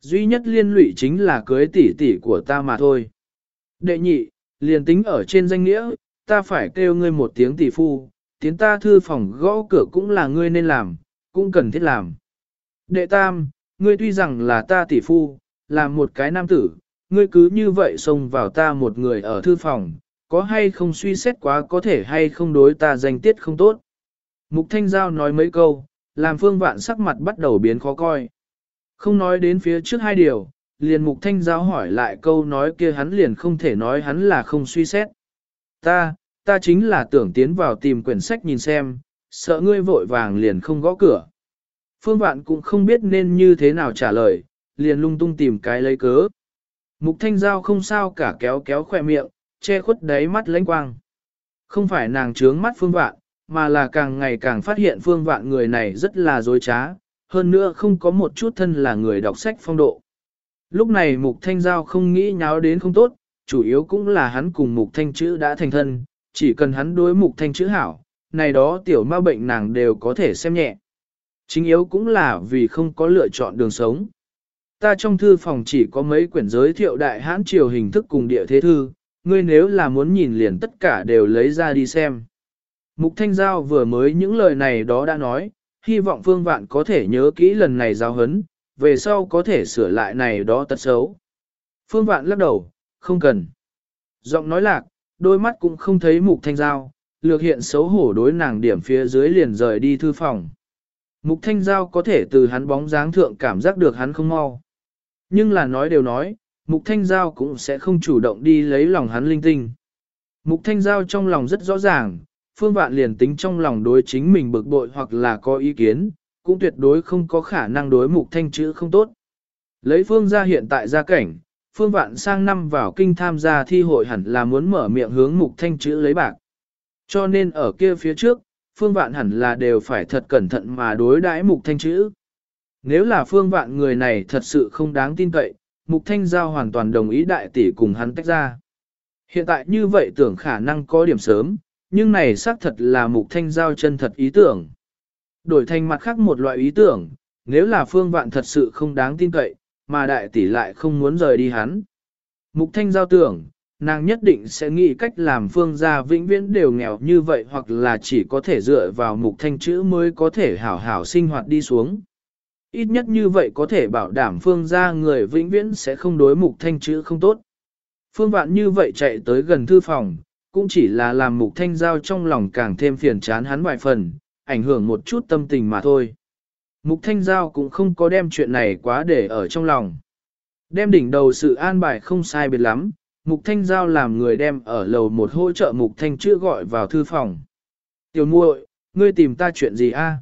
Duy nhất liên lụy chính là cưới tỷ tỷ của ta mà thôi. Đệ nhị, liền tính ở trên danh nghĩa, ta phải kêu ngươi một tiếng tỷ phu, tiến ta thư phòng gõ cửa cũng là ngươi nên làm, cũng cần thiết làm. Đệ tam, ngươi tuy rằng là ta tỷ phu, là một cái nam tử, ngươi cứ như vậy xông vào ta một người ở thư phòng, có hay không suy xét quá có thể hay không đối ta danh tiết không tốt. Mục Thanh Giao nói mấy câu, làm phương vạn sắc mặt bắt đầu biến khó coi. Không nói đến phía trước hai điều, liền Mục Thanh Giao hỏi lại câu nói kia hắn liền không thể nói hắn là không suy xét. Ta, ta chính là tưởng tiến vào tìm quyển sách nhìn xem, sợ ngươi vội vàng liền không gõ cửa. Phương Vạn cũng không biết nên như thế nào trả lời, liền lung tung tìm cái lấy cớ. Mục Thanh Giao không sao cả kéo kéo khỏe miệng, che khuất đáy mắt lãnh quang. Không phải nàng trướng mắt Phương Vạn, mà là càng ngày càng phát hiện Phương Vạn người này rất là dối trá, hơn nữa không có một chút thân là người đọc sách phong độ. Lúc này Mục Thanh Giao không nghĩ nháo đến không tốt, chủ yếu cũng là hắn cùng Mục Thanh chữ đã thành thân, chỉ cần hắn đối Mục Thanh chữ hảo, này đó tiểu ma bệnh nàng đều có thể xem nhẹ. Chính yếu cũng là vì không có lựa chọn đường sống. Ta trong thư phòng chỉ có mấy quyển giới thiệu đại hãn triều hình thức cùng địa thế thư, ngươi nếu là muốn nhìn liền tất cả đều lấy ra đi xem. Mục Thanh Giao vừa mới những lời này đó đã nói, hy vọng Phương Vạn có thể nhớ kỹ lần này giao hấn, về sau có thể sửa lại này đó tật xấu. Phương Vạn lắc đầu, không cần. Giọng nói lạc, đôi mắt cũng không thấy Mục Thanh Giao, lược hiện xấu hổ đối nàng điểm phía dưới liền rời đi thư phòng. Mục Thanh Giao có thể từ hắn bóng dáng thượng cảm giác được hắn không mau. Nhưng là nói đều nói, Mục Thanh Giao cũng sẽ không chủ động đi lấy lòng hắn linh tinh. Mục Thanh Giao trong lòng rất rõ ràng, Phương Vạn liền tính trong lòng đối chính mình bực bội hoặc là có ý kiến, cũng tuyệt đối không có khả năng đối Mục Thanh chữ không tốt. Lấy Phương gia hiện tại gia cảnh, Phương Vạn sang năm vào kinh tham gia thi hội hẳn là muốn mở miệng hướng Mục Thanh chữ lấy bạc. Cho nên ở kia phía trước, phương vạn hẳn là đều phải thật cẩn thận mà đối đãi mục thanh chữ. Nếu là phương vạn người này thật sự không đáng tin cậy, mục thanh giao hoàn toàn đồng ý đại tỷ cùng hắn tách ra. Hiện tại như vậy tưởng khả năng có điểm sớm, nhưng này xác thật là mục thanh giao chân thật ý tưởng. Đổi thành mặt khác một loại ý tưởng, nếu là phương vạn thật sự không đáng tin cậy, mà đại tỷ lại không muốn rời đi hắn. Mục thanh giao tưởng, nàng nhất định sẽ nghĩ cách làm phương gia vĩnh viễn đều nghèo như vậy hoặc là chỉ có thể dựa vào mục thanh chữ mới có thể hảo hảo sinh hoạt đi xuống. Ít nhất như vậy có thể bảo đảm phương gia người vĩnh viễn sẽ không đối mục thanh chữ không tốt. Phương vạn như vậy chạy tới gần thư phòng, cũng chỉ là làm mục thanh giao trong lòng càng thêm phiền chán hắn vài phần, ảnh hưởng một chút tâm tình mà thôi. Mục thanh giao cũng không có đem chuyện này quá để ở trong lòng. Đem đỉnh đầu sự an bài không sai biệt lắm, Mục Thanh Giao làm người đem ở lầu một hỗ trợ Mục Thanh chữa gọi vào thư phòng. Tiểu muội, ngươi tìm ta chuyện gì a?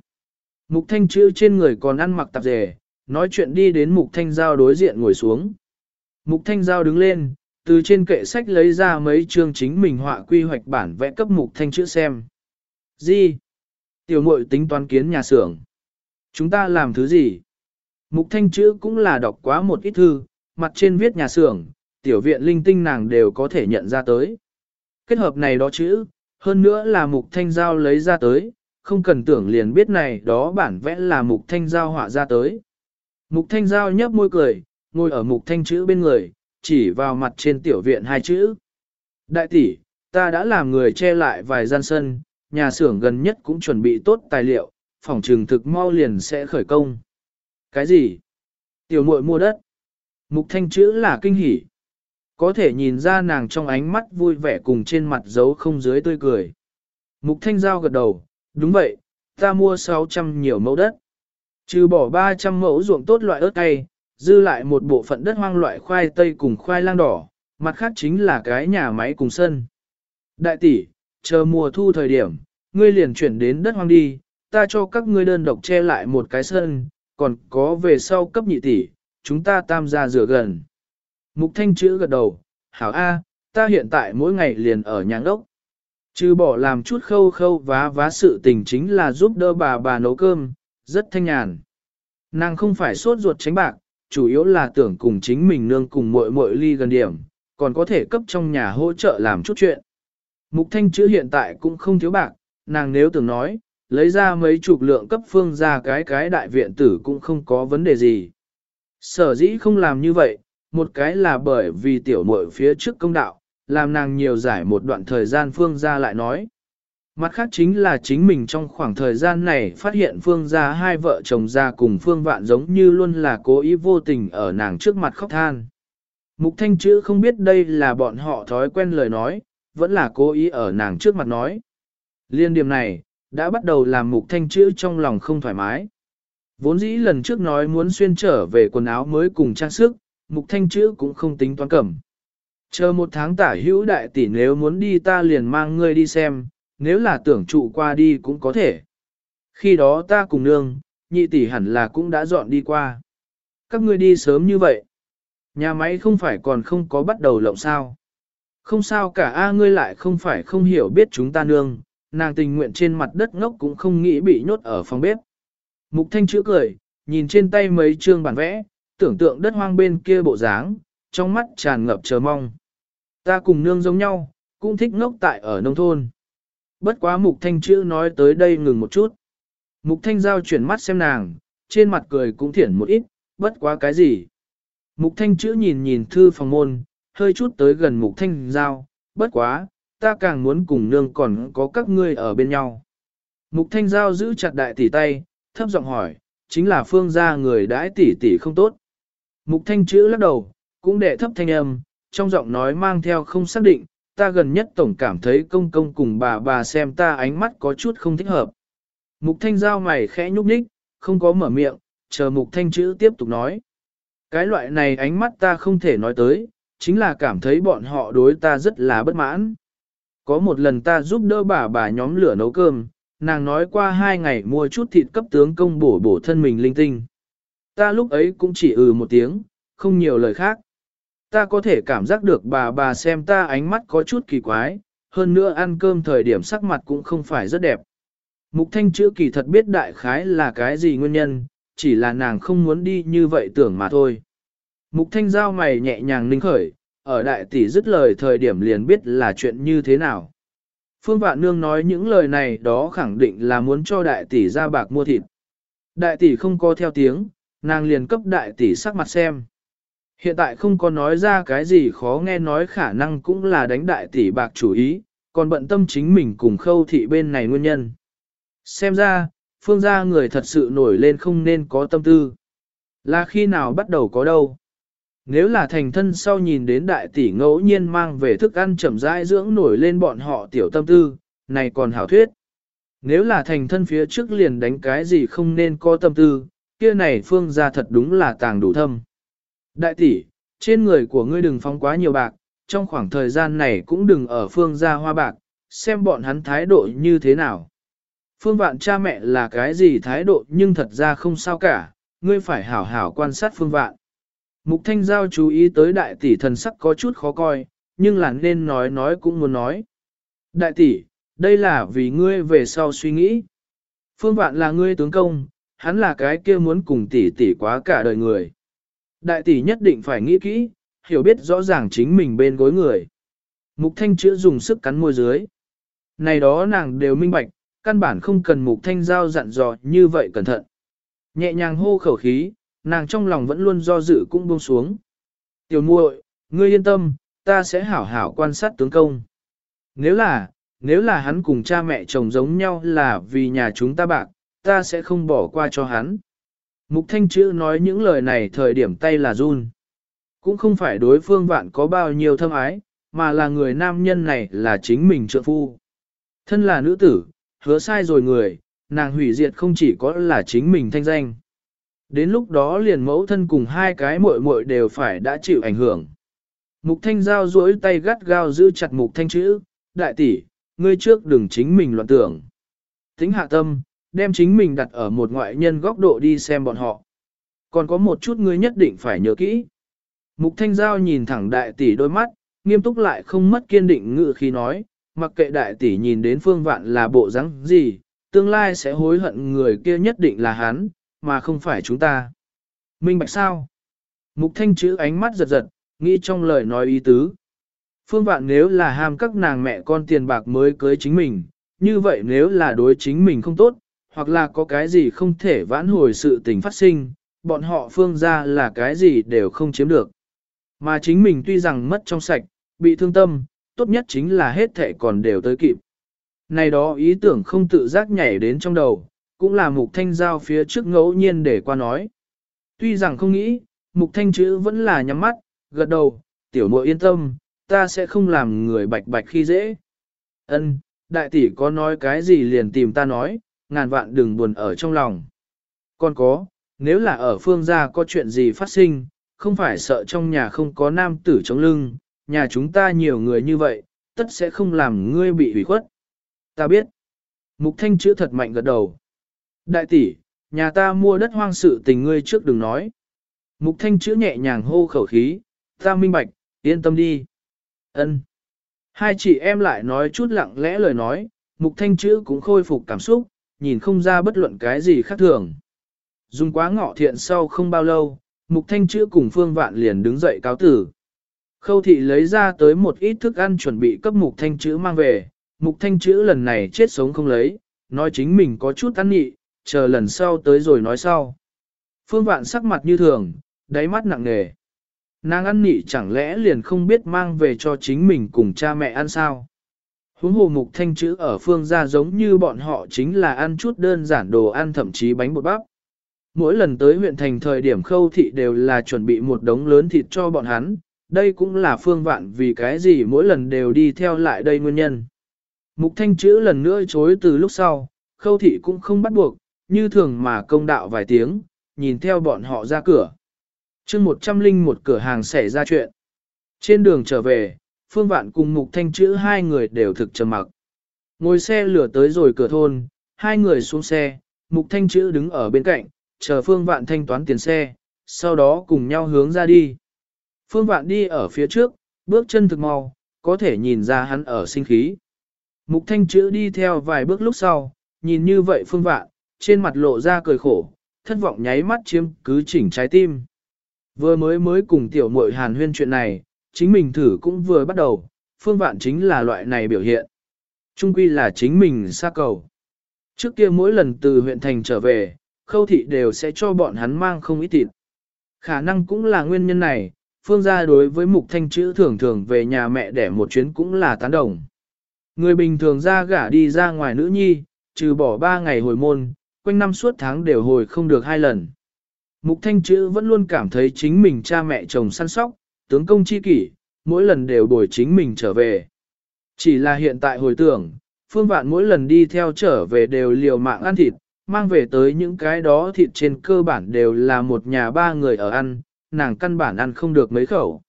Mục Thanh chữa trên người còn ăn mặc tạp dề, nói chuyện đi đến Mục Thanh Giao đối diện ngồi xuống. Mục Thanh Giao đứng lên, từ trên kệ sách lấy ra mấy chương chính mình họa quy hoạch bản vẽ cấp Mục Thanh chữa xem. Gì? Tiểu muội tính toán kiến nhà xưởng. Chúng ta làm thứ gì? Mục Thanh Chữ cũng là đọc quá một ít thư, mặt trên viết nhà xưởng, tiểu viện linh tinh nàng đều có thể nhận ra tới. Kết hợp này đó chữ, hơn nữa là mục thanh giao lấy ra tới, không cần tưởng liền biết này đó bản vẽ là mục thanh giao họa ra tới. Mục thanh giao nhấp môi cười, ngồi ở mục thanh chữ bên người, chỉ vào mặt trên tiểu viện hai chữ. Đại tỷ, ta đã làm người che lại vài gian sân, nhà xưởng gần nhất cũng chuẩn bị tốt tài liệu, phòng trường thực mau liền sẽ khởi công. Cái gì? Tiểu muội mua đất. Mục thanh chữ là kinh hỉ. Có thể nhìn ra nàng trong ánh mắt vui vẻ cùng trên mặt giấu không dưới tươi cười. Mục Thanh Giao gật đầu, đúng vậy, ta mua 600 nhiều mẫu đất. Trừ bỏ 300 mẫu ruộng tốt loại ớt cay, dư lại một bộ phận đất hoang loại khoai tây cùng khoai lang đỏ, mặt khác chính là cái nhà máy cùng sân. Đại tỷ, chờ mùa thu thời điểm, ngươi liền chuyển đến đất hoang đi, ta cho các ngươi đơn độc che lại một cái sân, còn có về sau cấp nhị tỷ, chúng ta tam gia rửa gần. Mục thanh chữ gật đầu, hảo A, ta hiện tại mỗi ngày liền ở nhà ốc. Trừ bỏ làm chút khâu khâu vá vá sự tình chính là giúp đỡ bà bà nấu cơm, rất thanh nhàn. Nàng không phải sốt ruột tránh bạc, chủ yếu là tưởng cùng chính mình nương cùng muội muội ly gần điểm, còn có thể cấp trong nhà hỗ trợ làm chút chuyện. Mục thanh chữ hiện tại cũng không thiếu bạc, nàng nếu tưởng nói, lấy ra mấy chục lượng cấp phương ra cái cái đại viện tử cũng không có vấn đề gì. Sở dĩ không làm như vậy, một cái là bởi vì tiểu muội phía trước công đạo, làm nàng nhiều giải một đoạn thời gian phương ra lại nói. Mặt khác chính là chính mình trong khoảng thời gian này phát hiện phương ra hai vợ chồng ra cùng phương vạn giống như luôn là cố ý vô tình ở nàng trước mặt khóc than. Mục thanh chữ không biết đây là bọn họ thói quen lời nói, vẫn là cố ý ở nàng trước mặt nói. Liên điểm này, đã bắt đầu làm mục thanh chữ trong lòng không thoải mái. Vốn dĩ lần trước nói muốn xuyên trở về quần áo mới cùng trang sức, mục thanh chữ cũng không tính toán cẩm. Chờ một tháng tả hữu đại tỷ nếu muốn đi ta liền mang ngươi đi xem, nếu là tưởng trụ qua đi cũng có thể. Khi đó ta cùng nương, nhị tỷ hẳn là cũng đã dọn đi qua. Các ngươi đi sớm như vậy. Nhà máy không phải còn không có bắt đầu lộng sao. Không sao cả A ngươi lại không phải không hiểu biết chúng ta nương, nàng tình nguyện trên mặt đất ngốc cũng không nghĩ bị nhốt ở phòng bếp. Mục thanh chữa cười, nhìn trên tay mấy chương bản vẽ, tưởng tượng đất hoang bên kia bộ dáng, trong mắt tràn ngập chờ mong. Ta cùng nương giống nhau, cũng thích ngốc tại ở nông thôn. Bất quá mục thanh chữa nói tới đây ngừng một chút. Mục thanh giao chuyển mắt xem nàng, trên mặt cười cũng thiển một ít, bất quá cái gì. Mục thanh chữa nhìn nhìn thư phòng môn, hơi chút tới gần mục thanh giao, bất quá, ta càng muốn cùng nương còn có các ngươi ở bên nhau. Mục thanh giao giữ chặt đại tỷ tay, thấp giọng hỏi, chính là phương gia người đãi tỷ tỷ không tốt. Mục thanh chữ lắc đầu, cũng đệ thấp thanh âm, trong giọng nói mang theo không xác định, ta gần nhất tổng cảm thấy công công cùng bà bà xem ta ánh mắt có chút không thích hợp. Mục thanh giao mày khẽ nhúc nhích, không có mở miệng, chờ mục thanh chữ tiếp tục nói. Cái loại này ánh mắt ta không thể nói tới, chính là cảm thấy bọn họ đối ta rất là bất mãn. Có một lần ta giúp đỡ bà bà nhóm lửa nấu cơm, nàng nói qua hai ngày mua chút thịt cấp tướng công bổ bổ thân mình linh tinh. Ta lúc ấy cũng chỉ ừ một tiếng, không nhiều lời khác. Ta có thể cảm giác được bà bà xem ta ánh mắt có chút kỳ quái, hơn nữa ăn cơm thời điểm sắc mặt cũng không phải rất đẹp. Mục thanh chữa kỳ thật biết đại khái là cái gì nguyên nhân, chỉ là nàng không muốn đi như vậy tưởng mà thôi. Mục thanh giao mày nhẹ nhàng ninh khởi, ở đại tỷ dứt lời thời điểm liền biết là chuyện như thế nào. Phương Vạn Nương nói những lời này đó khẳng định là muốn cho đại tỷ ra bạc mua thịt. Đại tỷ không có theo tiếng, nàng liền cấp đại tỷ sắc mặt xem. Hiện tại không có nói ra cái gì khó nghe nói khả năng cũng là đánh đại tỷ bạc chủ ý, còn bận tâm chính mình cùng khâu thị bên này nguyên nhân. Xem ra, phương gia người thật sự nổi lên không nên có tâm tư. Là khi nào bắt đầu có đâu. Nếu là thành thân sau nhìn đến đại tỷ ngẫu nhiên mang về thức ăn chậm rãi dưỡng nổi lên bọn họ tiểu tâm tư, này còn hảo thuyết. Nếu là thành thân phía trước liền đánh cái gì không nên có tâm tư, kia này phương gia thật đúng là tàng đủ thâm. Đại tỷ, trên người của ngươi đừng phóng quá nhiều bạc, trong khoảng thời gian này cũng đừng ở phương gia hoa bạc, xem bọn hắn thái độ như thế nào. Phương vạn cha mẹ là cái gì thái độ nhưng thật ra không sao cả, ngươi phải hảo hảo quan sát phương vạn. Mục Thanh Giao chú ý tới đại tỷ thần sắc có chút khó coi, nhưng là nên nói nói cũng muốn nói. Đại tỷ, đây là vì ngươi về sau suy nghĩ. Phương Vạn là ngươi tướng công, hắn là cái kia muốn cùng tỷ tỷ quá cả đời người. Đại tỷ nhất định phải nghĩ kỹ, hiểu biết rõ ràng chính mình bên gối người. Mục Thanh chữa dùng sức cắn môi dưới. Này đó nàng đều minh bạch, căn bản không cần Mục Thanh Giao dặn dò như vậy cẩn thận. Nhẹ nhàng hô khẩu khí, nàng trong lòng vẫn luôn do dự cũng buông xuống. Tiểu muội, ngươi yên tâm, ta sẽ hảo hảo quan sát tướng công. Nếu là, nếu là hắn cùng cha mẹ chồng giống nhau là vì nhà chúng ta bạc, ta sẽ không bỏ qua cho hắn. Mục thanh chữ nói những lời này thời điểm tay là run. Cũng không phải đối phương vạn có bao nhiêu thâm ái, mà là người nam nhân này là chính mình trợ phu. Thân là nữ tử, hứa sai rồi người, nàng hủy diệt không chỉ có là chính mình thanh danh. Đến lúc đó liền mẫu thân cùng hai cái muội muội đều phải đã chịu ảnh hưởng. Mục thanh giao duỗi tay gắt gao giữ chặt mục thanh chữ, đại tỷ, ngươi trước đừng chính mình loạn tưởng. Tính hạ tâm, đem chính mình đặt ở một ngoại nhân góc độ đi xem bọn họ. Còn có một chút ngươi nhất định phải nhớ kỹ. Mục thanh giao nhìn thẳng đại tỷ đôi mắt, nghiêm túc lại không mất kiên định ngự khi nói, mặc kệ đại tỷ nhìn đến phương vạn là bộ dáng gì, tương lai sẽ hối hận người kia nhất định là hắn, mà không phải chúng ta. Minh bạch sao? Mục thanh chữ ánh mắt giật giật, nghĩ trong lời nói ý tứ. Phương vạn nếu là ham các nàng mẹ con tiền bạc mới cưới chính mình, như vậy nếu là đối chính mình không tốt, hoặc là có cái gì không thể vãn hồi sự tình phát sinh, bọn họ phương ra là cái gì đều không chiếm được. Mà chính mình tuy rằng mất trong sạch, bị thương tâm, tốt nhất chính là hết thể còn đều tới kịp. Này đó ý tưởng không tự giác nhảy đến trong đầu, cũng là mục thanh giao phía trước ngẫu nhiên để qua nói. Tuy rằng không nghĩ, mục thanh chữ vẫn là nhắm mắt, gật đầu, tiểu muội yên tâm, ta sẽ không làm người bạch bạch khi dễ. Ân, đại tỷ có nói cái gì liền tìm ta nói, ngàn vạn đừng buồn ở trong lòng. Còn có, nếu là ở phương gia có chuyện gì phát sinh, không phải sợ trong nhà không có nam tử chống lưng, nhà chúng ta nhiều người như vậy, tất sẽ không làm ngươi bị hủy khuất. Ta biết. Mục thanh chữ thật mạnh gật đầu. Đại tỷ, nhà ta mua đất hoang sự tình ngươi trước đừng nói. Mục thanh chữ nhẹ nhàng hô khẩu khí, ta minh bạch, yên tâm đi. Ân. Hai chị em lại nói chút lặng lẽ lời nói, mục thanh chữ cũng khôi phục cảm xúc, nhìn không ra bất luận cái gì khác thường. Dùng quá ngọ thiện sau không bao lâu, mục thanh chữ cùng phương vạn liền đứng dậy cáo tử. Khâu thị lấy ra tới một ít thức ăn chuẩn bị cấp mục thanh chữ mang về, mục thanh chữ lần này chết sống không lấy, nói chính mình có chút ăn nhị, chờ lần sau tới rồi nói sau. Phương vạn sắc mặt như thường, đáy mắt nặng nề. Nàng ăn nhị chẳng lẽ liền không biết mang về cho chính mình cùng cha mẹ ăn sao. Huống hồ mục thanh chữ ở phương gia giống như bọn họ chính là ăn chút đơn giản đồ ăn thậm chí bánh bột bắp. Mỗi lần tới huyện thành thời điểm khâu thị đều là chuẩn bị một đống lớn thịt cho bọn hắn, đây cũng là phương vạn vì cái gì mỗi lần đều đi theo lại đây nguyên nhân. Mục thanh chữ lần nữa chối từ lúc sau, khâu thị cũng không bắt buộc, như thường mà công đạo vài tiếng, nhìn theo bọn họ ra cửa. chương một trăm linh một cửa hàng xảy ra chuyện. Trên đường trở về, phương vạn cùng mục thanh chữ hai người đều thực trầm mặc. Ngồi xe lửa tới rồi cửa thôn, hai người xuống xe, mục thanh chữ đứng ở bên cạnh, chờ phương vạn thanh toán tiền xe, sau đó cùng nhau hướng ra đi. Phương vạn đi ở phía trước, bước chân thực mau, có thể nhìn ra hắn ở sinh khí. Mục thanh chữ đi theo vài bước lúc sau, nhìn như vậy phương vạn, trên mặt lộ ra cười khổ, thất vọng nháy mắt chiếm cứ chỉnh trái tim. Vừa mới mới cùng tiểu muội hàn huyên chuyện này, chính mình thử cũng vừa bắt đầu, phương vạn chính là loại này biểu hiện. Trung quy là chính mình xa cầu. Trước kia mỗi lần từ huyện thành trở về, khâu thị đều sẽ cho bọn hắn mang không ít thịt. Khả năng cũng là nguyên nhân này, phương gia đối với mục thanh chữ thường thường về nhà mẹ để một chuyến cũng là tán đồng. Người bình thường ra gả đi ra ngoài nữ nhi, trừ bỏ ba ngày hồi môn, quanh năm suốt tháng đều hồi không được hai lần. Mục thanh chữ vẫn luôn cảm thấy chính mình cha mẹ chồng săn sóc, tướng công chi kỷ, mỗi lần đều đổi chính mình trở về. Chỉ là hiện tại hồi tưởng, phương vạn mỗi lần đi theo trở về đều liều mạng ăn thịt, mang về tới những cái đó thịt trên cơ bản đều là một nhà ba người ở ăn, nàng căn bản ăn không được mấy khẩu.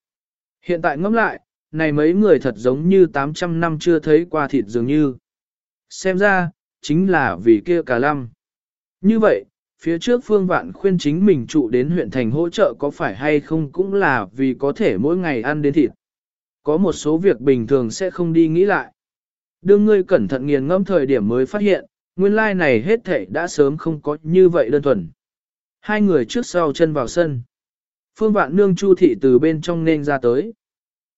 Hiện tại ngẫm lại, này mấy người thật giống như 800 năm chưa thấy qua thịt dường như. Xem ra, chính là vì kia cả lăm. Như vậy, phía trước phương vạn khuyên chính mình trụ đến huyện thành hỗ trợ có phải hay không cũng là vì có thể mỗi ngày ăn đến thịt. Có một số việc bình thường sẽ không đi nghĩ lại. Đương ngươi cẩn thận nghiền ngẫm thời điểm mới phát hiện, nguyên lai like này hết thảy đã sớm không có như vậy đơn thuần. Hai người trước sau chân vào sân. Phương vạn nương chu thị từ bên trong nên ra tới.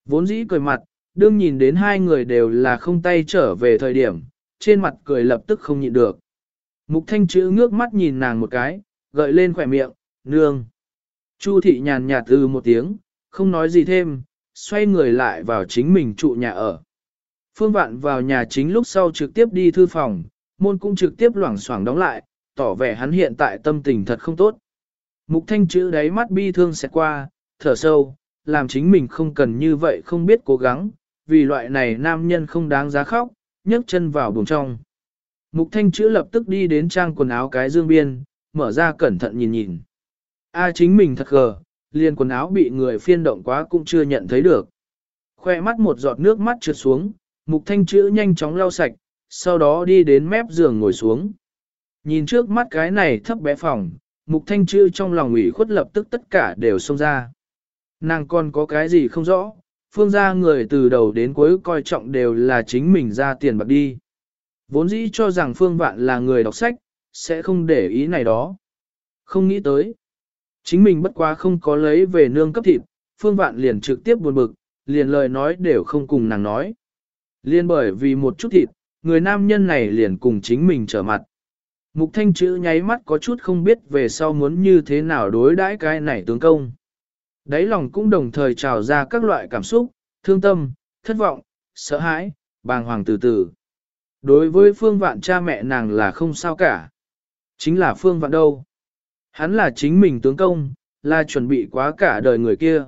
Vốn dĩ cười mặt, đương nhìn đến hai người đều là không tay trở về thời điểm, trên mặt cười lập tức không nhịn được. Mục thanh chữ ngước mắt nhìn nàng một cái, gợi lên khỏe miệng, nương. Chu thị nhàn nhạt từ một tiếng, không nói gì thêm, xoay người lại vào chính mình trụ nhà ở. Phương vạn vào nhà chính lúc sau trực tiếp đi thư phòng, môn cũng trực tiếp loảng xoảng đóng lại, tỏ vẻ hắn hiện tại tâm tình thật không tốt. Mục thanh chữ đáy mắt bi thương xẹt qua, thở sâu, làm chính mình không cần như vậy không biết cố gắng, vì loại này nam nhân không đáng giá khóc, nhấc chân vào buồng trong. Mục thanh chữ lập tức đi đến trang quần áo cái dương biên, mở ra cẩn thận nhìn nhìn. A à, chính mình thật gờ, liền quần áo bị người phiên động quá cũng chưa nhận thấy được. Khoe mắt một giọt nước mắt trượt xuống, mục thanh chữ nhanh chóng lau sạch, sau đó đi đến mép giường ngồi xuống. Nhìn trước mắt cái này thấp bé phòng, mục thanh chữ trong lòng ủy khuất lập tức tất cả đều xông ra. Nàng còn có cái gì không rõ, phương gia người từ đầu đến cuối coi trọng đều là chính mình ra tiền bạc đi. Vốn dĩ cho rằng phương vạn là người đọc sách, sẽ không để ý này đó. Không nghĩ tới. Chính mình bất quá không có lấy về nương cấp thịt, phương vạn liền trực tiếp buồn bực, liền lời nói đều không cùng nàng nói. Liên bởi vì một chút thịt, người nam nhân này liền cùng chính mình trở mặt. Mục thanh chữ nháy mắt có chút không biết về sau muốn như thế nào đối đãi cái này tướng công. Đáy lòng cũng đồng thời trào ra các loại cảm xúc, thương tâm, thất vọng, sợ hãi, bàng hoàng từ từ. Đối với phương vạn cha mẹ nàng là không sao cả. Chính là phương vạn đâu. Hắn là chính mình tướng công, là chuẩn bị quá cả đời người kia.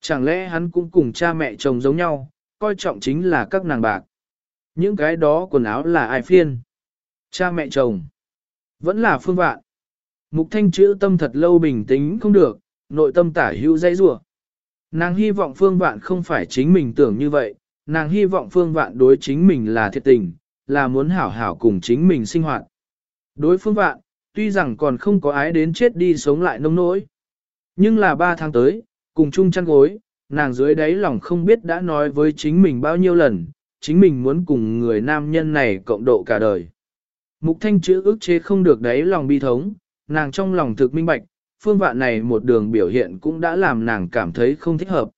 Chẳng lẽ hắn cũng cùng cha mẹ chồng giống nhau, coi trọng chính là các nàng bạc. Những cái đó quần áo là ai phiên? Cha mẹ chồng. Vẫn là phương vạn. Mục thanh chữ tâm thật lâu bình tĩnh không được, nội tâm tả hữu dây rủa Nàng hy vọng phương vạn không phải chính mình tưởng như vậy, nàng hy vọng phương vạn đối chính mình là thiệt tình, là muốn hảo hảo cùng chính mình sinh hoạt. Đối phương vạn, tuy rằng còn không có ái đến chết đi sống lại nông nỗi. Nhưng là ba tháng tới, cùng chung chăn gối, nàng dưới đáy lòng không biết đã nói với chính mình bao nhiêu lần, chính mình muốn cùng người nam nhân này cộng độ cả đời. Mục thanh chữ ước chế không được đáy lòng bi thống, nàng trong lòng thực minh bạch, phương vạn này một đường biểu hiện cũng đã làm nàng cảm thấy không thích hợp.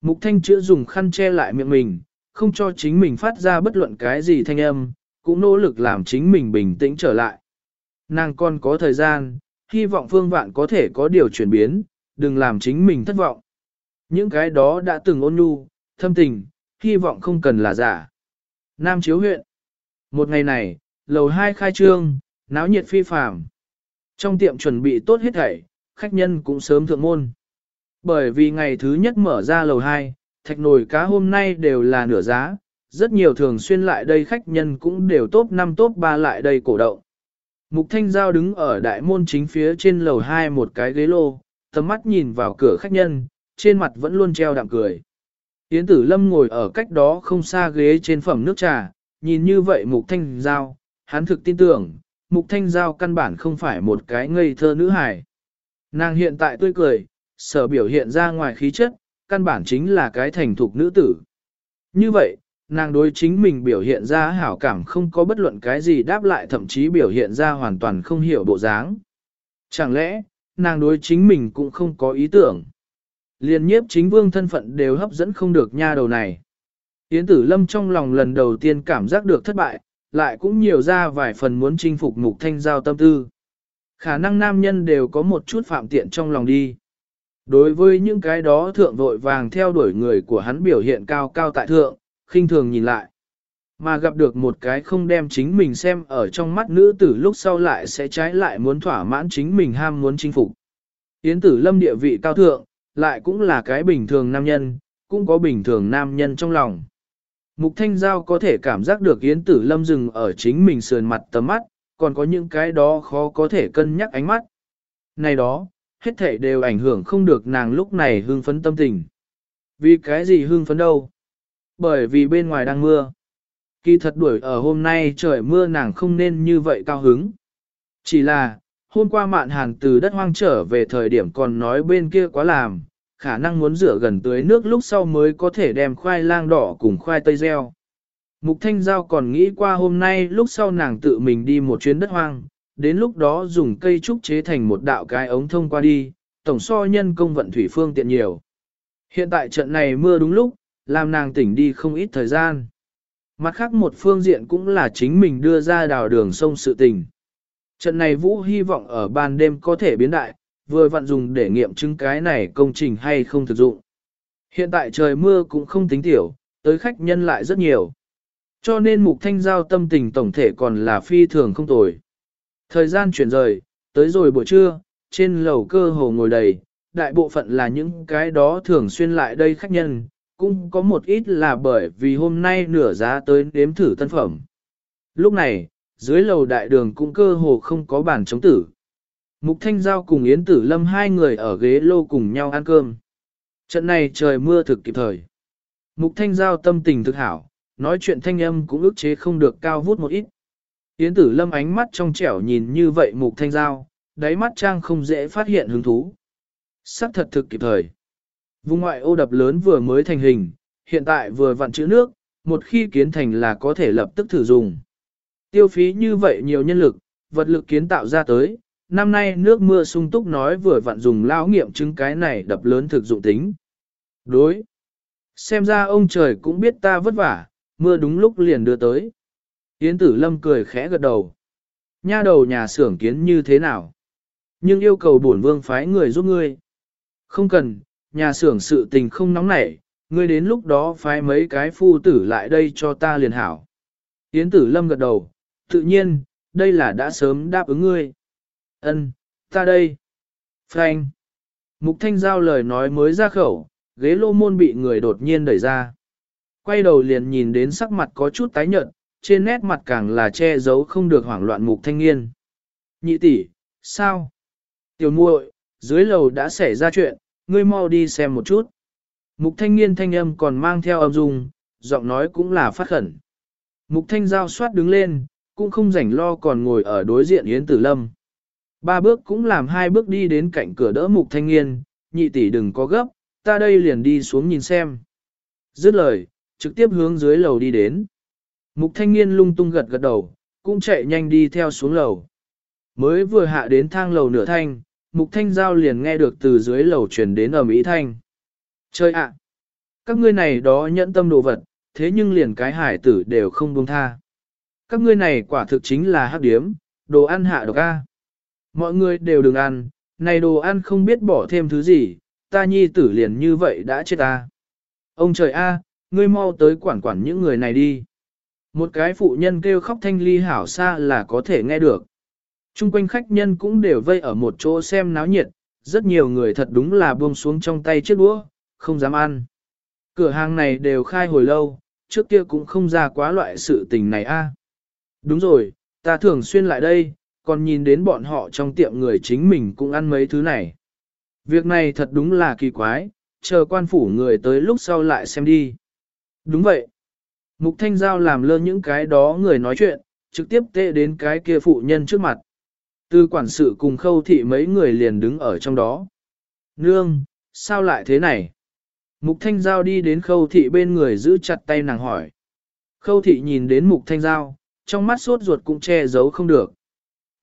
Mục thanh chữ dùng khăn che lại miệng mình, không cho chính mình phát ra bất luận cái gì thanh âm, cũng nỗ lực làm chính mình bình tĩnh trở lại. Nàng còn có thời gian, hy vọng phương vạn có thể có điều chuyển biến, đừng làm chính mình thất vọng. Những cái đó đã từng ôn nhu, thâm tình, hy vọng không cần là giả. Nam Chiếu huyện. Một ngày này, lầu 2 khai trương, náo nhiệt phi phàm. Trong tiệm chuẩn bị tốt hết thảy, khách nhân cũng sớm thượng môn. Bởi vì ngày thứ nhất mở ra lầu 2, thạch nồi cá hôm nay đều là nửa giá, rất nhiều thường xuyên lại đây khách nhân cũng đều top 5 top 3 lại đây cổ động. Mục Thanh Giao đứng ở đại môn chính phía trên lầu 2 một cái ghế lô, tầm mắt nhìn vào cửa khách nhân, trên mặt vẫn luôn treo đạm cười. Yến tử lâm ngồi ở cách đó không xa ghế trên phẩm nước trà, nhìn như vậy Mục Thanh Giao, hắn thực tin tưởng, Mục Thanh Giao căn bản không phải một cái ngây thơ nữ hài. Nàng hiện tại tươi cười, sở biểu hiện ra ngoài khí chất, căn bản chính là cái thành thục nữ tử. Như vậy, nàng đối chính mình biểu hiện ra hảo cảm không có bất luận cái gì đáp lại thậm chí biểu hiện ra hoàn toàn không hiểu bộ dáng. Chẳng lẽ, nàng đối chính mình cũng không có ý tưởng. Liên nhiếp chính vương thân phận đều hấp dẫn không được nha đầu này. Yến tử lâm trong lòng lần đầu tiên cảm giác được thất bại, lại cũng nhiều ra vài phần muốn chinh phục mục thanh giao tâm tư. Khả năng nam nhân đều có một chút phạm tiện trong lòng đi. Đối với những cái đó thượng vội vàng theo đuổi người của hắn biểu hiện cao cao tại thượng, khinh thường nhìn lại. Mà gặp được một cái không đem chính mình xem ở trong mắt nữ tử lúc sau lại sẽ trái lại muốn thỏa mãn chính mình ham muốn chinh phục. Yến tử lâm địa vị cao thượng, lại cũng là cái bình thường nam nhân, cũng có bình thường nam nhân trong lòng. Mục Thanh Giao có thể cảm giác được Yến Tử Lâm dừng ở chính mình sườn mặt tầm mắt, còn có những cái đó khó có thể cân nhắc ánh mắt. Này đó, hết thể đều ảnh hưởng không được nàng lúc này Hương phấn tâm tình. Vì cái gì Hương phấn đâu? Bởi vì bên ngoài đang mưa. Kỳ thật đuổi ở hôm nay trời mưa nàng không nên như vậy cao hứng. Chỉ là, hôm qua mạn hàn từ đất hoang trở về thời điểm còn nói bên kia quá làm, khả năng muốn rửa gần tưới nước lúc sau mới có thể đem khoai lang đỏ cùng khoai tây gieo. Mục Thanh Giao còn nghĩ qua hôm nay lúc sau nàng tự mình đi một chuyến đất hoang, đến lúc đó dùng cây trúc chế thành một đạo cái ống thông qua đi, tổng so nhân công vận thủy phương tiện nhiều. Hiện tại trận này mưa đúng lúc, làm nàng tỉnh đi không ít thời gian. Mặt khác một phương diện cũng là chính mình đưa ra đào đường sông sự tình. Trận này Vũ hy vọng ở ban đêm có thể biến đại, vừa vặn dùng để nghiệm chứng cái này công trình hay không thực dụng. Hiện tại trời mưa cũng không tính tiểu, tới khách nhân lại rất nhiều. Cho nên mục thanh giao tâm tình tổng thể còn là phi thường không tồi. Thời gian chuyển rời, tới rồi buổi trưa, trên lầu cơ hồ ngồi đầy, đại bộ phận là những cái đó thường xuyên lại đây khách nhân, cũng có một ít là bởi vì hôm nay nửa giá tới đếm thử tân phẩm. Lúc này, dưới lầu đại đường cũng cơ hồ không có bàn chống tử. Mục Thanh Giao cùng Yến Tử Lâm hai người ở ghế lô cùng nhau ăn cơm. Trận này trời mưa thực kịp thời. Mục Thanh Giao tâm tình thực hảo, nói chuyện thanh âm cũng ức chế không được cao vút một ít. Yến Tử Lâm ánh mắt trong trẻo nhìn như vậy Mục Thanh Giao, đáy mắt trang không dễ phát hiện hứng thú. Sắc thật thực kịp thời. Vùng ngoại ô đập lớn vừa mới thành hình, hiện tại vừa vặn chữ nước, một khi kiến thành là có thể lập tức thử dùng. Tiêu phí như vậy nhiều nhân lực, vật lực kiến tạo ra tới, năm nay nước mưa sung túc nói vừa vặn dùng lao nghiệm chứng cái này đập lớn thực dụng tính. Đối. Xem ra ông trời cũng biết ta vất vả, mưa đúng lúc liền đưa tới. Yến tử lâm cười khẽ gật đầu. Nha đầu nhà xưởng kiến như thế nào? Nhưng yêu cầu bổn vương phái người giúp ngươi. Không cần, nhà xưởng sự tình không nóng nảy, ngươi đến lúc đó phái mấy cái phu tử lại đây cho ta liền hảo. Yến tử lâm gật đầu, tự nhiên, đây là đã sớm đáp ứng ngươi. Ân, ta đây. Frank. Mục thanh giao lời nói mới ra khẩu, ghế lô môn bị người đột nhiên đẩy ra. Quay đầu liền nhìn đến sắc mặt có chút tái nhợt, trên nét mặt càng là che giấu không được hoảng loạn mục thanh niên. Nhị tỷ, sao? Tiểu muội, dưới lầu đã xảy ra chuyện, ngươi mau đi xem một chút. Mục thanh niên thanh âm còn mang theo âm dung, giọng nói cũng là phát khẩn. Mục thanh giao soát đứng lên, cũng không rảnh lo còn ngồi ở đối diện Yến Tử Lâm. Ba bước cũng làm hai bước đi đến cạnh cửa đỡ mục thanh niên, nhị tỷ đừng có gấp, ta đây liền đi xuống nhìn xem. Dứt lời, trực tiếp hướng dưới lầu đi đến. Mục thanh niên lung tung gật gật đầu, cũng chạy nhanh đi theo xuống lầu. Mới vừa hạ đến thang lầu nửa thanh, mục thanh giao liền nghe được từ dưới lầu truyền đến ở Mỹ thanh. Chơi ạ! các ngươi này đó nhẫn tâm đồ vật, thế nhưng liền cái hải tử đều không buông tha. Các ngươi này quả thực chính là hắc điếm, đồ ăn hạ độc a. Mọi người đều đừng ăn, này đồ ăn không biết bỏ thêm thứ gì, ta nhi tử liền như vậy đã chết ta. Ông trời a, ngươi mau tới quản quản những người này đi. Một cái phụ nhân kêu khóc thanh ly hảo xa là có thể nghe được. Trung quanh khách nhân cũng đều vây ở một chỗ xem náo nhiệt, rất nhiều người thật đúng là buông xuống trong tay chiếc đũa, không dám ăn. Cửa hàng này đều khai hồi lâu, trước kia cũng không ra quá loại sự tình này a. Đúng rồi, ta thường xuyên lại đây, còn nhìn đến bọn họ trong tiệm người chính mình cũng ăn mấy thứ này. Việc này thật đúng là kỳ quái, chờ quan phủ người tới lúc sau lại xem đi. Đúng vậy. Mục Thanh Giao làm lơ những cái đó người nói chuyện, trực tiếp tệ đến cái kia phụ nhân trước mặt. Tư quản sự cùng khâu thị mấy người liền đứng ở trong đó. Nương, sao lại thế này? Mục Thanh Giao đi đến khâu thị bên người giữ chặt tay nàng hỏi. Khâu thị nhìn đến Mục Thanh Giao, trong mắt suốt ruột cũng che giấu không được.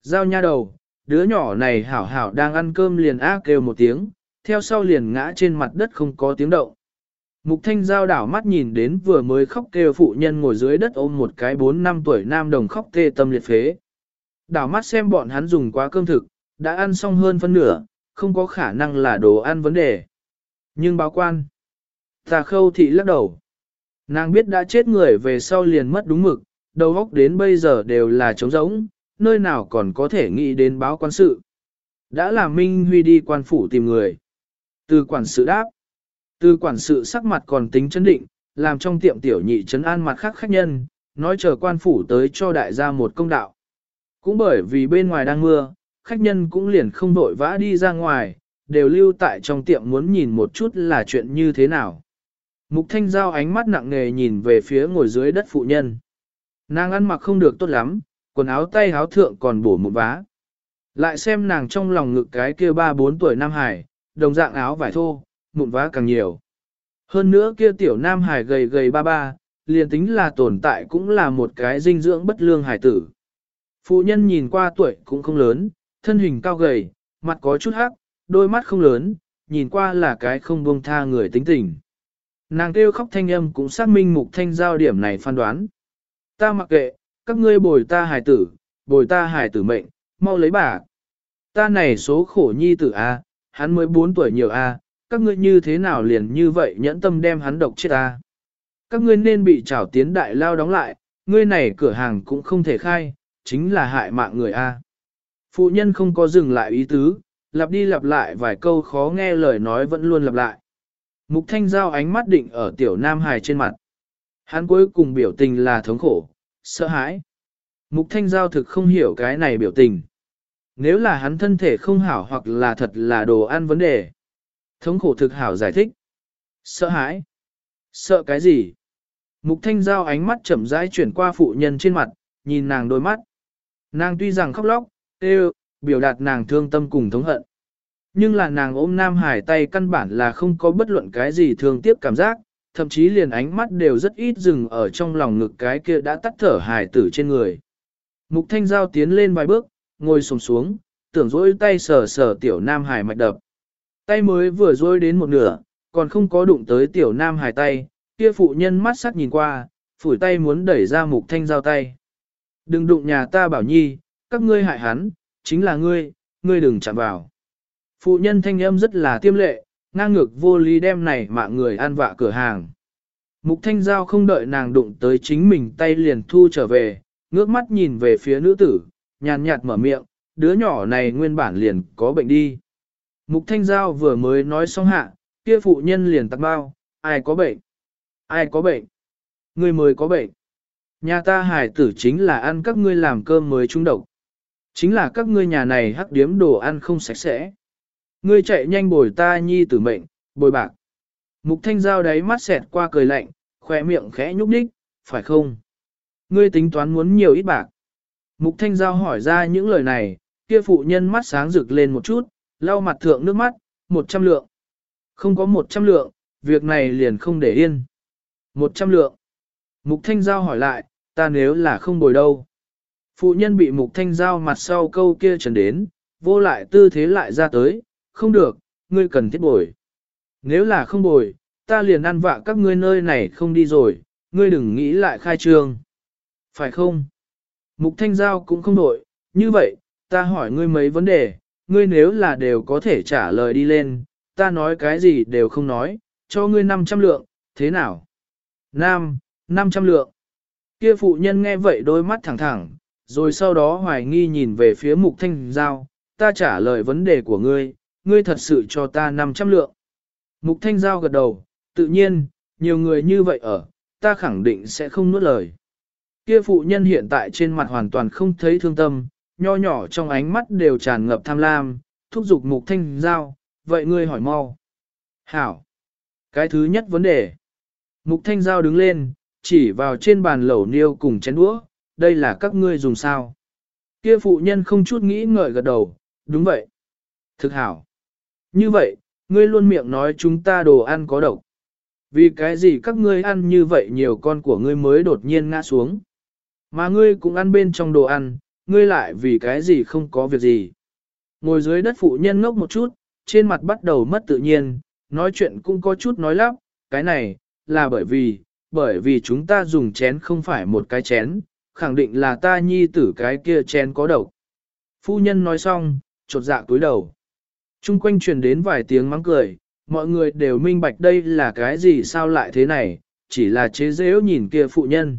Giao nha đầu, đứa nhỏ này hảo hảo đang ăn cơm liền ác kêu một tiếng, theo sau liền ngã trên mặt đất không có tiếng động. Mục thanh giao đảo mắt nhìn đến vừa mới khóc kêu phụ nhân ngồi dưới đất ôm một cái 4 năm tuổi nam đồng khóc tê tâm liệt phế. Đảo mắt xem bọn hắn dùng quá cơm thực, đã ăn xong hơn phân nửa, không có khả năng là đồ ăn vấn đề. Nhưng báo quan, tà khâu thị lắc đầu. Nàng biết đã chết người về sau liền mất đúng mực, đầu óc đến bây giờ đều là trống rỗng, nơi nào còn có thể nghĩ đến báo quan sự. Đã làm Minh Huy đi quan phủ tìm người. Từ quản sự đáp. Từ quản sự sắc mặt còn tính chấn định, làm trong tiệm tiểu nhị trấn an mặt khác khách nhân, nói chờ quan phủ tới cho đại gia một công đạo. Cũng bởi vì bên ngoài đang mưa, khách nhân cũng liền không đội vã đi ra ngoài, đều lưu tại trong tiệm muốn nhìn một chút là chuyện như thế nào. Mục thanh giao ánh mắt nặng nề nhìn về phía ngồi dưới đất phụ nhân. Nàng ăn mặc không được tốt lắm, quần áo tay áo thượng còn bổ một vá. Lại xem nàng trong lòng ngực cái kia ba bốn tuổi Nam Hải, đồng dạng áo vải thô, mụn vá càng nhiều. Hơn nữa kia tiểu Nam Hải gầy gầy ba ba, liền tính là tồn tại cũng là một cái dinh dưỡng bất lương hải tử. Phụ nhân nhìn qua tuổi cũng không lớn, thân hình cao gầy, mặt có chút hắc, đôi mắt không lớn, nhìn qua là cái không buông tha người tính tình. Nàng kêu khóc thanh âm cũng xác minh mục thanh giao điểm này phán đoán. Ta mặc kệ, các ngươi bồi ta hài tử, bồi ta hài tử mệnh, mau lấy bà. Ta này số khổ nhi tử A, hắn mới 4 tuổi nhiều A, các ngươi như thế nào liền như vậy nhẫn tâm đem hắn độc chết ta. Các ngươi nên bị trảo tiến đại lao đóng lại, ngươi này cửa hàng cũng không thể khai, chính là hại mạng người A. Phụ nhân không có dừng lại ý tứ, lặp đi lặp lại vài câu khó nghe lời nói vẫn luôn lặp lại. Mục thanh giao ánh mắt định ở tiểu nam hài trên mặt. Hắn cuối cùng biểu tình là thống khổ, sợ hãi. Mục thanh giao thực không hiểu cái này biểu tình. Nếu là hắn thân thể không hảo hoặc là thật là đồ ăn vấn đề. Thống khổ thực hảo giải thích. Sợ hãi. Sợ cái gì? Mục thanh giao ánh mắt chậm rãi chuyển qua phụ nhân trên mặt, nhìn nàng đôi mắt. Nàng tuy rằng khóc lóc, kêu, biểu đạt nàng thương tâm cùng thống hận. Nhưng là nàng ôm Nam Hải tay căn bản là không có bất luận cái gì thương tiếc cảm giác, thậm chí liền ánh mắt đều rất ít dừng ở trong lòng ngực cái kia đã tắt thở hải tử trên người. Mục Thanh Giao tiến lên vài bước, ngồi sồm xuống, tưởng dỗi tay sờ sờ tiểu Nam Hải mạch đập. Tay mới vừa rôi đến một nửa, còn không có đụng tới tiểu Nam Hải tay, kia phụ nhân mắt sắc nhìn qua, phủi tay muốn đẩy ra Mục Thanh Giao tay. Đừng đụng nhà ta bảo nhi, các ngươi hại hắn, chính là ngươi, ngươi đừng chạm vào. Phụ nhân thanh âm rất là tiêm lệ, ngang ngược vô lý đem này mạng người ăn vạ cửa hàng. Mục thanh giao không đợi nàng đụng tới chính mình tay liền thu trở về, ngước mắt nhìn về phía nữ tử, nhàn nhạt mở miệng, đứa nhỏ này nguyên bản liền có bệnh đi. Mục thanh giao vừa mới nói xong hạ, kia phụ nhân liền tặc bao, ai có bệnh? Ai có bệnh? Người mới có bệnh. Nhà ta hải tử chính là ăn các ngươi làm cơm mới trúng độc. Chính là các ngươi nhà này hắc điếm đồ ăn không sạch sẽ. Ngươi chạy nhanh bồi ta nhi tử mệnh, bồi bạc. Mục thanh giao đáy mắt xẹt qua cười lạnh, khỏe miệng khẽ nhúc nhích, phải không? Ngươi tính toán muốn nhiều ít bạc. Mục thanh giao hỏi ra những lời này, kia phụ nhân mắt sáng rực lên một chút, lau mặt thượng nước mắt, một trăm lượng. Không có một trăm lượng, việc này liền không để yên. Một trăm lượng. Mục thanh giao hỏi lại, ta nếu là không bồi đâu. Phụ nhân bị mục thanh giao mặt sau câu kia trần đến, vô lại tư thế lại ra tới, không được, ngươi cần thiết bồi. Nếu là không bồi, ta liền ăn vạ các ngươi nơi này không đi rồi, ngươi đừng nghĩ lại khai trương. Phải không? Mục Thanh Giao cũng không đổi, như vậy, ta hỏi ngươi mấy vấn đề, ngươi nếu là đều có thể trả lời đi lên, ta nói cái gì đều không nói, cho ngươi 500 lượng, thế nào? Nam, 500 lượng. Kia phụ nhân nghe vậy đôi mắt thẳng thẳng, rồi sau đó hoài nghi nhìn về phía Mục Thanh Giao, ta trả lời vấn đề của ngươi, ngươi thật sự cho ta 500 lượng. Mục Thanh Giao gật đầu, tự nhiên, nhiều người như vậy ở, ta khẳng định sẽ không nuốt lời. Kia phụ nhân hiện tại trên mặt hoàn toàn không thấy thương tâm, nho nhỏ trong ánh mắt đều tràn ngập tham lam, thúc giục Mục Thanh Giao, vậy ngươi hỏi mau. Hảo. Cái thứ nhất vấn đề. Mục Thanh Giao đứng lên, chỉ vào trên bàn lẩu niêu cùng chén đũa, đây là các ngươi dùng sao. Kia phụ nhân không chút nghĩ ngợi gật đầu, đúng vậy. Thực hảo. Như vậy, ngươi luôn miệng nói chúng ta đồ ăn có độc. Vì cái gì các ngươi ăn như vậy nhiều con của ngươi mới đột nhiên ngã xuống. Mà ngươi cũng ăn bên trong đồ ăn, ngươi lại vì cái gì không có việc gì. Ngồi dưới đất phụ nhân ngốc một chút, trên mặt bắt đầu mất tự nhiên, nói chuyện cũng có chút nói lắp, cái này, là bởi vì, bởi vì chúng ta dùng chén không phải một cái chén, khẳng định là ta nhi tử cái kia chén có độc. Phu nhân nói xong, chột dạ túi đầu. Trung quanh truyền đến vài tiếng mắng cười, mọi người đều minh bạch đây là cái gì sao lại thế này, chỉ là chế dễ nhìn kia phụ nhân.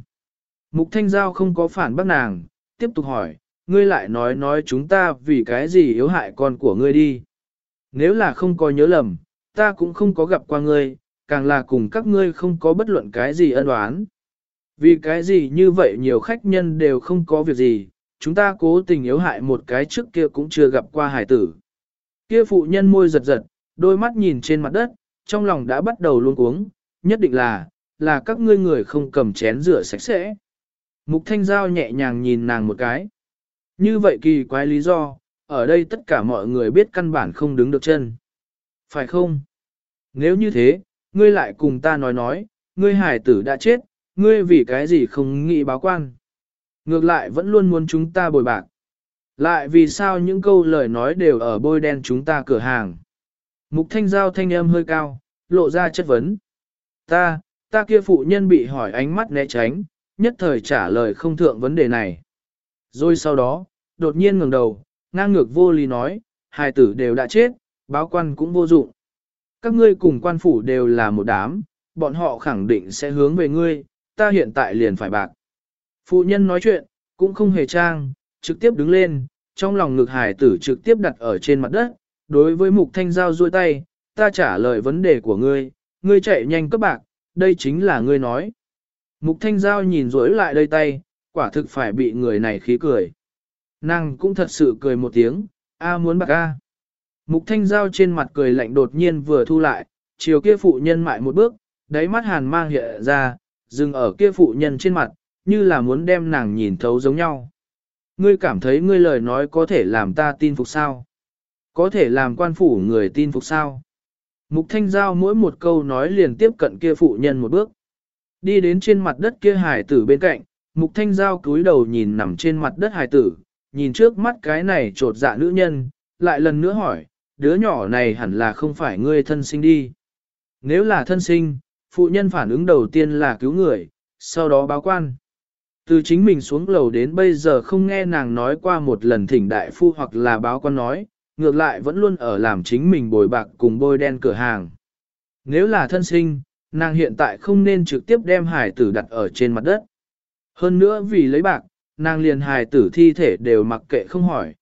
Mục Thanh Giao không có phản bác nàng, tiếp tục hỏi, ngươi lại nói nói chúng ta vì cái gì yếu hại con của ngươi đi. Nếu là không có nhớ lầm, ta cũng không có gặp qua ngươi, càng là cùng các ngươi không có bất luận cái gì ân oán. Vì cái gì như vậy nhiều khách nhân đều không có việc gì, chúng ta cố tình yếu hại một cái trước kia cũng chưa gặp qua hải tử. Kia phụ nhân môi giật giật, đôi mắt nhìn trên mặt đất, trong lòng đã bắt đầu luôn cuống, nhất định là, là các ngươi người không cầm chén rửa sạch sẽ. Mục Thanh Giao nhẹ nhàng nhìn nàng một cái. Như vậy kỳ quái lý do, ở đây tất cả mọi người biết căn bản không đứng được chân. Phải không? Nếu như thế, ngươi lại cùng ta nói nói, ngươi hải tử đã chết, ngươi vì cái gì không nghĩ báo quan. Ngược lại vẫn luôn muốn chúng ta bồi bạc. Lại vì sao những câu lời nói đều ở bôi đen chúng ta cửa hàng. Mục thanh giao thanh âm hơi cao, lộ ra chất vấn. Ta, ta kia phụ nhân bị hỏi ánh mắt né tránh, nhất thời trả lời không thượng vấn đề này. Rồi sau đó, đột nhiên ngẩng đầu, ngang ngược vô lý nói, hai tử đều đã chết, báo quan cũng vô dụng. Các ngươi cùng quan phủ đều là một đám, bọn họ khẳng định sẽ hướng về ngươi, ta hiện tại liền phải bạc. Phụ nhân nói chuyện, cũng không hề trang, trực tiếp đứng lên, trong lòng ngực hải tử trực tiếp đặt ở trên mặt đất, đối với mục thanh giao duỗi tay, ta trả lời vấn đề của ngươi, ngươi chạy nhanh cấp bạc, đây chính là ngươi nói. Mục thanh giao nhìn rối lại đây tay, quả thực phải bị người này khí cười. Nàng cũng thật sự cười một tiếng, a muốn bạc a. Mục thanh giao trên mặt cười lạnh đột nhiên vừa thu lại, chiều kia phụ nhân mại một bước, đáy mắt hàn mang hiện ra, dừng ở kia phụ nhân trên mặt, như là muốn đem nàng nhìn thấu giống nhau. Ngươi cảm thấy ngươi lời nói có thể làm ta tin phục sao? Có thể làm quan phủ người tin phục sao? Mục thanh giao mỗi một câu nói liền tiếp cận kia phụ nhân một bước. Đi đến trên mặt đất kia hải tử bên cạnh, mục thanh giao cúi đầu nhìn nằm trên mặt đất hải tử, nhìn trước mắt cái này trột dạ nữ nhân, lại lần nữa hỏi, đứa nhỏ này hẳn là không phải ngươi thân sinh đi. Nếu là thân sinh, phụ nhân phản ứng đầu tiên là cứu người, sau đó báo quan. Từ chính mình xuống lầu đến bây giờ không nghe nàng nói qua một lần thỉnh đại phu hoặc là báo quan nói, ngược lại vẫn luôn ở làm chính mình bồi bạc cùng bôi đen cửa hàng. Nếu là thân sinh, nàng hiện tại không nên trực tiếp đem hài tử đặt ở trên mặt đất. Hơn nữa vì lấy bạc, nàng liền hài tử thi thể đều mặc kệ không hỏi.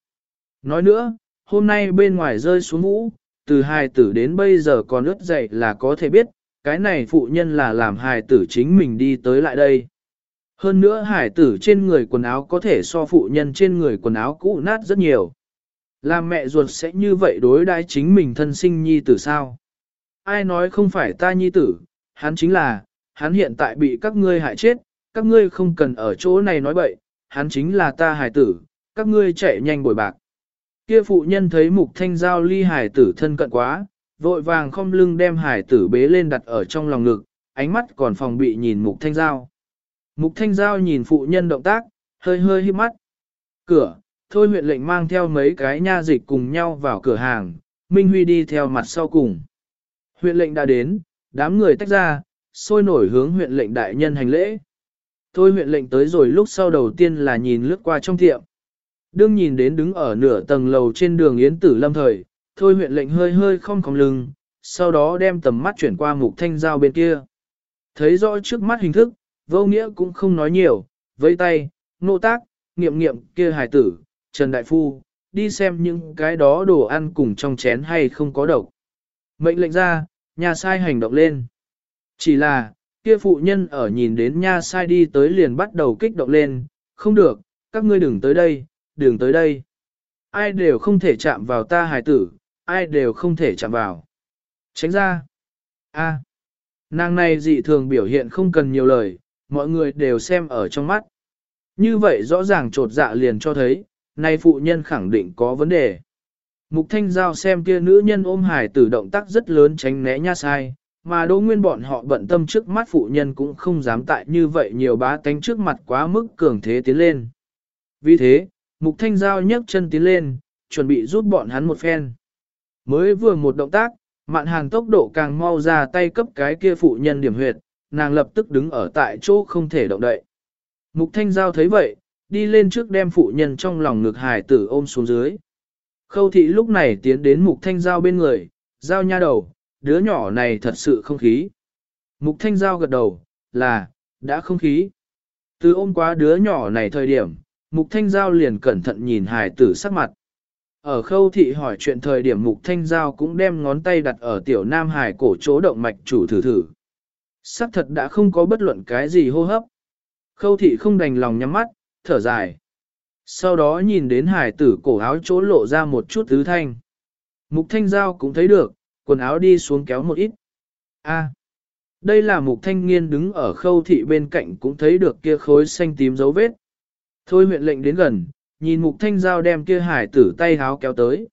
Nói nữa, hôm nay bên ngoài rơi xuống vũ, từ hài tử đến bây giờ còn ướt dậy là có thể biết, cái này phụ nhân là làm hài tử chính mình đi tới lại đây. Hơn nữa hải tử trên người quần áo có thể so phụ nhân trên người quần áo cũ nát rất nhiều. Làm mẹ ruột sẽ như vậy đối đãi chính mình thân sinh nhi tử sao? Ai nói không phải ta nhi tử, hắn chính là, hắn hiện tại bị các ngươi hại chết, các ngươi không cần ở chỗ này nói bậy, hắn chính là ta hải tử, các ngươi chạy nhanh bồi bạc. Kia phụ nhân thấy mục thanh giao ly hải tử thân cận quá, vội vàng không lưng đem hải tử bế lên đặt ở trong lòng ngực, ánh mắt còn phòng bị nhìn mục thanh giao. Mục thanh giao nhìn phụ nhân động tác, hơi hơi hít mắt. Cửa, thôi huyện lệnh mang theo mấy cái nha dịch cùng nhau vào cửa hàng, Minh Huy đi theo mặt sau cùng. Huyện lệnh đã đến, đám người tách ra, sôi nổi hướng huyện lệnh đại nhân hành lễ. Thôi huyện lệnh tới rồi lúc sau đầu tiên là nhìn lướt qua trong tiệm. Đương nhìn đến đứng ở nửa tầng lầu trên đường Yến Tử Lâm thời, thôi huyện lệnh hơi hơi không cong lưng, sau đó đem tầm mắt chuyển qua mục thanh giao bên kia. Thấy rõ trước mắt hình thức, vô nghĩa cũng không nói nhiều, vây tay, nộ tác, nghiệm nghiệm kia hài tử, Trần Đại Phu, đi xem những cái đó đồ ăn cùng trong chén hay không có độc. Mệnh lệnh ra, Nha sai hành động lên. Chỉ là, kia phụ nhân ở nhìn đến nha sai đi tới liền bắt đầu kích động lên, không được, các ngươi đừng tới đây, đừng tới đây. Ai đều không thể chạm vào ta hài tử, ai đều không thể chạm vào. Tránh ra. A. nàng này dị thường biểu hiện không cần nhiều lời, mọi người đều xem ở trong mắt. Như vậy rõ ràng trột dạ liền cho thấy, nay phụ nhân khẳng định có vấn đề. Mục Thanh Giao xem kia nữ nhân ôm hải tử động tác rất lớn tránh né nha sai, mà đỗ nguyên bọn họ bận tâm trước mắt phụ nhân cũng không dám tại như vậy nhiều bá tánh trước mặt quá mức cường thế tiến lên. Vì thế, Mục Thanh Giao nhấc chân tiến lên, chuẩn bị giúp bọn hắn một phen. Mới vừa một động tác, mạn hàng tốc độ càng mau ra tay cấp cái kia phụ nhân điểm huyệt, nàng lập tức đứng ở tại chỗ không thể động đậy. Mục Thanh Giao thấy vậy, đi lên trước đem phụ nhân trong lòng ngực hài tử ôm xuống dưới. Khâu thị lúc này tiến đến mục thanh giao bên người, giao nha đầu, đứa nhỏ này thật sự không khí. Mục thanh giao gật đầu, là, đã không khí. Từ ôm quá đứa nhỏ này thời điểm, mục thanh giao liền cẩn thận nhìn hài tử sắc mặt. Ở khâu thị hỏi chuyện thời điểm mục thanh giao cũng đem ngón tay đặt ở tiểu nam hải cổ chỗ động mạch chủ thử thử. Sắc thật đã không có bất luận cái gì hô hấp. Khâu thị không đành lòng nhắm mắt, thở dài. Sau đó nhìn đến hải tử cổ áo chỗ lộ ra một chút thứ thanh. Mục thanh giao cũng thấy được, quần áo đi xuống kéo một ít. A, đây là mục thanh niên đứng ở khâu thị bên cạnh cũng thấy được kia khối xanh tím dấu vết. Thôi huyện lệnh đến gần, nhìn mục thanh giao đem kia hải tử tay áo kéo tới.